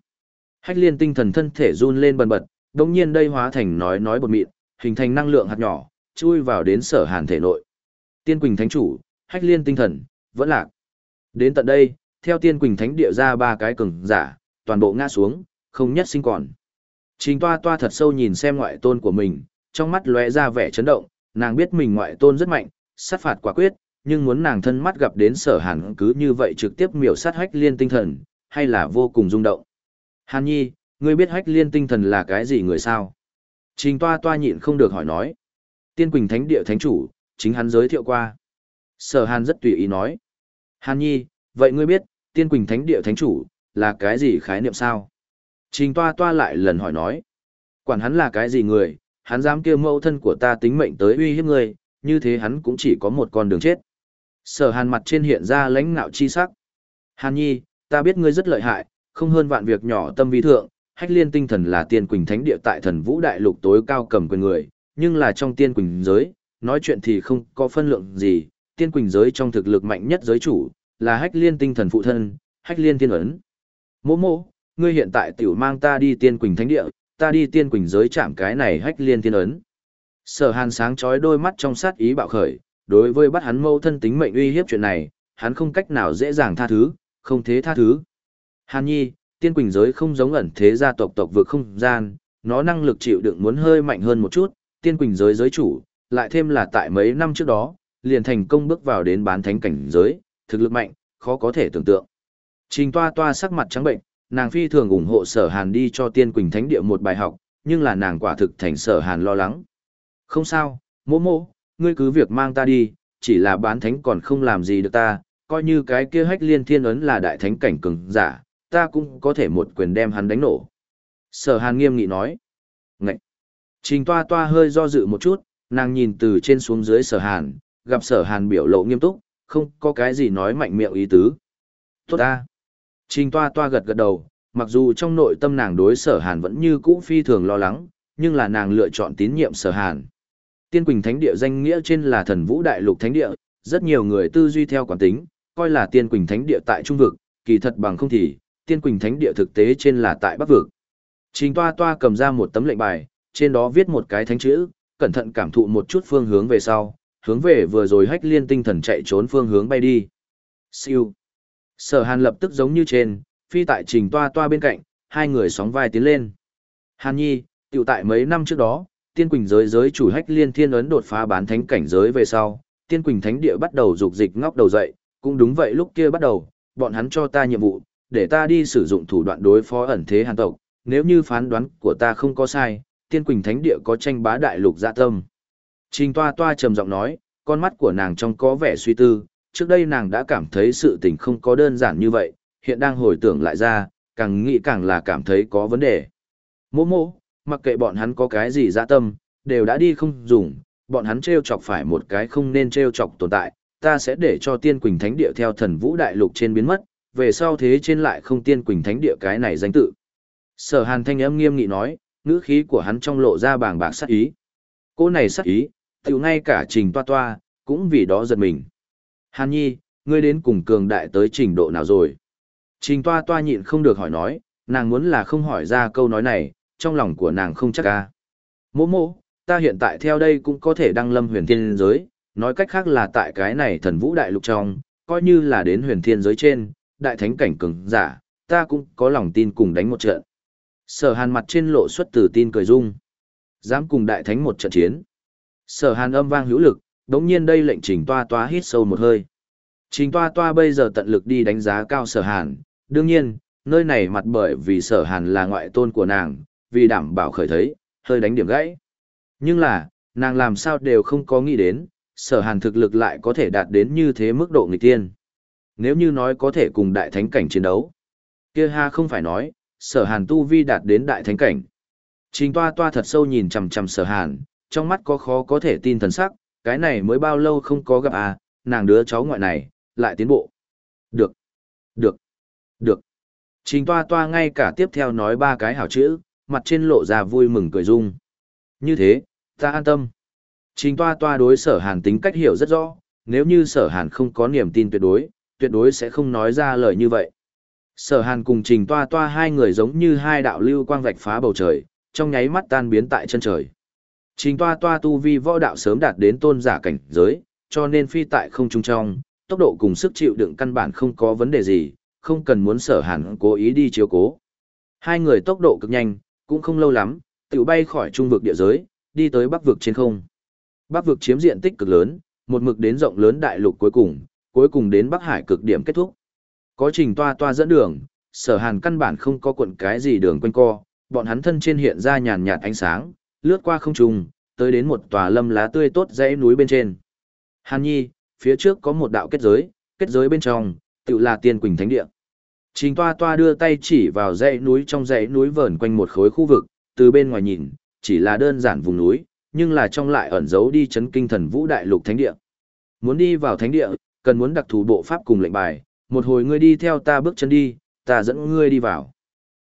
Hách liên tinh thần thân thể run lên bần bật, đống nhiên đây hóa thành nói nói bột mịn, hình thành năng lượng hạt nhỏ, chui vào đến sở hàn thể nội. Tiên Quỳnh Thánh Chủ, hách liên tinh thần, vẫn lạc. Đến tận đây, theo Tiên Quỳnh Thánh địa ra ba cái cường giả, toàn bộ ngã xuống, không nhất sinh còn. Trình toa toa thật sâu nhìn xem ngoại tôn của mình, trong mắt lóe ra vẻ chấn động, nàng biết mình ngoại tôn rất mạnh, sát phạt quả quyết, nhưng muốn nàng thân mắt gặp đến sở hàn cứ như vậy trực tiếp miểu sát hách liên tinh thần, hay là vô cùng rung động. Hàn nhi, ngươi biết hách liên tinh thần là cái gì người sao? Trình toa toa nhịn không được hỏi nói. Tiên Quỳnh Thánh Địa Thánh Chủ, chính hắn giới thiệu qua. Sở Hàn rất tùy ý nói. Hàn nhi, vậy ngươi biết, Tiên Quỳnh Thánh Địa Thánh Chủ, là cái gì khái niệm sao? Trình toa toa lại lần hỏi nói. Quản hắn là cái gì người, hắn dám kêu mẫu thân của ta tính mệnh tới uy hiếp ngươi, như thế hắn cũng chỉ có một con đường chết. Sở hàn mặt trên hiện ra lãnh nạo chi sắc. Hàn nhi, ta biết ngươi rất lợi hại, không hơn vạn việc nhỏ tâm vi thượng, hách liên tinh thần là tiên quỳnh thánh địa tại thần vũ đại lục tối cao cầm quyền người, nhưng là trong tiên quỳnh giới, nói chuyện thì không có phân lượng gì, tiên quỳnh giới trong thực lực mạnh nhất giới chủ, là hách liên tinh thần phụ thân, hách liên thiên ấn. Mỗ mỗ, ngươi hiện tại tiểu mang ta đi tiên quỳnh thánh địa, ta đi tiên quỳnh giới chạm cái này hách liên thiên ấn. Sở hàn sáng chói đôi mắt trong sát ý bạo khởi, đối với bắt hắn mâu thân tính mệnh uy hiếp chuyện này, hắn không cách nào dễ dàng tha thứ, không thế tha thứ. Hàn nhi, tiên quỳnh giới không giống ẩn thế gia tộc tộc vượt không gian, nó năng lực chịu đựng muốn hơi mạnh hơn một chút, tiên quỳnh giới giới chủ, lại thêm là tại mấy năm trước đó, liền thành công bước vào đến bán thánh cảnh giới, thực lực mạnh, khó có thể tưởng tượng. Trình toa toa sắc mặt trắng bệnh, nàng phi thường ủng hộ sở hàn đi cho tiên quỳnh thánh địa một bài học, nhưng là nàng quả thực thành sở hàn lo lắng. Không sao, mỗ mỗ, ngươi cứ việc mang ta đi, chỉ là bán thánh còn không làm gì được ta, coi như cái kia hách liên thiên ấn là đại thánh cảnh cường giả, ta cũng có thể một quyền đem hắn đánh nổ. Sở hàn nghiêm nghị nói. Ngậy! Trình toa toa hơi do dự một chút, nàng nhìn từ trên xuống dưới sở hàn, gặp sở hàn biểu lộ nghiêm túc, không có cái gì nói mạnh miệng ý tứ. Tốt ta! Trình toa toa gật gật đầu, mặc dù trong nội tâm nàng đối sở hàn vẫn như cũ phi thường lo lắng, nhưng là nàng lựa chọn tín nhiệm sở hàn. Tiên Quỳnh Thánh Địa danh nghĩa trên là thần vũ đại lục Thánh Địa, rất nhiều người tư duy theo quán tính, coi là Tiên Quỳnh Thánh Địa tại Trung Vực, kỳ thật bằng không thì, Tiên Quỳnh Thánh Địa thực tế trên là tại Bắc Vực. Trình toa toa cầm ra một tấm lệnh bài, trên đó viết một cái thánh chữ, cẩn thận cảm thụ một chút phương hướng về sau, hướng về vừa rồi hách liên tinh thần chạy trốn phương hướng bay đi. Siêu. Sở Hàn lập tức giống như trên, phi tại trình toa toa bên cạnh, hai người sóng vai tiến lên. Hàn Nhi, tiểu tại mấy năm trước đó, tiên quỳnh giới giới chủ hách liên thiên ấn đột phá bán thánh cảnh giới về sau, tiên quỳnh thánh địa bắt đầu dục dịch ngóc đầu dậy, cũng đúng vậy lúc kia bắt đầu, bọn hắn cho ta nhiệm vụ, để ta đi sử dụng thủ đoạn đối phó ẩn thế hàn tộc, nếu như phán đoán của ta không có sai, tiên quỳnh thánh địa có tranh bá đại lục dạ tâm. Trình toa toa trầm giọng nói, con mắt của nàng trong có vẻ suy tư, trước đây nàng đã cảm thấy sự tình không có đơn giản như vậy, hiện đang hồi tưởng lại ra, càng nghĩ càng là cảm thấy có vấn đề. Mô mô, mặc kệ bọn hắn có cái gì dạ tâm, đều đã đi không dùng, bọn hắn treo chọc phải một cái không nên treo chọc tồn tại, ta sẽ để cho tiên quỳnh thánh địa theo thần vũ đại lục trên biến mất, về sau thế trên lại không tiên quỳnh thánh địa cái này danh tự. Sở hàn thanh âm nghiêm nghị nói, ngữ khí của hắn trong lộ ra bàng bạc sát ý. Cô này sát ý, tiểu ngay cả trình toa toa, cũng vì đó giật mình. Hàn nhi, ngươi đến cùng cường đại tới trình độ nào rồi? Trình toa toa nhịn không được hỏi nói, nàng muốn là không hỏi ra câu nói này, trong lòng của nàng không chắc à. ca. Mô mô, ta hiện tại theo đây cũng có thể đăng lâm huyền thiên giới, nói cách khác là tại cái này thần vũ đại lục trong, coi như là đến huyền thiên giới trên, đại thánh cảnh cường giả, ta cũng có lòng tin cùng đánh một trận. Sở hàn mặt trên lộ xuất từ tin cười dung. Dám cùng đại thánh một trận chiến. Sở hàn âm vang hữu lực, đống nhiên đây lệnh trình toa toa hít sâu một hơi. Trình toa toa bây giờ tận lực đi đánh giá cao sở hàn, đương nhiên, nơi này mặt bởi vì sở hàn là ngoại tôn của nàng, vì đảm bảo khởi thấy, hơi đánh điểm gãy. Nhưng là, nàng làm sao đều không có nghĩ đến, sở hàn thực lực lại có thể đạt đến như thế mức độ nghịch tiên. Nếu như nói có thể cùng đại thánh cảnh chiến đấu, Kia ha không phải nói, sở hàn tu vi đạt đến đại thánh cảnh. Trình toa toa thật sâu nhìn chằm chằm sở hàn, trong mắt có khó có thể tin thần sắc, cái này mới bao lâu không có gặp à, nàng đứa cháu ngoại này, lại tiến bộ. Được, được, được. Trình toa toa ngay cả tiếp theo nói ba cái hảo chữ, mặt trên lộ ra vui mừng cười dung. Như thế, ta an tâm. Trình toa toa đối sở hàn tính cách hiểu rất rõ, nếu như sở hàn không có niềm tin tuyệt đối, tuyệt đối sẽ không nói ra lời như vậy. Sở hàn cùng trình toa toa hai người giống như hai đạo lưu quang vạch phá bầu trời, trong nháy mắt tan biến tại chân trời. Trình toa toa tu vi võ đạo sớm đạt đến tôn giả cảnh giới, cho nên phi tại không trung trong, tốc độ cùng sức chịu đựng căn bản không có vấn đề gì, không cần muốn sở hàn cố ý đi chiếu cố. Hai người tốc độ cực nhanh, cũng không lâu lắm, tự bay khỏi trung vực địa giới, đi tới bắc vực trên không. Bắc vực chiếm diện tích cực lớn, một mực đến rộng lớn đại lục cuối cùng, cuối cùng đến Bắc Hải cực điểm kết thúc. Có trình toa toa dẫn đường, sở hàn căn bản không có cuộn cái gì đường quanh co, bọn hắn thân trên hiện ra nhàn nhạt ánh sáng, lướt qua không trung, tới đến một tòa lâm lá tươi tốt dãy núi bên trên. Hàn nhi, phía trước có một đạo kết giới, kết giới bên trong, tự là tiên quỳnh thánh địa. Trình toa toa đưa tay chỉ vào dãy núi trong dãy núi vờn quanh một khối khu vực, từ bên ngoài nhìn, chỉ là đơn giản vùng núi, nhưng là trong lại ẩn giấu đi chấn kinh thần vũ đại lục thánh địa. Muốn đi vào thánh địa, cần muốn đặc thù bộ pháp cùng lệnh bài, một hồi ngươi đi theo ta bước chân đi, ta dẫn ngươi đi vào.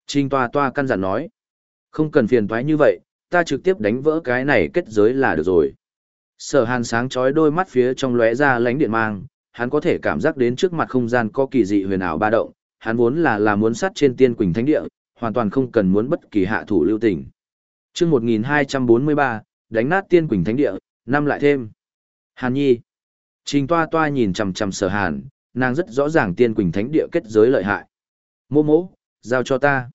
Trình toa toa căn dặn nói, không cần phiền toái như vậy, ta trực tiếp đánh vỡ cái này kết giới là được rồi. Sở hàn sáng chói đôi mắt phía trong lóe ra lánh điện mang, hắn có thể cảm giác đến trước mặt không gian có kỳ dị huyền ảo ba động, hắn vốn là là muốn sát trên tiên quỳnh thánh địa, hoàn toàn không cần muốn bất kỳ hạ thủ lưu tình. Trước 1243, đánh nát tiên quỳnh thánh địa, năm lại thêm. Hàn Nhi. Trình toa toa nhìn chằm chằm sở hàn, nàng rất rõ ràng tiên quỳnh thánh địa kết giới lợi hại. Mô mô, giao cho ta.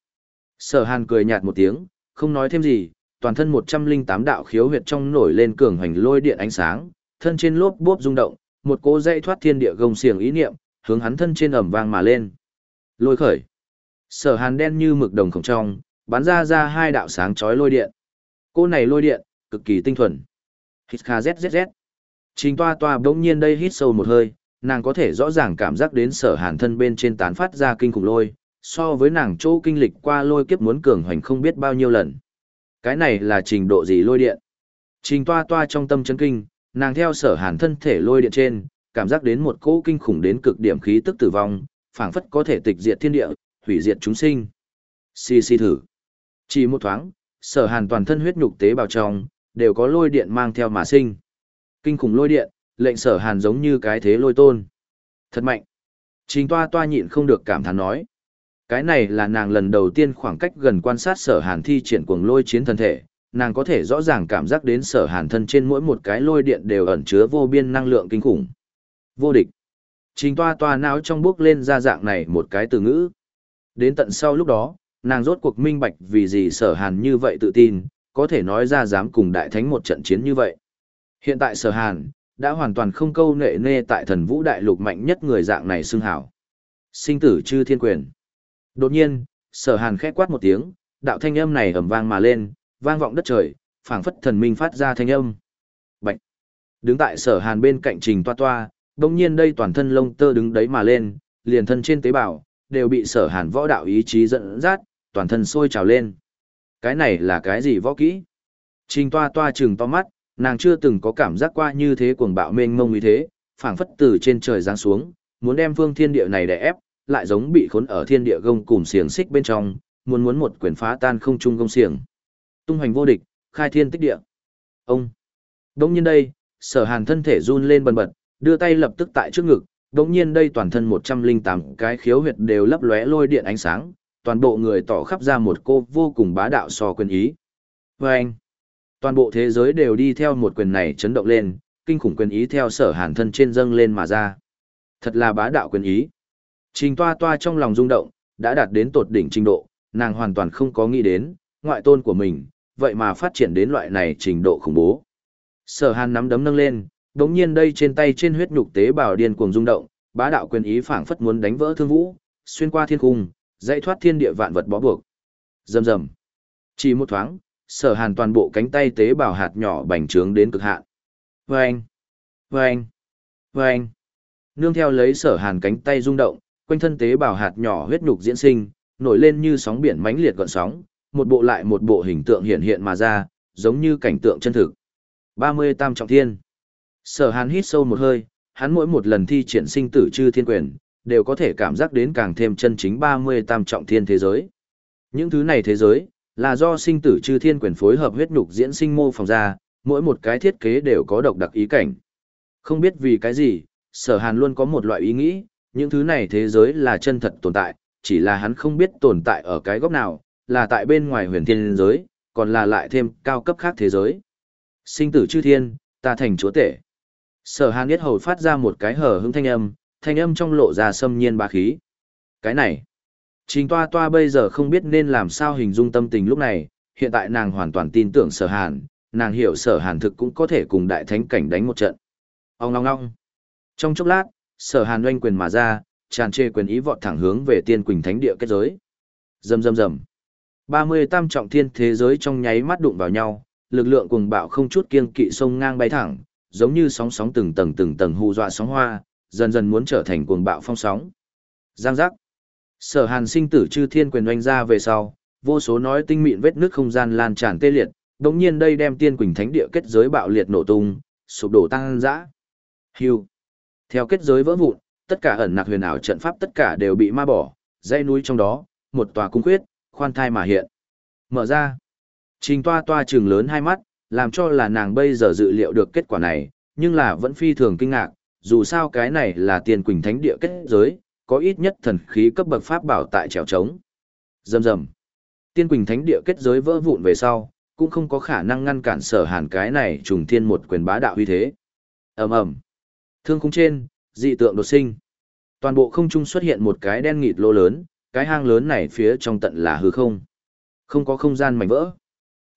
Sở hàn cười nhạt một tiếng, không nói thêm gì, toàn thân 108 đạo khiếu huyệt trong nổi lên cường hành lôi điện ánh sáng, thân trên lốp bốp rung động, một cỗ dây thoát thiên địa gông xiềng ý niệm, hướng hắn thân trên ẩm vang mà lên. Lôi khởi. Sở hàn đen như mực đồng khổng trong, bắn ra ra hai đạo sáng chói lôi điện. Cô này lôi điện, cực kỳ tinh thuần. Hít kha zzz. Trình toa toa bỗng nhiên đây hít sâu một hơi, nàng có thể rõ ràng cảm giác đến sở hàn thân bên trên tán phát ra kinh khủng lôi, so với nàng chỗ kinh lịch qua lôi kiếp muốn cường hoành không biết bao nhiêu lần. Cái này là trình độ gì lôi điện? Trình toa toa trong tâm chấn kinh, nàng theo sở hàn thân thể lôi điện trên, cảm giác đến một cỗ kinh khủng đến cực điểm khí tức tử vong, phảng phất có thể tịch diệt thiên địa, hủy diệt chúng sinh. Xì xì thử. Chỉ một thoáng, sở hàn toàn thân huyết nhục tế bào trong, đều có lôi điện mang theo mà sinh. Kinh khủng lôi điện, lệnh sở hàn giống như cái thế lôi tôn. Thật mạnh. Trình toa toa nhịn không được cảm thán nói. Cái này là nàng lần đầu tiên khoảng cách gần quan sát sở hàn thi triển cuồng lôi chiến thân thể, nàng có thể rõ ràng cảm giác đến sở hàn thân trên mỗi một cái lôi điện đều ẩn chứa vô biên năng lượng kinh khủng. Vô địch. Trình toa toa não trong bước lên ra dạng này một cái từ ngữ. Đến tận sau lúc đó, nàng rốt cuộc minh bạch vì gì sở hàn như vậy tự tin, có thể nói ra dám cùng đại thánh một trận chiến như vậy. Hiện tại sở hàn, đã hoàn toàn không câu nệ nê tại thần vũ đại lục mạnh nhất người dạng này xưng hảo. Sinh tử chư thiên quyền. Đột nhiên, sở hàn khẽ quát một tiếng, đạo thanh âm này ầm vang mà lên, vang vọng đất trời, phảng phất thần minh phát ra thanh âm. Bạch. Đứng tại sở hàn bên cạnh trình toa toa, đồng nhiên đây toàn thân lông tơ đứng đấy mà lên, liền thân trên tế bào, đều bị sở hàn võ đạo ý chí dẫn dắt, toàn thân sôi trào lên. Cái này là cái gì võ kỹ? Trình toa toa trừng to mắt, nàng chưa từng có cảm giác qua như thế cuồng bạo mênh mông như thế, phảng phất từ trên trời giáng xuống, muốn đem phương thiên địa này đè ép, lại giống bị khốn ở thiên địa gông cùng xiềng xích bên trong, muốn muốn một quyền phá tan không trung gông xiềng. Tung hoành vô địch, khai thiên tích địa. Ông. Đông nhiên đây, sở hàn thân thể run lên bần bật, đưa tay lập tức tại trước ngực, đống nhiên đây toàn thân 108 cái khiếu huyệt đều lấp lóe lôi điện ánh sáng, toàn bộ người tỏ khắp ra một cô vô cùng bá đạo so quyền ý. Và anh, toàn bộ thế giới đều đi theo một quyền này chấn động lên, kinh khủng quyền ý theo sở hàn thân trên dâng lên mà ra. Thật là bá đạo quyền ý. Trình toa toa trong lòng rung động, đã đạt đến tột đỉnh trình độ, nàng hoàn toàn không có nghĩ đến, ngoại tôn của mình, vậy mà phát triển đến loại này trình độ khủng bố. Sở hàn nắm đấm nâng lên, đống nhiên đây trên tay trên huyết nhục tế bào điên cuồng rung động, bá đạo quyền ý phảng phất muốn đánh vỡ thương vũ, xuyên qua thiên cung, dãy thoát thiên địa vạn vật bó buộc. Rầm rầm. Chỉ một thoáng, sở hàn toàn bộ cánh tay tế bào hạt nhỏ bành trướng đến cực hạn. Vâng! Vâng! Vâng! Nương theo lấy sở hàn cánh tay rung động, quanh thân tế bào hạt nhỏ huyết nhục diễn sinh, nổi lên như sóng biển mãnh liệt gọn sóng, một bộ lại một bộ hình tượng hiện hiện mà ra, giống như cảnh tượng chân thực. 30 tam trọng thiên. Sở Hàn hít sâu một hơi, hắn mỗi một lần thi triển sinh tử chư thiên quyền, đều có thể cảm giác đến càng thêm chân chính 30 tam trọng thiên thế giới. Những thứ này thế giới, là do sinh tử chư thiên quyền phối hợp huyết nhục diễn sinh mô phỏng ra, mỗi một cái thiết kế đều có độc đặc ý cảnh. Không biết vì cái gì, sở hàn luôn có một loại ý nghĩ, những thứ này thế giới là chân thật tồn tại, chỉ là hắn không biết tồn tại ở cái góc nào, là tại bên ngoài huyền thiên giới, còn là lại thêm cao cấp khác thế giới. Sinh tử chư thiên, ta thành chúa tể. Sở hàn biết hầu phát ra một cái hở hững thanh âm, thanh âm trong lộ ra xâm nhiên ba khí. Cái này, trình toa toa bây giờ không biết nên làm sao hình dung tâm tình lúc này, hiện tại nàng hoàn toàn tin tưởng sở hàn, nàng hiểu sở hàn thực cũng có thể cùng đại thánh cảnh đánh một trận. Ông ngong ngong. Trong chốc lát, sở hàn oanh quyền mà ra, tràn trề quyền ý vọt thẳng hướng về tiên quỳnh thánh địa kết giới. Rầm rầm rầm. tam trọng thiên thế giới trong nháy mắt đụng vào nhau, lực lượng cuồng bạo không chút kiêng kỵ sông ngang bay thẳng, giống như sóng sóng từng tầng từng tầng hù dọa sóng hoa, dần dần muốn trở thành cuồng bạo phong sóng. Giang giác. Sở Hàn sinh tử chư thiên quyền oanh ra về sau, vô số nói tinh mịn vết nước không gian lan tràn tê liệt, đồng nhiên đây đem tiên quỳnh thánh địa kết giới bạo liệt nổ tung, sụp đổ tăng dã. Hưu. Theo kết giới vỡ vụn, tất cả ẩn nặc huyền ảo trận pháp tất cả đều bị ma bỏ, dãy núi trong đó, một tòa cung khuyết, khoan thai mà hiện. Mở ra. Trình toa toa trường lớn hai mắt, làm cho là nàng bây giờ dự liệu được kết quả này, nhưng là vẫn phi thường kinh ngạc, dù sao cái này là tiền quỳnh thánh địa kết giới, có ít nhất thần khí cấp bậc pháp bảo tại trèo trống. Dầm dầm. Tiên quỳnh thánh địa kết giới vỡ vụn về sau, cũng không có khả năng ngăn cản sở hàn cái này trùng thiên một quyền bá đạo uy thế. ầm ầm Thương khung trên, dị tượng đột sinh. Toàn bộ không trung xuất hiện một cái đen nghịt lô lớn, cái hang lớn này phía trong tận là hư không. Không có không gian mảnh vỡ.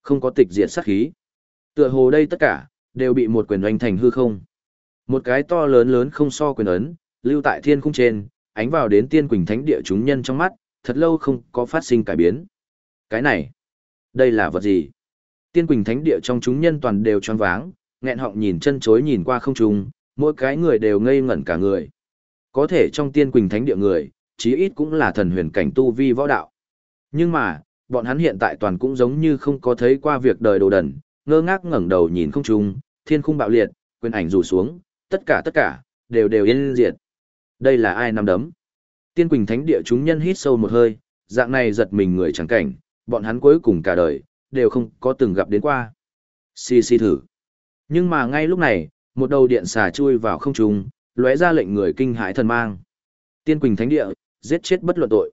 Không có tịch diệt sát khí. Tựa hồ đây tất cả, đều bị một quyền oanh thành hư không. Một cái to lớn lớn không so quyền ấn, lưu tại thiên khung trên, ánh vào đến tiên quỳnh thánh địa chúng nhân trong mắt, thật lâu không có phát sinh cải biến. Cái này, đây là vật gì? Tiên quỳnh thánh địa trong chúng nhân toàn đều choáng váng, nghẹn họng nhìn chân chối nhìn qua không trung, mỗi cái người đều ngây ngẩn cả người. Có thể trong tiên quỳnh thánh địa người, chí ít cũng là thần huyền cảnh tu vi võ đạo. Nhưng mà, bọn hắn hiện tại toàn cũng giống như không có thấy qua việc đời đồ đần, ngơ ngác ngẩng đầu nhìn không trung, thiên khung bạo liệt, quyền ảnh rủ xuống, tất cả tất cả, đều đều yên diệt. Đây là ai nắm đấm? Tiên Quỳnh Thánh Địa chúng nhân hít sâu một hơi, dạng này giật mình người chẳng cảnh, bọn hắn cuối cùng cả đời, đều không có từng gặp đến qua. Xì xì thử. Nhưng mà ngay lúc này, một đầu điện xà chui vào không trung, lóe ra lệnh người kinh hãi thần mang. Tiên Quỳnh Thánh Địa, giết chết bất luận tội.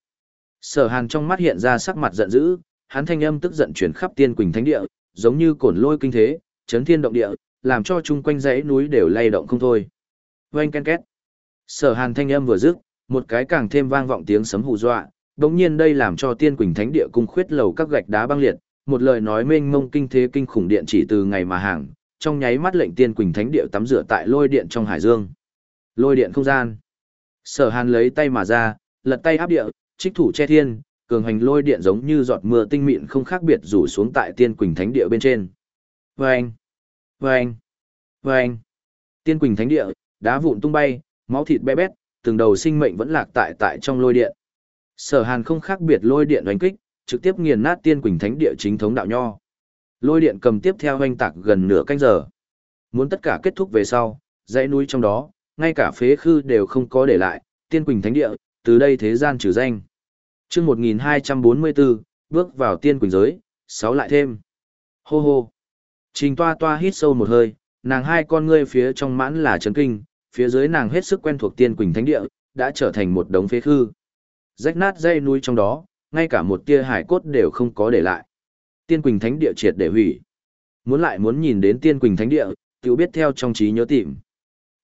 Sở Hàn trong mắt hiện ra sắc mặt giận dữ, hắn thanh âm tức giận truyền khắp Tiên Quỳnh Thánh Địa, giống như cồn lôi kinh thế, chấn thiên động địa, làm cho chung quanh dãy núi đều lay động không thôi. Oanh ken két. Sở Hàn thanh âm vừa dứt, một cái càng thêm vang vọng tiếng sấm hù dọa, đống nhiên đây làm cho Tiên Quỳnh Thánh Địa cung khuyết lầu các gạch đá băng liệt, một lời nói mênh mông kinh thế kinh khủng điện chỉ từ ngày mà hàng, trong nháy mắt lệnh Tiên Quỳnh Thánh Địa tắm rửa tại lôi điện trong hải dương. Lôi điện không gian. Sở Hàn lấy tay mà ra, lật tay áp địa, trích thủ che thiên, cường hành lôi điện giống như giọt mưa tinh mịn không khác biệt rủ xuống tại Tiên Quỳnh Thánh Địa bên trên. Vâng! Vâng! Vâng! Tiên Quỳnh Thánh Địa, đá vụn tung bay, máu thịt bé bét, từng đầu sinh mệnh vẫn lạc tại tại trong lôi điện. Sở Hàn không khác biệt lôi điện đánh kích, trực tiếp nghiền nát Tiên Quỳnh Thánh Địa chính thống đạo nho. Lôi điện cầm tiếp theo hoành tạc gần nửa canh giờ. Muốn tất cả kết thúc về sau, dãy núi trong đó, ngay cả phế khư đều không có để lại, Tiên Quỳnh Thánh Địa, từ đây thế gian trừ danh. Chương 1244, bước vào Tiên Quỳnh giới, sáu lại thêm. Hô hô. Trình Toa Toa hít sâu một hơi, nàng hai con ngươi phía trong mãn là chấn kinh, phía dưới nàng hết sức quen thuộc tiên quỳnh thánh địa, đã trở thành một đống phế khư. Rách nát dây núi trong đó, ngay cả một tia hải cốt đều không có để lại. Tiên quỳnh thánh địa triệt để hủy. Muốn lại muốn nhìn đến tiên quỳnh thánh địa, tiểu biết theo trong trí nhớ tìm.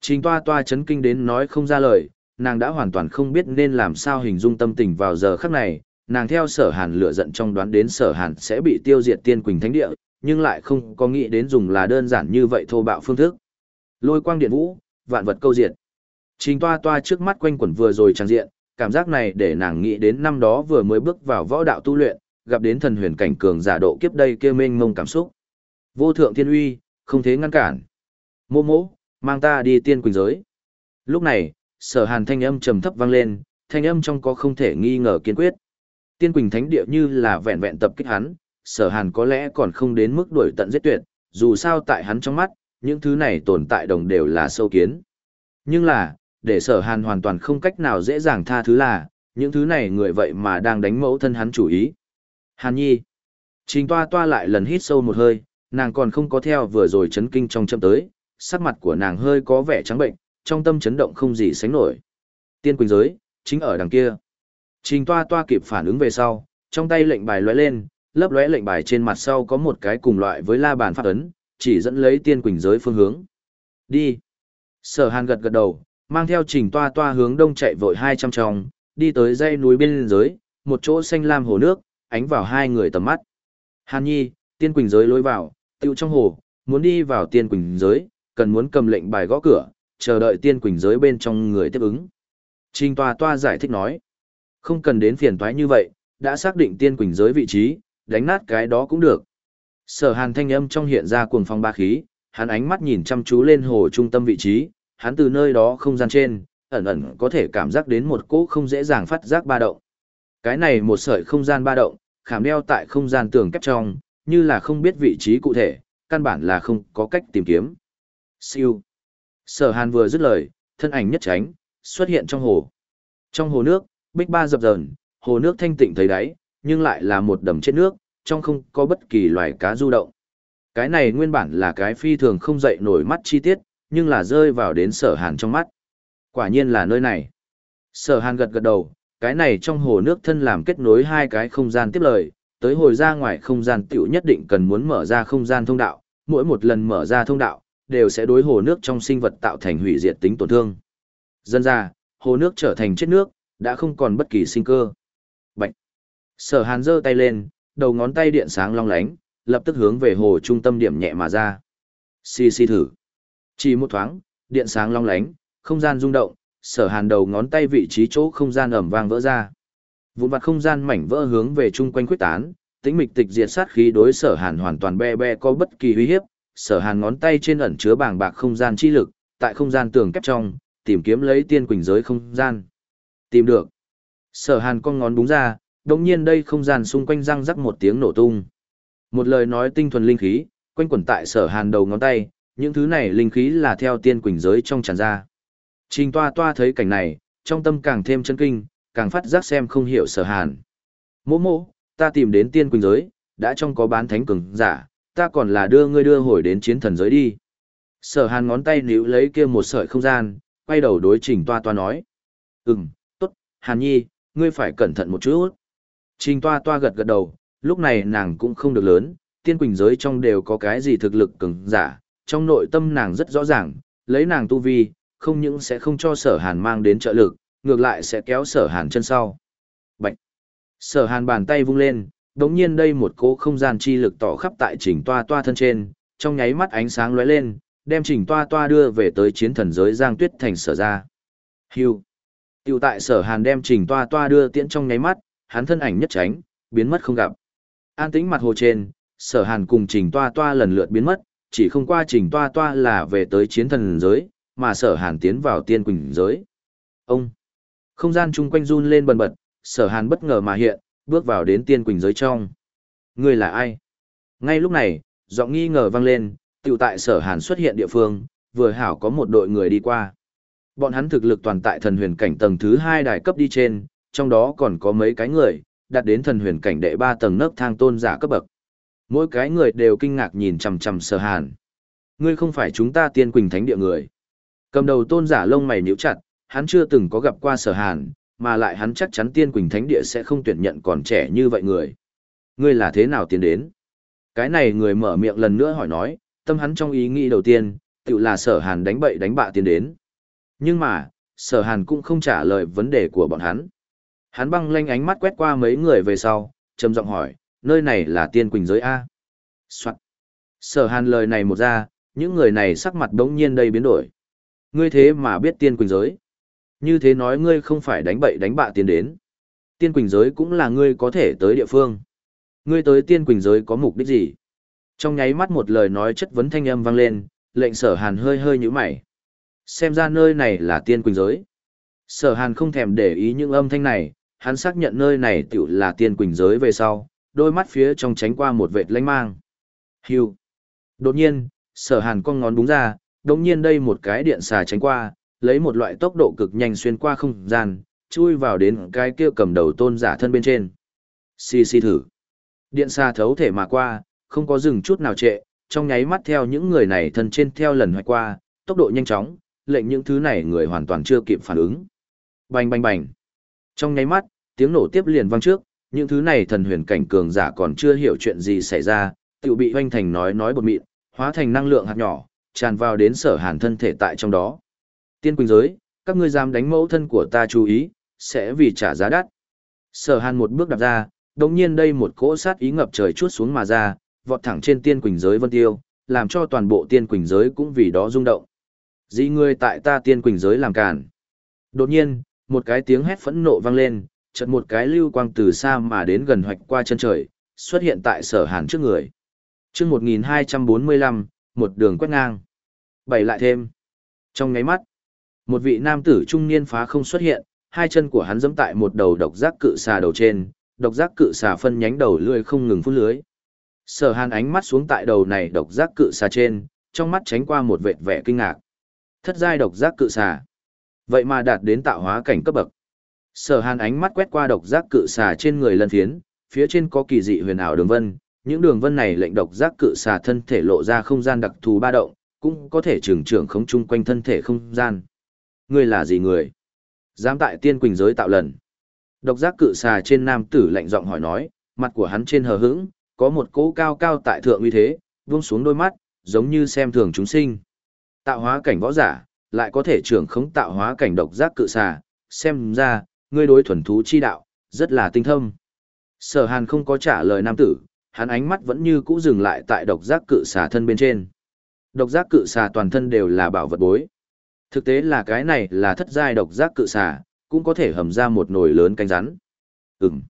Trình toa toa chấn kinh đến nói không ra lời, nàng đã hoàn toàn không biết nên làm sao hình dung tâm tình vào giờ khắc này, nàng theo sở hàn lựa giận trong đoán đến sở hàn sẽ bị tiêu diệt tiên quỳnh thánh địa, nhưng lại không có nghĩ đến dùng là đơn giản như vậy thô bạo phương thức. Lôi quang điện vũ, vạn vật câu diệt. Trình toa toa trước mắt quanh quẩn vừa rồi trang diện, cảm giác này để nàng nghĩ đến năm đó vừa mới bước vào võ đạo tu luyện, gặp đến thần huyền cảnh cường giả độ kiếp đây kia mênh mông cảm xúc. Vô thượng thiên uy, không thể ngăn cản. Mô mô, mang ta đi tiên quỳnh giới. Lúc này, sở hàn thanh âm trầm thấp vang lên, thanh âm trong có không thể nghi ngờ kiên quyết. Tiên Quỳnh Thánh Địa như là vẹn vẹn tập kích hắn, sở hàn có lẽ còn không đến mức đuổi tận giết tuyệt, dù sao tại hắn trong mắt, những thứ này tồn tại đồng đều là sâu kiến. Nhưng là, để sở hàn hoàn toàn không cách nào dễ dàng tha thứ là, những thứ này người vậy mà đang đánh mẫu thân hắn chủ ý. Hàn nhi. Trình toa toa lại lần hít sâu một hơi, nàng còn không có theo vừa rồi chấn kinh trong chậm tới, sắc mặt của nàng hơi có vẻ trắng bệnh, trong tâm chấn động không gì sánh nổi. Tiên quỳnh giới, chính ở đằng kia. Trình toa toa kịp phản ứng về sau, trong tay lệnh bài lóe lên, lớp lóe lệnh bài trên mặt sau có một cái cùng loại với la bàn phát ấn, chỉ dẫn lấy tiên quỳnh giới phương hướng. Đi. Sở hàn gật gật đầu, mang theo trình toa toa hướng đông chạy vội 200 tròng, đi tới dãy núi bên giới, một chỗ xanh lam hồ nước, ánh vào hai người tầm mắt. Hàn nhi, tiên quỳnh giới lối vào, tiêu trong hồ, muốn đi vào tiên quỳnh giới, cần muốn cầm lệnh bài gõ cửa, chờ đợi tiên quỳnh giới bên trong người tiếp ứng. Trình toa toa giải thích nói, không cần đến phiền toái như vậy, đã xác định tiên quỳnh giới vị trí, đánh nát cái đó cũng được. Sở hàn thanh âm trong hiện ra cuồng phong ba khí, hắn ánh mắt nhìn chăm chú lên hồ trung tâm vị trí, hắn từ nơi đó không gian trên, ẩn ẩn có thể cảm giác đến một cỗ không dễ dàng phát giác ba động. Cái này một sợi không gian ba động, khảm đeo tại không gian tường kép trong, như là không biết vị trí cụ thể, căn bản là không có cách tìm kiếm. Siêu. Sở hàn vừa dứt lời, thân ảnh nhất tránh, xuất hiện trong hồ. Trong hồ nước, bích ba dập dờn, hồ nước thanh tịnh thấy đáy, nhưng lại là một đầm chết nước, trong không có bất kỳ loài cá du động. Cái này nguyên bản là cái phi thường không dậy nổi mắt chi tiết, nhưng là rơi vào đến sở hàn trong mắt. Quả nhiên là nơi này. Sở hàn gật gật đầu, cái này trong hồ nước thân làm kết nối hai cái không gian tiếp lời, tới hồi ra ngoài không gian tiểu nhất định cần muốn mở ra không gian thông đạo, mỗi một lần mở ra thông đạo, đều sẽ đối hồ nước trong sinh vật tạo thành hủy diệt tính tổn thương. Dân ra, hồ nước trở thành chết nước, đã không còn bất kỳ sinh cơ. bệnh. Sở hàn giơ tay lên, đầu ngón tay điện sáng long lánh, lập tức hướng về hồ trung tâm điểm nhẹ mà ra. Xì xì thử. Chỉ một thoáng, điện sáng long lánh, không gian rung động, sở hàn đầu ngón tay vị trí chỗ không gian ẩm vang vỡ ra. Vụn vặt không gian mảnh vỡ hướng về chung quanh quyết tán, tính mịch tịch diệt sát khí đối sở hàn hoàn toàn be be có bất kỳ uy hiếp, sở hàn ngón tay trên ẩn chứa bàng bạc không gian chi lực, tại không gian tường kép trong, tìm kiếm lấy tiên quỳnh giới không gian. Tìm được. Sở hàn con ngón búng ra, đồng nhiên đây không gian xung quanh răng rắc một tiếng nổ tung. Một lời nói tinh thuần linh khí, quanh quẩn tại sở hàn đầu ngón tay, những thứ này linh khí là theo tiên quỳnh giới trong tràn ra. Trình toa toa thấy cảnh này, trong tâm càng thêm chân kinh, càng phát giác xem không hiểu sở hàn. Mỗ mỗ, ta tìm đến tiên quỳnh giới, đã trong có bán thánh cường giả, ta còn là đưa ngươi đưa hồi đến chiến thần giới đi. Sở hàn ngón tay níu lấy kia một sợi không gian, quay đầu đối trình toa toa nói. Ừm, tốt, hàn nhi, ngươi phải cẩn thận một chút. Trình toa toa gật gật đầu, lúc này nàng cũng không được lớn, tiên quỳnh giới trong đều có cái gì thực lực cường giả, trong nội tâm nàng rất rõ ràng, lấy nàng tu vi, không những sẽ không cho sở hàn mang đến trợ lực, ngược lại sẽ kéo sở hàn chân sau. Bạch! Sở hàn bàn tay vung lên, đống nhiên đây một cỗ không gian chi lực tỏ khắp tại trình toa toa thân trên, trong nháy mắt ánh sáng lóe lên, đem trình toa toa đưa về tới chiến thần giới giang tuyết thành sở ra. Hưu! Tiểu tại sở hàn đem trình toa toa đưa tiễn trong nháy mắt, hắn thân ảnh nhất tránh, biến mất không gặp. An tĩnh mặt hồ trên, sở hàn cùng trình toa toa lần lượt biến mất, chỉ không qua trình toa toa là về tới chiến thần giới, mà sở hàn tiến vào tiên quỳnh giới. Ông! Không gian chung quanh run lên bần bật, sở hàn bất ngờ mà hiện, bước vào đến tiên quỳnh giới trong. Người là ai? Ngay lúc này, giọng nghi ngờ vang lên, tiểu tại sở hàn xuất hiện địa phương, vừa hảo có một đội người đi qua. Bọn hắn thực lực toàn tại thần huyền cảnh tầng thứ hai đài cấp đi trên, trong đó còn có mấy cái người, đạt đến thần huyền cảnh đệ ba tầng nấc thang tôn giả cấp bậc. Mỗi cái người đều kinh ngạc nhìn chằm chằm sở hàn. Ngươi không phải chúng ta tiên quỳnh thánh địa người. Cầm đầu tôn giả lông mày nhíu chặt, hắn chưa từng có gặp qua sở hàn, mà lại hắn chắc chắn tiên quỳnh thánh địa sẽ không tuyển nhận còn trẻ như vậy người. Ngươi là thế nào tiến đến? Cái này người mở miệng lần nữa hỏi nói, tâm hắn trong ý nghĩ đầu tiên, tự là sở hàn đánh bậy đánh bạ tiến đến. Nhưng mà, sở hàn cũng không trả lời vấn đề của bọn hắn. Hắn băng lanh ánh mắt quét qua mấy người về sau, trầm giọng hỏi, nơi này là tiên quỳnh giới A. Soạn. Sở hàn lời này một ra, những người này sắc mặt đống nhiên đây biến đổi. Ngươi thế mà biết tiên quỳnh giới. Như thế nói ngươi không phải đánh bậy đánh bạ tiến đến. Tiên quỳnh giới cũng là ngươi có thể tới địa phương. Ngươi tới tiên quỳnh giới có mục đích gì? Trong nháy mắt một lời nói chất vấn thanh âm vang lên, lệnh sở hàn hơi hơi nhũ mày. Xem ra nơi này là tiên quỳnh giới. Sở hàn không thèm để ý những âm thanh này, hắn xác nhận nơi này tiểu là tiên quỳnh giới về sau, đôi mắt phía trong tránh qua một vệt lánh mang. Hưu. Đột nhiên, sở hàn con ngón búng ra, đột nhiên đây một cái điện xà tránh qua, lấy một loại tốc độ cực nhanh xuyên qua không gian, chui vào đến cái kia cầm đầu tôn giả thân bên trên. Xì xì thử. Điện xà thấu thể mà qua, không có dừng chút nào trệ, trong nháy mắt theo những người này thân trên theo lần hoài qua, tốc độ nhanh chóng, lệnh những thứ này người hoàn toàn chưa kịp phản ứng. Bành bành bành. Trong nháy mắt, tiếng nổ tiếp liền vang trước, những thứ này thần huyền cảnh cường giả còn chưa hiểu chuyện gì xảy ra, tiểu bị hoanh thành nói nói bột mịn, hóa thành năng lượng hạt nhỏ, tràn vào đến sở hàn thân thể tại trong đó. Tiên quỳnh giới, các ngươi dám đánh mẫu thân của ta chú ý, sẽ vì trả giá đắt. Sở hàn một bước đạp ra, đồng nhiên đây một cỗ sát ý ngập trời chút xuống mà ra, vọt thẳng trên tiên quỳnh giới vân tiêu, làm cho toàn bộ tiên quỳnh giới cũng vì đó rung động. Dĩ ngươi tại ta tiên quỳnh giới làm cản. Đột nhiên, một cái tiếng hét phẫn nộ vang lên, chợt một cái lưu quang từ xa mà đến gần hoạch qua chân trời, xuất hiện tại sở hàn trước người. chương 1245, một đường quét ngang. Bảy lại thêm. Trong ngáy mắt, một vị nam tử trung niên phá không xuất hiện, hai chân của hắn giẫm tại một đầu độc giác cự xà đầu trên, độc giác cự xà phân nhánh đầu lưỡi không ngừng phun lưới. Sở Hàn ánh mắt xuống tại đầu này độc giác cự xà trên, trong mắt tránh qua một vệt vẻ kinh ngạc. Thất giai độc giác cự xà. Vậy mà đạt đến tạo hóa cảnh cấp bậc. Sở Hàn ánh mắt quét qua độc giác cự xà trên người lân phiến, phía trên có kỳ dị huyền ảo đường vân, những đường vân này lệnh độc giác cự xà thân thể lộ ra không gian đặc thù ba động, cũng có thể trường trưởng khống chung quanh thân thể không gian. Ngươi là gì người? Dám tại tiên quỳnh giới tạo lần. Độc giác cự xà trên nam tử lạnh giọng hỏi nói, mặt của hắn trên hờ hững, có một cỗ cao cao tại thượng uy thế, vuông xuống đôi mắt, giống như xem thường chúng sinh. Tạo hóa cảnh võ giả, lại có thể trưởng khống tạo hóa cảnh độc giác cự xà, xem ra, ngươi đối thuần thú chi đạo, rất là tinh thâm. Sở Hàn không có trả lời nam tử, hắn ánh mắt vẫn như cũ dừng lại tại độc giác cự xà thân bên trên. Độc giác cự xà toàn thân đều là bảo vật bối. Thực tế là cái này là thất giai độc giác cự xà, cũng có thể hầm ra một nồi lớn canh rắn. Ừm.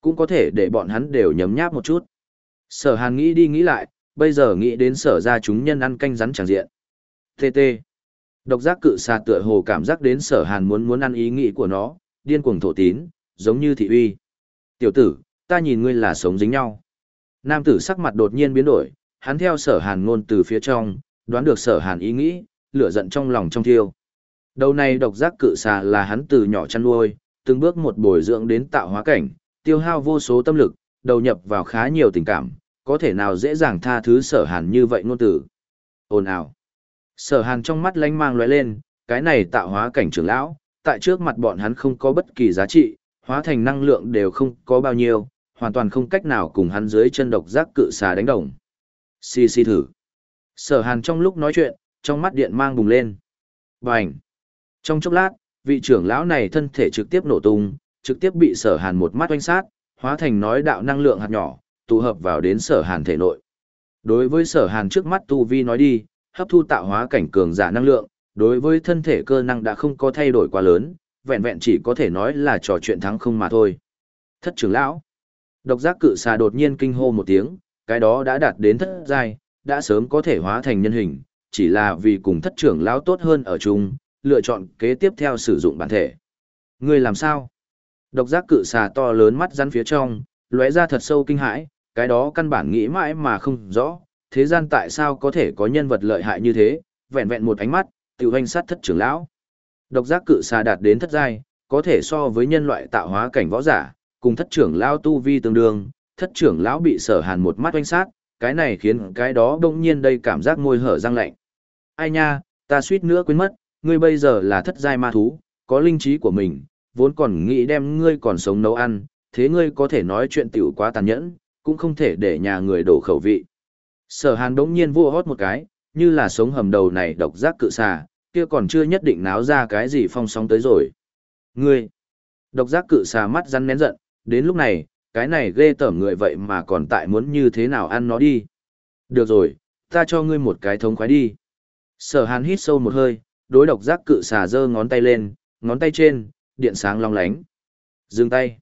Cũng có thể để bọn hắn đều nhấm nháp một chút. Sở Hàn nghĩ đi nghĩ lại, bây giờ nghĩ đến sở ra chúng nhân ăn canh rắn chẳng diện. TT. Độc giác cự xà tựa hồ cảm giác đến sở Hàn muốn muốn ăn ý nghĩ của nó, điên cuồng thổ tín, giống như thị uy. Tiểu tử, ta nhìn ngươi là sống dính nhau. Nam tử sắc mặt đột nhiên biến đổi, hắn theo sở hàn ngôn từ phía trong, đoán được sở hàn ý nghĩ, lửa giận trong lòng trong thiêu. Đầu này độc giác cự xà là hắn từ nhỏ chăn nuôi, từng bước một bồi dưỡng đến tạo hóa cảnh, tiêu hao vô số tâm lực, đầu nhập vào khá nhiều tình cảm, có thể nào dễ dàng tha thứ sở hàn như vậy ngôn tử. Ồn ào. Sở hàn trong mắt lánh mang lóe lên, cái này tạo hóa cảnh trưởng lão, tại trước mặt bọn hắn không có bất kỳ giá trị, hóa thành năng lượng đều không có bao nhiêu, hoàn toàn không cách nào cùng hắn dưới chân độc giác cự xà đánh đồng. Xì xì thử. Sở hàn trong lúc nói chuyện, trong mắt điện mang bùng lên. Bành. Trong chốc lát, vị trưởng lão này thân thể trực tiếp nổ tung, trực tiếp bị sở hàn một mắt oanh sát, hóa thành nói đạo năng lượng hạt nhỏ, tụ hợp vào đến sở hàn thể nội. Đối với sở hàn trước mắt tu vi nói đi, hấp thu tạo hóa cảnh cường giả năng lượng, đối với thân thể cơ năng đã không có thay đổi quá lớn, vẹn vẹn chỉ có thể nói là trò chuyện thắng không mà thôi. Thất trưởng lão. Độc giác cự xà đột nhiên kinh hô một tiếng, cái đó đã đạt đến thất giai, đã sớm có thể hóa thành nhân hình, chỉ là vì cùng thất trưởng lão tốt hơn ở chung, lựa chọn kế tiếp theo sử dụng bản thể. Ngươi làm sao? Độc giác cự xà to lớn mắt rắn phía trong, lóe ra thật sâu kinh hãi, cái đó căn bản nghĩ mãi mà không rõ, thế gian tại sao có thể có nhân vật lợi hại như thế, vẹn vẹn một ánh mắt, tiểu hành sát thất trưởng lão. Độc giác cự xà đạt đến thất giai, có thể so với nhân loại tạo hóa cảnh võ giả, cùng thất trưởng lão tu vi tương đương, thất trưởng lão bị sở hàn một mắt oanh sát, cái này khiến cái đó đông nhiên đây cảm giác môi hở răng lạnh. Ai nha, ta suýt nữa quên mất, ngươi bây giờ là thất giai ma thú, có linh trí của mình, vốn còn nghĩ đem ngươi còn sống nấu ăn, thế ngươi có thể nói chuyện tiểu quá tàn nhẫn, cũng không thể để nhà người đổ khẩu vị. Sở hàn đống nhiên vua hót một cái, như là sống hầm đầu này độc giác cự xà, kia còn chưa nhất định náo ra cái gì phong sóng tới rồi. Ngươi, độc giác cự xà mắt rắn nén giận, đến lúc này, cái này ghê tởm người vậy mà còn tại muốn như thế nào ăn nó đi. Được rồi, ta cho ngươi một cái thống khoái đi. Sở hàn hít sâu một hơi, đối độc giác cự xà giơ ngón tay lên, ngón tay trên, điện sáng long lánh. Dừng tay.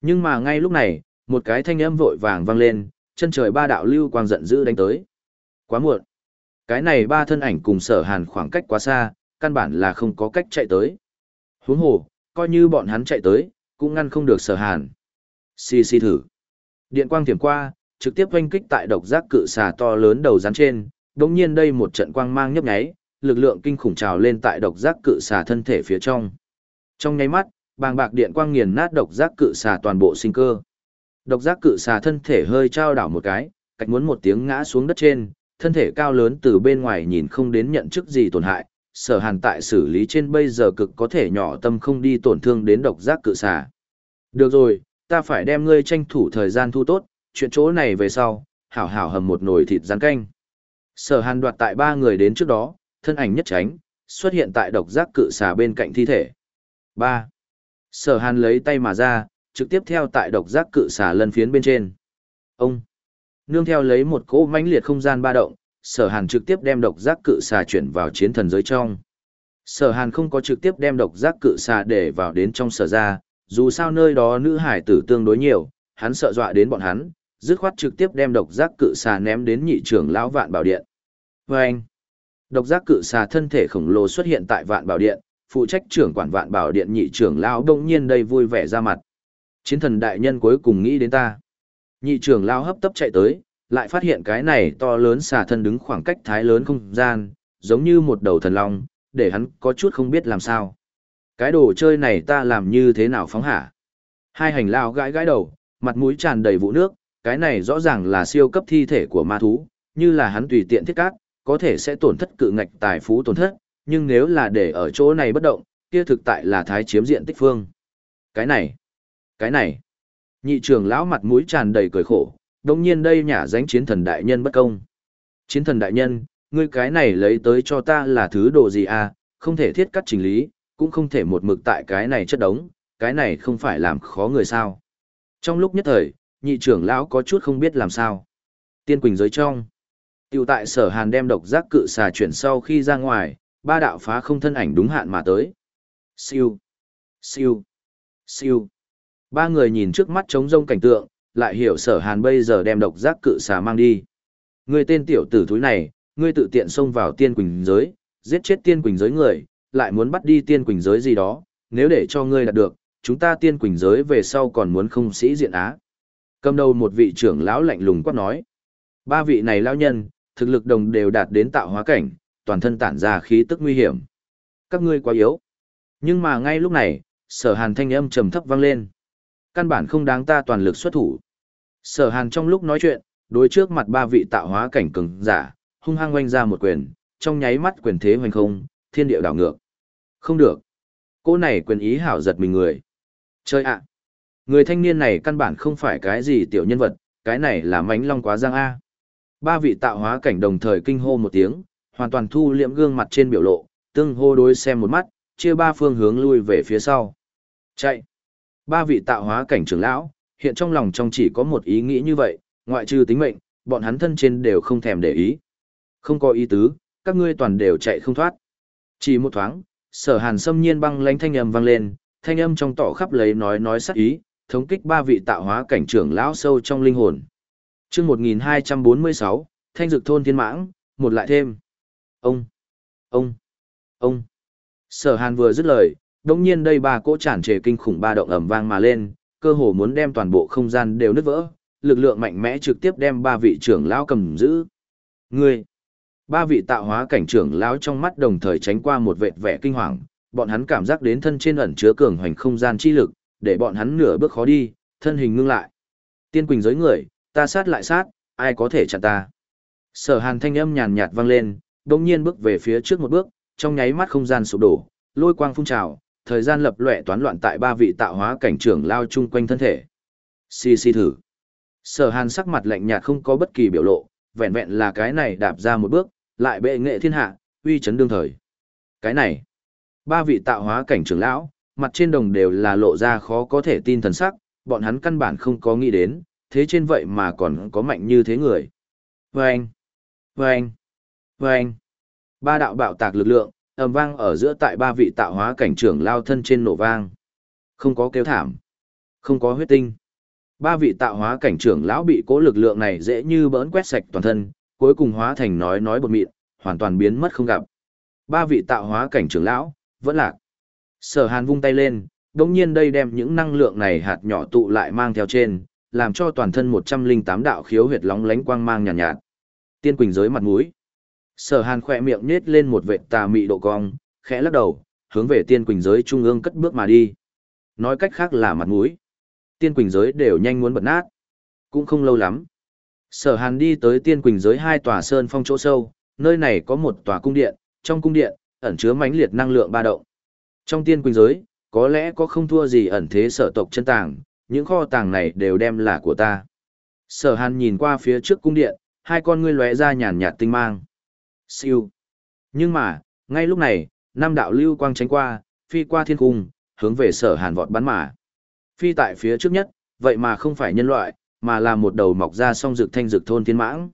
Nhưng mà ngay lúc này, một cái thanh âm vội vàng vang lên, chân trời ba đạo lưu quang giận dữ đánh tới. Quá muộn. Cái này ba thân ảnh cùng sở hàn khoảng cách quá xa, căn bản là không có cách chạy tới. Huống hồ, coi như bọn hắn chạy tới, cũng ngăn không được sở hàn. Xì xì thử. Điện quang tiềm qua, trực tiếp oanh kích tại độc giác cự xà to lớn đầu rắn trên, đống nhiên đây một trận quang mang nhấp nháy, lực lượng kinh khủng trào lên tại độc giác cự xà thân thể phía trong. Trong nháy mắt, bàng bạc điện quang nghiền nát độc giác cự xà toàn bộ sinh cơ. Độc giác cự xà thân thể hơi trao đảo một cái, cách muốn một tiếng ngã xuống đất trên, thân thể cao lớn từ bên ngoài nhìn không đến nhận chức gì tổn hại, sở hàn tại xử lý trên bây giờ cực có thể nhỏ tâm không đi tổn thương đến độc giác cự xà. Được rồi, ta phải đem ngươi tranh thủ thời gian thu tốt, chuyện chỗ này về sau, hảo hảo hầm một nồi thịt rán canh. Sở hàn đoạt tại ba người đến trước đó, thân ảnh nhất tránh, xuất hiện tại độc giác cự xà bên cạnh thi thể. 3. Sở hàn lấy tay mà ra, trực tiếp theo tại độc giác cự xà lân phiến bên trên. Ông! Nương theo lấy một cỗ mãnh liệt không gian ba động, sở hàn trực tiếp đem độc giác cự xà chuyển vào chiến thần giới trong. Sở hàn không có trực tiếp đem độc giác cự xà để vào đến trong sở ra, dù sao nơi đó nữ hải tử tương đối nhiều, hắn sợ dọa đến bọn hắn, dứt khoát trực tiếp đem độc giác cự xà ném đến nhị trưởng lão vạn bảo điện. Vâng! anh, độc giác cự xà thân thể khổng lồ xuất hiện tại vạn bảo điện, phụ trách trưởng quản vạn bảo điện nhị trưởng lão đông nhiên đây vui vẻ ra mặt. Chiến thần đại nhân cuối cùng nghĩ đến ta. Nhị trưởng lao hấp tấp chạy tới, lại phát hiện cái này to lớn xà thân đứng khoảng cách thái lớn không gian, giống như một đầu thần long, để hắn có chút không biết làm sao. Cái đồ chơi này ta làm như thế nào phóng hả? Hai hành lao gãi gãi đầu, mặt mũi tràn đầy vụ nước, cái này rõ ràng là siêu cấp thi thể của ma thú, như là hắn tùy tiện thiết cát, có thể sẽ tổn thất cự ngạch tài phú tổn thất, nhưng nếu là để ở chỗ này bất động, kia thực tại là thái chiếm diện tích phương. Cái này, cái này, nhị trưởng lão mặt mũi tràn đầy cười khổ, đồng nhiên đây nhả dánh chiến thần đại nhân bất công. Chiến thần đại nhân, ngươi cái này lấy tới cho ta là thứ đồ gì à, không thể thiết cắt trình lý, cũng không thể một mực tại cái này chất đống, cái này không phải làm khó người sao. Trong lúc nhất thời, nhị trưởng lão có chút không biết làm sao. Tiên Quỳnh giới trong. Tiểu tại sở hàn đem độc giác cự xà chuyển sau khi ra ngoài, ba đạo phá không thân ảnh đúng hạn mà tới. Siêu, siêu, siêu. Ba người nhìn trước mắt trống rông cảnh tượng, lại hiểu sở hàn bây giờ đem độc giác cự xà mang đi. Người tên tiểu tử thúi này, ngươi tự tiện xông vào tiên quỳnh giới, giết chết tiên quỳnh giới người, lại muốn bắt đi tiên quỳnh giới gì đó, nếu để cho ngươi đạt được, chúng ta tiên quỳnh giới về sau còn muốn không sĩ diện á. Cầm đầu một vị trưởng lão lạnh lùng quát nói. Ba vị này lão nhân, thực lực đồng đều đạt đến tạo hóa cảnh, toàn thân tản ra khí tức nguy hiểm. Các ngươi quá yếu. Nhưng mà ngay lúc này, sở hàn thanh âm trầm thấp vang lên. Căn bản không đáng ta toàn lực xuất thủ. Sở hàn trong lúc nói chuyện, đối trước mặt ba vị tạo hóa cảnh cường giả, hung hăng oanh ra một quyền, trong nháy mắt quyền thế hoành không, thiên địa đảo ngược. Không được. Cô này quyền ý hảo giật mình người. Chơi ạ. Người thanh niên này căn bản không phải cái gì tiểu nhân vật, cái này là mánh long quá giang A. Ba vị tạo hóa cảnh đồng thời kinh hô một tiếng, hoàn toàn thu liệm gương mặt trên biểu lộ, tương hô đối xem một mắt, chia ba phương hướng lui về phía sau. Chạy. Ba vị tạo hóa cảnh trưởng lão, hiện trong lòng trong chỉ có một ý nghĩ như vậy, ngoại trừ tính mệnh, bọn hắn thân trên đều không thèm để ý. Không có ý tứ, các ngươi toàn đều chạy không thoát. Chỉ một thoáng, sở hàn xâm nhiên băng lánh thanh âm vang lên, thanh âm trong tỏ khắp lấy nói nói sắc ý, thống kích ba vị tạo hóa cảnh trưởng lão sâu trong linh hồn. Chương 1246, Thanh Dực thôn thiên mãng, một lại thêm. Ông, ông, ông. Sở Hàn vừa dứt lời, đống nhiên đây ba cỗ tràn trề kinh khủng ba động ầm vang mà lên, cơ hồ muốn đem toàn bộ không gian đều nứt vỡ, lực lượng mạnh mẽ trực tiếp đem ba vị trưởng lão cầm giữ. Ngươi, ba vị tạo hóa cảnh trưởng lão trong mắt đồng thời tránh qua một vệt vẻ kinh hoàng, bọn hắn cảm giác đến thân trên ẩn chứa cường hoành không gian chi lực, để bọn hắn nửa bước khó đi, thân hình ngưng lại. Tiên Quỳnh giới người, ta sát lại sát, ai có thể chặn ta. Sở hàn thanh âm nhàn nhạt vang lên, đống nhiên bước về phía trước một bước, trong nháy mắt không gian sụp đổ, lôi quang phun trào, thời gian lập lệ toán loạn tại ba vị tạo hóa cảnh trưởng lao chung quanh thân thể. Xì xì thử. Sở hàn sắc mặt lạnh nhạt không có bất kỳ biểu lộ, vẹn vẹn là cái này đạp ra một bước, lại bệ nghệ thiên hạ, uy chấn đương thời. Cái này, ba vị tạo hóa cảnh trưởng lão, mặt trên đồng đều là lộ ra khó có thể tin thần sắc, bọn hắn căn bản không có nghĩ đến, thế trên vậy mà còn có mạnh như thế người. Vâng! Vâng! Vâng! Ba đạo bạo tạc lực lượng, ầm vang ở giữa tại ba vị tạo hóa cảnh trưởng lao thân trên nổ vang. Không có kêu thảm. Không có huyết tinh. Ba vị tạo hóa cảnh trưởng lão bị cố lực lượng này dễ như bỡn quét sạch toàn thân, cuối cùng hóa thành nói nói bột mịn, hoàn toàn biến mất không gặp. Ba vị tạo hóa cảnh trưởng lão, vẫn lạc. Sở hàn vung tay lên, đồng nhiên đây đem những năng lượng này hạt nhỏ tụ lại mang theo trên, làm cho toàn thân 108 đạo khiếu huyệt lóng lánh quang mang nhàn nhạt, nhạt. Tiên Quỳnh giới mặt mũi. Sở Hàn khỏe miệng nết lên một vệt tà mị độ cong, khẽ lắc đầu, hướng về Tiên Quỳnh giới trung ương cất bước mà đi. Nói cách khác là mặt mũi. Tiên Quỳnh giới đều nhanh muốn bật nát. Cũng không lâu lắm. Sở Hàn đi tới Tiên Quỳnh giới hai tòa sơn phong chỗ sâu, nơi này có một tòa cung điện, trong cung điện ẩn chứa mãnh liệt năng lượng ba động. Trong Tiên Quỳnh giới, có lẽ có không thua gì ẩn thế sở tộc chân tàng, những kho tàng này đều đem là của ta. Sở Hàn nhìn qua phía trước cung điện, hai con ngươi lóe ra nhàn nhạt tinh mang. Siêu. Nhưng mà, ngay lúc này, năm đạo lưu quang tránh qua, phi qua thiên cung, hướng về sở hàn vọt bắn mà. Phi tại phía trước nhất, vậy mà không phải nhân loại, mà là một đầu mọc ra song dược thanh dược thôn thiên mãng.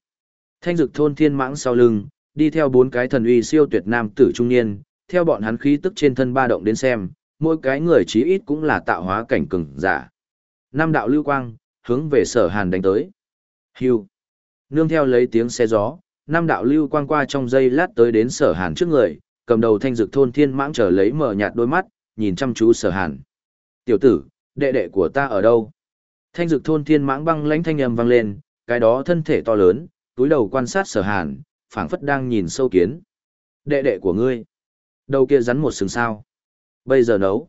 Thanh dược thôn thiên mãng sau lưng, đi theo bốn cái thần uy siêu tuyệt nam tử trung niên, theo bọn hắn khí tức trên thân ba động đến xem, mỗi cái người chí ít cũng là tạo hóa cảnh cường giả. Năm đạo lưu quang, hướng về sở hàn đánh tới. Hưu. Nương theo lấy tiếng xe gió, năm đạo lưu quang qua trong giây lát tới đến sở hàn trước người, cầm đầu thanh dực thôn thiên mãng trở lấy mở nhạt đôi mắt, nhìn chăm chú sở hàn. Tiểu tử, đệ đệ của ta ở đâu? Thanh dực thôn thiên mãng băng lãnh thanh âm vang lên, cái đó thân thể to lớn, túi đầu quan sát sở hàn, phảng phất đang nhìn sâu kiến. Đệ đệ của ngươi. Đầu kia rắn một sừng sao. Bây giờ nấu.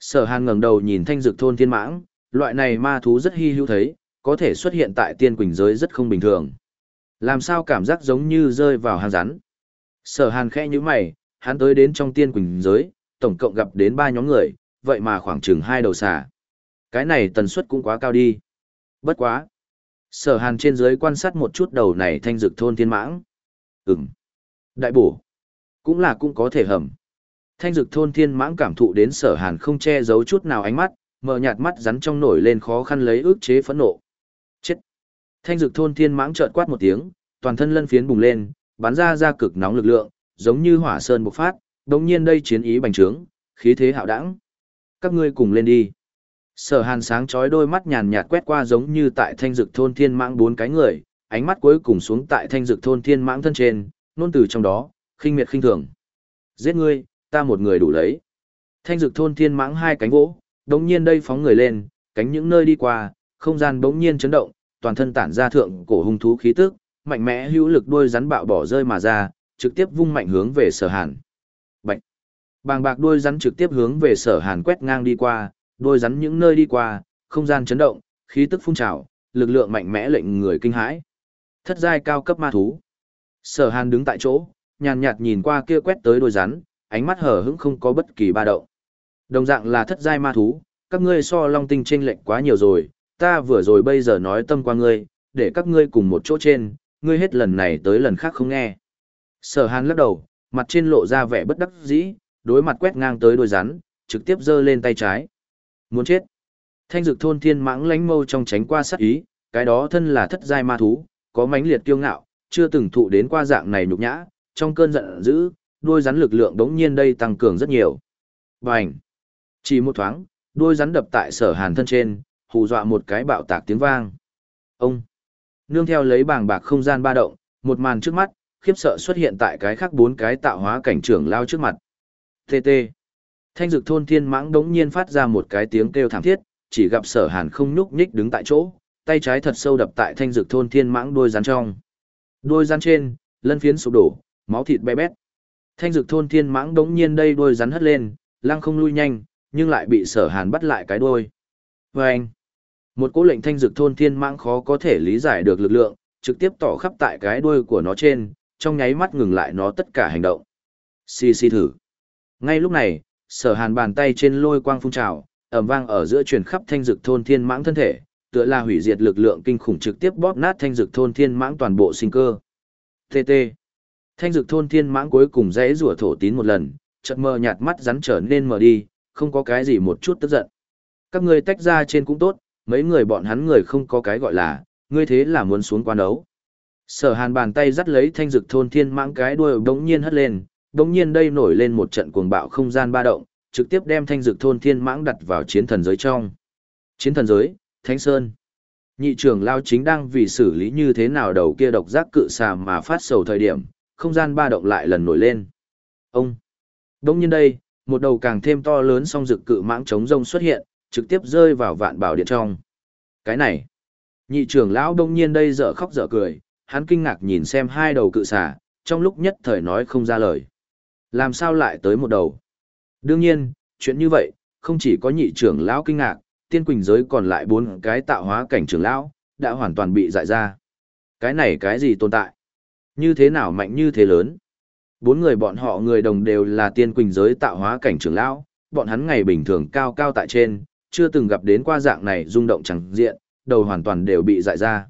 Sở hàn ngẩng đầu nhìn thanh dực thôn thiên mãng, loại này ma thú rất hy hữu thấy, có thể xuất hiện tại tiên quỳnh giới rất không bình thường. Làm sao cảm giác giống như rơi vào hang rắn. Sở hàn khẽ như mày, hắn tới đến trong tiên quỳnh giới, tổng cộng gặp đến ba nhóm người, vậy mà khoảng chừng hai đầu xà. Cái này tần suất cũng quá cao đi. Bất quá. Sở hàn trên dưới quan sát một chút đầu này thanh dực thôn thiên mãng. Ừm. Đại bổ. Cũng là cũng có thể hầm. Thanh dực thôn thiên mãng cảm thụ đến sở hàn không che giấu chút nào ánh mắt, mở nhạt mắt rắn trong nổi lên khó khăn lấy ước chế phẫn nộ. Thanh dực thôn thiên mãng chợt quát một tiếng, toàn thân lân phiến bùng lên, bắn ra ra cực nóng lực lượng, giống như hỏa sơn bộc phát, đồng nhiên đây chiến ý bành trướng, khí thế hạo đẳng. Các ngươi cùng lên đi. Sở hàn sáng chói đôi mắt nhàn nhạt quét qua giống như tại thanh dực thôn thiên mãng bốn cái người, ánh mắt cuối cùng xuống tại thanh dực thôn thiên mãng thân trên, nôn từ trong đó, khinh miệt khinh thường. Giết ngươi, ta một người đủ lấy. Thanh dực thôn thiên mãng hai cánh vỗ, đồng nhiên đây phóng người lên, cánh những nơi đi qua, không gian đống nhiên chấn động, toàn thân tản ra thượng cổ hung thú khí tức, mạnh mẽ hữu lực đuôi rắn bạo bỏ rơi mà ra, trực tiếp vung mạnh hướng về sở hàn. Bạch! Bàng bạc đuôi rắn trực tiếp hướng về sở hàn quét ngang đi qua, đuôi rắn những nơi đi qua, không gian chấn động, khí tức phun trào, lực lượng mạnh mẽ lệnh người kinh hãi. Thất giai cao cấp ma thú. Sở hàn đứng tại chỗ, nhàn nhạt nhìn qua kia quét tới đuôi rắn, ánh mắt hở hững không có bất kỳ ba động. Đồng dạng là thất giai ma thú, các ngươi so long tinh chênh lệnh quá nhiều rồi, ta vừa rồi bây giờ nói tâm qua ngươi, để các ngươi cùng một chỗ trên, ngươi hết lần này tới lần khác không nghe. Sở hàn lắc đầu, mặt trên lộ ra vẻ bất đắc dĩ, đối mặt quét ngang tới đôi rắn, trực tiếp giơ lên tay trái. Muốn chết. Thanh dực thôn thiên mãng lánh mâu trong tránh qua sát ý, cái đó thân là thất giai ma thú, có mãnh liệt kiêu ngạo, chưa từng thụ đến qua dạng này nhục nhã, trong cơn giận dữ, đôi rắn lực lượng đống nhiên đây tăng cường rất nhiều. Bành! Chỉ một thoáng, đôi rắn đập tại sở hàn thân trên, hù dọa một cái bạo tạc tiếng vang. Ông! Nương theo lấy bàng bạc không gian ba động, một màn trước mắt, khiếp sợ xuất hiện tại cái khác bốn cái tạo hóa cảnh trưởng lao trước mặt. TT. Thanh dực thôn thiên mãng đống nhiên phát ra một cái tiếng kêu thảm thiết, chỉ gặp sở hàn không nhúc nhích đứng tại chỗ, tay trái thật sâu đập tại thanh dực thôn thiên mãng đôi rắn trong. Đôi rắn trên, lân phiến sụp đổ, máu thịt bé bét. Thanh dực thôn thiên mãng đống nhiên đây đôi rắn hất lên, lăng không lui nhanh, nhưng lại bị sở hàn bắt lại cái đôi. Vâng! Một cố lệnh thanh dược thôn thiên mãng khó có thể lý giải được lực lượng, trực tiếp tỏ khắp tại cái đuôi của nó trên, trong nháy mắt ngừng lại nó tất cả hành động. Xì xì thử. Ngay lúc này, sở hàn bàn tay trên lôi quang phun trào, ầm vang ở giữa truyền khắp thanh dược thôn thiên mãng thân thể, tựa là hủy diệt lực lượng kinh khủng trực tiếp bóp nát thanh dược thôn thiên mãng toàn bộ sinh cơ. TT. Thanh dược thôn thiên mãng cuối cùng dãy rủa thổ tín một lần, chợt mờ nhạt mắt rắn trở nên mờ đi, không có cái gì một chút tức giận. Các ngươi tách ra trên cũng tốt, mấy người bọn hắn người không có cái gọi là, ngươi thế là muốn xuống quan đấu. Sở hàn bàn tay dắt lấy thanh dực thôn thiên mãng cái đuôi đống nhiên hất lên, đống nhiên đây nổi lên một trận cuồng bạo không gian ba động, trực tiếp đem thanh dực thôn thiên mãng đặt vào chiến thần giới trong. Chiến thần giới, Thánh Sơn. Nhị trưởng lao chính đang vì xử lý như thế nào đầu kia độc giác cự xà mà phát sầu thời điểm, không gian ba động lại lần nổi lên. Ông. Đống nhiên đây, một đầu càng thêm to lớn song dực cự mãng chống rông xuất hiện, trực tiếp rơi vào vạn bảo điện trong. Cái này, nhị trưởng lão đông nhiên đây dở khóc dở cười, hắn kinh ngạc nhìn xem hai đầu cự xà, trong lúc nhất thời nói không ra lời. Làm sao lại tới một đầu? Đương nhiên, chuyện như vậy, không chỉ có nhị trưởng lão kinh ngạc, tiên quỳnh giới còn lại bốn cái tạo hóa cảnh trưởng lão, đã hoàn toàn bị dại ra. Cái này cái gì tồn tại? Như thế nào mạnh như thế lớn? Bốn người bọn họ người đồng đều là tiên quỳnh giới tạo hóa cảnh trưởng lão, bọn hắn ngày bình thường cao cao tại trên, chưa từng gặp đến qua dạng này rung động chẳng diện, đầu hoàn toàn đều bị dại ra.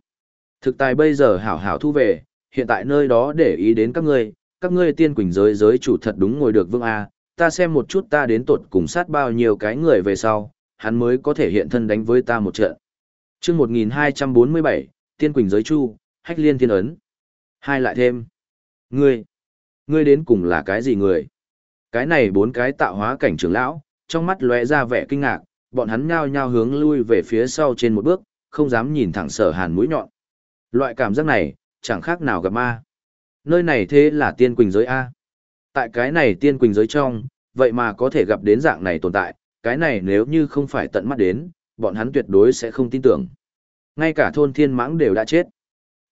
Thực tài bây giờ hảo hảo thu về, hiện tại nơi đó để ý đến các ngươi, các ngươi tiên quỳnh giới giới chủ thật đúng ngồi được vương A, ta xem một chút ta đến tột cùng sát bao nhiêu cái người về sau, hắn mới có thể hiện thân đánh với ta một trận. chương 1247, tiên quỳnh giới chu, hách liên thiên ấn. Hai lại thêm. Ngươi, ngươi đến cùng là cái gì người? Cái này bốn cái tạo hóa cảnh trưởng lão, trong mắt lóe ra vẻ kinh ngạc, bọn hắn nhao nhao hướng lui về phía sau trên một bước, không dám nhìn thẳng sở hàn mũi nhọn. Loại cảm giác này, chẳng khác nào gặp ma. Nơi này thế là tiên quỳnh giới A. Tại cái này tiên quỳnh giới trong, vậy mà có thể gặp đến dạng này tồn tại, cái này nếu như không phải tận mắt đến, bọn hắn tuyệt đối sẽ không tin tưởng. Ngay cả thôn thiên mãng đều đã chết.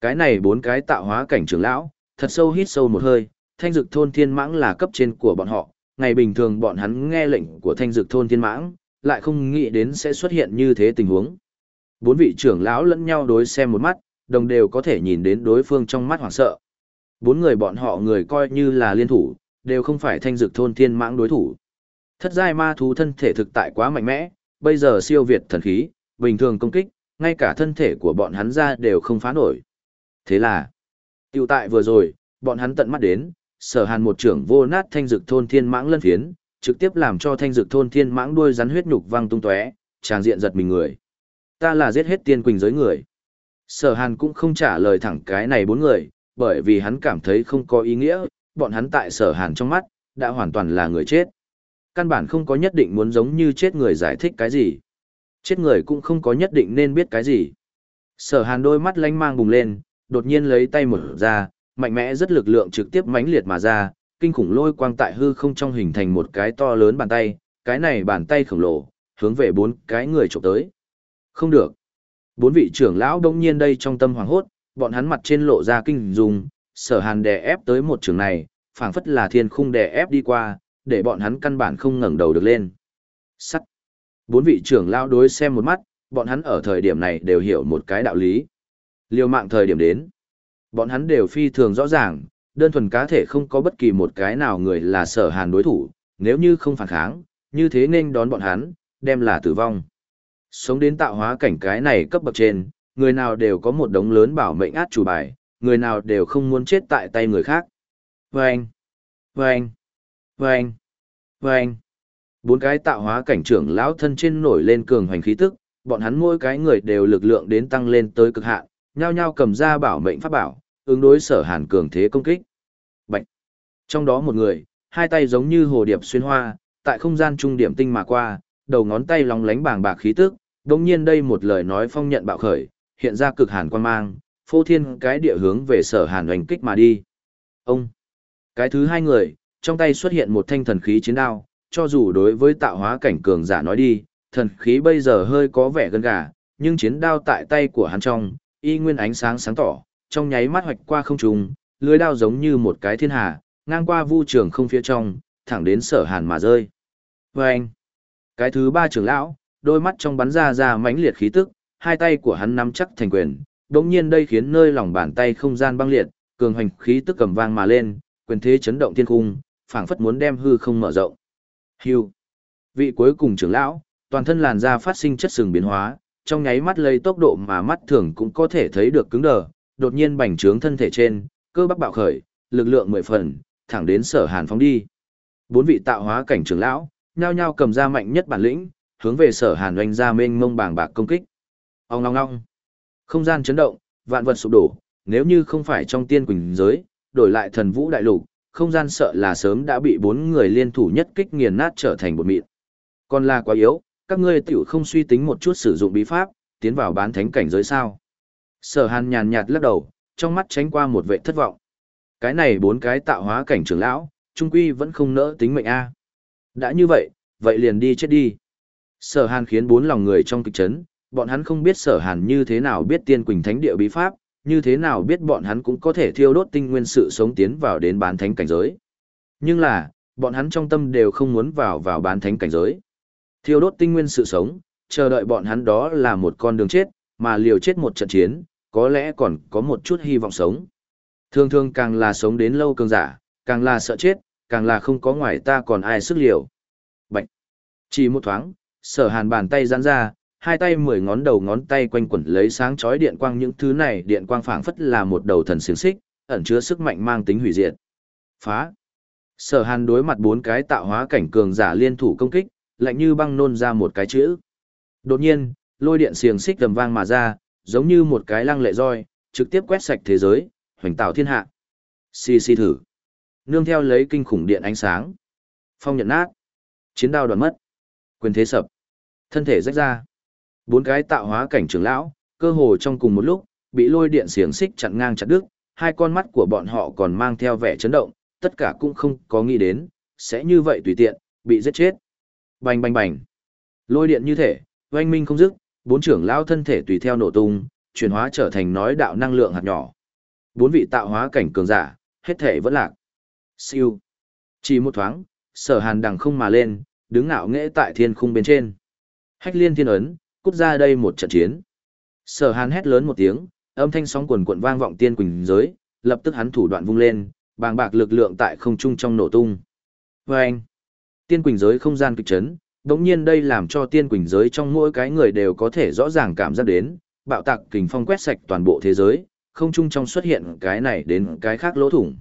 Cái này bốn cái tạo hóa cảnh trưởng lão, thật sâu hít sâu một hơi, thanh dực thôn thiên mãng là cấp trên của bọn họ, ngày bình thường bọn hắn nghe lệnh của thanh dực thôn thiên mãng, lại không nghĩ đến sẽ xuất hiện như thế tình huống. Bốn vị trưởng lão lẫn nhau đối xem một mắt, đồng đều có thể nhìn đến đối phương trong mắt hoảng sợ. Bốn người bọn họ người coi như là liên thủ, đều không phải thanh dực thôn thiên mãng đối thủ. Thất giai ma thú thân thể thực tại quá mạnh mẽ, bây giờ siêu việt thần khí, bình thường công kích, ngay cả thân thể của bọn hắn ra đều không phá nổi. Thế là, tiêu tại vừa rồi, bọn hắn tận mắt đến, sở hàn một trưởng vô nát thanh dực thôn thiên mãng lân phiến, trực tiếp làm cho thanh dược thôn thiên mãng đuôi rắn huyết nhục văng tung tóe, tràng diện giật mình người. Ta là giết hết tiên quỳnh giới người. Sở hàn cũng không trả lời thẳng cái này bốn người, bởi vì hắn cảm thấy không có ý nghĩa, bọn hắn tại sở hàn trong mắt, đã hoàn toàn là người chết. Căn bản không có nhất định muốn giống như chết người giải thích cái gì. Chết người cũng không có nhất định nên biết cái gì. Sở hàn đôi mắt lanh mang bùng lên, đột nhiên lấy tay mở ra, mạnh mẽ rất lực lượng trực tiếp mãnh liệt mà ra, kinh khủng lôi quang tại hư không trong hình thành một cái to lớn bàn tay, cái này bàn tay khổng lồ, hướng về bốn cái người chụp tới. Không được. Bốn vị trưởng lão đông nhiên đây trong tâm hoàng hốt, bọn hắn mặt trên lộ ra kinh dùng, sở hàn đè ép tới một trường này, phảng phất là thiên khung đè ép đi qua, để bọn hắn căn bản không ngẩng đầu được lên. Sắt. Bốn vị trưởng lão đối xem một mắt, bọn hắn ở thời điểm này đều hiểu một cái đạo lý. Liều mạng thời điểm đến. Bọn hắn đều phi thường rõ ràng, đơn thuần cá thể không có bất kỳ một cái nào người là sở hàn đối thủ, nếu như không phản kháng, như thế nên đón bọn hắn, đem là tử vong. Sống đến tạo hóa cảnh cái này cấp bậc trên, người nào đều có một đống lớn bảo mệnh át chủ bài, người nào đều không muốn chết tại tay người khác. Vâng! Vâng! Vâng! Vâng! Bốn cái tạo hóa cảnh trưởng lão thân trên nổi lên cường hoành khí tức, bọn hắn mỗi cái người đều lực lượng đến tăng lên tới cực hạn, nhao nhao cầm ra bảo mệnh pháp bảo, ứng đối sở hàn cường thế công kích. Trong đó một người, hai tay giống như hồ điệp xuyên hoa, tại không gian trung điểm tinh mà qua, đầu ngón tay lóng lánh bàng bạc khí tức, đồng nhiên đây một lời nói phong nhận bạo khởi, hiện ra cực hàn quan mang, phô thiên cái địa hướng về sở hàn oanh kích mà đi. Ông! Cái thứ hai người, trong tay xuất hiện một thanh thần khí chiến đao, cho dù đối với tạo hóa cảnh cường giả nói đi, thần khí bây giờ hơi có vẻ gân gà, nhưng chiến đao tại tay của hắn trong, y nguyên ánh sáng sáng tỏ, trong nháy mắt hoạch qua không trùng, lưới đao giống như một cái thiên hà, ngang qua vu trường không phía trong, thẳng đến sở hàn mà rơi. Và anh, cái thứ ba trưởng lão, đôi mắt trong bắn ra ra mãnh liệt khí tức, hai tay của hắn nắm chắc thành quyền, đống nhiên đây khiến nơi lòng bàn tay không gian băng liệt, cường hành khí tức cầm vang mà lên, quyền thế chấn động thiên cung, phảng phất muốn đem hư không mở rộng. Hưu. Vị cuối cùng trưởng lão, toàn thân làn da phát sinh chất sừng biến hóa, trong nháy mắt lấy tốc độ mà mắt thường cũng có thể thấy được cứng đờ, đột nhiên bành trướng thân thể trên, cơ bắp bạo khởi, lực lượng mười phần, thẳng đến sở hàn phóng đi. Bốn vị tạo hóa cảnh trưởng lão, nhao nhao cầm ra mạnh nhất bản lĩnh, hướng về sở hàn oanh ra mênh mông bàng bạc công kích. Ông long long, Không gian chấn động, vạn vật sụp đổ, nếu như không phải trong tiên quỳnh giới, đổi lại thần vũ đại lục, không gian sợ là sớm đã bị bốn người liên thủ nhất kích nghiền nát trở thành bột mịn. Còn là quá yếu, các ngươi tiểu không suy tính một chút sử dụng bí pháp, tiến vào bán thánh cảnh giới sao. Sở hàn nhàn nhạt lắc đầu, trong mắt tránh qua một vệ thất vọng. Cái này bốn cái tạo hóa cảnh trưởng lão, trung quy vẫn không nỡ tính mệnh A. đã như vậy, vậy liền đi chết đi. Sở hàn khiến bốn lòng người trong kịch chấn, bọn hắn không biết sở hàn như thế nào biết tiên quỳnh thánh địa bí pháp, như thế nào biết bọn hắn cũng có thể thiêu đốt tinh nguyên sự sống tiến vào đến bán thánh cảnh giới. Nhưng là, bọn hắn trong tâm đều không muốn vào vào bán thánh cảnh giới. Thiêu đốt tinh nguyên sự sống, chờ đợi bọn hắn đó là một con đường chết, mà liều chết một trận chiến, có lẽ còn có một chút hy vọng sống. Thường thường càng là sống đến lâu cường giả, càng là sợ chết, càng là không có ngoài ta còn ai sức liều. Bạch! Chỉ một thoáng, sở hàn bàn tay giãn ra, hai tay mười ngón đầu ngón tay quanh quẩn lấy sáng chói điện quang những thứ này điện quang phảng phất là một đầu thần xiềng xích, ẩn chứa sức mạnh mang tính hủy diệt. Phá! Sở hàn đối mặt bốn cái tạo hóa cảnh cường giả liên thủ công kích, lạnh như băng nôn ra một cái chữ. Đột nhiên, lôi điện xiềng xích tầm vang mà ra, giống như một cái lăng lệ roi, trực tiếp quét sạch thế giới, hoành tạo thiên hạ. Xì xì thử. Nương theo lấy kinh khủng điện ánh sáng. Phong nhận nát. Chiến đao đoạn mất. Quyền thế sập. Thân thể rách ra. Bốn cái tạo hóa cảnh trưởng lão, cơ hồ trong cùng một lúc, bị lôi điện xiềng xích chặn ngang chặt đứt, hai con mắt của bọn họ còn mang theo vẻ chấn động, tất cả cũng không có nghĩ đến, sẽ như vậy tùy tiện, bị giết chết. Bành bành bành. Lôi điện như thể, oanh minh không dứt, bốn trưởng lão thân thể tùy theo nổ tung, chuyển hóa trở thành nói đạo năng lượng hạt nhỏ. Bốn vị tạo hóa cảnh cường giả, hết thể vẫn lạc. Siêu. Chỉ một thoáng, sở hàn đằng không mà lên, đứng ngạo nghễ tại thiên khung bên trên. Hách liên thiên ấn, cút ra đây một trận chiến. Sở hàn hét lớn một tiếng, âm thanh sóng quần cuộn vang vọng tiên quỳnh giới, lập tức hắn thủ đoạn vung lên, bàng bạc lực lượng tại không trung trong nổ tung. Và anh, tiên quỳnh giới không gian kịch chấn, đống nhiên đây làm cho tiên quỳnh giới trong mỗi cái người đều có thể rõ ràng cảm giác đến, bạo tạc kình phong quét sạch toàn bộ thế giới, không trung trong xuất hiện cái này đến cái khác lỗ thủng.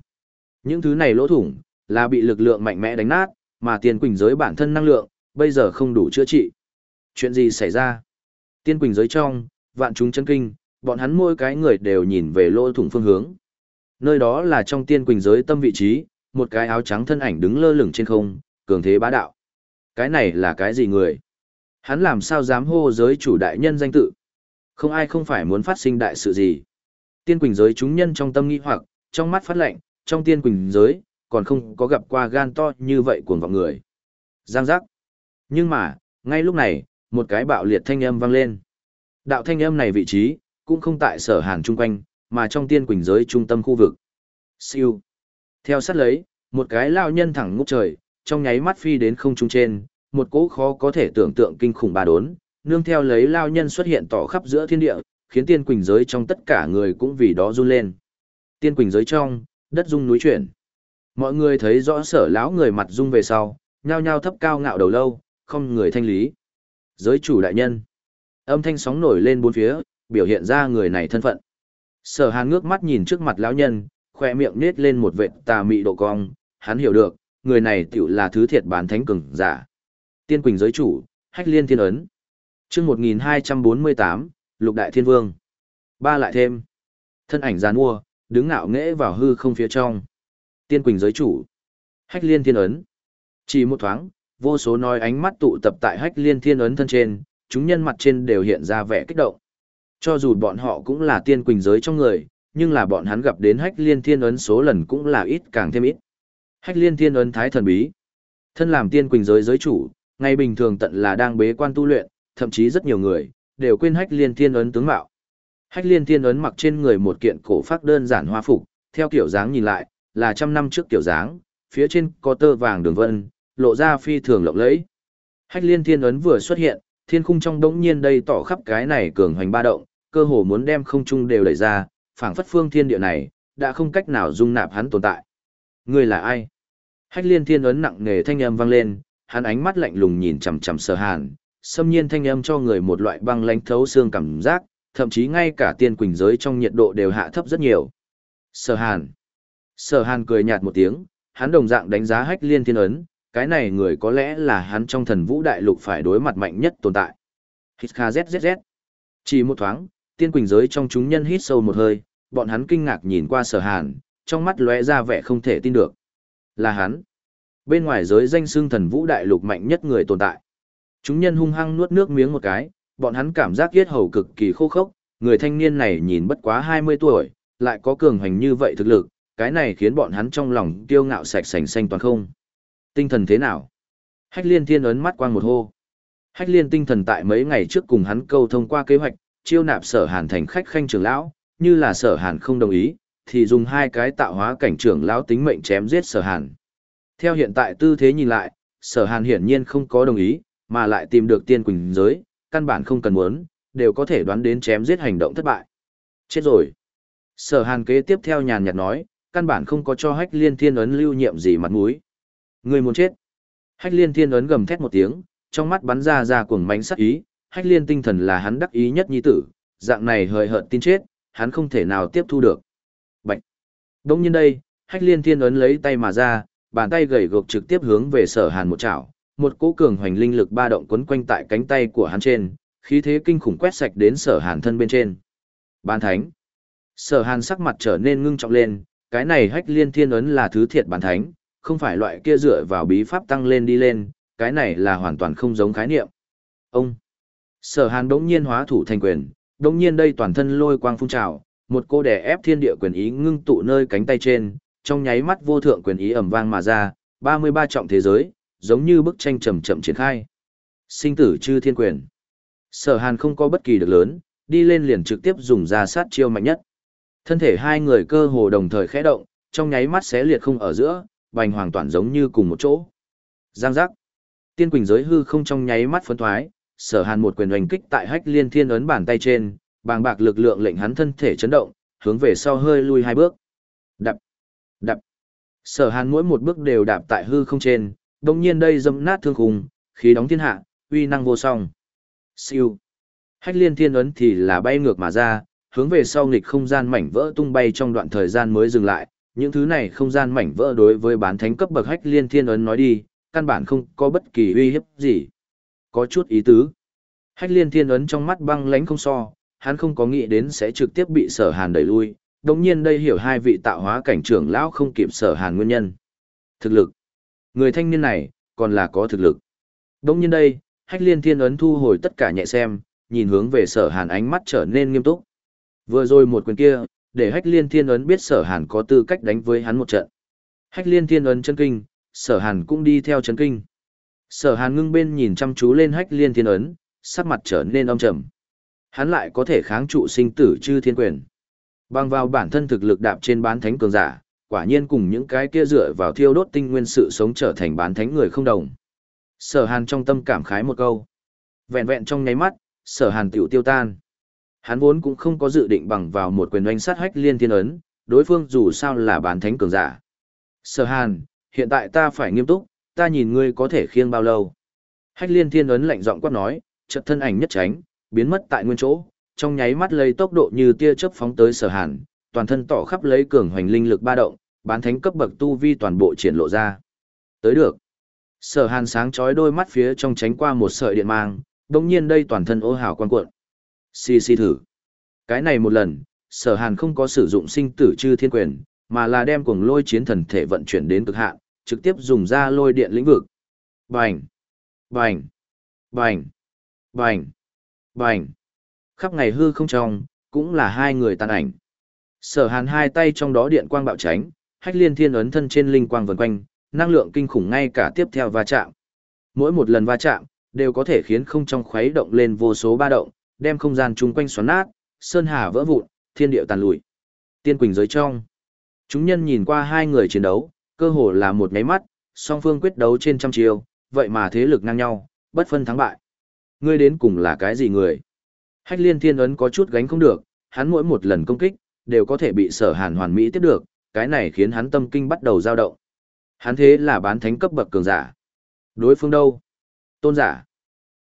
Những thứ này lỗ thủng, là bị lực lượng mạnh mẽ đánh nát, mà tiên quỳnh giới bản thân năng lượng, bây giờ không đủ chữa trị. Chuyện gì xảy ra? Tiên quỳnh giới trong, vạn chúng chân kinh, bọn hắn mỗi cái người đều nhìn về lỗ thủng phương hướng. Nơi đó là trong tiên quỳnh giới tâm vị trí, một cái áo trắng thân ảnh đứng lơ lửng trên không, cường thế bá đạo. Cái này là cái gì người? Hắn làm sao dám hô giới chủ đại nhân danh tự? Không ai không phải muốn phát sinh đại sự gì. Tiên quỳnh giới chúng nhân trong tâm nghi hoặc, trong mắt phát lạnh, trong tiên quỳnh giới, còn không có gặp qua gan to như vậy cuồng vọng người. Giang giác. Nhưng mà, ngay lúc này, một cái bạo liệt thanh âm vang lên. Đạo thanh âm này vị trí, cũng không tại sở hàn chung quanh, mà trong tiên quỳnh giới trung tâm khu vực. Siêu. Theo sát lấy, một cái lao nhân thẳng ngút trời, trong nháy mắt phi đến không trung trên, một cỗ khó có thể tưởng tượng kinh khủng ba đốn, nương theo lấy lao nhân xuất hiện tỏ khắp giữa thiên địa, khiến tiên quỳnh giới trong tất cả người cũng vì đó run lên. Tiên quỳnh giới trong, đất rung núi chuyển. Mọi người thấy rõ sở lão người mặt rung về sau, nhao nhao thấp cao ngạo đầu lâu, không người thanh lý. Giới chủ đại nhân. Âm thanh sóng nổi lên bốn phía, biểu hiện ra người này thân phận. Sở Hàn ngước mắt nhìn trước mặt lão nhân, khoe miệng nết lên một vệt tà mị độ cong, hắn hiểu được, người này tiểu là thứ thiệt bán thánh cường giả. Tiên Quỳnh giới chủ, Hách Liên Thiên ấn. Chương 1248, Lục Đại Thiên Vương. Ba lại thêm. Thân ảnh giàn mua, đứng ngạo nghễ vào hư không phía trong. Tiên Quỳnh giới chủ, Hách Liên Thiên ấn. Chỉ một thoáng, vô số nói ánh mắt tụ tập tại Hách Liên Thiên ấn thân trên, chúng nhân mặt trên đều hiện ra vẻ kích động. Cho dù bọn họ cũng là tiên quỳnh giới trong người, nhưng là bọn hắn gặp đến hách liên thiên ấn số lần cũng là ít càng thêm ít. Hách liên thiên ấn thái thần bí. Thân làm tiên quỳnh giới giới chủ, ngày bình thường tận là đang bế quan tu luyện, thậm chí rất nhiều người, đều quên hách liên thiên ấn tướng mạo. Hách liên thiên ấn mặc trên người một kiện cổ phát đơn giản hoa phục, theo kiểu dáng nhìn lại, là trăm năm trước kiểu dáng, phía trên có tơ vàng đường vân, lộ ra phi thường lộng lẫy. Hách liên thiên ấn vừa xuất hiện, thiên khung trong đống nhiên đây tỏ khắp cái này cường hoành ba động, cơ hồ muốn đem không trung đều đẩy ra, phảng phất phương thiên địa này, đã không cách nào dung nạp hắn tồn tại. Ngươi là ai? Hách liên thiên ấn nặng nề thanh âm vang lên, hắn ánh mắt lạnh lùng nhìn chằm chằm sở hàn, xâm nhiên thanh âm cho người một loại băng lãnh thấu xương cảm giác, thậm chí ngay cả tiên quỳnh giới trong nhiệt độ đều hạ thấp rất nhiều. Sở hàn. Sở hàn cười nhạt một tiếng, hắn đồng dạng đánh giá hách liên thiên ấn, cái này người có lẽ là hắn trong thần vũ đại lục phải đối mặt mạnh nhất tồn tại. Hít kha zzz. Chỉ một thoáng, tiên quỳnh giới trong chúng nhân hít sâu một hơi, bọn hắn kinh ngạc nhìn qua sở hàn, trong mắt lóe ra vẻ không thể tin được. Là hắn. Bên ngoài giới danh xưng thần vũ đại lục mạnh nhất người tồn tại. Chúng nhân hung hăng nuốt nước miếng một cái, bọn hắn cảm giác yết hầu cực kỳ khô khốc, người thanh niên này nhìn bất quá 20 tuổi, lại có cường hành như vậy thực lực, cái này khiến bọn hắn trong lòng kiêu ngạo sạch sành xanh toàn không. Tinh thần thế nào? Hách liên thiên ấn mắt quang một hô. Hách liên tinh thần tại mấy ngày trước cùng hắn câu thông qua kế hoạch, chiêu nạp sở hàn thành khách khanh trưởng lão, như là sở hàn không đồng ý, thì dùng hai cái tạo hóa cảnh trưởng lão tính mệnh chém giết sở hàn. Theo hiện tại tư thế nhìn lại, sở hàn hiển nhiên không có đồng ý, mà lại tìm được tiên quỳnh giới, căn bản không cần muốn, đều có thể đoán đến chém giết hành động thất bại. Chết rồi. Sở hàn kế tiếp theo nhàn nhạt nói, căn bản không có cho hách liên thiên ấn lưu nhiệm gì mặt mũi. Người muốn chết. Hách liên thiên ấn gầm thét một tiếng, trong mắt bắn ra ra cuồng mánh sắc ý, hách liên tinh thần là hắn đắc ý nhất nhi tử, dạng này hời hợt tin chết, hắn không thể nào tiếp thu được. Bạch! Đông nhiên đây, hách liên thiên ấn lấy tay mà ra, bàn tay gầy gộc trực tiếp hướng về sở hàn một chảo, một cỗ cường hoành linh lực ba động quấn quanh tại cánh tay của hắn trên, khí thế kinh khủng quét sạch đến sở hàn thân bên trên. Bán thánh! Sở hàn sắc mặt trở nên ngưng trọng lên, cái này hách liên thiên ấn là thứ thiệt bán thánh, không phải loại kia dựa vào bí pháp tăng lên đi lên, cái này là hoàn toàn không giống khái niệm. Ông! Sở hàn đống nhiên hóa thủ thành quyền, đống nhiên đây toàn thân lôi quang phun trào, một cô đè ép thiên địa quyền ý ngưng tụ nơi cánh tay trên, trong nháy mắt vô thượng quyền ý ầm vang mà ra, 33 trọng thế giới, giống như bức tranh chậm chậm triển khai. Sinh tử chư thiên quyền. Sở Hàn không có bất kỳ được lớn, đi lên liền trực tiếp dùng ra sát chiêu mạnh nhất. Thân thể hai người cơ hồ đồng thời khẽ động, trong nháy mắt xé liệt không ở giữa, bành hoàn toàn giống như cùng một chỗ. Giang giác. Tiên quỳnh giới hư không trong nháy mắt phấn thoái, sở hàn một quyền oanh kích tại hách liên thiên ấn bàn tay trên, bàng bạc lực lượng lệnh hắn thân thể chấn động, hướng về sau hơi lui hai bước. Đập, đập. Sở hàn mỗi một bước đều đạp tại hư không trên, đồng nhiên đây dâm nát thương khùng, khí đóng thiên hạ, uy năng vô song. Siêu. Hách liên thiên ấn thì là bay ngược mà ra, hướng về sau nghịch không gian mảnh vỡ tung bay trong đoạn thời gian mới dừng lại. Những thứ này không gian mảnh vỡ đối với bán thánh cấp bậc hách liên thiên ấn nói đi, căn bản không có bất kỳ uy hiếp gì. Có chút ý tứ. Hách liên thiên ấn trong mắt băng lánh không so, hắn không có nghĩ đến sẽ trực tiếp bị sở hàn đẩy lui. Đồng nhiên đây hiểu hai vị tạo hóa cảnh trưởng lão không kịp sở hàn nguyên nhân. Thực lực. Người thanh niên này, còn là có thực lực. Đông nhiên đây, hách liên thiên ấn thu hồi tất cả nhẹ xem, nhìn hướng về sở hàn ánh mắt trở nên nghiêm túc. Vừa rồi một quyền kia, để hách liên thiên ấn biết sở hàn có tư cách đánh với hắn một trận. Hách liên thiên ấn chân kinh, sở hàn cũng đi theo chân kinh. Sở hàn ngưng bên nhìn chăm chú lên hách liên thiên ấn, sắc mặt trở nên âm trầm. Hắn lại có thể kháng trụ sinh tử chư thiên quyền. Bằng vào bản thân thực lực đạp trên bán thánh cường giả, quả nhiên cùng những cái kia dựa vào thiêu đốt tinh nguyên sự sống trở thành bán thánh người không đồng. Sở hàn trong tâm cảm khái một câu. Vẹn vẹn trong nháy mắt, sở hàn tiểu tiêu tan. Hắn vốn cũng không có dự định bằng vào một quyền oanh sát hách liên thiên ấn, đối phương dù sao là bán thánh cường giả. Sở hàn, hiện tại ta phải nghiêm túc, ta nhìn ngươi có thể khiêng bao lâu. Hách liên thiên ấn lạnh giọng quát nói, chợt thân ảnh nhất tránh, biến mất tại nguyên chỗ, trong nháy mắt lấy tốc độ như tia chớp phóng tới sở hàn, toàn thân tỏ khắp lấy cường hoành linh lực ba động, bán thánh cấp bậc tu vi toàn bộ triển lộ ra. Tới được. Sở hàn sáng chói đôi mắt phía trong tránh qua một sợi điện mang, đồng nhiên đây toàn thân ô hào quan cuộn. Xì xì thử. Cái này một lần, sở hàn không có sử dụng sinh tử chư thiên quyền, mà là đem cuồng lôi chiến thần thể vận chuyển đến cực hạn, trực tiếp dùng ra lôi điện lĩnh vực. Bành! Bành! Bành! Bành! Bành! Khắp ngày hư không trong, cũng là hai người tàn ảnh. Sở hàn hai tay trong đó điện quang bạo tránh, hách liên thiên ấn thân trên linh quang vần quanh, năng lượng kinh khủng ngay cả tiếp theo va chạm. Mỗi một lần va chạm, đều có thể khiến không trong khuấy động lên vô số ba động, đem không gian chung quanh xoắn nát, sơn hà vỡ vụn, thiên điệu tàn lụi. Tiên quỳnh giới trong. Chúng nhân nhìn qua hai người chiến đấu, cơ hồ là một máy mắt, song phương quyết đấu trên trăm chiêu, vậy mà thế lực ngang nhau, bất phân thắng bại. Ngươi đến cùng là cái gì người? Hách liên thiên ấn có chút gánh không được, hắn mỗi một lần công kích, đều có thể bị sở hàn hoàn mỹ tiếp được, cái này khiến hắn tâm kinh bắt đầu dao động. Hắn thế là bán thánh cấp bậc cường giả. Đối phương đâu? Tôn giả.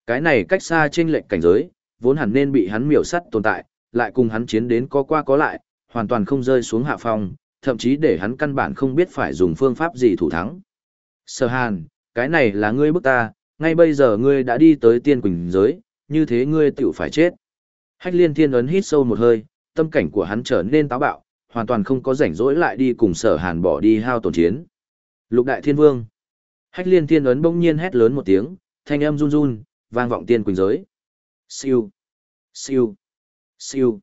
Cái này cách xa trên lệnh cảnh giới, vốn hẳn nên bị hắn miểu sắt tồn tại, lại cùng hắn chiến đến có qua có lại, hoàn toàn không rơi xuống hạ phong, thậm chí để hắn căn bản không biết phải dùng phương pháp gì thủ thắng. Sở Hàn, cái này là ngươi bức ta, ngay bây giờ ngươi đã đi tới tiên quỳnh giới, như thế ngươi tựu phải chết. Hách liên thiên ấn hít sâu một hơi, tâm cảnh của hắn trở nên táo bạo, hoàn toàn không có rảnh rỗi lại đi cùng sở hàn bỏ đi hao tổn chiến. Lục đại thiên vương. Hách liên thiên ấn bỗng nhiên hét lớn một tiếng, thanh âm run run, vang vọng tiên quỳnh giới. Siêu, siêu, siêu.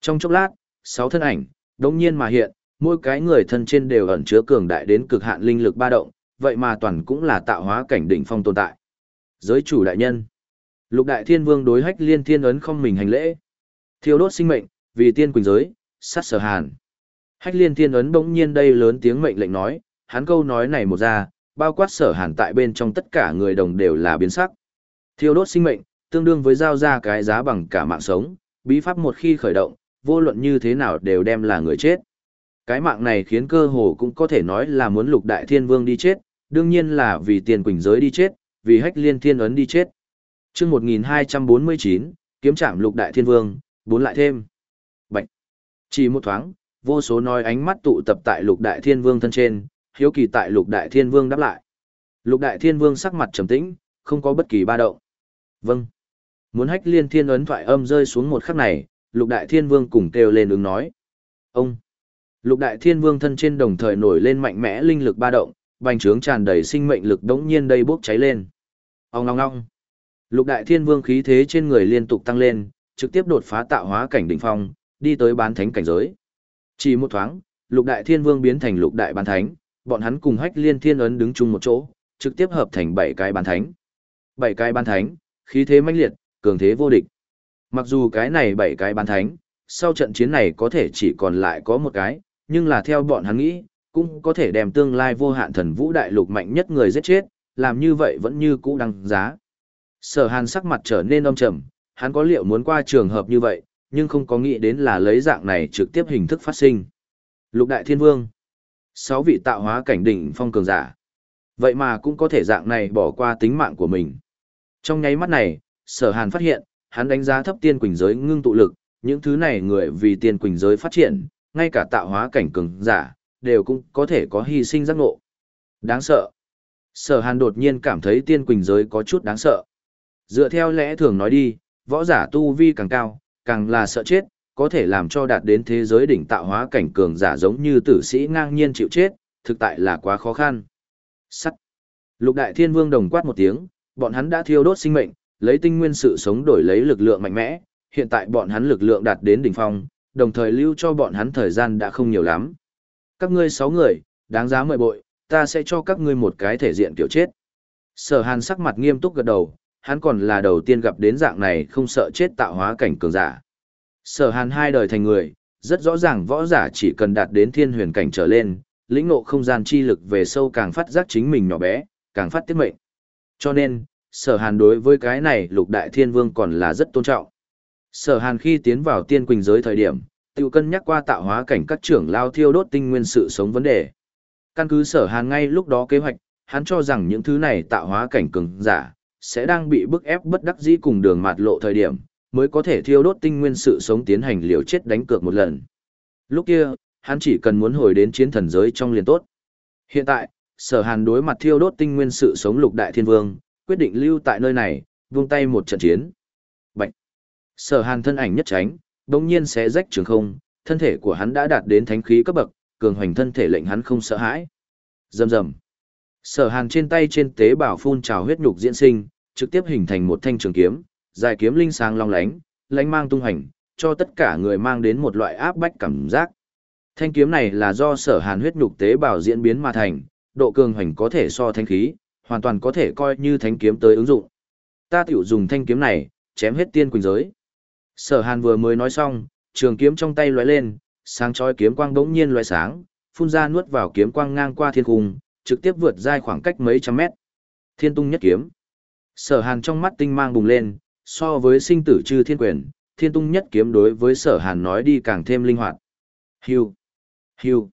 Trong chốc lát, sáu thân ảnh, đống nhiên mà hiện, mỗi cái người thân trên đều ẩn chứa cường đại đến cực hạn linh lực ba động, vậy mà toàn cũng là tạo hóa cảnh đỉnh phong tồn tại. Giới chủ đại nhân. Lục đại thiên vương đối hách liên thiên ấn không mình hành lễ. Thiêu đốt sinh mệnh, vì tiên quỳnh giới, sát sở hàn. Hách liên thiên ấn bỗng nhiên đây lớn tiếng mệnh lệnh nói, hắn câu nói này một ra, bao quát sở hàn tại bên trong tất cả người đồng đều là biến sắc. Thiêu đốt sinh mệnh, tương đương với giao ra cái giá bằng cả mạng sống, bí pháp một khi khởi động, vô luận như thế nào đều đem là người chết. Cái mạng này khiến cơ hồ cũng có thể nói là muốn lục đại thiên vương đi chết, đương nhiên là vì tiền quỳnh giới đi chết, vì hách liên thiên ấn đi chết. chương 1249, kiếm trạm lục đại thiên vương, bốn lại thêm. Chỉ một thoáng, vô số nói ánh mắt tụ tập tại lục đại thiên vương thân trên, hiếu kỳ tại lục đại thiên vương đáp lại. Lục đại thiên vương sắc mặt trầm tĩnh, không có bất kỳ ba động. Vâng. Muốn hách liên thiên ấn thoại âm rơi xuống một khắc này, lục đại thiên vương cùng kêu lên ứng nói. Ông. Lục đại thiên vương thân trên đồng thời nổi lên mạnh mẽ linh lực ba động, bành trướng tràn đầy sinh mệnh lực đống nhiên đây bốc cháy lên. Ông ngong ngong. Lục đại thiên vương khí thế trên người liên tục tăng lên, trực tiếp đột phá tạo hóa cảnh đỉnh phong, đi tới bán thánh cảnh giới. Chỉ một thoáng, lục đại thiên vương biến thành lục đại bán thánh, bọn hắn cùng hách liên thiên ấn đứng chung một chỗ, trực tiếp hợp thành bảy cái bán thánh. Bảy cái bán thánh, khí thế mãnh liệt, cường thế vô địch. Mặc dù cái này bảy cái bán thánh, sau trận chiến này có thể chỉ còn lại có một cái, nhưng là theo bọn hắn nghĩ, cũng có thể đem tương lai vô hạn thần vũ đại lục mạnh nhất người giết chết, làm như vậy vẫn như cũ đăng giá. Sở hàn sắc mặt trở nên âm trầm, hắn có liệu muốn qua trường hợp như vậy, nhưng không có nghĩ đến là lấy dạng này trực tiếp hình thức phát sinh. Lục đại thiên vương, sáu vị tạo hóa cảnh đỉnh phong cường giả. Vậy mà cũng có thể dạng này bỏ qua tính mạng của mình. Trong nháy mắt này, sở hàn phát hiện, hắn đánh giá thấp tiên quỳnh giới ngưng tụ lực, những thứ này người vì tiên quỳnh giới phát triển, ngay cả tạo hóa cảnh cường giả, đều cũng có thể có hy sinh giác ngộ. Đáng sợ. Sở hàn đột nhiên cảm thấy tiên quỳnh giới có chút đáng sợ. Dựa theo lẽ thường nói đi, võ giả tu vi càng cao, càng là sợ chết, có thể làm cho đạt đến thế giới đỉnh tạo hóa cảnh cường giả giống như tử sĩ ngang nhiên chịu chết, thực tại là quá khó khăn. Sắt. Lục đại thiên vương đồng quát một tiếng, bọn hắn đã thiêu đốt sinh mệnh, lấy tinh nguyên sự sống đổi lấy lực lượng mạnh mẽ, hiện tại bọn hắn lực lượng đạt đến đỉnh phong, đồng thời lưu cho bọn hắn thời gian đã không nhiều lắm. Các ngươi sáu người, đáng giá mời bội, ta sẽ cho các ngươi một cái thể diện kiểu chết. Sở hàn sắc mặt nghiêm túc gật đầu, hắn còn là đầu tiên gặp đến dạng này không sợ chết tạo hóa cảnh cường giả. Sở hàn hai đời thành người, rất rõ ràng võ giả chỉ cần đạt đến thiên huyền cảnh trở lên, lĩnh ngộ không gian chi lực về sâu càng phát giác chính mình nhỏ bé, càng phát tiết mệnh. Cho nên, sở hàn đối với cái này lục đại thiên vương còn là rất tôn trọng. Sở hàn khi tiến vào tiên quỳnh giới thời điểm, tự cân nhắc qua tạo hóa cảnh các trưởng lao thiêu đốt tinh nguyên sự sống vấn đề. Căn cứ sở hàn ngay lúc đó kế hoạch, hắn cho rằng những thứ này tạo hóa cảnh cường giả, sẽ đang bị bức ép bất đắc dĩ cùng đường mạt lộ thời điểm, mới có thể thiêu đốt tinh nguyên sự sống tiến hành liều chết đánh cược một lần. Lúc kia, hắn chỉ cần muốn hồi đến chiến thần giới trong liền tốt. Hiện tại, sở hàn đối mặt thiêu đốt tinh nguyên sự sống lục đại thiên vương, quyết định lưu tại nơi này, vung tay một trận chiến. Bạch! Sở hàn thân ảnh nhất tránh, đồng nhiên sẽ rách trường không, thân thể của hắn đã đạt đến thánh khí cấp bậc, cường hoành thân thể lệnh hắn không sợ hãi. Rầm rầm. Sở Hàn trên tay trên tế bào phun trào huyết nhục diễn sinh, trực tiếp hình thành một thanh trường kiếm, dài kiếm linh sáng long lánh, lánh mang tung hành, cho tất cả người mang đến một loại áp bách cảm giác. Thanh kiếm này là do Sở Hàn huyết nhục tế bào diễn biến mà thành, độ cường hành có thể so thanh khí, hoàn toàn có thể coi như thanh kiếm tới ứng dụng. Ta tiểu dùng thanh kiếm này, chém hết tiên quỳnh giới. Sở Hàn vừa mới nói xong, trường kiếm trong tay lóe lên, sáng chói kiếm quang bỗng nhiên lóe sáng, phun ra nuốt vào kiếm quang ngang qua thiên khung, trực tiếp vượt dài khoảng cách mấy trăm mét. Thiên tung nhất kiếm. Sở Hàn trong mắt tinh mang bùng lên, so với sinh tử chư thiên quyền, thiên tung nhất kiếm đối với Sở Hàn nói đi càng thêm linh hoạt. Hiu, hiu,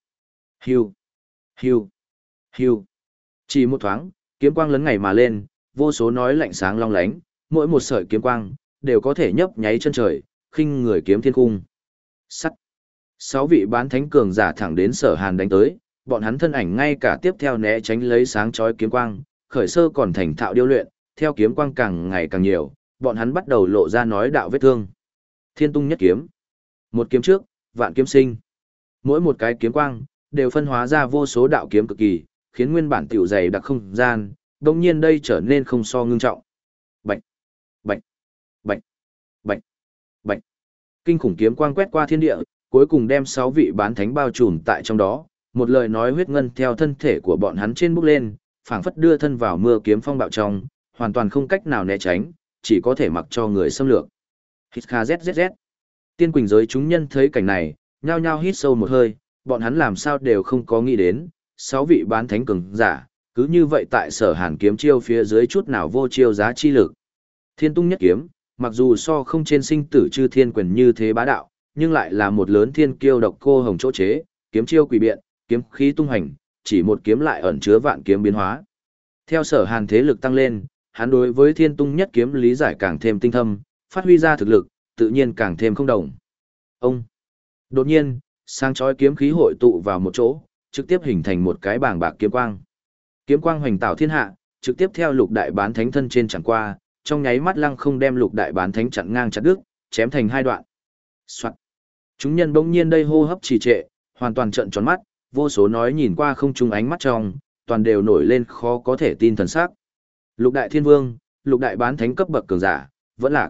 hiu, hiu, hiu, Chỉ một thoáng, kiếm quang lớn ngày mà lên, vô số nói lạnh sáng long lánh, mỗi một sợi kiếm quang đều có thể nhấp nháy chân trời, khinh người kiếm thiên cung. Sắt. Sáu vị bán thánh cường giả thẳng đến Sở Hàn đánh tới, bọn hắn thân ảnh ngay cả tiếp theo né tránh lấy sáng chói kiếm quang, khởi sơ còn thành thạo điêu luyện, theo kiếm quang càng ngày càng nhiều, bọn hắn bắt đầu lộ ra nói đạo vết thương. Thiên tung nhất kiếm. Một kiếm trước, vạn kiếm sinh. Mỗi một cái kiếm quang, đều phân hóa ra vô số đạo kiếm cực kỳ, khiến nguyên bản tiểu dày đặc không gian, đồng nhiên đây trở nên không so ngưng trọng. Bạch, bạch, bạch, bạch, bạch. Kinh khủng kiếm quang quét qua thiên địa, cuối cùng đem sáu vị bán thánh bao trùm tại trong đó, một lời nói huyết ngân theo thân thể của bọn hắn trên bước lên, phảng phất đưa thân vào mưa kiếm phong bạo trong, hoàn toàn không cách nào né tránh, chỉ có thể mặc cho người xâm lược. Hít kha zzz. Tiên quỳnh giới chúng nhân thấy cảnh này, nhao nhao hít sâu một hơi, bọn hắn làm sao đều không có nghĩ đến, sáu vị bán thánh cường giả, cứ như vậy tại sở hàn kiếm chiêu phía dưới chút nào vô chiêu giá chi lực. Thiên tung nhất kiếm, mặc dù so không trên sinh tử chư thiên quyền như thế bá đạo, nhưng lại là một lớn thiên kiêu độc cô hồng chỗ chế, kiếm chiêu quỷ biện, kiếm khí tung hành, chỉ một kiếm lại ẩn chứa vạn kiếm biến hóa. Theo sở hàn thế lực tăng lên, hắn đối với thiên tung nhất kiếm lý giải càng thêm tinh thâm, phát huy ra thực lực, tự nhiên càng thêm không đồng. Ông! Đột nhiên, sang chói kiếm khí hội tụ vào một chỗ, trực tiếp hình thành một cái bảng bạc kiếm quang. Kiếm quang hoành tạo thiên hạ, trực tiếp theo lục đại bán thánh thân trên chẳng qua, trong nháy mắt lăng không đem lục đại bán thánh chặn ngang chặt đứt, chém thành hai đoạn. Soạn. Chúng nhân bỗng nhiên đây hô hấp trì trệ, hoàn toàn trợn tròn mắt, vô số nói nhìn qua không trung ánh mắt trong, toàn đều nổi lên khó có thể tin thần sắc. Lục đại thiên vương, lục đại bán thánh cấp bậc cường giả, vẫn lạc.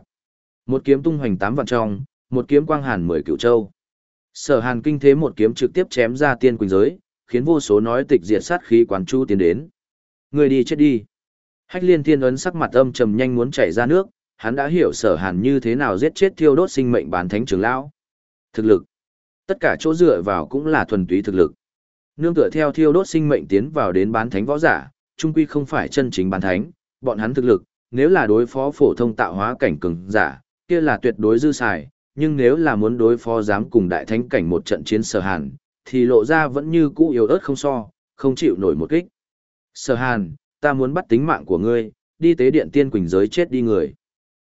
Một kiếm tung hoành tám vạn trong, một kiếm quang hàn mười cửu châu. Sở hàn kinh thế một kiếm trực tiếp chém ra tiên quỳnh giới, khiến vô số nói tịch diệt sát khí quán chu tiến đến. Người đi chết đi. Hách liên thiên ấn sắc mặt âm trầm nhanh muốn chảy ra nước, hắn đã hiểu sở hàn như thế nào giết chết thiêu đốt sinh mệnh bán thánh trưởng lão. Thực lực. Tất cả chỗ dựa vào cũng là thuần túy thực lực. Nương tựa theo thiêu đốt sinh mệnh tiến vào đến bán thánh võ giả, trung quy không phải chân chính bản thánh, bọn hắn thực lực, nếu là đối phó phổ thông tạo hóa cảnh cường giả, kia là tuyệt đối dư xài, nhưng nếu là muốn đối phó dám cùng đại thánh cảnh một trận chiến sở hàn, thì lộ ra vẫn như cũ yếu ớt không so, không chịu nổi một kích. Sở hàn, ta muốn bắt tính mạng của ngươi, đi tế điện tiên quỳnh giới chết đi người.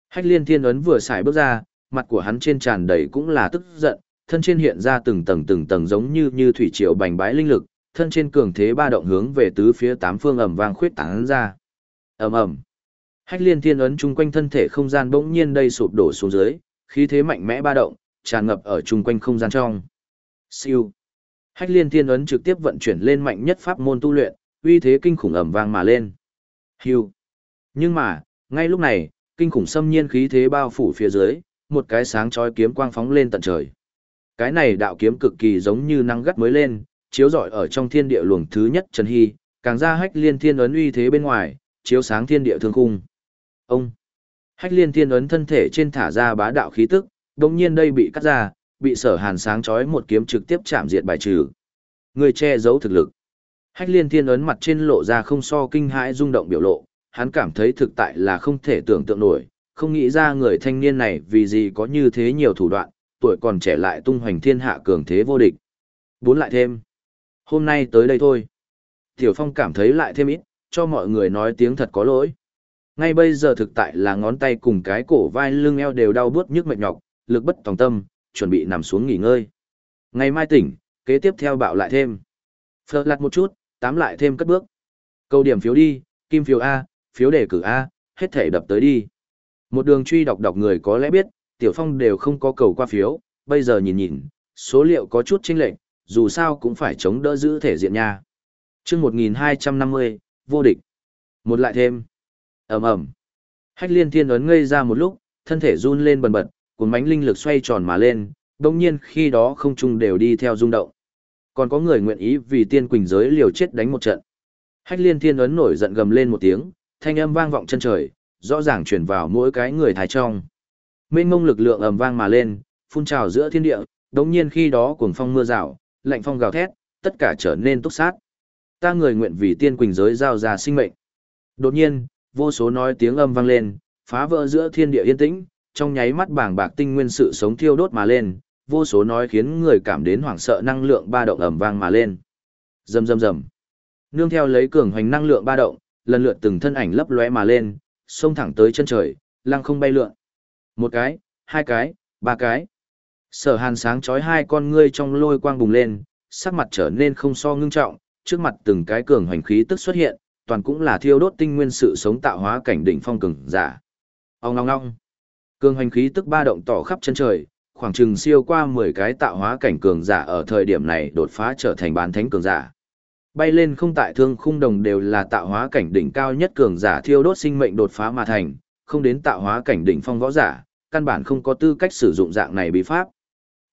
Hách liên thiên ấn vừa xài bước ra, mặt của hắn trên tràn đầy cũng là tức giận, thân trên hiện ra từng tầng từng tầng giống như như thủy triều bành bái linh lực, thân trên cường thế ba động hướng về tứ phía tám phương ầm vang khuyết tán ra. Ầm ầm. Hách Liên Thiên ấn chung quanh thân thể không gian bỗng nhiên đây sụp đổ xuống dưới, khí thế mạnh mẽ ba động, tràn ngập ở chung quanh không gian trong. Siêu. Hách Liên Thiên ấn trực tiếp vận chuyển lên mạnh nhất pháp môn tu luyện, uy thế kinh khủng ầm vang mà lên. Hưu. Nhưng mà, ngay lúc này, kinh khủng xâm nhiên khí thế bao phủ phía dưới, một cái sáng chói kiếm quang phóng lên tận trời. Cái này đạo kiếm cực kỳ giống như năng gắt mới lên, chiếu rọi ở trong thiên địa luồng thứ nhất Trần Hy, càng ra hách liên thiên ấn uy thế bên ngoài, chiếu sáng thiên địa thương cung. Ông! Hách liên thiên ấn thân thể trên thả ra bá đạo khí tức, đồng nhiên đây bị cắt ra, bị sở hàn sáng chói một kiếm trực tiếp chạm diệt bài trừ. Người che giấu thực lực. Hách liên thiên ấn mặt trên lộ ra không so kinh hãi rung động biểu lộ, hắn cảm thấy thực tại là không thể tưởng tượng nổi, không nghĩ ra người thanh niên này vì gì có như thế nhiều thủ đoạn, tuổi còn trẻ lại tung hoành thiên hạ cường thế vô địch. Bốn lại thêm. Hôm nay tới đây thôi. Tiểu Phong cảm thấy lại thêm ít, cho mọi người nói tiếng thật có lỗi. Ngay bây giờ thực tại là ngón tay cùng cái cổ vai lưng eo đều đau bướt nhức mệt nhọc, lực bất tòng tâm, chuẩn bị nằm xuống nghỉ ngơi. Ngày mai tỉnh, kế tiếp theo bạo lại thêm. Phật lặt một chút, tám lại thêm cất bước. Câu điểm phiếu đi, kim phiếu A, phiếu đề cử A, hết thể đập tới đi. Một đường truy đọc đọc người có lẽ biết, Tiểu Phong đều không có cầu qua phiếu, bây giờ nhìn nhìn, số liệu có chút chênh lệch, dù sao cũng phải chống đỡ giữ thể diện nha. Chương 1250, vô địch. Một lại thêm. Ầm ầm. Hách Liên Thiên ấn ngây ra một lúc, thân thể run lên bần bật, cuốn mánh linh lực xoay tròn mà lên, đồng nhiên khi đó không trung đều đi theo rung động. Còn có người nguyện ý vì tiên quỳnh giới liều chết đánh một trận. Hách Liên Thiên ấn nổi giận gầm lên một tiếng, thanh âm vang vọng chân trời, rõ ràng truyền vào mỗi cái người thái trong. Mênh mông lực lượng ầm vang mà lên, phun trào giữa thiên địa, đống nhiên khi đó cuồng phong mưa rào, lạnh phong gào thét, tất cả trở nên túc sát. Ta người nguyện vì tiên quỳnh giới giao ra sinh mệnh. Đột nhiên, vô số nói tiếng âm vang lên, phá vỡ giữa thiên địa yên tĩnh, trong nháy mắt bảng bạc tinh nguyên sự sống thiêu đốt mà lên, vô số nói khiến người cảm đến hoảng sợ năng lượng ba động ầm vang mà lên. Rầm rầm rầm. Nương theo lấy cường hoành năng lượng ba động, lần lượt từng thân ảnh lấp lóe mà lên, xông thẳng tới chân trời, lăng không bay lượn. Một cái, hai cái, ba cái. Sở hàn sáng chói hai con ngươi trong lôi quang bùng lên, sắc mặt trở nên không so ngưng trọng, trước mặt từng cái cường hoành khí tức xuất hiện, toàn cũng là thiêu đốt tinh nguyên sự sống tạo hóa cảnh đỉnh phong cường giả. Ông ngong ngong. Cường hoành khí tức ba động tỏ khắp chân trời, khoảng chừng siêu qua 10 cái tạo hóa cảnh cường giả ở thời điểm này đột phá trở thành bán thánh cường giả. Bay lên không tại thương khung đồng đều là tạo hóa cảnh đỉnh cao nhất cường giả thiêu đốt sinh mệnh đột phá mà thành, không đến tạo hóa cảnh đỉnh phong võ giả, căn bản không có tư cách sử dụng dạng này bí pháp.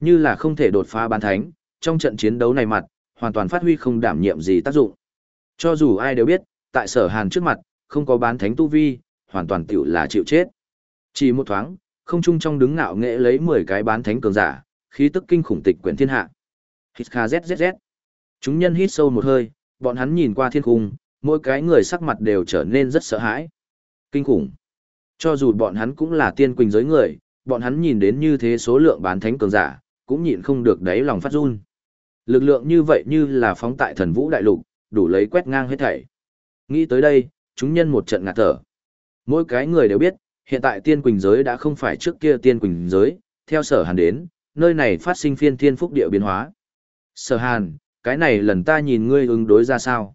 Như là không thể đột phá bán thánh, trong trận chiến đấu này mặt, hoàn toàn phát huy không đảm nhiệm gì tác dụng. Cho dù ai đều biết, tại sở hàn trước mặt, không có bán thánh tu vi, hoàn toàn tiểu là chịu chết. Chỉ một thoáng, không Chung trong đứng ngạo nghệ lấy 10 cái bán thánh cường giả, khí tức kinh khủng tịch quyển thiên hạ. Hít kha zzz. Chúng nhân hít sâu một hơi, bọn hắn nhìn qua thiên cung, mỗi cái người sắc mặt đều trở nên rất sợ hãi. Kinh khủng. Cho dù bọn hắn cũng là tiên quỳnh giới người, bọn hắn nhìn đến như thế số lượng bán thánh cường giả, cũng nhịn không được đáy lòng phát run. Lực lượng như vậy như là phóng tại thần vũ đại lục, đủ lấy quét ngang hết thảy. Nghĩ tới đây, chúng nhân một trận ngạt thở. Mỗi cái người đều biết, hiện tại tiên quỳnh giới đã không phải trước kia tiên quỳnh giới, theo sở hàn đến, nơi này phát sinh phiên thiên phúc địa biến hóa. Sở hàn, cái này lần ta nhìn ngươi ứng đối ra sao?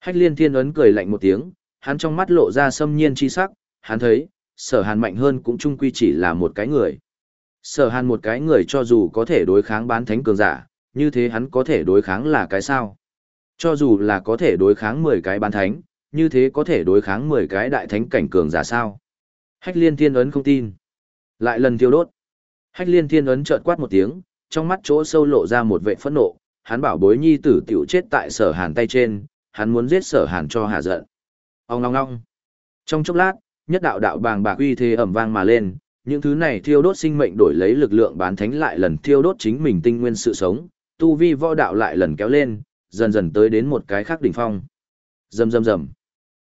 Hách liên thiên ấn cười lạnh một tiếng, hắn trong mắt lộ ra xâm nhiên chi sắc, hắn thấy, sở hàn mạnh hơn cũng chung quy chỉ là một cái người. Sở hàn một cái người cho dù có thể đối kháng bán thánh cường giả, như thế hắn có thể đối kháng là cái sao? Cho dù là có thể đối kháng 10 cái bán thánh, như thế có thể đối kháng 10 cái đại thánh cảnh cường giả sao? Hách liên thiên ấn không tin. Lại lần thiêu đốt. Hách liên thiên ấn trợn quát một tiếng, trong mắt chỗ sâu lộ ra một vệ phẫn nộ, hắn bảo bối nhi tử tiểu chết tại sở hàn tay trên, hắn muốn giết sở hàn cho hạ giận. Ông ngong ngong. Trong chốc lát, nhất đạo đạo bàng bạc uy thế ẩm vang mà lên, những thứ này thiêu đốt sinh mệnh đổi lấy lực lượng bán thánh lại lần thiêu đốt chính mình tinh nguyên sự sống, tu vi võ đạo lại lần kéo lên, dần dần tới đến một cái khác đỉnh phong. Rầm rầm rầm.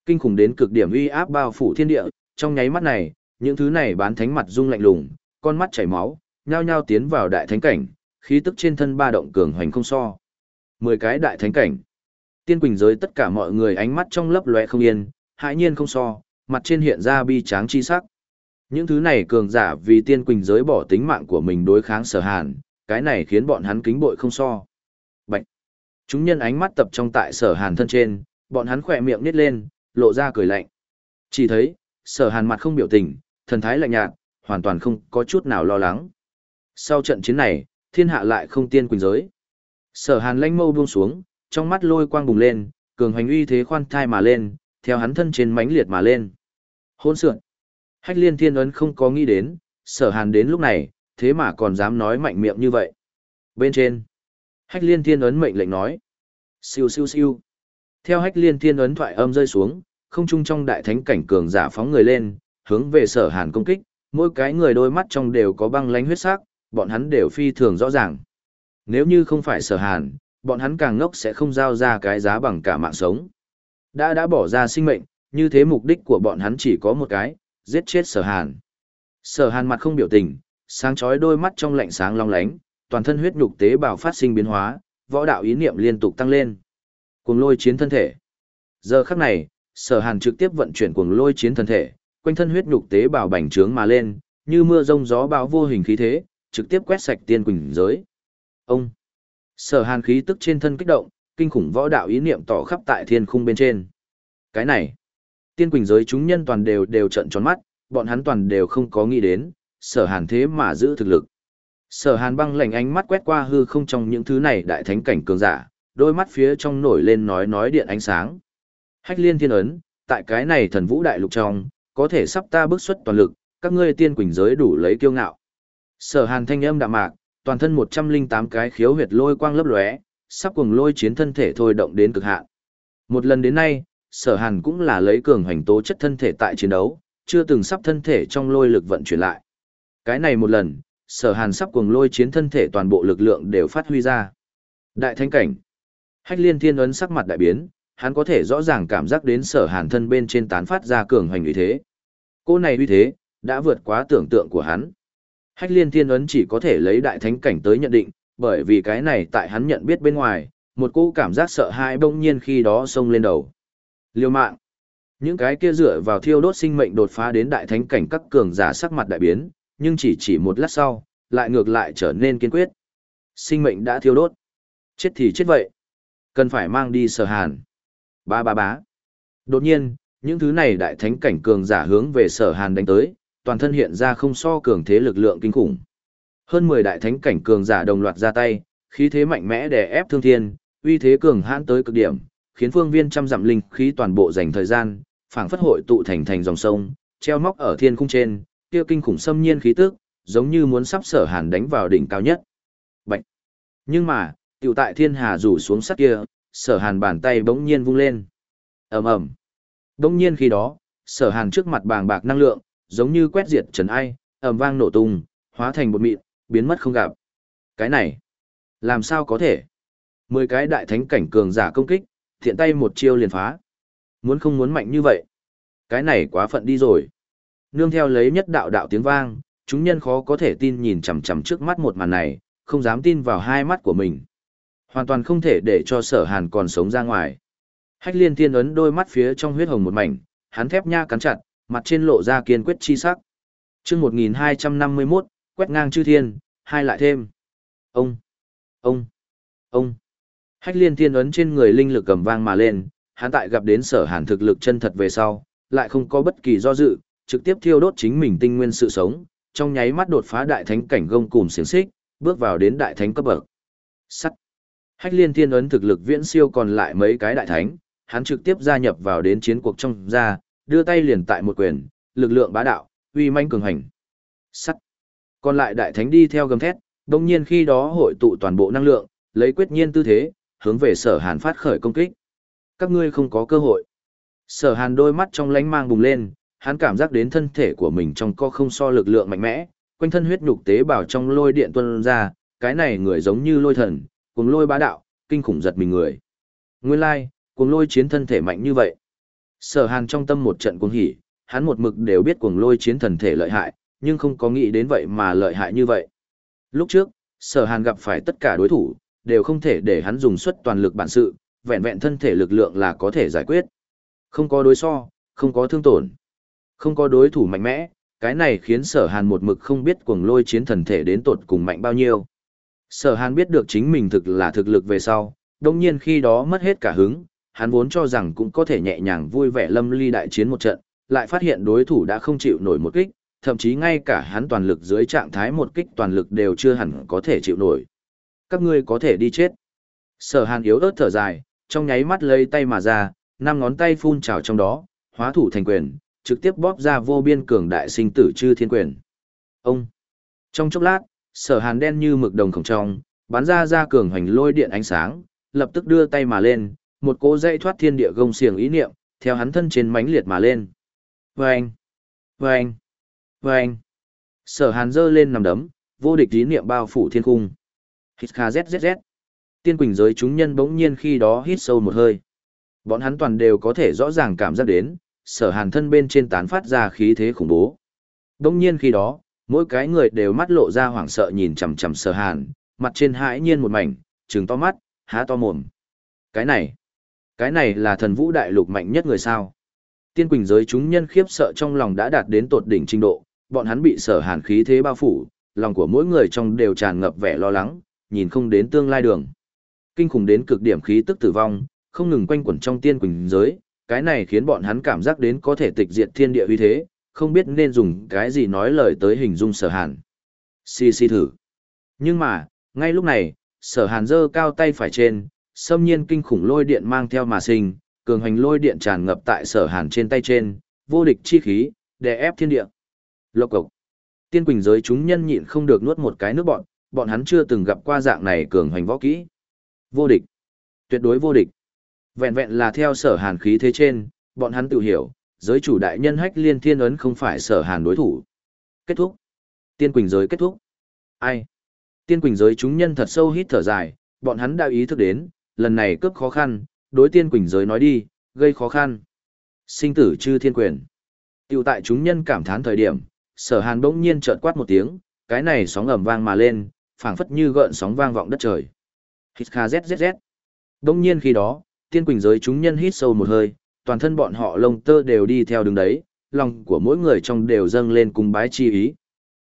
Kinh khủng đến cực điểm uy áp bao phủ thiên địa, trong nháy mắt này, những thứ này bán thánh mặt rung lạnh lùng, con mắt chảy máu, nhao nhao tiến vào đại thánh cảnh, khí tức trên thân ba động cường hoành không so. Mười cái đại thánh cảnh. Tiên quỳnh giới tất cả mọi người ánh mắt trong lấp lóe không yên, hãi nhiên không so, mặt trên hiện ra bi tráng chi sắc. Những thứ này cường giả vì tiên quỳnh giới bỏ tính mạng của mình đối kháng sở hàn, cái này khiến bọn hắn kính bội không so. Bạch! Chúng nhân ánh mắt tập trong tại sở hàn thân trên, bọn hắn khỏe miệng nít lên, lộ ra cười lạnh. Chỉ thấy, sở hàn mặt không biểu tình, thần thái lạnh nhạt, hoàn toàn không có chút nào lo lắng. Sau trận chiến này, thiên hạ lại không tiên quỳnh giới. Sở hàn lanh mâu buông xuống, trong mắt lôi quang bùng lên, cường hành uy thế khoan thai mà lên, theo hắn thân trên mãnh liệt mà lên. Hôn sượn. Hách liên thiên ấn không có nghĩ đến, sở hàn đến lúc này, thế mà còn dám nói mạnh miệng như vậy. Bên trên, hách liên thiên ấn mệnh lệnh nói. Siêu siêu siêu. Theo hách liên thiên ấn thoại âm rơi xuống, không trung trong đại thánh cảnh cường giả phóng người lên, hướng về sở hàn công kích, mỗi cái người đôi mắt trong đều có băng lánh huyết sắc, bọn hắn đều phi thường rõ ràng. Nếu như không phải sở hàn, bọn hắn càng ngốc sẽ không giao ra cái giá bằng cả mạng sống. Đã đã bỏ ra sinh mệnh, như thế mục đích của bọn hắn chỉ có một cái, giết chết sở hàn. Sở hàn mặt không biểu tình, sáng chói đôi mắt trong lạnh sáng long lánh, toàn thân huyết nhục tế bào phát sinh biến hóa, võ đạo ý niệm liên tục tăng lên. Cuồng lôi chiến thân thể. Giờ khắc này, sở hàn trực tiếp vận chuyển cuồng lôi chiến thân thể, quanh thân huyết nhục tế bào bành trướng mà lên, như mưa rông gió bão vô hình khí thế, trực tiếp quét sạch tiên quỳnh giới. Ông. Sở hàn khí tức trên thân kích động, kinh khủng võ đạo ý niệm tỏ khắp tại thiên khung bên trên. Cái này, tiên quỳnh giới chúng nhân toàn đều đều trận tròn mắt, bọn hắn toàn đều không có nghĩ đến, sở hàn thế mà giữ thực lực. Sở hàn băng lạnh ánh mắt quét qua hư không trong những thứ này đại thánh cảnh cường giả, đôi mắt phía trong nổi lên nói nói điện ánh sáng. Hách liên thiên ấn, tại cái này thần vũ đại lục trong, có thể sắp ta bước xuất toàn lực, các ngươi tiên quỳnh giới đủ lấy kiêu ngạo. Sở hàn thanh âm đạm mạc, toàn thân 108 cái khiếu huyệt lôi quang lấp lóe, sắp cùng lôi chiến thân thể thôi động đến cực hạn. Một lần đến nay, sở hàn cũng là lấy cường hành tố chất thân thể tại chiến đấu, chưa từng sắp thân thể trong lôi lực vận chuyển lại. Cái này một lần, sở hàn sắp cuồng lôi chiến thân thể toàn bộ lực lượng đều phát huy ra. Đại thánh cảnh. Hách liên thiên ấn sắc mặt đại biến, hắn có thể rõ ràng cảm giác đến sở hàn thân bên trên tán phát ra cường hành uy thế. Cô này uy thế, đã vượt quá tưởng tượng của hắn. Hách liên thiên ấn chỉ có thể lấy đại thánh cảnh tới nhận định, bởi vì cái này tại hắn nhận biết bên ngoài, một cô cảm giác sợ hãi bỗng nhiên khi đó xông lên đầu. Liêu mạng. Những cái kia dựa vào thiêu đốt sinh mệnh đột phá đến đại thánh cảnh các cường giả sắc mặt đại biến, nhưng chỉ chỉ một lát sau, lại ngược lại trở nên kiên quyết. Sinh mệnh đã thiêu đốt. Chết thì chết vậy. Cần phải mang đi sở hàn. Ba ba bá. Đột nhiên, những thứ này đại thánh cảnh cường giả hướng về sở hàn đánh tới, toàn thân hiện ra không so cường thế lực lượng kinh khủng. Hơn 10 đại thánh cảnh cường giả đồng loạt ra tay, khí thế mạnh mẽ đè ép thương thiên, uy thế cường hãn tới cực điểm, khiến phương viên trăm dặm linh khí toàn bộ dành thời gian, phảng phất hội tụ thành thành dòng sông, treo móc ở thiên khung trên, kia kinh khủng xâm nhiên khí tức, giống như muốn sắp sở hàn đánh vào đỉnh cao nhất. Bạch. Nhưng mà, tiểu tại thiên hà rủ xuống sắt kia, sở hàn bàn tay bỗng nhiên vung lên. ầm ầm đông nhiên khi đó sở hàn trước mặt bàng bạc năng lượng giống như quét diệt trần ai ầm vang nổ tung hóa thành bột mịn biến mất không gặp cái này làm sao có thể mười cái đại thánh cảnh cường giả công kích thiện tay một chiêu liền phá. Muốn không muốn mạnh như vậy? Cái này quá phận đi rồi. Nương theo lấy nhất đạo đạo tiếng vang, chúng nhân khó có thể tin nhìn chằm chằm trước mắt một màn này, không dám tin vào hai mắt của mình. Hoàn toàn không thể để cho sở hàn còn sống ra ngoài. Hách liên thiên ấn đôi mắt phía trong huyết hồng một mảnh, hắn thép nha cắn chặt, mặt trên lộ ra kiên quyết chi sắc. Chương một nghìn hai trăm năm mươi mốt, quét ngang chư thiên, hai lại thêm. Ông ông ông hách liên thiên ấn trên người linh lực cầm vang mà lên, hắn tại gặp đến sở hàn thực lực chân thật về sau, lại không có bất kỳ do dự, trực tiếp thiêu đốt chính mình tinh nguyên sự sống, trong nháy mắt đột phá đại thánh cảnh gông cùm xiềng xích, bước vào đến đại thánh cấp bậc. Sắt. Hách liên thiên ấn thực lực viễn siêu còn lại mấy cái đại thánh, hắn trực tiếp gia nhập vào đến chiến cuộc trong ra, đưa tay liền tại một quyền, lực lượng bá đạo, uy manh cường hành. Sắt. Còn lại đại thánh đi theo gầm thét, đồng nhiên khi đó hội tụ toàn bộ năng lượng, lấy quyết nhiên tư thế hướng về sở hàn phát khởi công kích. Các ngươi không có cơ hội. Sở hàn đôi mắt trong lánh mang bùng lên, hắn cảm giác đến thân thể của mình trong co không so lực lượng mạnh mẽ, quanh thân huyết nhục tế bào trong lôi điện tuân ra, cái này người giống như lôi thần cùng lôi bá đạo, kinh khủng giật mình người. Nguyên lai, cuồng lôi chiến thân thể mạnh như vậy. Sở hàn trong tâm một trận cuồng hỉ, hắn một mực đều biết cuồng lôi chiến thần thể lợi hại, nhưng không có nghĩ đến vậy mà lợi hại như vậy. Lúc trước, sở hàn gặp phải tất cả đối thủ đều không thể để hắn dùng suất toàn lực bản sự, vẹn vẹn thân thể lực lượng là có thể giải quyết. Không có đối so, không có thương tổn, không có đối thủ mạnh mẽ, cái này khiến sở hàn một mực không biết cuồng lôi chiến thần thể đến tột cùng mạnh bao nhiêu. Sở hàn biết được chính mình thực là thực lực về sau, đồng nhiên khi đó mất hết cả hứng, hắn vốn cho rằng cũng có thể nhẹ nhàng vui vẻ lâm ly đại chiến một trận, lại phát hiện đối thủ đã không chịu nổi một kích, thậm chí ngay cả hắn toàn lực dưới trạng thái một kích toàn lực đều chưa hẳn có thể chịu nổi. Các ngươi có thể đi chết. Sở hàn yếu ớt thở dài, trong nháy mắt lấy tay mà ra, năm ngón tay phun trào trong đó, hóa thủ thành quyền, trực tiếp bóp ra vô biên cường đại sinh tử chư thiên quyền. Ông! Trong chốc lát, sở hàn đen như mực đồng khổng trong, bắn ra ra cường hoành lôi điện ánh sáng, lập tức đưa tay mà lên, một cỗ dây thoát thiên địa gông xiềng ý niệm, theo hắn thân trên mãnh liệt mà lên. Vâng! Vâng! Vâng! Sở hàn giơ lên nằm đấm, vô địch ý niệm bao phủ thiên cung. Hít kha zzz. Tiên quỳnh giới chúng nhân bỗng nhiên khi đó hít sâu một hơi. Bọn hắn toàn đều có thể rõ ràng cảm giác đến, sở hàn thân bên trên tán phát ra khí thế khủng bố. Bỗng nhiên khi đó, mỗi cái người đều mắt lộ ra hoảng sợ nhìn chằm chằm sở hàn, mặt trên hãi nhiên một mảnh, trừng to mắt, há to mồm. Cái này, cái này là thần vũ đại lục mạnh nhất người sao. Tiên quỳnh giới chúng nhân khiếp sợ trong lòng đã đạt đến tột đỉnh trình độ, bọn hắn bị sở hàn khí thế bao phủ, lòng của mỗi người trong đều tràn ngập vẻ lo lắng, nhìn không đến tương lai đường. Kinh khủng đến cực điểm khí tức tử vong, không ngừng quanh quẩn trong tiên quỳnh giới, cái này khiến bọn hắn cảm giác đến có thể tịch diệt thiên địa uy thế, không biết nên dùng cái gì nói lời tới hình dung sở hàn. Xì xì thử. Nhưng mà, ngay lúc này, sở hàn giơ cao tay phải trên, xâm nhiên kinh khủng lôi điện mang theo mà sinh, cường hành lôi điện tràn ngập tại sở hàn trên tay trên, vô địch chi khí, đè ép thiên địa. Lộc cộc. Tiên quỳnh giới chúng nhân nhịn không được nuốt một cái nước bọn, bọn hắn chưa từng gặp qua dạng này cường hoành võ kỹ. Vô địch. Tuyệt đối vô địch. Vẹn vẹn là theo sở hàn khí thế trên, bọn hắn tự hiểu, giới chủ đại nhân hách liên thiên ấn không phải sở hàn đối thủ. Kết thúc. Tiên quỳnh giới kết thúc. Ai? Tiên quỳnh giới chúng nhân thật sâu hít thở dài, bọn hắn đã ý thức đến, lần này cướp khó khăn, đối tiên quỳnh giới nói đi, gây khó khăn. Sinh tử chư thiên quyền. Tiểu tại chúng nhân cảm thán thời điểm, sở hàn bỗng nhiên chợt quát một tiếng, cái này sóng ầm vang mà lên, phảng phất như gợn sóng vang vọng đất trời. Hít kha zzz. Đông nhiên khi đó, tiên quỳnh giới chúng nhân hít sâu một hơi, toàn thân bọn họ lông tơ đều đi theo đường đấy, lòng của mỗi người trong đều dâng lên cùng bái chi ý.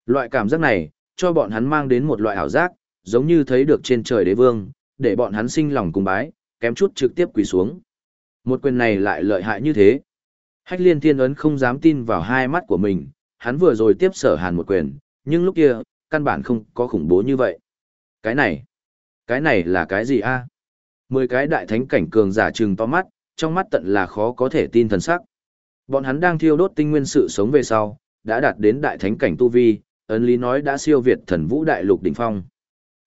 Loại cảm giác này, cho bọn hắn mang đến một loại ảo giác, giống như thấy được trên trời đế vương, để bọn hắn sinh lòng cùng bái, kém chút trực tiếp quỳ xuống. Một quyền này lại lợi hại như thế. Hách liên thiên ấn không dám tin vào hai mắt của mình, hắn vừa rồi tiếp sở hàn một quyền, nhưng lúc kia, căn bản không có khủng bố như vậy. Cái này, cái này là cái gì a? Mười cái đại thánh cảnh cường giả trừng to mắt, trong mắt tận là khó có thể tin thần sắc. Bọn hắn đang thiêu đốt tinh nguyên sự sống về sau, đã đạt đến đại thánh cảnh tu vi, ấn lý nói đã siêu việt thần vũ đại lục đỉnh phong.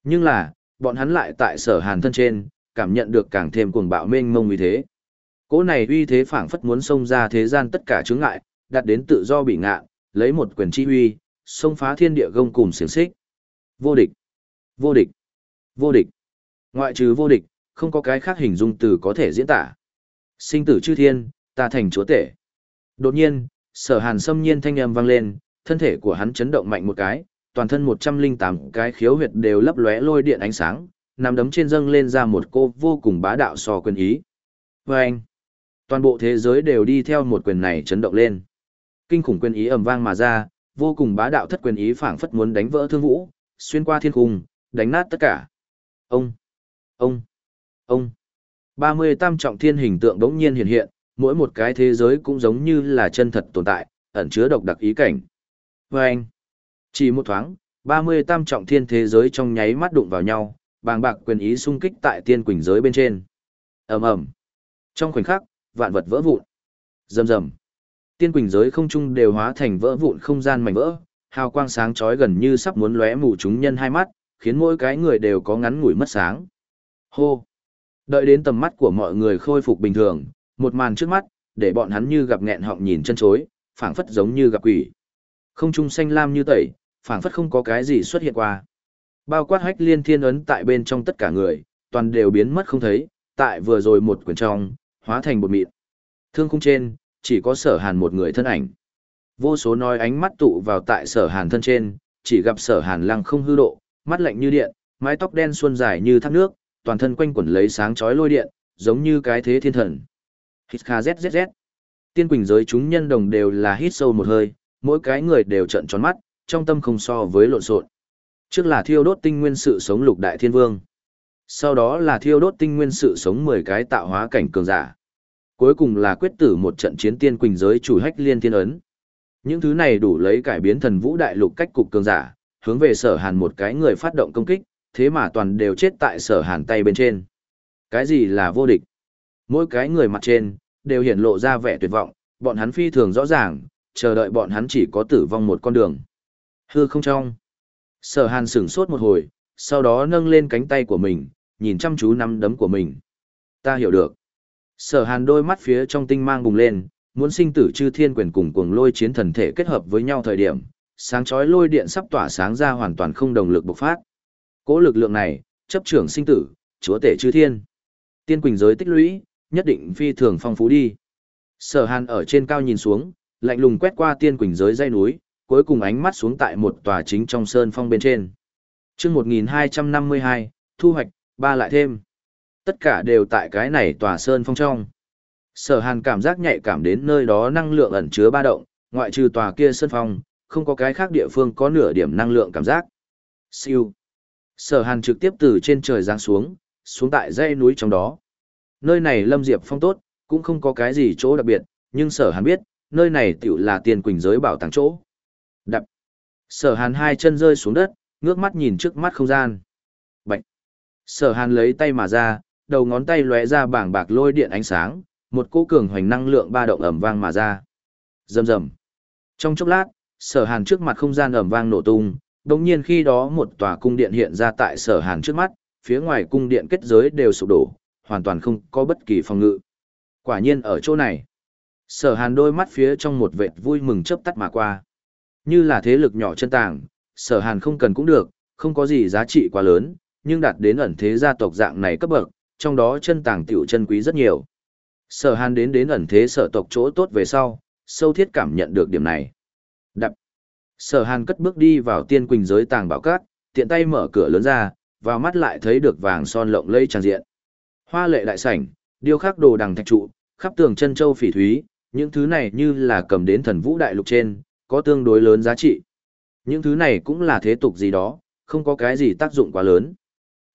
Nhưng là, bọn hắn lại tại sở hàn thân trên, cảm nhận được càng thêm cuồng bạo mênh mông uy thế. Cỗ này uy thế phảng phất muốn xông ra thế gian tất cả chướng ngại, đạt đến tự do bị ngạ, lấy một quyền chi uy, xông phá thiên địa gông cùng xiềng xích. Vô địch, vô địch, vô địch. Ngoại trừ vô địch, không có cái khác hình dung từ có thể diễn tả. Sinh tử chư thiên, ta thành chúa tể. Đột nhiên, sở hàn xâm nhiên thanh âm vang lên, thân thể của hắn chấn động mạnh một cái, toàn thân 108 cái khiếu huyệt đều lấp lóe lôi điện ánh sáng, nằm đấm trên dâng lên ra một cô vô cùng bá đạo so quyền ý. Vâng! anh, toàn bộ thế giới đều đi theo một quyền này chấn động lên. Kinh khủng quyền ý ầm vang mà ra, vô cùng bá đạo thất quyền ý phảng phất muốn đánh vỡ thương vũ, xuyên qua thiên cung, đánh nát tất cả. Ông, ông, ông. 30 tam trọng thiên hình tượng đống nhiên hiện hiện, mỗi một cái thế giới cũng giống như là chân thật tồn tại, ẩn chứa độc đặc ý cảnh. Và anh, chỉ một thoáng, 30 tam trọng thiên thế giới trong nháy mắt đụng vào nhau, bàng bạc quyền ý xung kích tại tiên quỳnh giới bên trên. ầm ầm Trong khoảnh khắc, vạn vật vỡ vụn. Rầm rầm. Tiên quỳnh giới không trung đều hóa thành vỡ vụn không gian mảnh vỡ, hào quang sáng chói gần như sắp muốn lóe mù chúng nhân hai mắt, khiến mỗi cái người đều có ngắn ngủi mất sáng. Hô. Đợi đến tầm mắt của mọi người khôi phục bình thường, một màn trước mắt, để bọn hắn như gặp nghẹn họng nhìn chân chối, phảng phất giống như gặp quỷ. Không trung xanh lam như tẩy, phảng phất không có cái gì xuất hiện qua. Bao quát hách liên thiên ấn tại bên trong tất cả người, toàn đều biến mất không thấy, tại vừa rồi một quyển trong, hóa thành bột mịn. Thương khung trên, chỉ có sở hàn một người thân ảnh. Vô số nói ánh mắt tụ vào tại sở hàn thân trên, chỉ gặp sở hàn lăng không hư độ, mắt lạnh như điện, mái tóc đen xuân dài như thác nước, toàn thân quanh quẩn lấy sáng chói lôi điện, giống như cái thế thiên thần. Hít kha zzz. Tiên quỳnh giới chúng nhân đồng đều là hít sâu một hơi, mỗi cái người đều trợn tròn mắt, trong tâm không so với lộn xộn. Trước là thiêu đốt tinh nguyên sự sống lục đại thiên vương. Sau đó là thiêu đốt tinh nguyên sự sống 10 cái tạo hóa cảnh cường giả. Cuối cùng là quyết tử một trận chiến tiên quỳnh giới chủ hách liên thiên ấn. Những thứ này đủ lấy cải biến thần vũ đại lục cách cục cường giả, hướng về sở hàn một cái người phát động công kích, thế mà toàn đều chết tại sở hàn tay bên trên. Cái gì là vô địch? Mỗi cái người mặt trên, đều hiển lộ ra vẻ tuyệt vọng, bọn hắn phi thường rõ ràng, chờ đợi bọn hắn chỉ có tử vong một con đường. Hư không trong. Sở hàn sửng sốt một hồi, sau đó nâng lên cánh tay của mình, nhìn chăm chú nắm đấm của mình. Ta hiểu được. Sở hàn đôi mắt phía trong tinh mang bùng lên, muốn sinh tử chư thiên quyền cùng cuồng lôi chiến thần thể kết hợp với nhau thời điểm, sáng chói lôi điện sắp tỏa sáng ra hoàn toàn không đồng lực bộc phát. Cố lực lượng này, chấp trưởng sinh tử, chúa tể chư thiên. Tiên quỳnh giới tích lũy, nhất định phi thường phong phú đi. Sở Hàn ở trên cao nhìn xuống, lạnh lùng quét qua tiên quỳnh giới dây núi, cuối cùng ánh mắt xuống tại một tòa chính trong sơn phong bên trên. Chương 1252, thu hoạch, ba lại thêm. Tất cả đều tại cái này tòa sơn phong trong. Sở Hàn cảm giác nhạy cảm đến nơi đó năng lượng ẩn chứa ba động, ngoại trừ tòa kia sơn phong, không có cái khác địa phương có nửa điểm năng lượng cảm giác. Siêu. Sở Hàn trực tiếp từ trên trời giáng xuống, xuống tại dãy núi trong đó. Nơi này Lâm Diệp Phong tốt, cũng không có cái gì chỗ đặc biệt, nhưng Sở Hàn biết, nơi này tiểu là tiền quỳnh giới bảo tàng chỗ. Đập. Sở Hàn hai chân rơi xuống đất, ngước mắt nhìn trước mắt không gian. Bạch. Sở Hàn lấy tay mà ra, đầu ngón tay lóe ra bảng bạc lôi điện ánh sáng, một cỗ cường hoành năng lượng ba động ầm vang mà ra. Rầm rầm. Trong chốc lát, Sở Hàn trước mặt không gian ầm vang nổ tung, đồng nhiên khi đó một tòa cung điện hiện ra tại sở hàn trước mắt, phía ngoài cung điện kết giới đều sụp đổ, hoàn toàn không có bất kỳ phòng ngự. Quả nhiên ở chỗ này, sở hàn đôi mắt phía trong một vệt vui mừng chớp tắt mà qua. Như là thế lực nhỏ chân tàng, sở hàn không cần cũng được, không có gì giá trị quá lớn, nhưng đạt đến ẩn thế gia tộc dạng này cấp bậc, trong đó chân tàng tiểu chân quý rất nhiều. Sở hàn đến đến ẩn thế sở tộc chỗ tốt về sau, sâu thiết cảm nhận được điểm này. Đập. Sở Hàn cất bước đi vào tiên quỳnh giới tàng bảo cát, tiện tay mở cửa lớn ra, vào mắt lại thấy được vàng son lộng lẫy tràn diện. Hoa lệ đại sảnh, điêu khắc đồ đằng thạch trụ, khắp tường chân châu phỉ thúy, những thứ này như là cầm đến thần vũ đại lục trên, có tương đối lớn giá trị. Những thứ này cũng là thế tục gì đó, không có cái gì tác dụng quá lớn.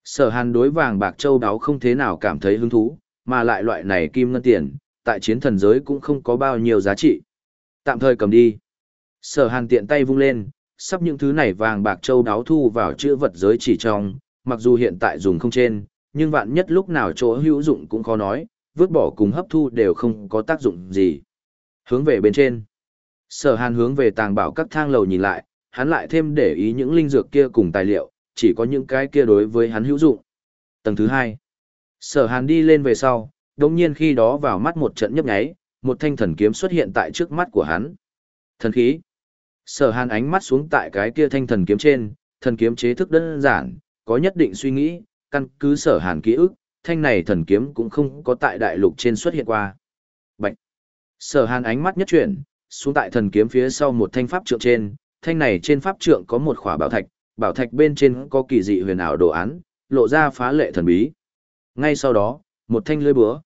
Sở Hàn đối vàng bạc châu đáo không thế nào cảm thấy hứng thú, mà lại loại này kim ngân tiền, tại chiến thần giới cũng không có bao nhiêu giá trị. Tạm thời cầm đi. Sở hàn tiện tay vung lên, sắp những thứ này vàng bạc châu đáo thu vào chữ vật giới chỉ trong, mặc dù hiện tại dùng không trên, nhưng vạn nhất lúc nào chỗ hữu dụng cũng khó nói, vứt bỏ cùng hấp thu đều không có tác dụng gì. Hướng về bên trên. Sở hàn hướng về tàng bảo các thang lầu nhìn lại, hắn lại thêm để ý những linh dược kia cùng tài liệu, chỉ có những cái kia đối với hắn hữu dụng. Tầng thứ hai. Sở hàn đi lên về sau, đồng nhiên khi đó vào mắt một trận nhấp nháy, một thanh thần kiếm xuất hiện tại trước mắt của hắn. Thần khí. Sở hàn ánh mắt xuống tại cái kia thanh thần kiếm trên, thần kiếm chế thức đơn giản, có nhất định suy nghĩ, căn cứ sở hàn ký ức, thanh này thần kiếm cũng không có tại đại lục trên xuất hiện qua. Bạch. Sở hàn ánh mắt nhất chuyển, xuống tại thần kiếm phía sau một thanh pháp trượng trên, thanh này trên pháp trượng có một khỏa bảo thạch, bảo thạch bên trên có kỳ dị huyền ảo đồ án, lộ ra phá lệ thần bí. Ngay sau đó, một thanh lưỡi búa.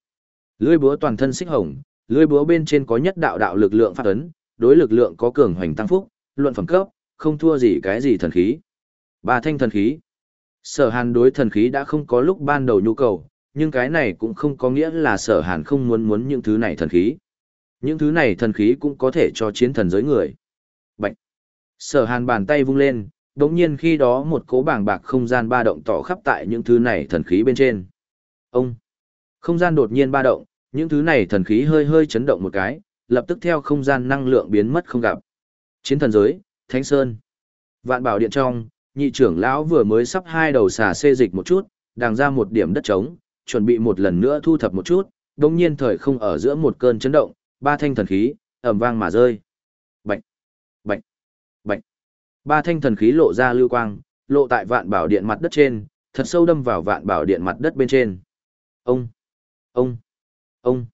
Lưỡi búa toàn thân xích hồng, lưỡi búa bên trên có nhất đạo đạo lực lượng phát ấn, đối lực lượng có cường hoành tăng phúc, luận phẩm cấp, không thua gì cái gì thần khí. Ba thanh thần khí. Sở Hàn đối thần khí đã không có lúc ban đầu nhu cầu, nhưng cái này cũng không có nghĩa là Sở Hàn không muốn muốn những thứ này thần khí. Những thứ này thần khí cũng có thể cho chiến thần giới người. Bạch. Sở Hàn bàn tay vung lên, đống nhiên khi đó một cố bảng bạc không gian ba động tỏ khắp tại những thứ này thần khí bên trên. Ông! Không gian đột nhiên ba động, những thứ này thần khí hơi hơi chấn động một cái, lập tức theo không gian năng lượng biến mất không gặp. Chiến thần giới, Thánh Sơn. Vạn bảo điện trong, nhị trưởng lão vừa mới sắp hai đầu xà xê dịch một chút, đàng ra một điểm đất trống, chuẩn bị một lần nữa thu thập một chút, đồng nhiên thời không ở giữa một cơn chấn động, ba thanh thần khí, ầm vang mà rơi. Bạch! Bạch! Bạch! Ba thanh thần khí lộ ra lưu quang, lộ tại vạn bảo điện mặt đất trên, thật sâu đâm vào vạn bảo điện mặt đất bên trên. Ông! Ông! Ông!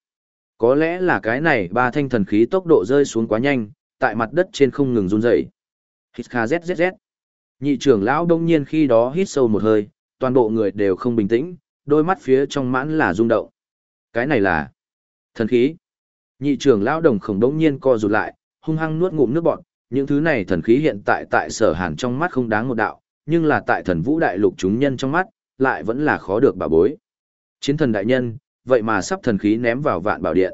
Có lẽ là cái này ba thanh thần khí tốc độ rơi xuống quá nhanh, tại mặt đất trên không ngừng run rẩy. Hít kha zzz. Nhị trưởng lão đông nhiên khi đó hít sâu một hơi, toàn bộ người đều không bình tĩnh, đôi mắt phía trong mãn là rung động. Cái này là thần khí. Nhị trưởng lão đồng khổng đông nhiên co rụt lại, hung hăng nuốt ngụm nước bọt, những thứ này thần khí hiện tại tại sở hàn trong mắt không đáng một đạo, nhưng là tại thần vũ đại lục chúng nhân trong mắt, lại vẫn là khó được bà bối. Chiến thần đại nhân, vậy mà sắp thần khí ném vào vạn bảo điện.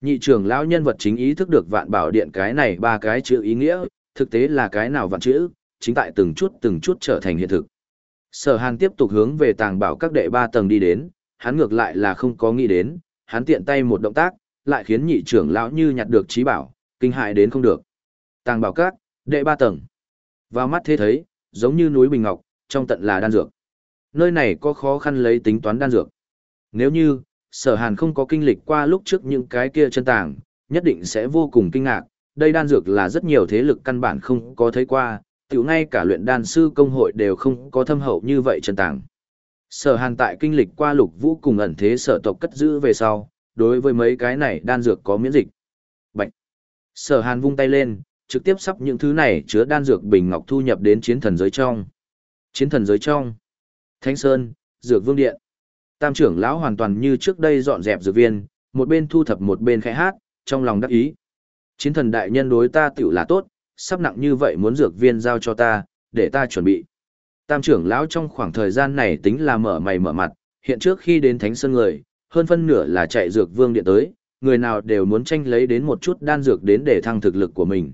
Nhị trưởng lão nhân vật chính ý thức được vạn bảo điện cái này ba cái chữ ý nghĩa, thực tế là cái nào vạn chữ, chính tại từng chút từng chút trở thành hiện thực. Sở Hàn tiếp tục hướng về tàng bảo các đệ ba tầng đi đến, hắn ngược lại là không có nghĩ đến, hắn tiện tay một động tác, lại khiến nhị trưởng lão như nhặt được trí bảo, kinh hại đến không được. Tàng bảo các, đệ ba tầng. Vào mắt thế thấy, giống như núi Bình Ngọc, trong tận là đan dược. Nơi này có khó khăn lấy tính toán đan dược. Nếu như, sở hàn không có kinh lịch qua lúc trước những cái kia chân tàng, nhất định sẽ vô cùng kinh ngạc. Đây đan dược là rất nhiều thế lực căn bản không có thấy qua, tiểu ngay cả luyện đan sư công hội đều không có thâm hậu như vậy chân tàng. Sở hàn tại kinh lịch qua lục vũ cùng ẩn thế sở tộc cất giữ về sau, đối với mấy cái này đan dược có miễn dịch. Bạch! Sở hàn vung tay lên, trực tiếp sắp những thứ này chứa đan dược bình ngọc thu nhập đến chiến thần giới trong. Chiến thần giới trong. Thánh Sơn, Dược Vương Điện. Tam trưởng lão hoàn toàn như trước đây dọn dẹp dược viên, một bên thu thập một bên khẽ hát, trong lòng đắc ý. Chiến thần đại nhân đối ta tiểu là tốt, sắp nặng như vậy muốn dược viên giao cho ta, để ta chuẩn bị. Tam trưởng lão trong khoảng thời gian này tính là mở mày mở mặt, hiện trước khi đến Thánh Sơn người, hơn phân nửa là chạy dược vương điện tới, người nào đều muốn tranh lấy đến một chút đan dược đến để thăng thực lực của mình.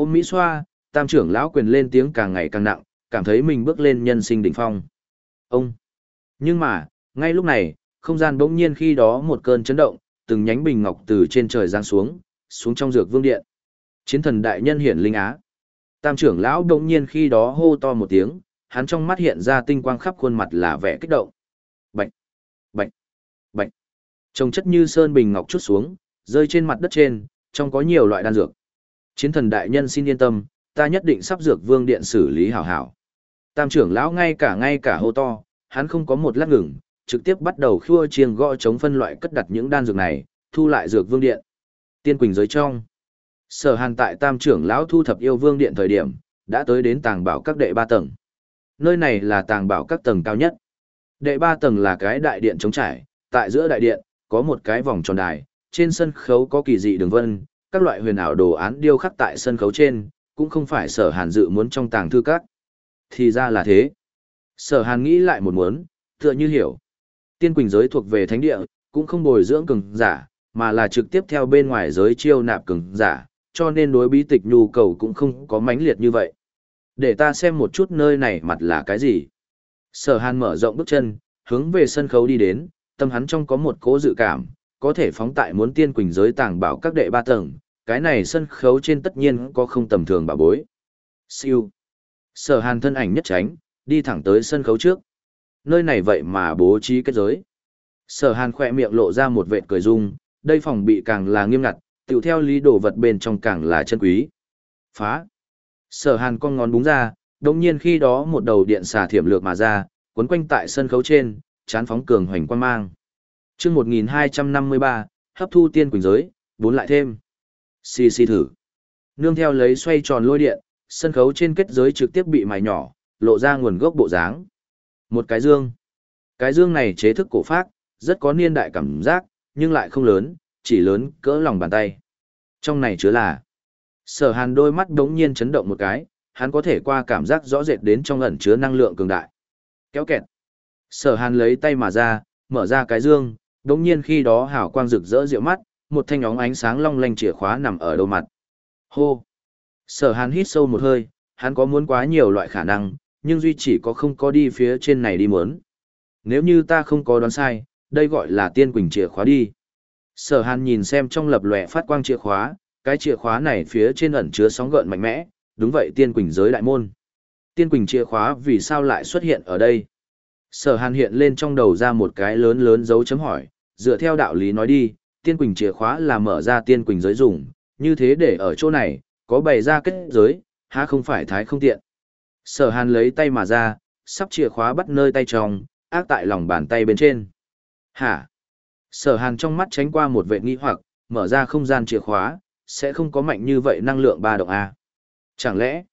Ôm Mỹ xoa, tam trưởng lão quyền lên tiếng càng ngày càng nặng, cảm thấy mình bước lên nhân sinh đỉnh phong. Ông! Nhưng mà, ngay lúc này, không gian bỗng nhiên khi đó một cơn chấn động, từng nhánh bình ngọc từ trên trời giáng xuống, xuống trong dược vương điện. Chiến thần đại nhân hiển linh á. Tam trưởng lão bỗng nhiên khi đó hô to một tiếng, hắn trong mắt hiện ra tinh quang khắp khuôn mặt là vẻ kích động. Bạch! Bạch! Bạch! Trông chất như sơn bình ngọc chút xuống, rơi trên mặt đất trên, trong có nhiều loại đan dược. Chiến thần đại nhân xin yên tâm, ta nhất định sắp dược vương điện xử lý hảo hảo. Tam trưởng lão ngay cả ngay cả hô to, hắn không có một lát ngừng, trực tiếp bắt đầu khua chiêng gõ chống phân loại cất đặt những đan dược này, thu lại dược vương điện. Tiên Quỳnh giới trong. Sở Hàn tại Tam trưởng lão thu thập yêu vương điện thời điểm, đã tới đến tàng bảo các đệ ba tầng. Nơi này là tàng bảo các tầng cao nhất. Đệ ba tầng là cái đại điện trống trải, tại giữa đại điện có một cái vòng tròn đài, trên sân khấu có kỳ dị đường vân, các loại huyền ảo đồ án điêu khắc tại sân khấu trên, cũng không phải Sở Hàn dự muốn trong tàng thư các. Thì ra là thế. Sở Hàn nghĩ lại một muốn, tựa như hiểu. Tiên Quỳnh giới thuộc về thánh địa, cũng không bồi dưỡng cường giả, mà là trực tiếp theo bên ngoài giới chiêu nạp cường giả, cho nên đối bí tịch nhu cầu cũng không có mãnh liệt như vậy. Để ta xem một chút nơi này mặt là cái gì. Sở Hàn mở rộng bước chân, hướng về sân khấu đi đến, tâm hắn trong có một cố dự cảm, có thể phóng tại muốn tiên quỳnh giới tàng bảo các đệ ba tầng, cái này sân khấu trên tất nhiên có không tầm thường bảo bối. Siêu. Sở Hàn thân ảnh nhất tránh, đi thẳng tới sân khấu trước. Nơi này vậy mà bố trí kết giới. Sở hàn khỏe miệng lộ ra một vệt cười dung, đây phòng bị càng là nghiêm ngặt, tiểu theo lý đồ vật bên trong càng là chân quý. Phá. Sở hàn con ngón búng ra, đồng nhiên khi đó một đầu điện xà thiểm lược mà ra, quấn quanh tại sân khấu trên, chán phóng cường hoành quan mang chương 1253, hấp thu tiên quỳnh giới, bốn lại thêm. Xì xì thử. Nương theo lấy xoay tròn lôi điện, sân khấu trên kết giới trực tiếp bị mài nhỏ, lộ ra nguồn gốc bộ dáng. Một cái dương. Cái dương này chế thức cổ phác, rất có niên đại cảm giác, nhưng lại không lớn, chỉ lớn cỡ lòng bàn tay. Trong này chứa là Sở hàn đôi mắt đống nhiên chấn động một cái, hắn có thể qua cảm giác rõ rệt đến trong ẩn chứa năng lượng cường đại. Kéo kẹt. Sở hàn lấy tay mà ra, mở ra cái dương, đống nhiên khi đó hào quang rực rỡ rượu mắt, một thanh óng ánh sáng long lanh chìa khóa nằm ở đầu mặt. Hô. Sở hàn hít sâu một hơi, hắn có muốn quá nhiều loại khả năng, nhưng duy chỉ có không có đi phía trên này đi muốn. Nếu như ta không có đoán sai, đây gọi là tiên quỳnh chìa khóa đi. Sở hàn nhìn xem trong lập lòe phát quang chìa khóa, cái chìa khóa này phía trên ẩn chứa sóng gợn mạnh mẽ, đúng vậy tiên quỳnh giới đại môn. Tiên quỳnh chìa khóa vì sao lại xuất hiện ở đây? Sở hàn hiện lên trong đầu ra một cái lớn lớn dấu chấm hỏi, dựa theo đạo lý nói đi, tiên quỳnh chìa khóa là mở ra tiên quỳnh giới dùng, như thế để ở chỗ này, có bày ra kết giới, há không phải thái không tiện. Sở hàn lấy tay mà ra, sắp chìa khóa bắt nơi tay trong, ác tại lòng bàn tay bên trên. Hả? Sở hàn trong mắt tránh qua một vệ nghi hoặc, mở ra không gian chìa khóa, sẽ không có mạnh như vậy năng lượng ba động A. Chẳng lẽ,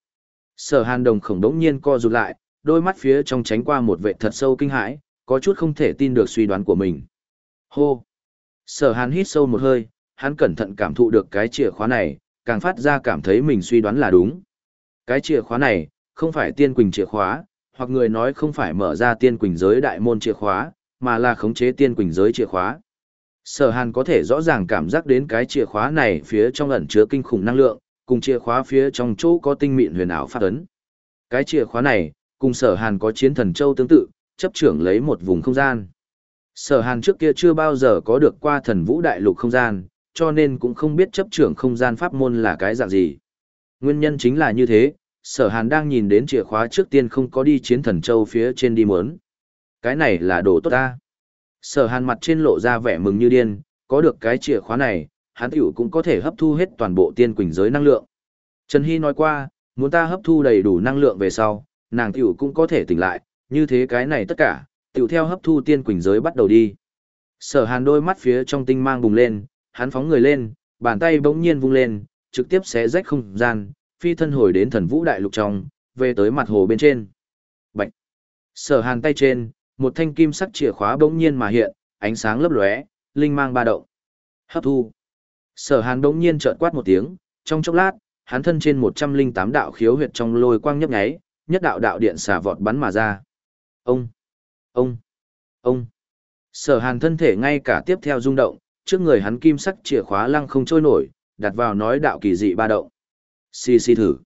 sở hàn đồng khổng đống nhiên co rụt lại, đôi mắt phía trong tránh qua một vệ thật sâu kinh hãi, có chút không thể tin được suy đoán của mình. Hô! Sở hàn hít sâu một hơi, hắn cẩn thận cảm thụ được cái chìa khóa này, càng phát ra cảm thấy mình suy đoán là đúng. Cái chìa khóa này, không phải tiên quỳnh chìa khóa, hoặc người nói không phải mở ra tiên quỳnh giới đại môn chìa khóa, mà là khống chế tiên quỳnh giới chìa khóa. Sở Hàn có thể rõ ràng cảm giác đến cái chìa khóa này phía trong ẩn chứa kinh khủng năng lượng, cùng chìa khóa phía trong chỗ có tinh mịn huyền ảo phát ấn. Cái chìa khóa này, cùng Sở Hàn có chiến thần châu tương tự, chấp trưởng lấy một vùng không gian. Sở Hàn trước kia chưa bao giờ có được qua thần vũ đại lục không gian, cho nên cũng không biết chấp trưởng không gian pháp môn là cái dạng gì. Nguyên nhân chính là như thế, Sở Hàn đang nhìn đến chìa khóa trước tiên không có đi chiến thần châu phía trên đi muốn. Cái này là đồ tốt ta. Sở hàn mặt trên lộ ra vẻ mừng như điên, có được cái chìa khóa này, hắn tiểu cũng có thể hấp thu hết toàn bộ tiên quỳnh giới năng lượng. Trần Hy nói qua, muốn ta hấp thu đầy đủ năng lượng về sau, nàng tiểu cũng có thể tỉnh lại, như thế cái này tất cả, tiểu theo hấp thu tiên quỳnh giới bắt đầu đi. Sở hàn đôi mắt phía trong tinh mang bùng lên, hắn phóng người lên, bàn tay bỗng nhiên vung lên, trực tiếp xé rách không gian, phi thân hồi đến thần vũ đại lục trong, về tới mặt hồ bên trên. Bạch! Sở hàn tay trên, một thanh kim sắc chìa khóa bỗng nhiên mà hiện, ánh sáng lấp lóe, linh mang ba động. Hấp thu. Sở Hàn bỗng nhiên trợn quát một tiếng, trong chốc lát, hắn thân trên 108 đạo khiếu huyệt trong lôi quang nhấp nháy, nhất đạo đạo điện xả vọt bắn mà ra. Ông, ông, ông. Sở Hàn thân thể ngay cả tiếp theo rung động, trước người hắn kim sắc chìa khóa lăng không trôi nổi, đặt vào nói đạo kỳ dị ba động. Xì xì thử.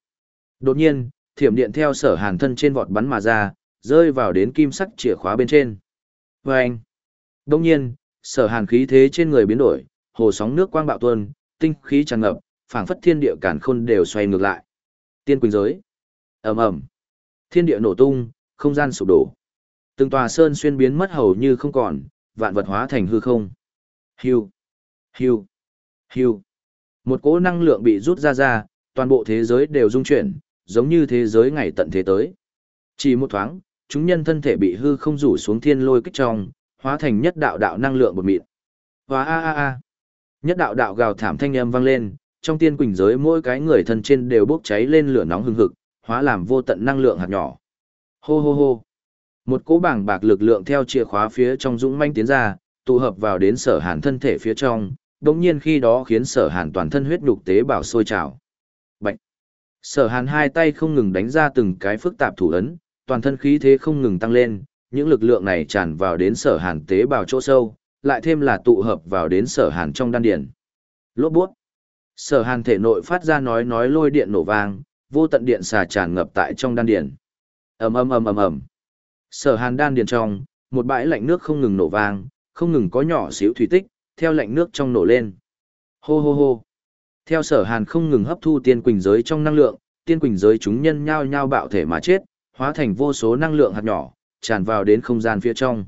Đột nhiên, thiểm điện theo Sở Hàn thân trên vọt bắn mà ra, rơi vào đến kim sắc chìa khóa bên trên. Và anh, đông nhiên, sở hàn khí thế trên người biến đổi, hồ sóng nước quang bạo tuôn, tinh khí tràn ngập, phảng phất thiên địa cản khôn đều xoay ngược lại. Tiên quỳnh giới, ầm ầm, thiên địa nổ tung, không gian sụp đổ. Từng tòa sơn xuyên biến mất hầu như không còn, vạn vật hóa thành hư không. Hưu, hưu, hưu. Một cỗ năng lượng bị rút ra ra, toàn bộ thế giới đều rung chuyển, giống như thế giới ngày tận thế tới. Chỉ một thoáng, chúng nhân thân thể bị hư không rủ xuống thiên lôi kích trong, hóa thành nhất đạo đạo năng lượng bột mịn. Và a a a. Nhất đạo đạo gào thảm thanh âm vang lên, trong tiên quỳnh giới mỗi cái người thân trên đều bốc cháy lên lửa nóng hừng hực, hóa làm vô tận năng lượng hạt nhỏ. Hô hô hô. Một cỗ bảng bạc lực lượng theo chìa khóa phía trong dũng manh tiến ra, tụ hợp vào đến sở hàn thân thể phía trong, đồng nhiên khi đó khiến sở hàn toàn thân huyết nhục tế bào sôi trào. Bạch. Sở hàn hai tay không ngừng đánh ra từng cái phức tạp thủ ấn, toàn thân khí thế không ngừng tăng lên, những lực lượng này tràn vào đến sở hàn tế bào chỗ sâu, lại thêm là tụ hợp vào đến sở hàn trong đan điển. Lốt buốt. Sở hàn thể nội phát ra nói nói lôi điện nổ vang, vô tận điện xà tràn ngập tại trong đan điền. ầm ầm ầm ầm ầm. Sở hàn đan điền trong, một bãi lạnh nước không ngừng nổ vang, không ngừng có nhỏ xíu thủy tích, theo lạnh nước trong nổ lên. Hô hô hô. Theo sở hàn không ngừng hấp thu tiên quỳnh giới trong năng lượng, tiên quỳnh giới chúng nhân nhao nhao bạo thể mà chết, hóa thành vô số năng lượng hạt nhỏ, tràn vào đến không gian phía trong.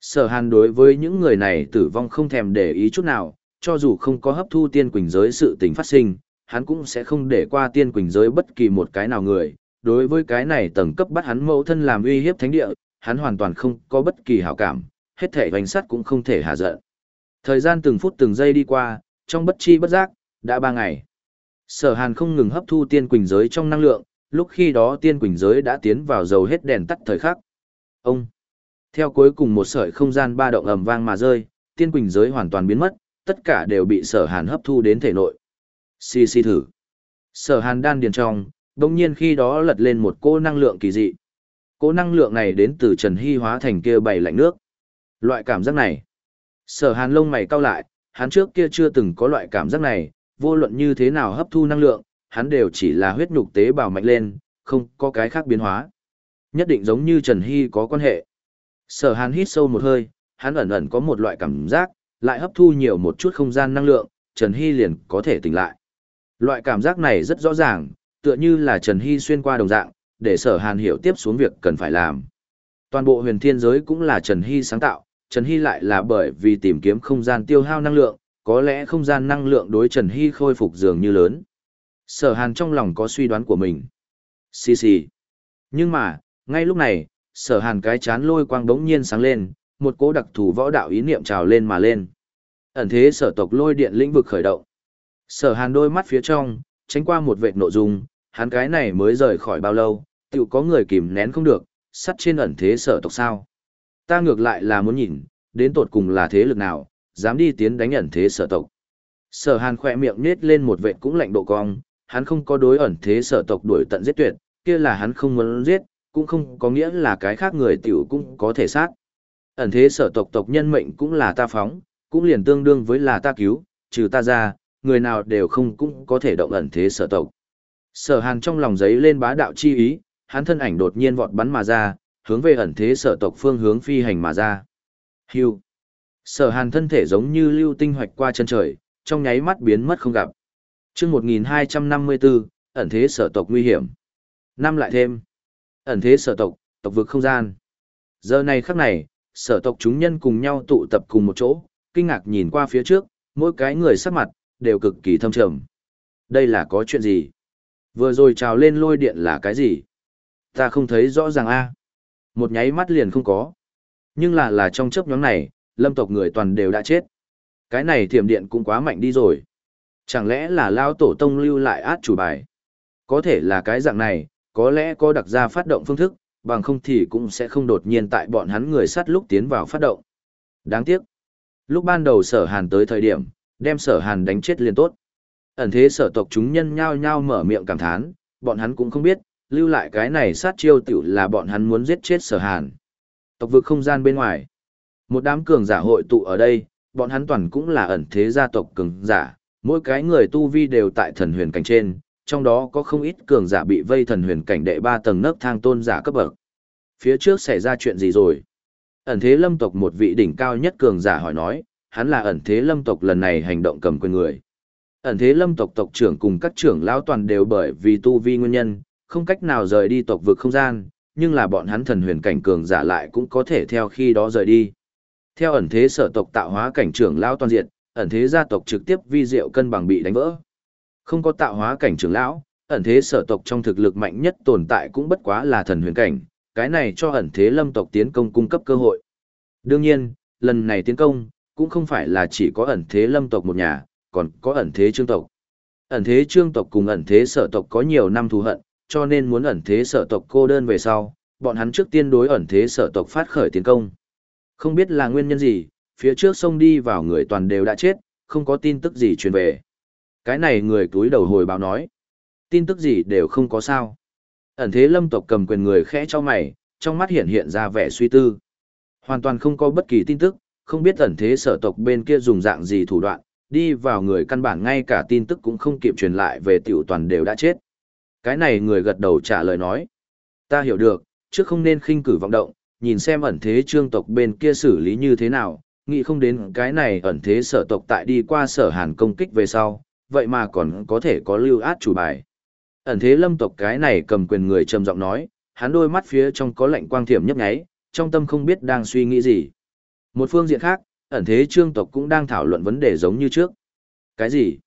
Sở hàn đối với những người này tử vong không thèm để ý chút nào, cho dù không có hấp thu tiên quỳnh giới sự tình phát sinh, hắn cũng sẽ không để qua tiên quỳnh giới bất kỳ một cái nào người. Đối với cái này tầng cấp bắt hắn mẫu thân làm uy hiếp thánh địa, hắn hoàn toàn không có bất kỳ hảo cảm, hết thể hoành sắt cũng không thể hạ giận. Thời gian từng phút từng giây đi qua, trong bất chi bất giác, đã ba ngày. Sở hàn không ngừng hấp thu tiên quỳnh giới trong năng lượng, lúc khi đó tiên quỳnh giới đã tiến vào dầu hết đèn tắt thời khắc. Ông! Theo cuối cùng một sợi không gian ba động ầm vang mà rơi, tiên quỳnh giới hoàn toàn biến mất, tất cả đều bị sở hàn hấp thu đến thể nội. Xì xì thử. Sở hàn đan điền trong, đồng nhiên khi đó lật lên một cô năng lượng kỳ dị. Cô năng lượng này đến từ Trần Hy hóa thành kia bảy lạnh nước. Loại cảm giác này. Sở hàn lông mày cau lại, hắn trước kia chưa từng có loại cảm giác này, vô luận như thế nào hấp thu năng lượng, hắn đều chỉ là huyết nhục tế bào mạnh lên, không có cái khác biến hóa. Nhất định giống như Trần Hy có quan hệ. Sở hàn hít sâu một hơi, hắn ẩn ẩn có một loại cảm giác, lại hấp thu nhiều một chút không gian năng lượng, Trần Hy liền có thể tỉnh lại. Loại cảm giác này rất rõ ràng, tựa như là Trần Hy xuyên qua đồng dạng, để sở hàn hiểu tiếp xuống việc cần phải làm. Toàn bộ huyền thiên giới cũng là Trần Hy sáng tạo, Trần Hy lại là bởi vì tìm kiếm không gian tiêu hao năng lượng, có lẽ không gian năng lượng đối Trần Hy khôi phục dường như lớn. Sở hàn trong lòng có suy đoán của mình. Xì xì. Nhưng mà, ngay lúc này, sở hàn cái chán lôi quang đống nhiên sáng lên, một cố đặc thù võ đạo ý niệm trào lên mà lên. Ẩn thế sở tộc lôi điện lĩnh vực khởi động. Sở hàn đôi mắt phía trong, tránh qua một vệt nội dung, hắn cái này mới rời khỏi bao lâu, tự có người kìm nén không được, sắt trên ẩn thế sở tộc sao. Ta ngược lại là muốn nhìn, đến tột cùng là thế lực nào, dám đi tiến đánh ẩn thế sở tộc. Sở hàn khỏe miệng nết lên một vệt cũng lạnh độ cong, hắn không có đối ẩn thế sở tộc đuổi tận giết tuyệt, kia là hắn không muốn giết, cũng không có nghĩa là cái khác người tiểu cũng có thể sát. Ẩn thế sở tộc tộc nhân mệnh cũng là ta phóng, cũng liền tương đương với là ta cứu, trừ ta ra, người nào đều không cũng có thể động ẩn thế sở tộc. Sở hàn trong lòng giấy lên bá đạo chi ý, hắn thân ảnh đột nhiên vọt bắn mà ra, hướng về ẩn thế sở tộc phương hướng phi hành mà ra. Hưu. Sở hàn thân thể giống như lưu tinh hoạch qua chân trời, trong nháy mắt biến mất không gặp. chương 1254, ẩn thế sở tộc nguy hiểm. Năm lại thêm. Ẩn thế sở tộc, tộc vực không gian. Giờ này khắc này, sở tộc chúng nhân cùng nhau tụ tập cùng một chỗ, kinh ngạc nhìn qua phía trước, mỗi cái người sắc mặt, đều cực kỳ thâm trầm. Đây là có chuyện gì? Vừa rồi trào lên lôi điện là cái gì? Ta không thấy rõ ràng a. Một nháy mắt liền không có. Nhưng là là trong chớp nhóm này, lâm tộc người toàn đều đã chết. Cái này thiểm điện cũng quá mạnh đi rồi. Chẳng lẽ là lao tổ tông lưu lại át chủ bài? Có thể là cái dạng này, có lẽ có đặc gia phát động phương thức, bằng không thì cũng sẽ không đột nhiên tại bọn hắn người sắt lúc tiến vào phát động. Đáng tiếc. Lúc ban đầu sở hàn tới thời điểm, đem sở hàn đánh chết liền tốt. Ẩn thế sở tộc chúng nhân nhao nhao mở miệng cảm thán, bọn hắn cũng không biết, lưu lại cái này sát chiêu tiểu là bọn hắn muốn giết chết sở hàn. Tộc vực không gian bên ngoài. Một đám cường giả hội tụ ở đây, bọn hắn toàn cũng là ẩn thế gia tộc cường giả, mỗi cái người tu vi đều tại thần huyền cảnh trên, trong đó có không ít cường giả bị vây thần huyền cảnh đệ ba tầng nấc thang tôn giả cấp bậc. Phía trước xảy ra chuyện gì rồi? Ẩn thế lâm tộc một vị đỉnh cao nhất cường giả hỏi nói, hắn là ẩn thế lâm tộc lần này hành động cầm quyền người. Ẩn thế lâm tộc tộc trưởng cùng các trưởng lão toàn đều bởi vì tu vi nguyên nhân, không cách nào rời đi tộc vực không gian, nhưng là bọn hắn thần huyền cảnh cường giả lại cũng có thể theo khi đó rời đi. Theo ẩn thế sở tộc tạo hóa cảnh trưởng lão toàn diện, ẩn thế gia tộc trực tiếp vi diệu cân bằng bị đánh vỡ. Không có tạo hóa cảnh trưởng lão, ẩn thế sở tộc trong thực lực mạnh nhất tồn tại cũng bất quá là thần huyền cảnh, cái này cho ẩn thế lâm tộc tiến công cung cấp cơ hội. Đương nhiên, lần này tiến công, cũng không phải là chỉ có ẩn thế lâm tộc một nhà, còn có ẩn thế trương tộc. Ẩn thế trương tộc cùng ẩn thế sở tộc có nhiều năm thù hận, cho nên muốn ẩn thế sở tộc cô đơn về sau, bọn hắn trước tiên đối ẩn thế sở tộc phát khởi tiến công. Không biết là nguyên nhân gì, phía trước sông đi vào người toàn đều đã chết, không có tin tức gì truyền về. Cái này người túi đầu hồi báo nói. Tin tức gì đều không có sao. Ẩn thế lâm tộc cầm quyền người khẽ cho mày, trong mắt hiện hiện ra vẻ suy tư. Hoàn toàn không có bất kỳ tin tức, không biết ẩn thế sở tộc bên kia dùng dạng gì thủ đoạn, đi vào người căn bản ngay cả tin tức cũng không kịp truyền lại về tiểu toàn đều đã chết. Cái này người gật đầu trả lời nói. Ta hiểu được, trước không nên khinh cử vọng động, nhìn xem ẩn thế trương tộc bên kia xử lý như thế nào, nghĩ không đến cái này ẩn thế sở tộc tại đi qua sở hàn công kích về sau, vậy mà còn có thể có lưu át chủ bài. Ẩn thế lâm tộc cái này cầm quyền người trầm giọng nói, hắn đôi mắt phía trong có lạnh quang thiểm nhấp nháy, trong tâm không biết đang suy nghĩ gì. Một phương diện khác, ẩn thế trương tộc cũng đang thảo luận vấn đề giống như trước. Cái gì?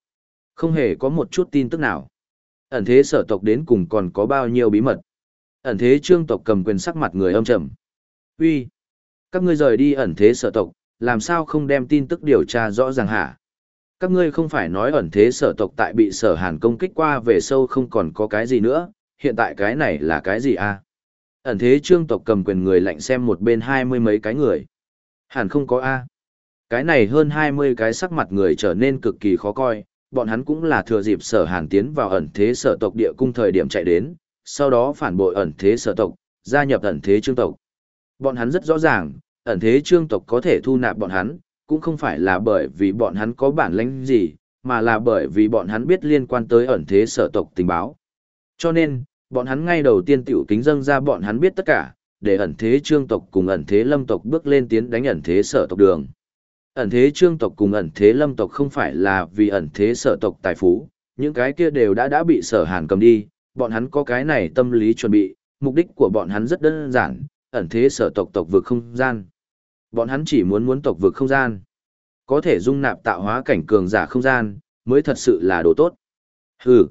Không hề có một chút tin tức nào. Ẩn thế sở tộc đến cùng còn có bao nhiêu bí mật. Ẩn thế trương tộc cầm quyền sắc mặt người âm trầm. Uy, Các ngươi rời đi ẩn thế sở tộc, làm sao không đem tin tức điều tra rõ ràng hả? Các ngươi không phải nói ẩn thế sở tộc tại bị sở hàn công kích qua về sâu không còn có cái gì nữa, hiện tại cái này là cái gì à? Ẩn thế trương tộc cầm quyền người lạnh xem một bên hai mươi mấy cái người. Hẳn không có A. Cái này hơn hai mươi cái sắc mặt người trở nên cực kỳ khó coi, bọn hắn cũng là thừa dịp sở hàn tiến vào ẩn thế sở tộc địa cung thời điểm chạy đến, sau đó phản bội ẩn thế sở tộc, gia nhập ẩn thế trương tộc. Bọn hắn rất rõ ràng, ẩn thế trương tộc có thể thu nạp bọn hắn, cũng không phải là bởi vì bọn hắn có bản lĩnh gì, mà là bởi vì bọn hắn biết liên quan tới ẩn thế sở tộc tình báo. Cho nên, bọn hắn ngay đầu tiên tiểu kính dâng ra bọn hắn biết tất cả, để ẩn thế trương tộc cùng ẩn thế lâm tộc bước lên tiến đánh ẩn thế sở tộc đường. Ẩn thế trương tộc cùng ẩn thế lâm tộc không phải là vì ẩn thế sở tộc tài phú, những cái kia đều đã đã bị sở hàn cầm đi, bọn hắn có cái này tâm lý chuẩn bị, mục đích của bọn hắn rất đơn giản, ẩn thế sở tộc tộc vực không gian. Bọn hắn chỉ muốn muốn tộc vực không gian. Có thể dung nạp tạo hóa cảnh cường giả không gian, mới thật sự là đồ tốt. Hừ,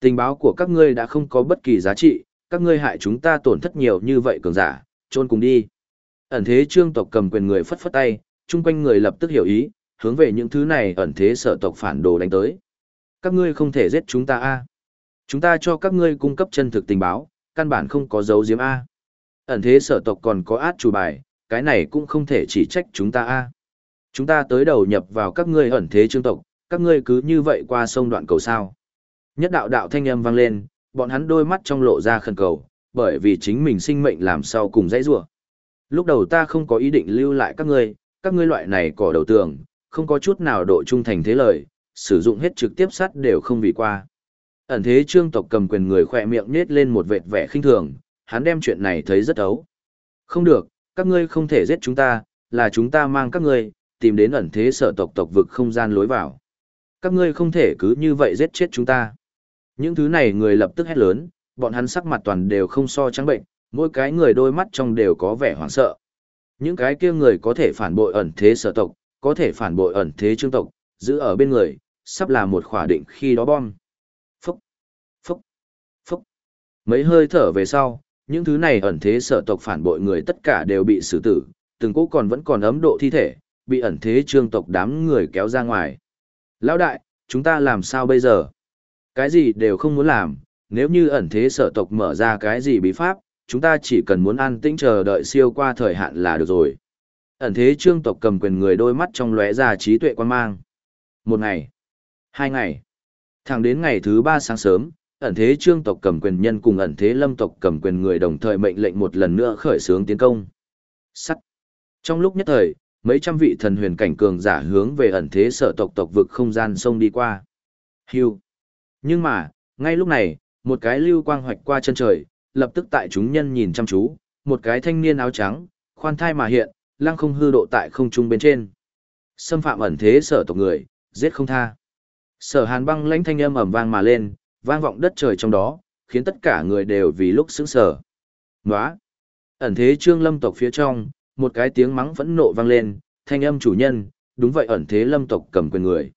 tình báo của các ngươi đã không có bất kỳ giá trị, các ngươi hại chúng ta tổn thất nhiều như vậy cường giả, trôn cùng đi. Ẩn thế trương tộc cầm quyền người phất phất tay, chung quanh người lập tức hiểu ý, hướng về những thứ này ẩn thế sở tộc phản đồ đánh tới. Các ngươi không thể giết chúng ta a. Chúng ta cho các ngươi cung cấp chân thực tình báo, căn bản không có dấu diếm a. Ẩn thế sở tộc còn có át chủ bài, cái này cũng không thể chỉ trách chúng ta a. Chúng ta tới đầu nhập vào các ngươi ẩn thế trương tộc, các ngươi cứ như vậy qua sông đoạn cầu sao. Nhất đạo đạo thanh âm vang lên, bọn hắn đôi mắt trong lộ ra khẩn cầu, bởi vì chính mình sinh mệnh làm sao cùng dãy rủa. Lúc đầu ta không có ý định lưu lại các ngươi, các ngươi loại này cỏ đầu tường, không có chút nào độ trung thành thế lời, sử dụng hết trực tiếp sát đều không vì qua. Ẩn thế trương tộc cầm quyền người khỏe miệng nết lên một vệt vẻ khinh thường, hắn đem chuyện này thấy rất ấu. Không được, các ngươi không thể giết chúng ta, là chúng ta mang các ngươi, tìm đến ẩn thế sở tộc tộc vực không gian lối vào. Các ngươi không thể cứ như vậy giết chết chúng ta. Những thứ này người lập tức hét lớn, bọn hắn sắc mặt toàn đều không so trắng bệnh, mỗi cái người đôi mắt trong đều có vẻ hoảng sợ. Những cái kia người có thể phản bội ẩn thế sở tộc, có thể phản bội ẩn thế trương tộc, giữ ở bên người, sắp là một khỏa định khi đó bom. Phúc, phúc, phúc. Mấy hơi thở về sau, những thứ này ẩn thế sở tộc phản bội người tất cả đều bị xử tử, từng cỗ còn vẫn còn ấm độ thi thể, bị ẩn thế trương tộc đám người kéo ra ngoài. Lão đại, chúng ta làm sao bây giờ? Cái gì đều không muốn làm, nếu như ẩn thế sở tộc mở ra cái gì bí pháp, chúng ta chỉ cần muốn an tĩnh chờ đợi siêu qua thời hạn là được rồi. Ẩn thế trương tộc cầm quyền người đôi mắt trong lóe ra trí tuệ quan mang. Một ngày, hai ngày, thẳng đến ngày thứ ba sáng sớm, ẩn thế trương tộc cầm quyền nhân cùng ẩn thế lâm tộc cầm quyền người đồng thời mệnh lệnh một lần nữa khởi xướng tiến công. Sắt. Trong lúc nhất thời, mấy trăm vị thần huyền cảnh cường giả hướng về ẩn thế sở tộc tộc vực không gian sông đi qua. Hưu. Nhưng mà, ngay lúc này, một cái lưu quang hoạch qua chân trời, lập tức tại chúng nhân nhìn chăm chú, một cái thanh niên áo trắng, khoan thai mà hiện, lăng không hư độ tại không trung bên trên. Xâm phạm ẩn thế sở tộc người, giết không tha. Sở hàn băng lãnh thanh âm ầm vang mà lên, vang vọng đất trời trong đó, khiến tất cả người đều vì lúc sững sờ. Nóa! Ẩn thế trương lâm tộc phía trong, một cái tiếng mắng phẫn nộ vang lên, thanh âm chủ nhân, đúng vậy ẩn thế lâm tộc cầm quyền người.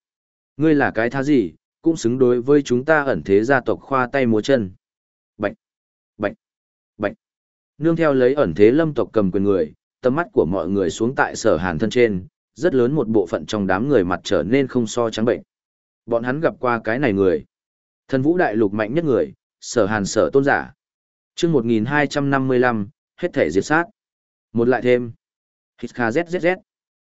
Ngươi là cái thá gì, cũng xứng đối với chúng ta ẩn thế gia tộc khoa tay múa chân. Bạch, bạch, bạch. Nương theo lấy ẩn thế lâm tộc cầm quyền người, tầm mắt của mọi người xuống tại sở hàn thân trên, rất lớn một bộ phận trong đám người mặt trở nên không so trắng bệnh. Bọn hắn gặp qua cái này người. Thần vũ đại lục mạnh nhất người, sở hàn sở tôn giả. chương 1255, hết thể diệt sát. Một lại thêm. Hít kha zzz.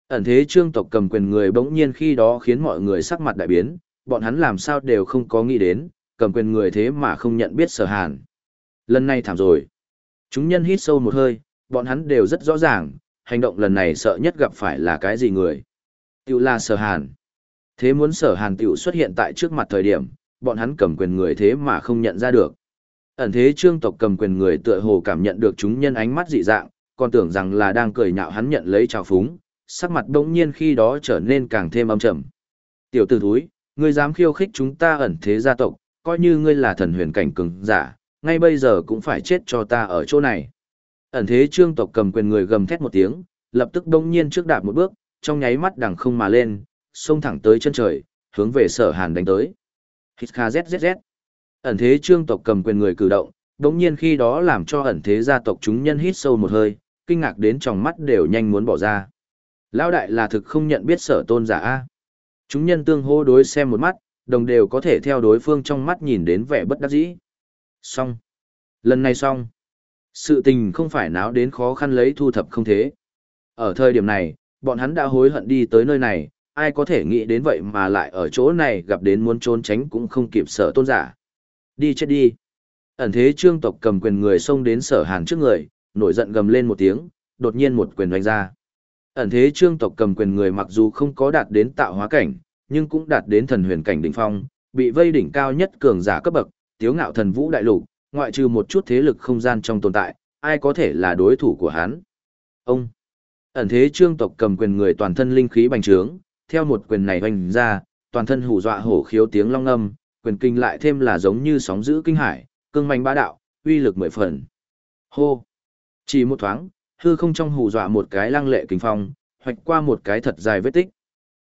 Ẩn thế trương tộc cầm quyền người bỗng nhiên khi đó khiến mọi người sắc mặt đại biến, bọn hắn làm sao đều không có nghĩ đến, cầm quyền người thế mà không nhận biết sở hàn. Lần này thảm rồi. Chúng nhân hít sâu một hơi, bọn hắn đều rất rõ ràng, hành động lần này sợ nhất gặp phải là cái gì người. Tiểu là sở hàn. Thế muốn sở hàn tiểu xuất hiện tại trước mặt thời điểm, bọn hắn cầm quyền người thế mà không nhận ra được. Ẩn thế trương tộc cầm quyền người tựa hồ cảm nhận được chúng nhân ánh mắt dị dạng, còn tưởng rằng là đang cười nhạo hắn nhận lấy trào phúng, sắc mặt đống nhiên khi đó trở nên càng thêm âm trầm. Tiểu tử thúi, ngươi dám khiêu khích chúng ta ẩn thế gia tộc, coi như ngươi là thần huyền cảnh cường giả, ngay bây giờ cũng phải chết cho ta ở chỗ này. Ẩn thế trương tộc cầm quyền người gầm thét một tiếng, lập tức đông nhiên trước đạp một bước, trong nháy mắt đằng không mà lên, xông thẳng tới chân trời, hướng về sở hàn đánh tới. Hít kha zzz. Ẩn thế trương tộc cầm quyền người cử động, đông nhiên khi đó làm cho ẩn thế gia tộc chúng nhân hít sâu một hơi, kinh ngạc đến trong mắt đều nhanh muốn bỏ ra. Lão đại là thực không nhận biết sở tôn giả A. Chúng nhân tương hô đối xem một mắt, đồng đều có thể theo đối phương trong mắt nhìn đến vẻ bất đắc dĩ. Xong. Lần này xong. Sự tình không phải náo đến khó khăn lấy thu thập không thế. Ở thời điểm này, bọn hắn đã hối hận đi tới nơi này, ai có thể nghĩ đến vậy mà lại ở chỗ này gặp đến muốn trốn tránh cũng không kịp sở tôn giả. Đi chết đi. Ẩn thế trương tộc cầm quyền người xông đến sở hàn trước người, nổi giận gầm lên một tiếng, đột nhiên một quyền đánh ra. Ẩn thế trương tộc cầm quyền người mặc dù không có đạt đến tạo hóa cảnh, nhưng cũng đạt đến thần huyền cảnh đỉnh phong, bị vây đỉnh cao nhất cường giả cấp bậc, tiếu ngạo thần vũ đại lục, ngoại trừ một chút thế lực không gian trong tồn tại, ai có thể là đối thủ của hắn. Ông, ẩn thế trương tộc cầm quyền người toàn thân linh khí bành trướng, theo một quyền này hoành ra, toàn thân hù dọa hổ khiếu tiếng long âm, quyền kinh lại thêm là giống như sóng dữ kinh hải, cương mạnh bá đạo, uy lực mười phần. Hô! Chỉ một thoáng, hư không trong hù dọa một cái lăng lệ kinh phong, hoạch qua một cái thật dài vết tích.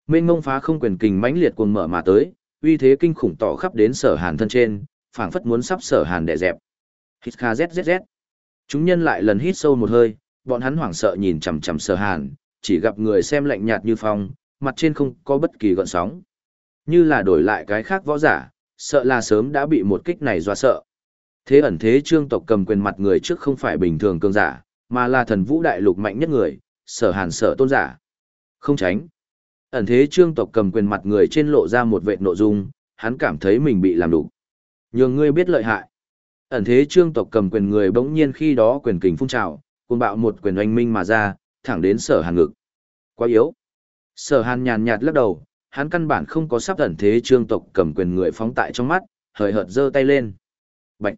Mên ngông phá không quyền kình mãnh liệt cuồng mở mà tới, uy thế kinh khủng tỏ khắp đến sở hàn thân trên, phảng phất muốn sắp sở hàn đè dẹp. Hít kha zzz. Chúng nhân lại lần hít sâu một hơi, bọn hắn hoảng sợ nhìn chằm chằm sở hàn, chỉ gặp người xem lạnh nhạt như phong, mặt trên không có bất kỳ gợn sóng. Như là đổi lại cái khác võ giả, sợ là sớm đã bị một kích này dọa sợ. Thế ẩn thế trương tộc cầm quyền mặt người trước không phải bình thường cường giả, mà là thần vũ đại lục mạnh nhất người, sở hàn sở tôn giả. Không tránh. Ẩn thế trương tộc cầm quyền mặt người trên lộ ra một vệ nội dung, hắn cảm thấy mình bị làm đủ. Nhường ngươi biết lợi hại. Ẩn thế trương tộc cầm quyền người bỗng nhiên khi đó quyền kình phun trào, cuồng bạo một quyền oanh minh mà ra, thẳng đến sở hàn ngực. Quá yếu. Sở hàn nhàn nhạt lắc đầu, hắn căn bản không có sắp ẩn thế trương tộc cầm quyền người phóng tại trong mắt, hời hợt giơ tay lên. Bạch.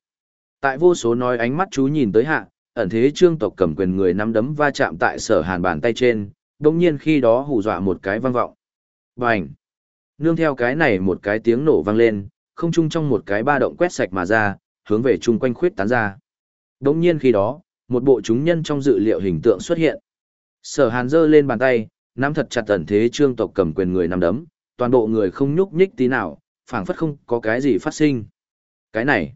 Tại vô số nói ánh mắt chú nhìn tới hạ, ẩn thế trương tộc cầm quyền người nắm đấm va chạm tại sở hàn bàn tay trên, đồng nhiên khi đó hù dọa một cái vang vọng. Bành! Nương theo cái này một cái tiếng nổ vang lên, không chung trong một cái ba động quét sạch mà ra, hướng về chung quanh khuyết tán ra. Đồng nhiên khi đó, một bộ chúng nhân trong dự liệu hình tượng xuất hiện. Sở hàn giơ lên bàn tay, nắm thật chặt ẩn thế trương tộc cầm quyền người nắm đấm, toàn bộ người không nhúc nhích tí nào, phảng phất không có cái gì phát sinh. Cái này,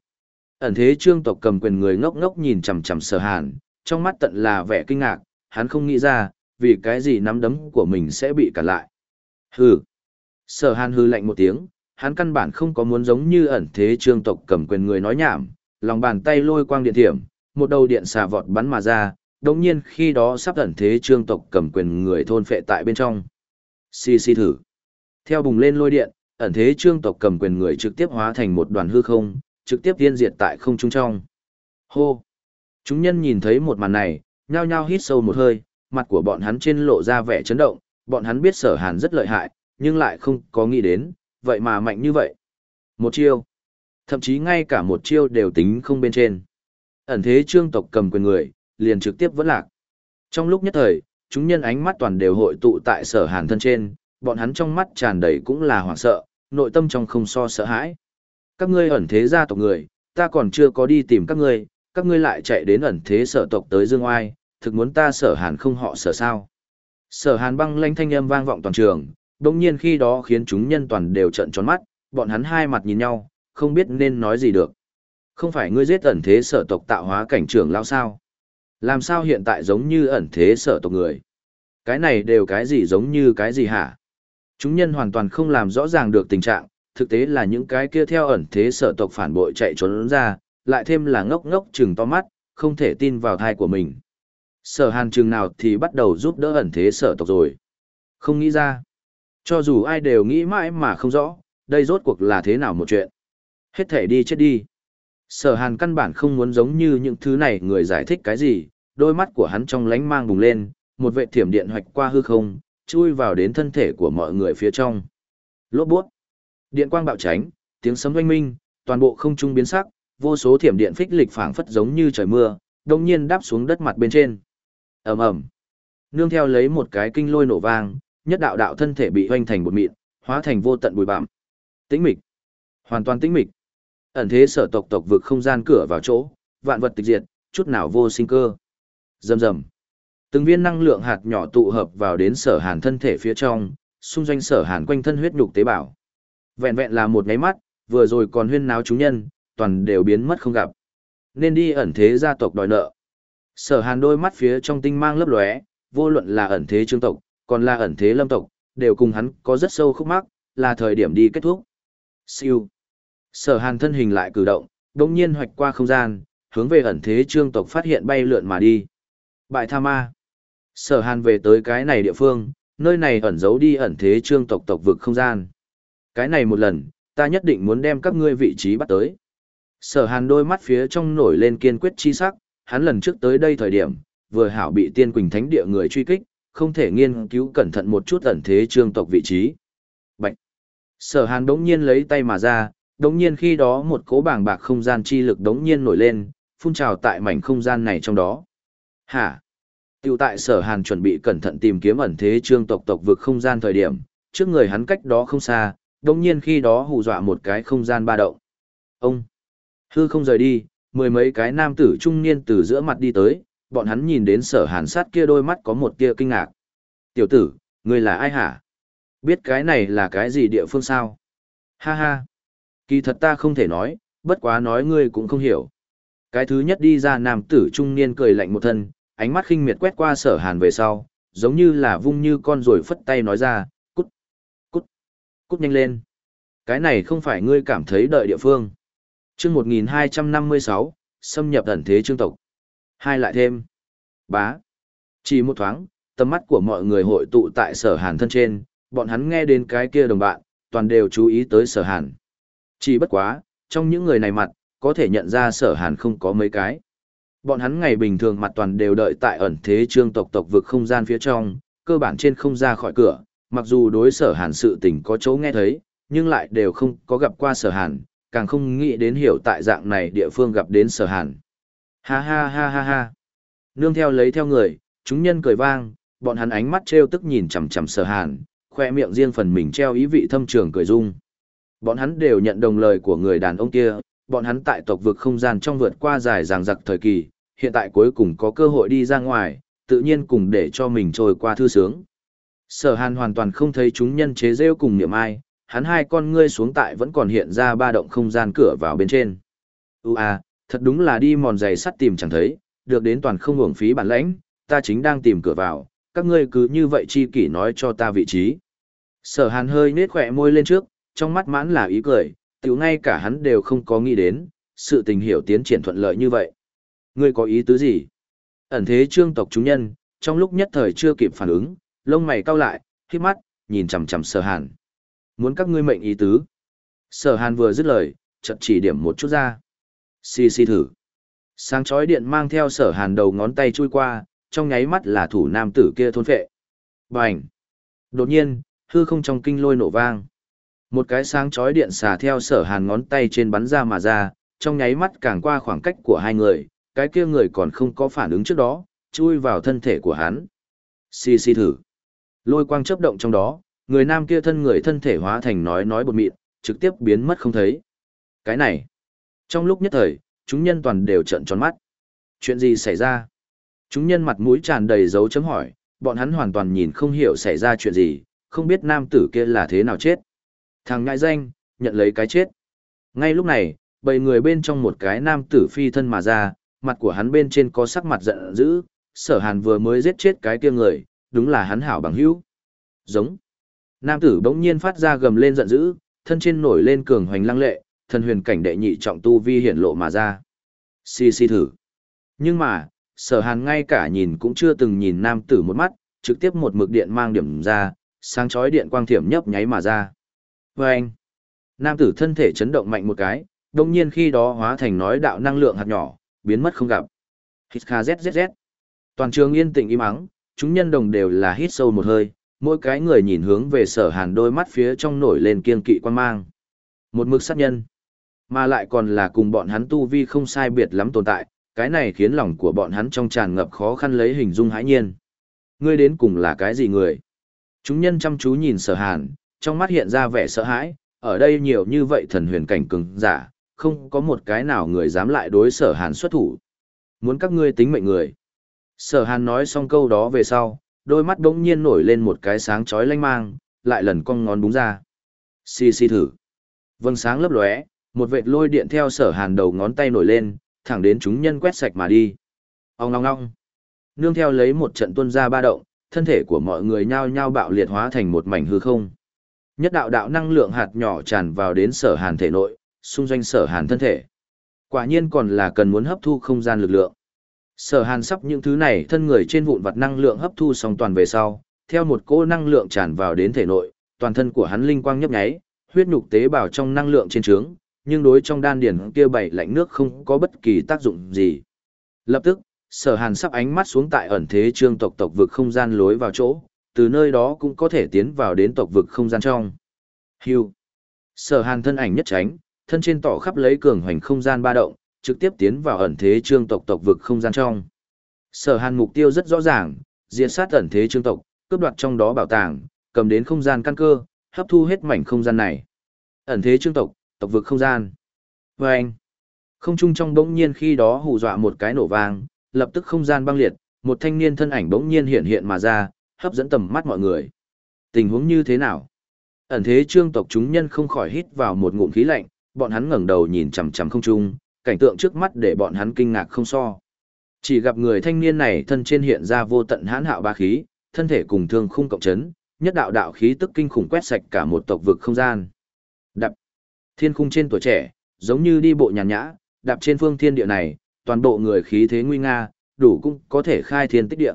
ẩn thế trương tộc cầm quyền người ngốc ngốc nhìn chằm chằm sở hàn, trong mắt tận là vẻ kinh ngạc, hắn không nghĩ ra, vì cái gì nắm đấm của mình sẽ bị cản lại. Hừ. Sở hàn hư lạnh một tiếng, hắn căn bản không có muốn giống như ẩn thế trương tộc cầm quyền người nói nhảm, lòng bàn tay lôi quang điện thiểm, một đầu điện xà vọt bắn mà ra, đồng nhiên khi đó sắp ẩn thế trương tộc cầm quyền người thôn phệ tại bên trong. Xì xì thử. Theo bùng lên lôi điện, ẩn thế trương tộc cầm quyền người trực tiếp hóa thành một đoàn hư không, trực tiếp tiên diệt tại không trung trong. Hô! Chúng nhân nhìn thấy một màn này, nhao nhao hít sâu một hơi, mặt của bọn hắn trên lộ ra vẻ chấn động, bọn hắn biết sở hàn rất lợi hại, nhưng lại không có nghĩ đến, vậy mà mạnh như vậy. Một chiêu. Thậm chí ngay cả một chiêu đều tính không bên trên. Ẩn thế trương tộc cầm quyền người, liền trực tiếp vẫn lạc. Trong lúc nhất thời, chúng nhân ánh mắt toàn đều hội tụ tại sở hàn thân trên, bọn hắn trong mắt tràn đầy cũng là hoảng sợ, nội tâm trong không so sợ hãi. Các ngươi ẩn thế gia tộc người, ta còn chưa có đi tìm các ngươi, các ngươi lại chạy đến ẩn thế sở tộc tới Dương Oai, thực muốn ta sở hàn không họ sở sao. Sở hàn băng lanh thanh âm vang vọng toàn trường, đồng nhiên khi đó khiến chúng nhân toàn đều trận tròn mắt, bọn hắn hai mặt nhìn nhau, không biết nên nói gì được. Không phải ngươi giết ẩn thế sở tộc tạo hóa cảnh trưởng lao sao? Làm sao hiện tại giống như ẩn thế sở tộc người? Cái này đều cái gì giống như cái gì hả? Chúng nhân hoàn toàn không làm rõ ràng được tình trạng, thực tế là những cái kia theo ẩn thế sở tộc phản bội chạy trốn ra, lại thêm là ngốc ngốc chừng to mắt, không thể tin vào thai của mình. Sở hàn chừng nào thì bắt đầu giúp đỡ ẩn thế sở tộc rồi. Không nghĩ ra. Cho dù ai đều nghĩ mãi mà không rõ, đây rốt cuộc là thế nào một chuyện. Hết thể đi chết đi. Sở hàn căn bản không muốn giống như những thứ này người giải thích cái gì, đôi mắt của hắn trong lánh mang bùng lên, một vệ thiểm điện hoạch qua hư không, chui vào đến thân thể của mọi người phía trong. Lốt buốt. Điện quang bạo tránh, tiếng sấm oanh minh, toàn bộ không trung biến sắc, vô số thiểm điện phích lịch phảng phất giống như trời mưa, đồng nhiên đáp xuống đất mặt bên trên. ầm ầm, nương theo lấy một cái kinh lôi nổ vang, nhất đạo đạo thân thể bị hoành thành bột mịn, hóa thành vô tận bụi bặm. Tĩnh mịch, hoàn toàn tĩnh mịch. Ẩn thế sở tộc tộc vực không gian cửa vào chỗ, vạn vật tịch diệt, chút nào vô sinh cơ. Rầm rầm. Từng viên năng lượng hạt nhỏ tụ hợp vào đến sở hàn thân thể phía trong, xung doanh sở hàn quanh thân huyết nhục tế bào. Vẹn vẹn là một nháy mắt, vừa rồi còn huyên náo chúng nhân, toàn đều biến mất không gặp. Nên đi ẩn thế gia tộc đòi nợ. Sở hàn đôi mắt phía trong tinh mang lấp lóe, vô luận là ẩn thế trương tộc, còn là ẩn thế lâm tộc, đều cùng hắn có rất sâu khúc mắc, là thời điểm đi kết thúc. Siêu. Sở hàn thân hình lại cử động, đồng nhiên hoạch qua không gian, hướng về ẩn thế trương tộc phát hiện bay lượn mà đi. Bại tha ma. Sở hàn về tới cái này địa phương, nơi này ẩn giấu đi ẩn thế trương tộc tộc vực không gian. Cái này một lần, ta nhất định muốn đem các ngươi vị trí bắt tới. Sở hàn đôi mắt phía trong nổi lên kiên quyết chi sắc, hắn lần trước tới đây thời điểm, vừa hảo bị tiên quỳnh thánh địa người truy kích, không thể nghiên cứu cẩn thận một chút ẩn thế trương tộc vị trí. Bạch! Sở hàn đống nhiên lấy tay mà ra, đống nhiên khi đó một cố bảng bạc không gian chi lực đống nhiên nổi lên, phun trào tại mảnh không gian này trong đó. Hả? Tiểu tại sở hàn chuẩn bị cẩn thận tìm kiếm ẩn thế trương tộc tộc vực không gian thời điểm, trước người hắn cách đó không xa, đông nhiên khi đó hù dọa một cái không gian ba động. Ông! Hư không rời đi, mười mấy cái nam tử trung niên từ giữa mặt đi tới, bọn hắn nhìn đến sở hàn sát kia đôi mắt có một tia kinh ngạc. Tiểu tử, ngươi là ai hả? Biết cái này là cái gì địa phương sao? Ha ha! Kỳ thật ta không thể nói, bất quá nói ngươi cũng không hiểu. Cái thứ nhất đi ra nam tử trung niên cười lạnh một thân, ánh mắt khinh miệt quét qua sở hàn về sau, giống như là vung như con rồi phất tay nói ra, cút nhanh lên. Cái này không phải ngươi cảm thấy đợi địa phương. chương 1256, xâm nhập ẩn thế trương tộc. Hai lại thêm. Bá. Chỉ một thoáng, tầm mắt của mọi người hội tụ tại sở hàn thân trên, bọn hắn nghe đến cái kia đồng bạn, toàn đều chú ý tới sở hàn. Chỉ bất quá, trong những người này mặt, có thể nhận ra sở hàn không có mấy cái. Bọn hắn ngày bình thường mặt toàn đều đợi tại ẩn thế trương tộc tộc vực không gian phía trong, cơ bản trên không ra khỏi cửa, mặc dù đối sở hàn sự tình có chỗ nghe thấy, nhưng lại đều không có gặp qua sở hàn, càng không nghĩ đến hiểu tại dạng này địa phương gặp đến sở hàn. Ha ha ha ha ha. Nương theo lấy theo người, chúng nhân cười vang, bọn hắn ánh mắt trêu tức nhìn chằm chằm sở hàn, khoe miệng riêng phần mình treo ý vị thâm trường cười dung. Bọn hắn đều nhận đồng lời của người đàn ông kia, bọn hắn tại tộc vực không gian trong vượt qua dài ràng giặc thời kỳ, hiện tại cuối cùng có cơ hội đi ra ngoài, tự nhiên cùng để cho mình trôi qua thư sướng. Sở hàn hoàn toàn không thấy chúng nhân chế rêu cùng niệm ai, hắn hai con ngươi xuống tại vẫn còn hiện ra ba động không gian cửa vào bên trên. Ú à, thật đúng là đi mòn giày sắt tìm chẳng thấy, được đến toàn không hưởng phí bản lãnh, ta chính đang tìm cửa vào, các ngươi cứ như vậy chi kỷ nói cho ta vị trí. Sở hàn hơi nết khỏe môi lên trước, trong mắt mãn là ý cười, tiểu ngay cả hắn đều không có nghĩ đến, sự tình hiểu tiến triển thuận lợi như vậy. Ngươi có ý tứ gì? Ẩn thế trương tộc chúng nhân, trong lúc nhất thời chưa kịp phản ứng, lông mày cau lại, khi mắt, nhìn chằm chằm sở hàn. Muốn các ngươi mệnh ý tứ. Sở hàn vừa dứt lời, chợt chỉ điểm một chút ra. Xì xì thử. Sáng chói điện mang theo sở hàn đầu ngón tay chui qua, trong nháy mắt là thủ nam tử kia thôn phệ. Bành! Đột nhiên, hư không trong kinh lôi nổ vang. Một cái sáng chói điện xà theo sở hàn ngón tay trên bắn ra mà ra, trong nháy mắt càng qua khoảng cách của hai người, cái kia người còn không có phản ứng trước đó, chui vào thân thể của hắn. Xì xì thử. Lôi quang chớp động trong đó, người nam kia thân người thân thể hóa thành nói nói bột mịn, trực tiếp biến mất không thấy. Cái này. Trong lúc nhất thời, chúng nhân toàn đều trợn tròn mắt. Chuyện gì xảy ra? Chúng nhân mặt mũi tràn đầy dấu chấm hỏi, bọn hắn hoàn toàn nhìn không hiểu xảy ra chuyện gì, không biết nam tử kia là thế nào chết. Thằng ngại danh, nhận lấy cái chết. Ngay lúc này, bầy người bên trong một cái nam tử phi thân mà ra, mặt của hắn bên trên có sắc mặt giận dữ, sở hàn vừa mới giết chết cái kia người, đúng là hắn hảo bằng hữu. Giống. Nam tử bỗng nhiên phát ra gầm lên giận dữ, thân trên nổi lên cường hoành lăng lệ, thần huyền cảnh đệ nhị trọng tu vi hiển lộ mà ra. Xì xì thử. Nhưng mà, sở hàn ngay cả nhìn cũng chưa từng nhìn nam tử một mắt, trực tiếp một mực điện mang điểm ra, sáng chói điện quang thiểm nhấp nháy mà ra. Và anh, nam tử thân thể chấn động mạnh một cái, đồng nhiên khi đó hóa thành nói đạo năng lượng hạt nhỏ, biến mất không gặp. Hít kha zzz. Toàn trường yên tĩnh im ắng, chúng nhân đồng đều là hít sâu một hơi, mỗi cái người nhìn hướng về sở hàn đôi mắt phía trong nổi lên kiên kỵ quan mang. Một mực sát nhân, mà lại còn là cùng bọn hắn tu vi không sai biệt lắm tồn tại, cái này khiến lòng của bọn hắn trong tràn ngập khó khăn lấy hình dung hãi nhiên. Ngươi đến cùng là cái gì người? Chúng nhân chăm chú nhìn sở hàn, trong mắt hiện ra vẻ sợ hãi, ở đây nhiều như vậy thần huyền cảnh cứng, giả, không có một cái nào người dám lại đối sở hàn xuất thủ. Muốn các ngươi tính mệnh người. Sở hàn nói xong câu đó về sau, đôi mắt đống nhiên nổi lên một cái sáng chói lanh mang, lại lần cong ngón búng ra. Xì xì thử. Vâng sáng lấp lóe, một vệt lôi điện theo sở hàn đầu ngón tay nổi lên, thẳng đến chúng nhân quét sạch mà đi. Ông ngong ngong. Nương theo lấy một trận tuân ra ba động, thân thể của mọi người nhao nhao bạo liệt hóa thành một mảnh hư không. Nhất đạo đạo năng lượng hạt nhỏ tràn vào đến sở hàn thể nội, xung doanh sở hàn thân thể. Quả nhiên còn là cần muốn hấp thu không gian lực lượng. Sở hàn sắp những thứ này thân người trên vụn vặt năng lượng hấp thu xong toàn về sau, theo một cỗ năng lượng tràn vào đến thể nội, toàn thân của hắn linh quang nhấp nháy, huyết nhục tế bào trong năng lượng trên trướng, nhưng đối trong đan điển kia bảy lạnh nước không có bất kỳ tác dụng gì. Lập tức, sở hàn sắp ánh mắt xuống tại ẩn thế trương tộc tộc vực không gian lối vào chỗ, từ nơi đó cũng có thể tiến vào đến tộc vực không gian trong. Hưu. Sở hàn thân ảnh nhất tránh, thân trên tỏ khắp lấy cường hoành không gian ba động, trực tiếp tiến vào ẩn thế trương tộc tộc vực không gian trong. Sở hàn mục tiêu rất rõ ràng, diệt sát ẩn thế trương tộc, cướp đoạt trong đó bảo tàng, cầm đến không gian căn cơ, hấp thu hết mảnh không gian này. Ẩn thế trương tộc, tộc vực không gian. Và anh, không trung trong bỗng nhiên khi đó hù dọa một cái nổ vang, lập tức không gian băng liệt, một thanh niên thân ảnh bỗng nhiên hiện hiện mà ra, hấp dẫn tầm mắt mọi người. Tình huống như thế nào? Ẩn thế trương tộc chúng nhân không khỏi hít vào một ngụm khí lạnh, bọn hắn ngẩng đầu nhìn chằm chằm không trung, cảnh tượng trước mắt để bọn hắn kinh ngạc không so. Chỉ gặp người thanh niên này thân trên hiện ra vô tận hãn hạo ba khí, thân thể cùng thương khung cộng chấn, nhất đạo đạo khí tức kinh khủng quét sạch cả một tộc vực không gian. Đạp thiên khung trên tuổi trẻ, giống như đi bộ nhàn nhã, đạp trên phương thiên địa này, toàn bộ người khí thế nguy nga, đủ cũng có thể khai thiên tích địa.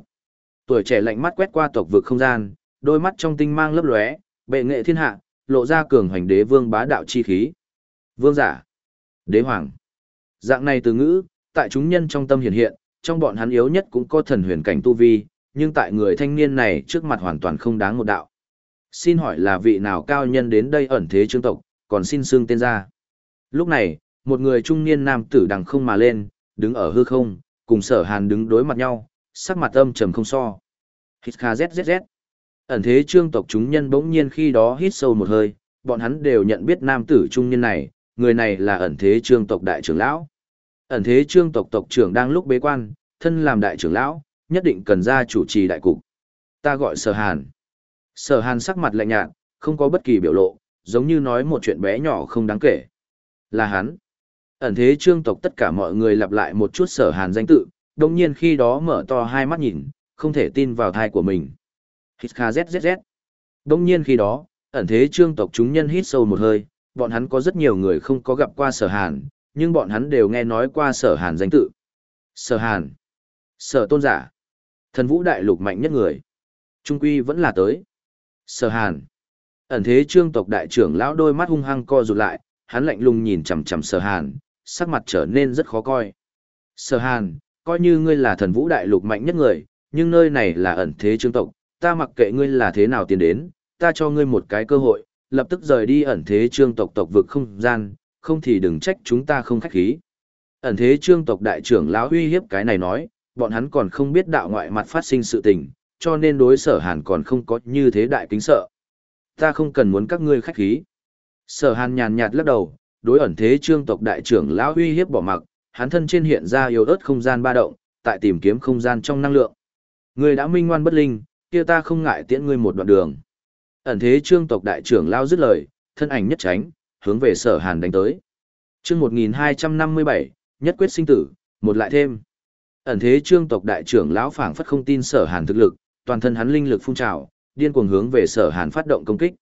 Tuổi trẻ lạnh mắt quét qua tộc vực không gian, đôi mắt trong tinh mang lấp lóe, bệ nghệ thiên hạ, lộ ra cường hoành đế vương bá đạo chi khí. Vương giả, đế hoàng. Dạng này từ ngữ, tại chúng nhân trong tâm hiện hiện, trong bọn hắn yếu nhất cũng có thần huyền cảnh tu vi, nhưng tại người thanh niên này trước mặt hoàn toàn không đáng một đạo. Xin hỏi là vị nào cao nhân đến đây ẩn thế trương tộc, còn xin xương tên ra. Lúc này, một người trung niên nam tử đằng không mà lên, đứng ở hư không, cùng sở hàn đứng đối mặt nhau, sắc mặt âm trầm không so. Hít kha zzz. Ẩn thế trương tộc chúng nhân bỗng nhiên khi đó hít sâu một hơi, bọn hắn đều nhận biết nam tử trung niên này, người này là ẩn thế trương tộc đại trưởng lão. Ẩn thế trương tộc tộc trưởng đang lúc bế quan, thân làm đại trưởng lão, nhất định cần ra chủ trì đại cục. Ta gọi sở hàn. Sở hàn sắc mặt lạnh nhạt, không có bất kỳ biểu lộ, giống như nói một chuyện bé nhỏ không đáng kể. Là hắn. Ẩn thế trương tộc tất cả mọi người lặp lại một chút sở hàn danh tự, đồng nhiên khi đó mở to hai mắt nhìn, không thể tin vào thai của mình. Hít kha zzz. Đồng nhiên khi đó, ẩn thế trương tộc chúng nhân hít sâu một hơi, bọn hắn có rất nhiều người không có gặp qua sở hàn, nhưng bọn hắn đều nghe nói qua sở hàn danh tự. Sở hàn. Sở tôn giả. Thần vũ đại lục mạnh nhất người. Trung quy vẫn là tới. Sở hàn. Ẩn thế trương tộc đại trưởng lão đôi mắt hung hăng co rụt lại, hắn lạnh lùng nhìn chằm chằm sở hàn, sắc mặt trở nên rất khó coi. Sở hàn, coi như ngươi là thần vũ đại lục mạnh nhất người, nhưng nơi này là ẩn thế trương tộc, ta mặc kệ ngươi là thế nào tiến đến, ta cho ngươi một cái cơ hội, lập tức rời đi ẩn thế trương tộc tộc vực không gian, không thì đừng trách chúng ta không khách khí. Ẩn thế trương tộc đại trưởng lão uy hiếp cái này nói, bọn hắn còn không biết đạo ngoại mặt phát sinh sự tình, cho nên đối sở hàn còn không có như thế đại kính sợ. Ta không cần muốn các ngươi khách khí. Sở hàn nhàn nhạt lắc đầu, đối ẩn thế trương tộc đại trưởng lão uy hiếp bỏ mặc, hắn thân trên hiện ra yếu ớt không gian ba động, tại tìm kiếm không gian trong năng lượng. Ngươi đã minh ngoan bất linh, kia ta không ngại tiễn ngươi một đoạn đường. Ẩn thế trương tộc đại trưởng lão dứt lời, thân ảnh nhất tránh, hướng về sở hàn đánh tới. chương 1257, nhất quyết sinh tử, một lại thêm. Ẩn thế trương tộc đại trưởng lão phảng phất không tin sở hàn thực lực, toàn thân hắn linh lực phun trào, điên cuồng hướng về sở hàn phát động công kích.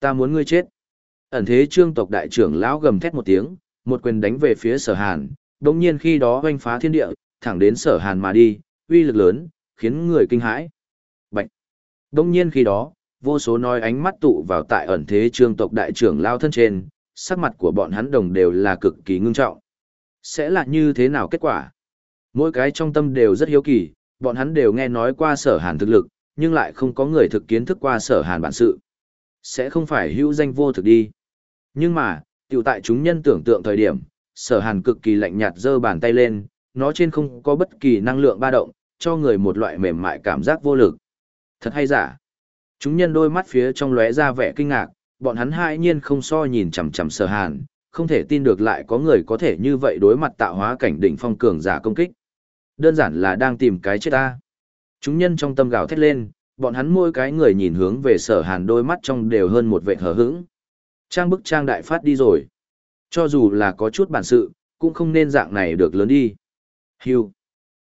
Ta muốn ngươi chết. Ẩn thế trương tộc đại trưởng lão gầm thét một tiếng, một quyền đánh về phía sở hàn, đồng nhiên khi đó oanh phá thiên địa, thẳng đến sở hàn mà đi, uy lực lớn, khiến người kinh hãi. Bạch. g nhiên khi đó, vô số nói ánh mắt tụ vào tại ẩn thế trương tộc đại trưởng lao thân trên, sắc mặt của bọn hắn đồng đều là cực kỳ ngưng trọng. Sẽ là như thế nào kết quả? Mỗi cái trong tâm đều rất hiếu kỳ, bọn hắn đều nghe nói qua sở hàn thực lực, nhưng lại không có người thực kiến thức qua sở hàn bản sự. Sẽ không phải hữu danh vô thực đi. Nhưng mà, tiểu tại chúng nhân tưởng tượng thời điểm, sở hàn cực kỳ lạnh nhạt giơ bàn tay lên, nó trên không có bất kỳ năng lượng ba động, cho người một loại mềm mại cảm giác vô lực. Thật hay giả? Chúng nhân đôi mắt phía trong lóe ra vẻ kinh ngạc, bọn hắn hai nhiên không so nhìn chằm chằm sở hàn, không thể tin được lại có người có thể như vậy đối mặt tạo hóa cảnh đỉnh phong cường giả công kích. Đơn giản là đang tìm cái chết ta. Chúng nhân trong tâm gào thét lên, bọn hắn mỗi cái người nhìn hướng về sở hàn đôi mắt trong đều hơn một vệ hờ hững. Trang bức trang đại phát đi rồi. Cho dù là có chút bản sự, cũng không nên dạng này được lớn đi. Hưu.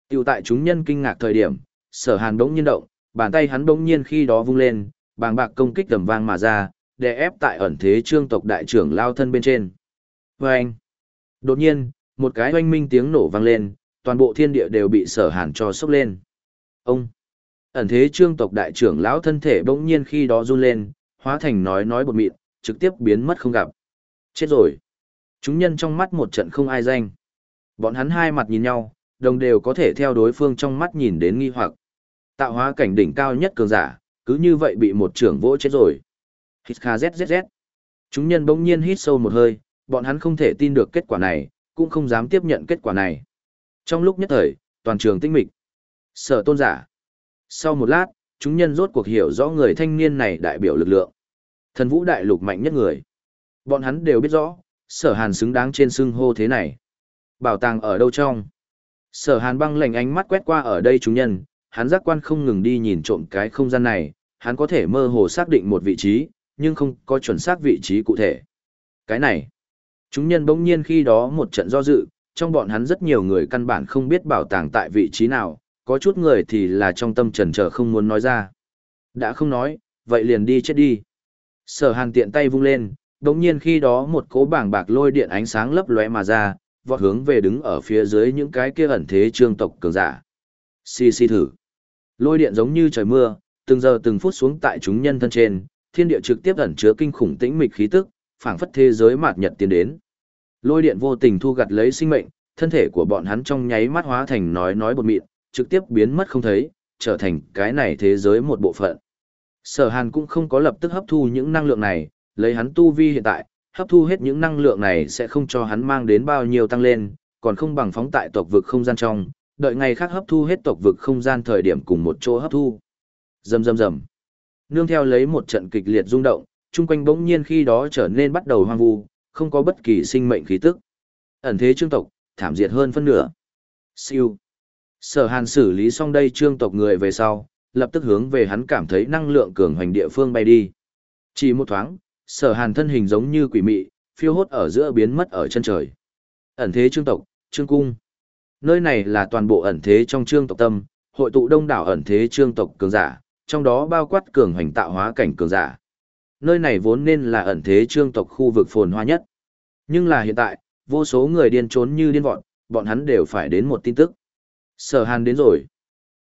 Tiểu tại chúng nhân kinh ngạc thời điểm, sở hàn đống nhiên động, bàn tay hắn bỗng nhiên khi đó vung lên, bàng bạc công kích tầm vang mà ra, để ép tại ẩn thế trương tộc đại trưởng lao thân bên trên. Và anh. Đột nhiên, một cái oanh minh tiếng nổ vang lên, toàn bộ thiên địa đều bị sở hàn cho sốc lên. Ông. Ẩn thế trương tộc đại trưởng lão thân thể bỗng nhiên khi đó run lên, hóa thành nói nói bột mịn, trực tiếp biến mất không gặp. Chết rồi. Chúng nhân trong mắt một trận không ai danh. Bọn hắn hai mặt nhìn nhau, đồng đều có thể theo đối phương trong mắt nhìn đến nghi hoặc. Tạo hóa cảnh đỉnh cao nhất cường giả, cứ như vậy bị một trưởng vỗ chết rồi. Hít kha zzz. Chúng nhân bỗng nhiên hít sâu một hơi, bọn hắn không thể tin được kết quả này, cũng không dám tiếp nhận kết quả này. Trong lúc nhất thời, toàn trường tinh mịch. Sở tôn giả. Sau một lát, chúng nhân rốt cuộc hiểu rõ người thanh niên này đại biểu lực lượng. Thần vũ đại lục mạnh nhất người. Bọn hắn đều biết rõ, sở hàn xứng đáng trên xưng hô thế này. Bảo tàng ở đâu trong? Sở hàn băng lệnh ánh mắt quét qua ở đây chúng nhân, hắn giác quan không ngừng đi nhìn trộm cái không gian này, hắn có thể mơ hồ xác định một vị trí, nhưng không có chuẩn xác vị trí cụ thể. Cái này, chúng nhân bỗng nhiên khi đó một trận do dự, trong bọn hắn rất nhiều người căn bản không biết bảo tàng tại vị trí nào, có chút người thì là trong tâm trần trở không muốn nói ra. Đã không nói, vậy liền đi chết đi. Sở hàn tiện tay vung lên, đồng nhiên khi đó một cỗ bảng bạc lôi điện ánh sáng lấp lóe mà ra, vọt hướng về đứng ở phía dưới những cái kia ẩn thế trương tộc cường giả. Xì xì thử. Lôi điện giống như trời mưa, từng giờ từng phút xuống tại chúng nhân thân trên, thiên địa trực tiếp ẩn chứa kinh khủng tĩnh mịch khí tức, phảng phất thế giới mạt nhật tiến đến. Lôi điện vô tình thu gặt lấy sinh mệnh, thân thể của bọn hắn trong nháy mắt hóa thành nói nói bột mịn, trực tiếp biến mất không thấy, trở thành cái này thế giới một bộ phận. Sở Hàn cũng không có lập tức hấp thu những năng lượng này, lấy hắn tu vi hiện tại, hấp thu hết những năng lượng này sẽ không cho hắn mang đến bao nhiêu tăng lên, còn không bằng phóng tại tộc vực không gian trong, đợi ngày khác hấp thu hết tộc vực không gian thời điểm cùng một chỗ hấp thu. Rầm rầm rầm. Nương theo lấy một trận kịch liệt rung động, chung quanh bỗng nhiên khi đó trở nên bắt đầu hoang vu, không có bất kỳ sinh mệnh khí tức. Ẩn thế trương tộc, thảm diệt hơn phân nửa. Siêu. Sở Hàn xử lý xong đây trương tộc người về sau, lập tức hướng về hắn cảm thấy năng lượng cường hoành địa phương bay đi. Chỉ một thoáng, Sở Hàn thân hình giống như quỷ mị, phiêu hốt ở giữa biến mất ở chân trời. Ẩn thế trương tộc, trương cung. Nơi này là toàn bộ ẩn thế trong trương tộc tâm, hội tụ đông đảo ẩn thế trương tộc cường giả, trong đó bao quát cường hoành tạo hóa cảnh cường giả. Nơi này vốn nên là ẩn thế trương tộc khu vực phồn hoa nhất. Nhưng là hiện tại, vô số người điên trốn như điên vọt, bọn hắn đều phải đến một tin tức. Sở Hàn đến rồi.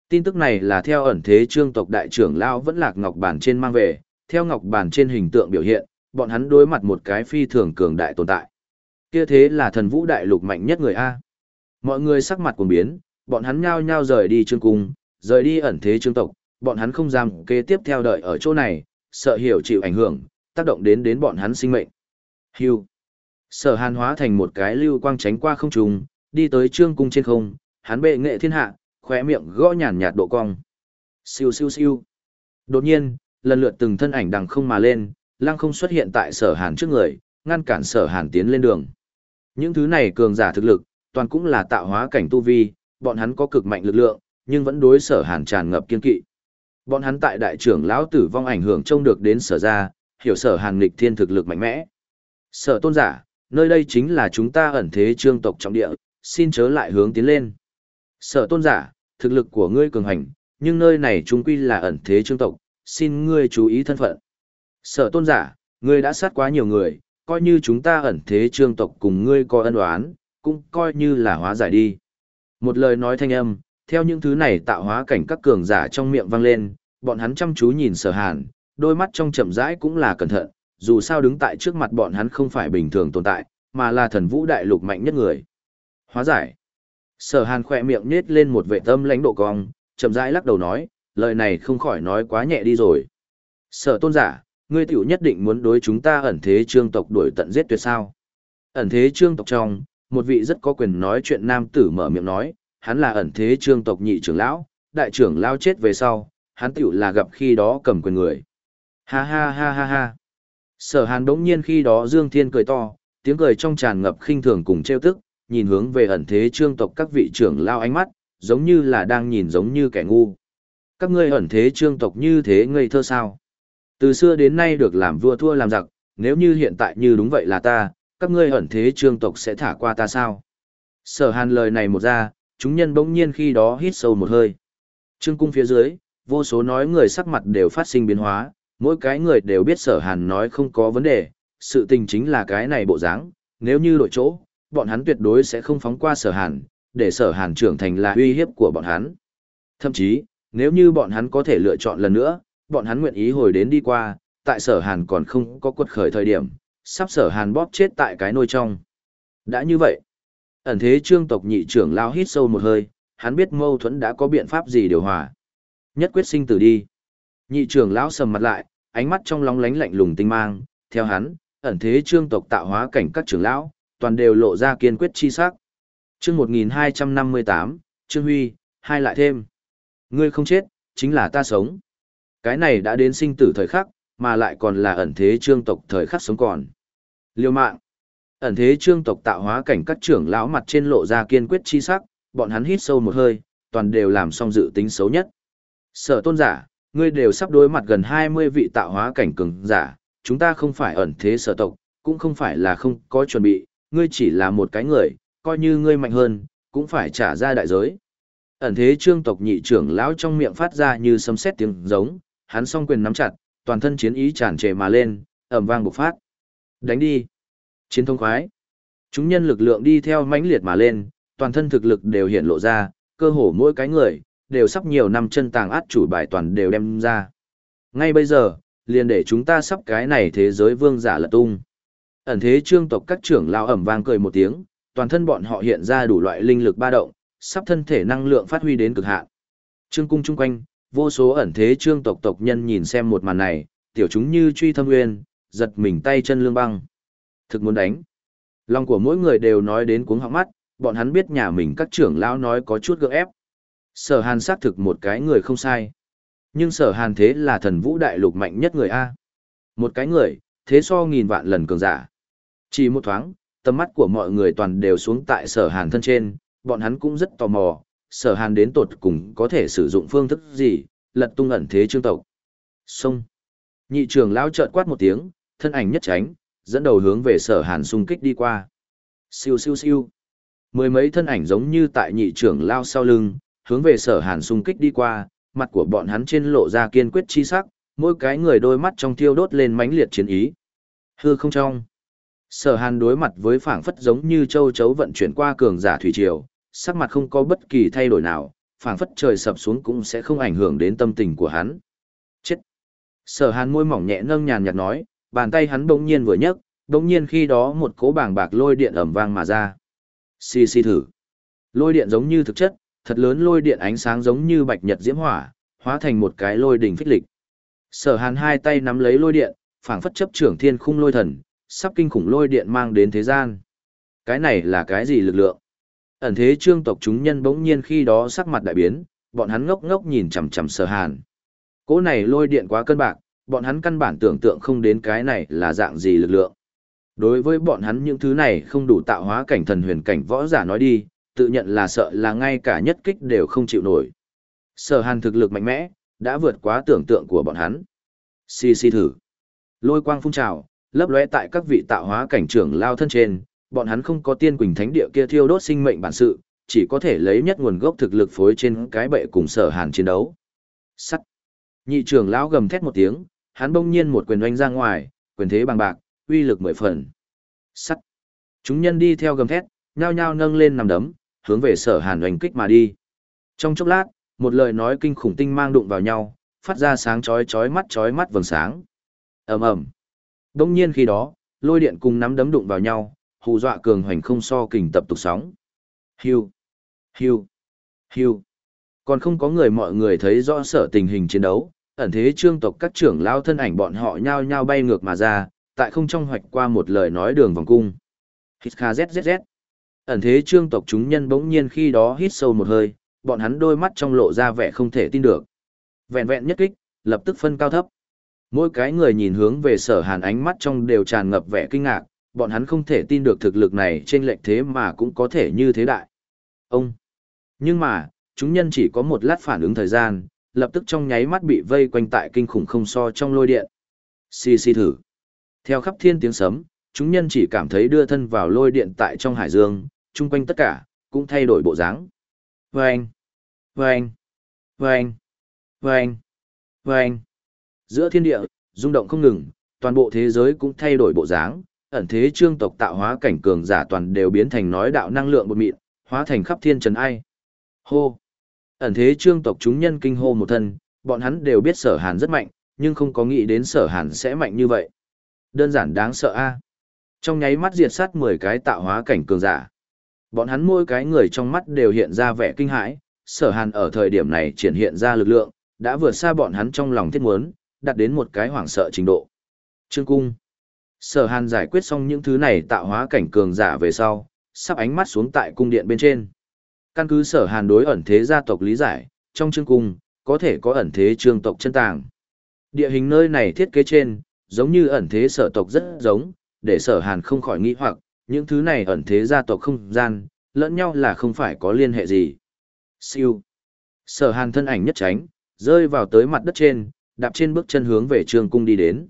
Tin tức này là theo ẩn thế trương tộc đại trưởng Lao vẫn lạc ngọc bản trên mang về, theo ngọc bản trên hình tượng biểu hiện, bọn hắn đối mặt một cái phi thường cường đại tồn tại. Kia thế là thần vũ đại lục mạnh nhất người A. Mọi người sắc mặt cuồng biến, bọn hắn nhao nhao rời đi trương cung, rời đi ẩn thế trương tộc, bọn hắn không dám kế tiếp theo đợi ở chỗ này, sợ hiểu chịu ảnh hưởng, tác động đến đến bọn hắn sinh mệnh. Hưu. Sở hàn hóa thành một cái lưu quang tránh qua không trùng, đi tới trương cung trên không, hắn bệ nghệ thiên hạ, khóe miệng gõ nhàn nhạt độ cong. Siêu siêu siêu. Đột nhiên, lần lượt từng thân ảnh đằng không mà lên, lăng không xuất hiện tại sở hàn trước người, ngăn cản sở hàn tiến lên đường. Những thứ này cường giả thực lực, toàn cũng là tạo hóa cảnh tu vi, bọn hắn có cực mạnh lực lượng, nhưng vẫn đối sở hàn tràn ngập kiên kỵ. Bọn hắn tại đại trưởng lão tử vong ảnh hưởng trông được đến sở ra, hiểu sở hàn nghịch thiên thực lực mạnh mẽ. Sở tôn giả, nơi đây chính là chúng ta ẩn thế trương tộc trọng địa, xin chớ lại hướng tiến lên. Sở tôn giả, thực lực của ngươi cường hành, nhưng nơi này chúng quy là ẩn thế trương tộc, xin ngươi chú ý thân phận. Sở tôn giả, ngươi đã sát quá nhiều người, coi như chúng ta ẩn thế trương tộc cùng ngươi có ân oán, cũng coi như là hóa giải đi. Một lời nói thanh âm, theo những thứ này tạo hóa cảnh các cường giả trong miệng vang lên, bọn hắn chăm chú nhìn sở hàn, đôi mắt trong chậm rãi cũng là cẩn thận, dù sao đứng tại trước mặt bọn hắn không phải bình thường tồn tại, mà là thần vũ đại lục mạnh nhất người. Hóa giải. Sở hàn khỏe miệng nết lên một vệ tâm lãnh độ cong, chậm rãi lắc đầu nói, lời này không khỏi nói quá nhẹ đi rồi. Sở tôn giả, ngươi tiểu nhất định muốn đối chúng ta ẩn thế trương tộc đuổi tận giết tuyệt sao. Ẩn thế trương tộc trong, một vị rất có quyền nói chuyện nam tử mở miệng nói, hắn là ẩn thế trương tộc nhị trưởng lão, đại trưởng lão chết về sau, hắn tiểu là gặp khi đó cầm quyền người. Ha ha ha ha ha. Sở hàn đống nhiên khi đó Dương Thiên cười to, tiếng cười trong tràn ngập khinh thường cùng trêu tức, nhìn hướng về ẩn thế trương tộc các vị trưởng lao ánh mắt, giống như là đang nhìn giống như kẻ ngu. Các ngươi ẩn thế trương tộc như thế ngây thơ sao? Từ xưa đến nay được làm vua thua làm giặc, nếu như hiện tại như đúng vậy là ta, các ngươi ẩn thế trương tộc sẽ thả qua ta sao? Sở hàn lời này một ra, chúng nhân bỗng nhiên khi đó hít sâu một hơi. Trương cung phía dưới, vô số nói người sắc mặt đều phát sinh biến hóa, mỗi cái người đều biết sở hàn nói không có vấn đề, sự tình chính là cái này bộ dáng, nếu như đổi chỗ, bọn hắn tuyệt đối sẽ không phóng qua sở hàn, để sở hàn trưởng thành là uy hiếp của bọn hắn. Thậm chí, nếu như bọn hắn có thể lựa chọn lần nữa, bọn hắn nguyện ý hồi đến đi qua, tại sở hàn còn không có quật khởi thời điểm, sắp sở hàn bóp chết tại cái nôi trong. Đã như vậy, ẩn thế trương tộc nhị trưởng lao hít sâu một hơi, hắn biết mâu thuẫn đã có biện pháp gì điều hòa. Nhất quyết sinh tử đi. Nhị trưởng lão sầm mặt lại, ánh mắt trong lóng lánh lạnh lùng tinh mang, theo hắn, ẩn thế trương tộc tạo hóa cảnh các trưởng lão, toàn đều lộ ra kiên quyết chi sắc. Chương 1258, Trương Huy, hai lại thêm. Ngươi không chết, chính là ta sống. Cái này đã đến sinh tử thời khắc, mà lại còn là ẩn thế trương tộc thời khắc sống còn. Liêu mạng. Ẩn thế trương tộc tạo hóa cảnh các trưởng lão mặt trên lộ ra kiên quyết chi sắc, bọn hắn hít sâu một hơi, toàn đều làm xong dự tính xấu nhất. Sở tôn giả, ngươi đều sắp đối mặt gần 20 vị tạo hóa cảnh cường giả, chúng ta không phải ẩn thế sở tộc, cũng không phải là không có chuẩn bị, ngươi chỉ là một cái người, coi như ngươi mạnh hơn, cũng phải trả ra đại giới. Ẩn thế trương tộc nhị trưởng lão trong miệng phát ra như sấm sét tiếng giống, hắn song quyền nắm chặt, toàn thân chiến ý tràn trề mà lên, ầm vang bộc phát. Đánh đi. Chiến thông khoái. Chúng nhân lực lượng đi theo mãnh liệt mà lên, toàn thân thực lực đều hiện lộ ra, cơ hồ mỗi cái người, đều sắp nhiều năm chân tàng át chủ bài toàn đều đem ra. Ngay bây giờ, liền để chúng ta sắp cái này thế giới vương giả lật tung. Ẩn thế trương tộc các trưởng lao ẩm vang cười một tiếng, toàn thân bọn họ hiện ra đủ loại linh lực ba động, sắp thân thể năng lượng phát huy đến cực hạn. Trương cung chung quanh, vô số ẩn thế trương tộc tộc nhân nhìn xem một màn này, tiểu chúng như truy thâm nguyên, giật mình tay chân lương băng. Thực muốn đánh. Lòng của mỗi người đều nói đến cuống họng mắt, bọn hắn biết nhà mình các trưởng lão nói có chút gượng ép. Sở hàn xác thực một cái người không sai. Nhưng sở hàn thế là thần vũ đại lục mạnh nhất người A. Một cái người, thế so nghìn vạn lần cường giả. Chỉ một thoáng, tầm mắt của mọi người toàn đều xuống tại sở hàn thân trên, bọn hắn cũng rất tò mò, sở hàn đến tột cùng có thể sử dụng phương thức gì, lật tung ẩn thế trương tộc. Xông. Nhị trưởng lão chợt quát một tiếng, thân ảnh nhất tránh, dẫn đầu hướng về sở hàn xung kích đi qua. Siêu siêu siêu. Mười mấy thân ảnh giống như tại nhị trưởng lao sau lưng, hướng về sở hàn xung kích đi qua, mặt của bọn hắn trên lộ ra kiên quyết chi sắc, mỗi cái người đôi mắt trong thiêu đốt lên mãnh liệt chiến ý. Hư không trong. Sở hàn đối mặt với phảng phất giống như châu chấu vận chuyển qua cường giả thủy triều, sắc mặt không có bất kỳ thay đổi nào, phảng phất trời sập xuống cũng sẽ không ảnh hưởng đến tâm tình của hắn. Chết! Sở hàn môi mỏng nhẹ nâng nhàn nhạt nói, bàn tay hắn bỗng nhiên vừa nhấc, bỗng nhiên khi đó một cỗ bảng bạc lôi điện ẩm vang mà ra. Xì xì thử. Lôi điện giống như thực chất, thật lớn lôi điện ánh sáng giống như bạch nhật diễm hỏa, hóa thành một cái lôi đỉnh phích lịch. Sở Hàn hai tay nắm lấy lôi điện, phảng phất chấp trưởng thiên khung lôi thần, sắp kinh khủng lôi điện mang đến thế gian. Cái này là cái gì lực lượng? Ẩn thế trương tộc chúng nhân bỗng nhiên khi đó sắc mặt đại biến, bọn hắn ngốc ngốc nhìn chằm chằm Sở Hàn. Cỗ này lôi điện quá cân bạc, bọn hắn căn bản tưởng tượng không đến cái này là dạng gì lực lượng. Đối với bọn hắn những thứ này không đủ tạo hóa cảnh thần huyền cảnh võ giả nói đi, tự nhận là sợ là ngay cả nhất kích đều không chịu nổi. Sở hàn thực lực mạnh mẽ, đã vượt quá tưởng tượng của bọn hắn. Xì xì thử. Lôi quang phun trào, lấp lóe tại các vị tạo hóa cảnh trưởng lao thân trên, bọn hắn không có tiên quỳnh thánh địa kia thiêu đốt sinh mệnh bản sự, chỉ có thể lấy nhất nguồn gốc thực lực phối trên cái bệ cùng sở hàn chiến đấu. Sắt. Nhị trưởng lão gầm thét một tiếng, hắn bỗng nhiên một quyền oanh ra ngoài, quyền thế bằng bạc, uy lực mười phần. Sắt. Chúng nhân đi theo gầm thét, nhao nhao nâng lên nằm đấm, hướng về sở hàn oanh kích mà đi. Trong chốc lát, một lời nói kinh khủng tinh mang đụng vào nhau, phát ra sáng chói chói mắt chói mắt vầng sáng. ầm ầm. Đông nhiên khi đó, lôi điện cùng nắm đấm đụng vào nhau, hù dọa cường hoành không so kình tập tục sóng. Hiu, hiu, hiu. Còn không có người mọi người thấy rõ sở tình hình chiến đấu, ẩn thế trương tộc các trưởng lao thân ảnh bọn họ nhao nhao bay ngược mà ra, tại không trong hoạch qua một lời nói đường vòng cung. Hít kha zzz. Ẩn thế trương tộc chúng nhân bỗng nhiên khi đó hít sâu một hơi, bọn hắn đôi mắt trong lộ ra vẻ không thể tin được. Vẹn vẹn nhất kích, lập tức phân cao thấp. Mỗi cái người nhìn hướng về sở hàn ánh mắt trong đều tràn ngập vẻ kinh ngạc, bọn hắn không thể tin được thực lực này trên lệnh thế mà cũng có thể như thế đại. Ông! Nhưng mà, chúng nhân chỉ có một lát phản ứng thời gian, lập tức trong nháy mắt bị vây quanh tại kinh khủng không so trong lôi điện. Xì xì thử. Theo khắp thiên tiếng sấm, chúng nhân chỉ cảm thấy đưa thân vào lôi điện tại trong hải dương, chung quanh tất cả, cũng thay đổi bộ dáng. Vâng! Vâng! Vâng! Vâng! Vâng! Giữa thiên địa, rung động không ngừng, toàn bộ thế giới cũng thay đổi bộ dáng, ẩn thế trương tộc tạo hóa cảnh cường giả toàn đều biến thành nói đạo năng lượng bột mịn, hóa thành khắp thiên trần ai. Hô! Ẩn thế trương tộc chúng nhân kinh hô một thân, bọn hắn đều biết sở hàn rất mạnh, nhưng không có nghĩ đến sở hàn sẽ mạnh như vậy. Đơn giản đáng sợ a. Trong nháy mắt diệt sát 10 cái tạo hóa cảnh cường giả. Bọn hắn mỗi cái người trong mắt đều hiện ra vẻ kinh hãi, sở hàn ở thời điểm này triển hiện ra lực lượng, đã vượt xa bọn hắn trong lòng thiết muốn, đạt đến một cái hoảng sợ trình độ. Trương Cung Sở hàn giải quyết xong những thứ này tạo hóa cảnh cường giả về sau, sắp ánh mắt xuống tại cung điện bên trên. Căn cứ sở hàn đối ẩn thế gia tộc lý giải, trong trương cung, có thể có ẩn thế trương tộc chân tàng. Địa hình nơi này thiết kế trên, giống như ẩn thế sở tộc rất giống, để sở hàn không khỏi nghĩ hoặc, những thứ này ẩn thế gia tộc không gian, lẫn nhau là không phải có liên hệ gì. Siêu. Sở hàn thân ảnh nhất tránh, rơi vào tới mặt đất trên, đạp trên bước chân hướng về trường cung đi đến.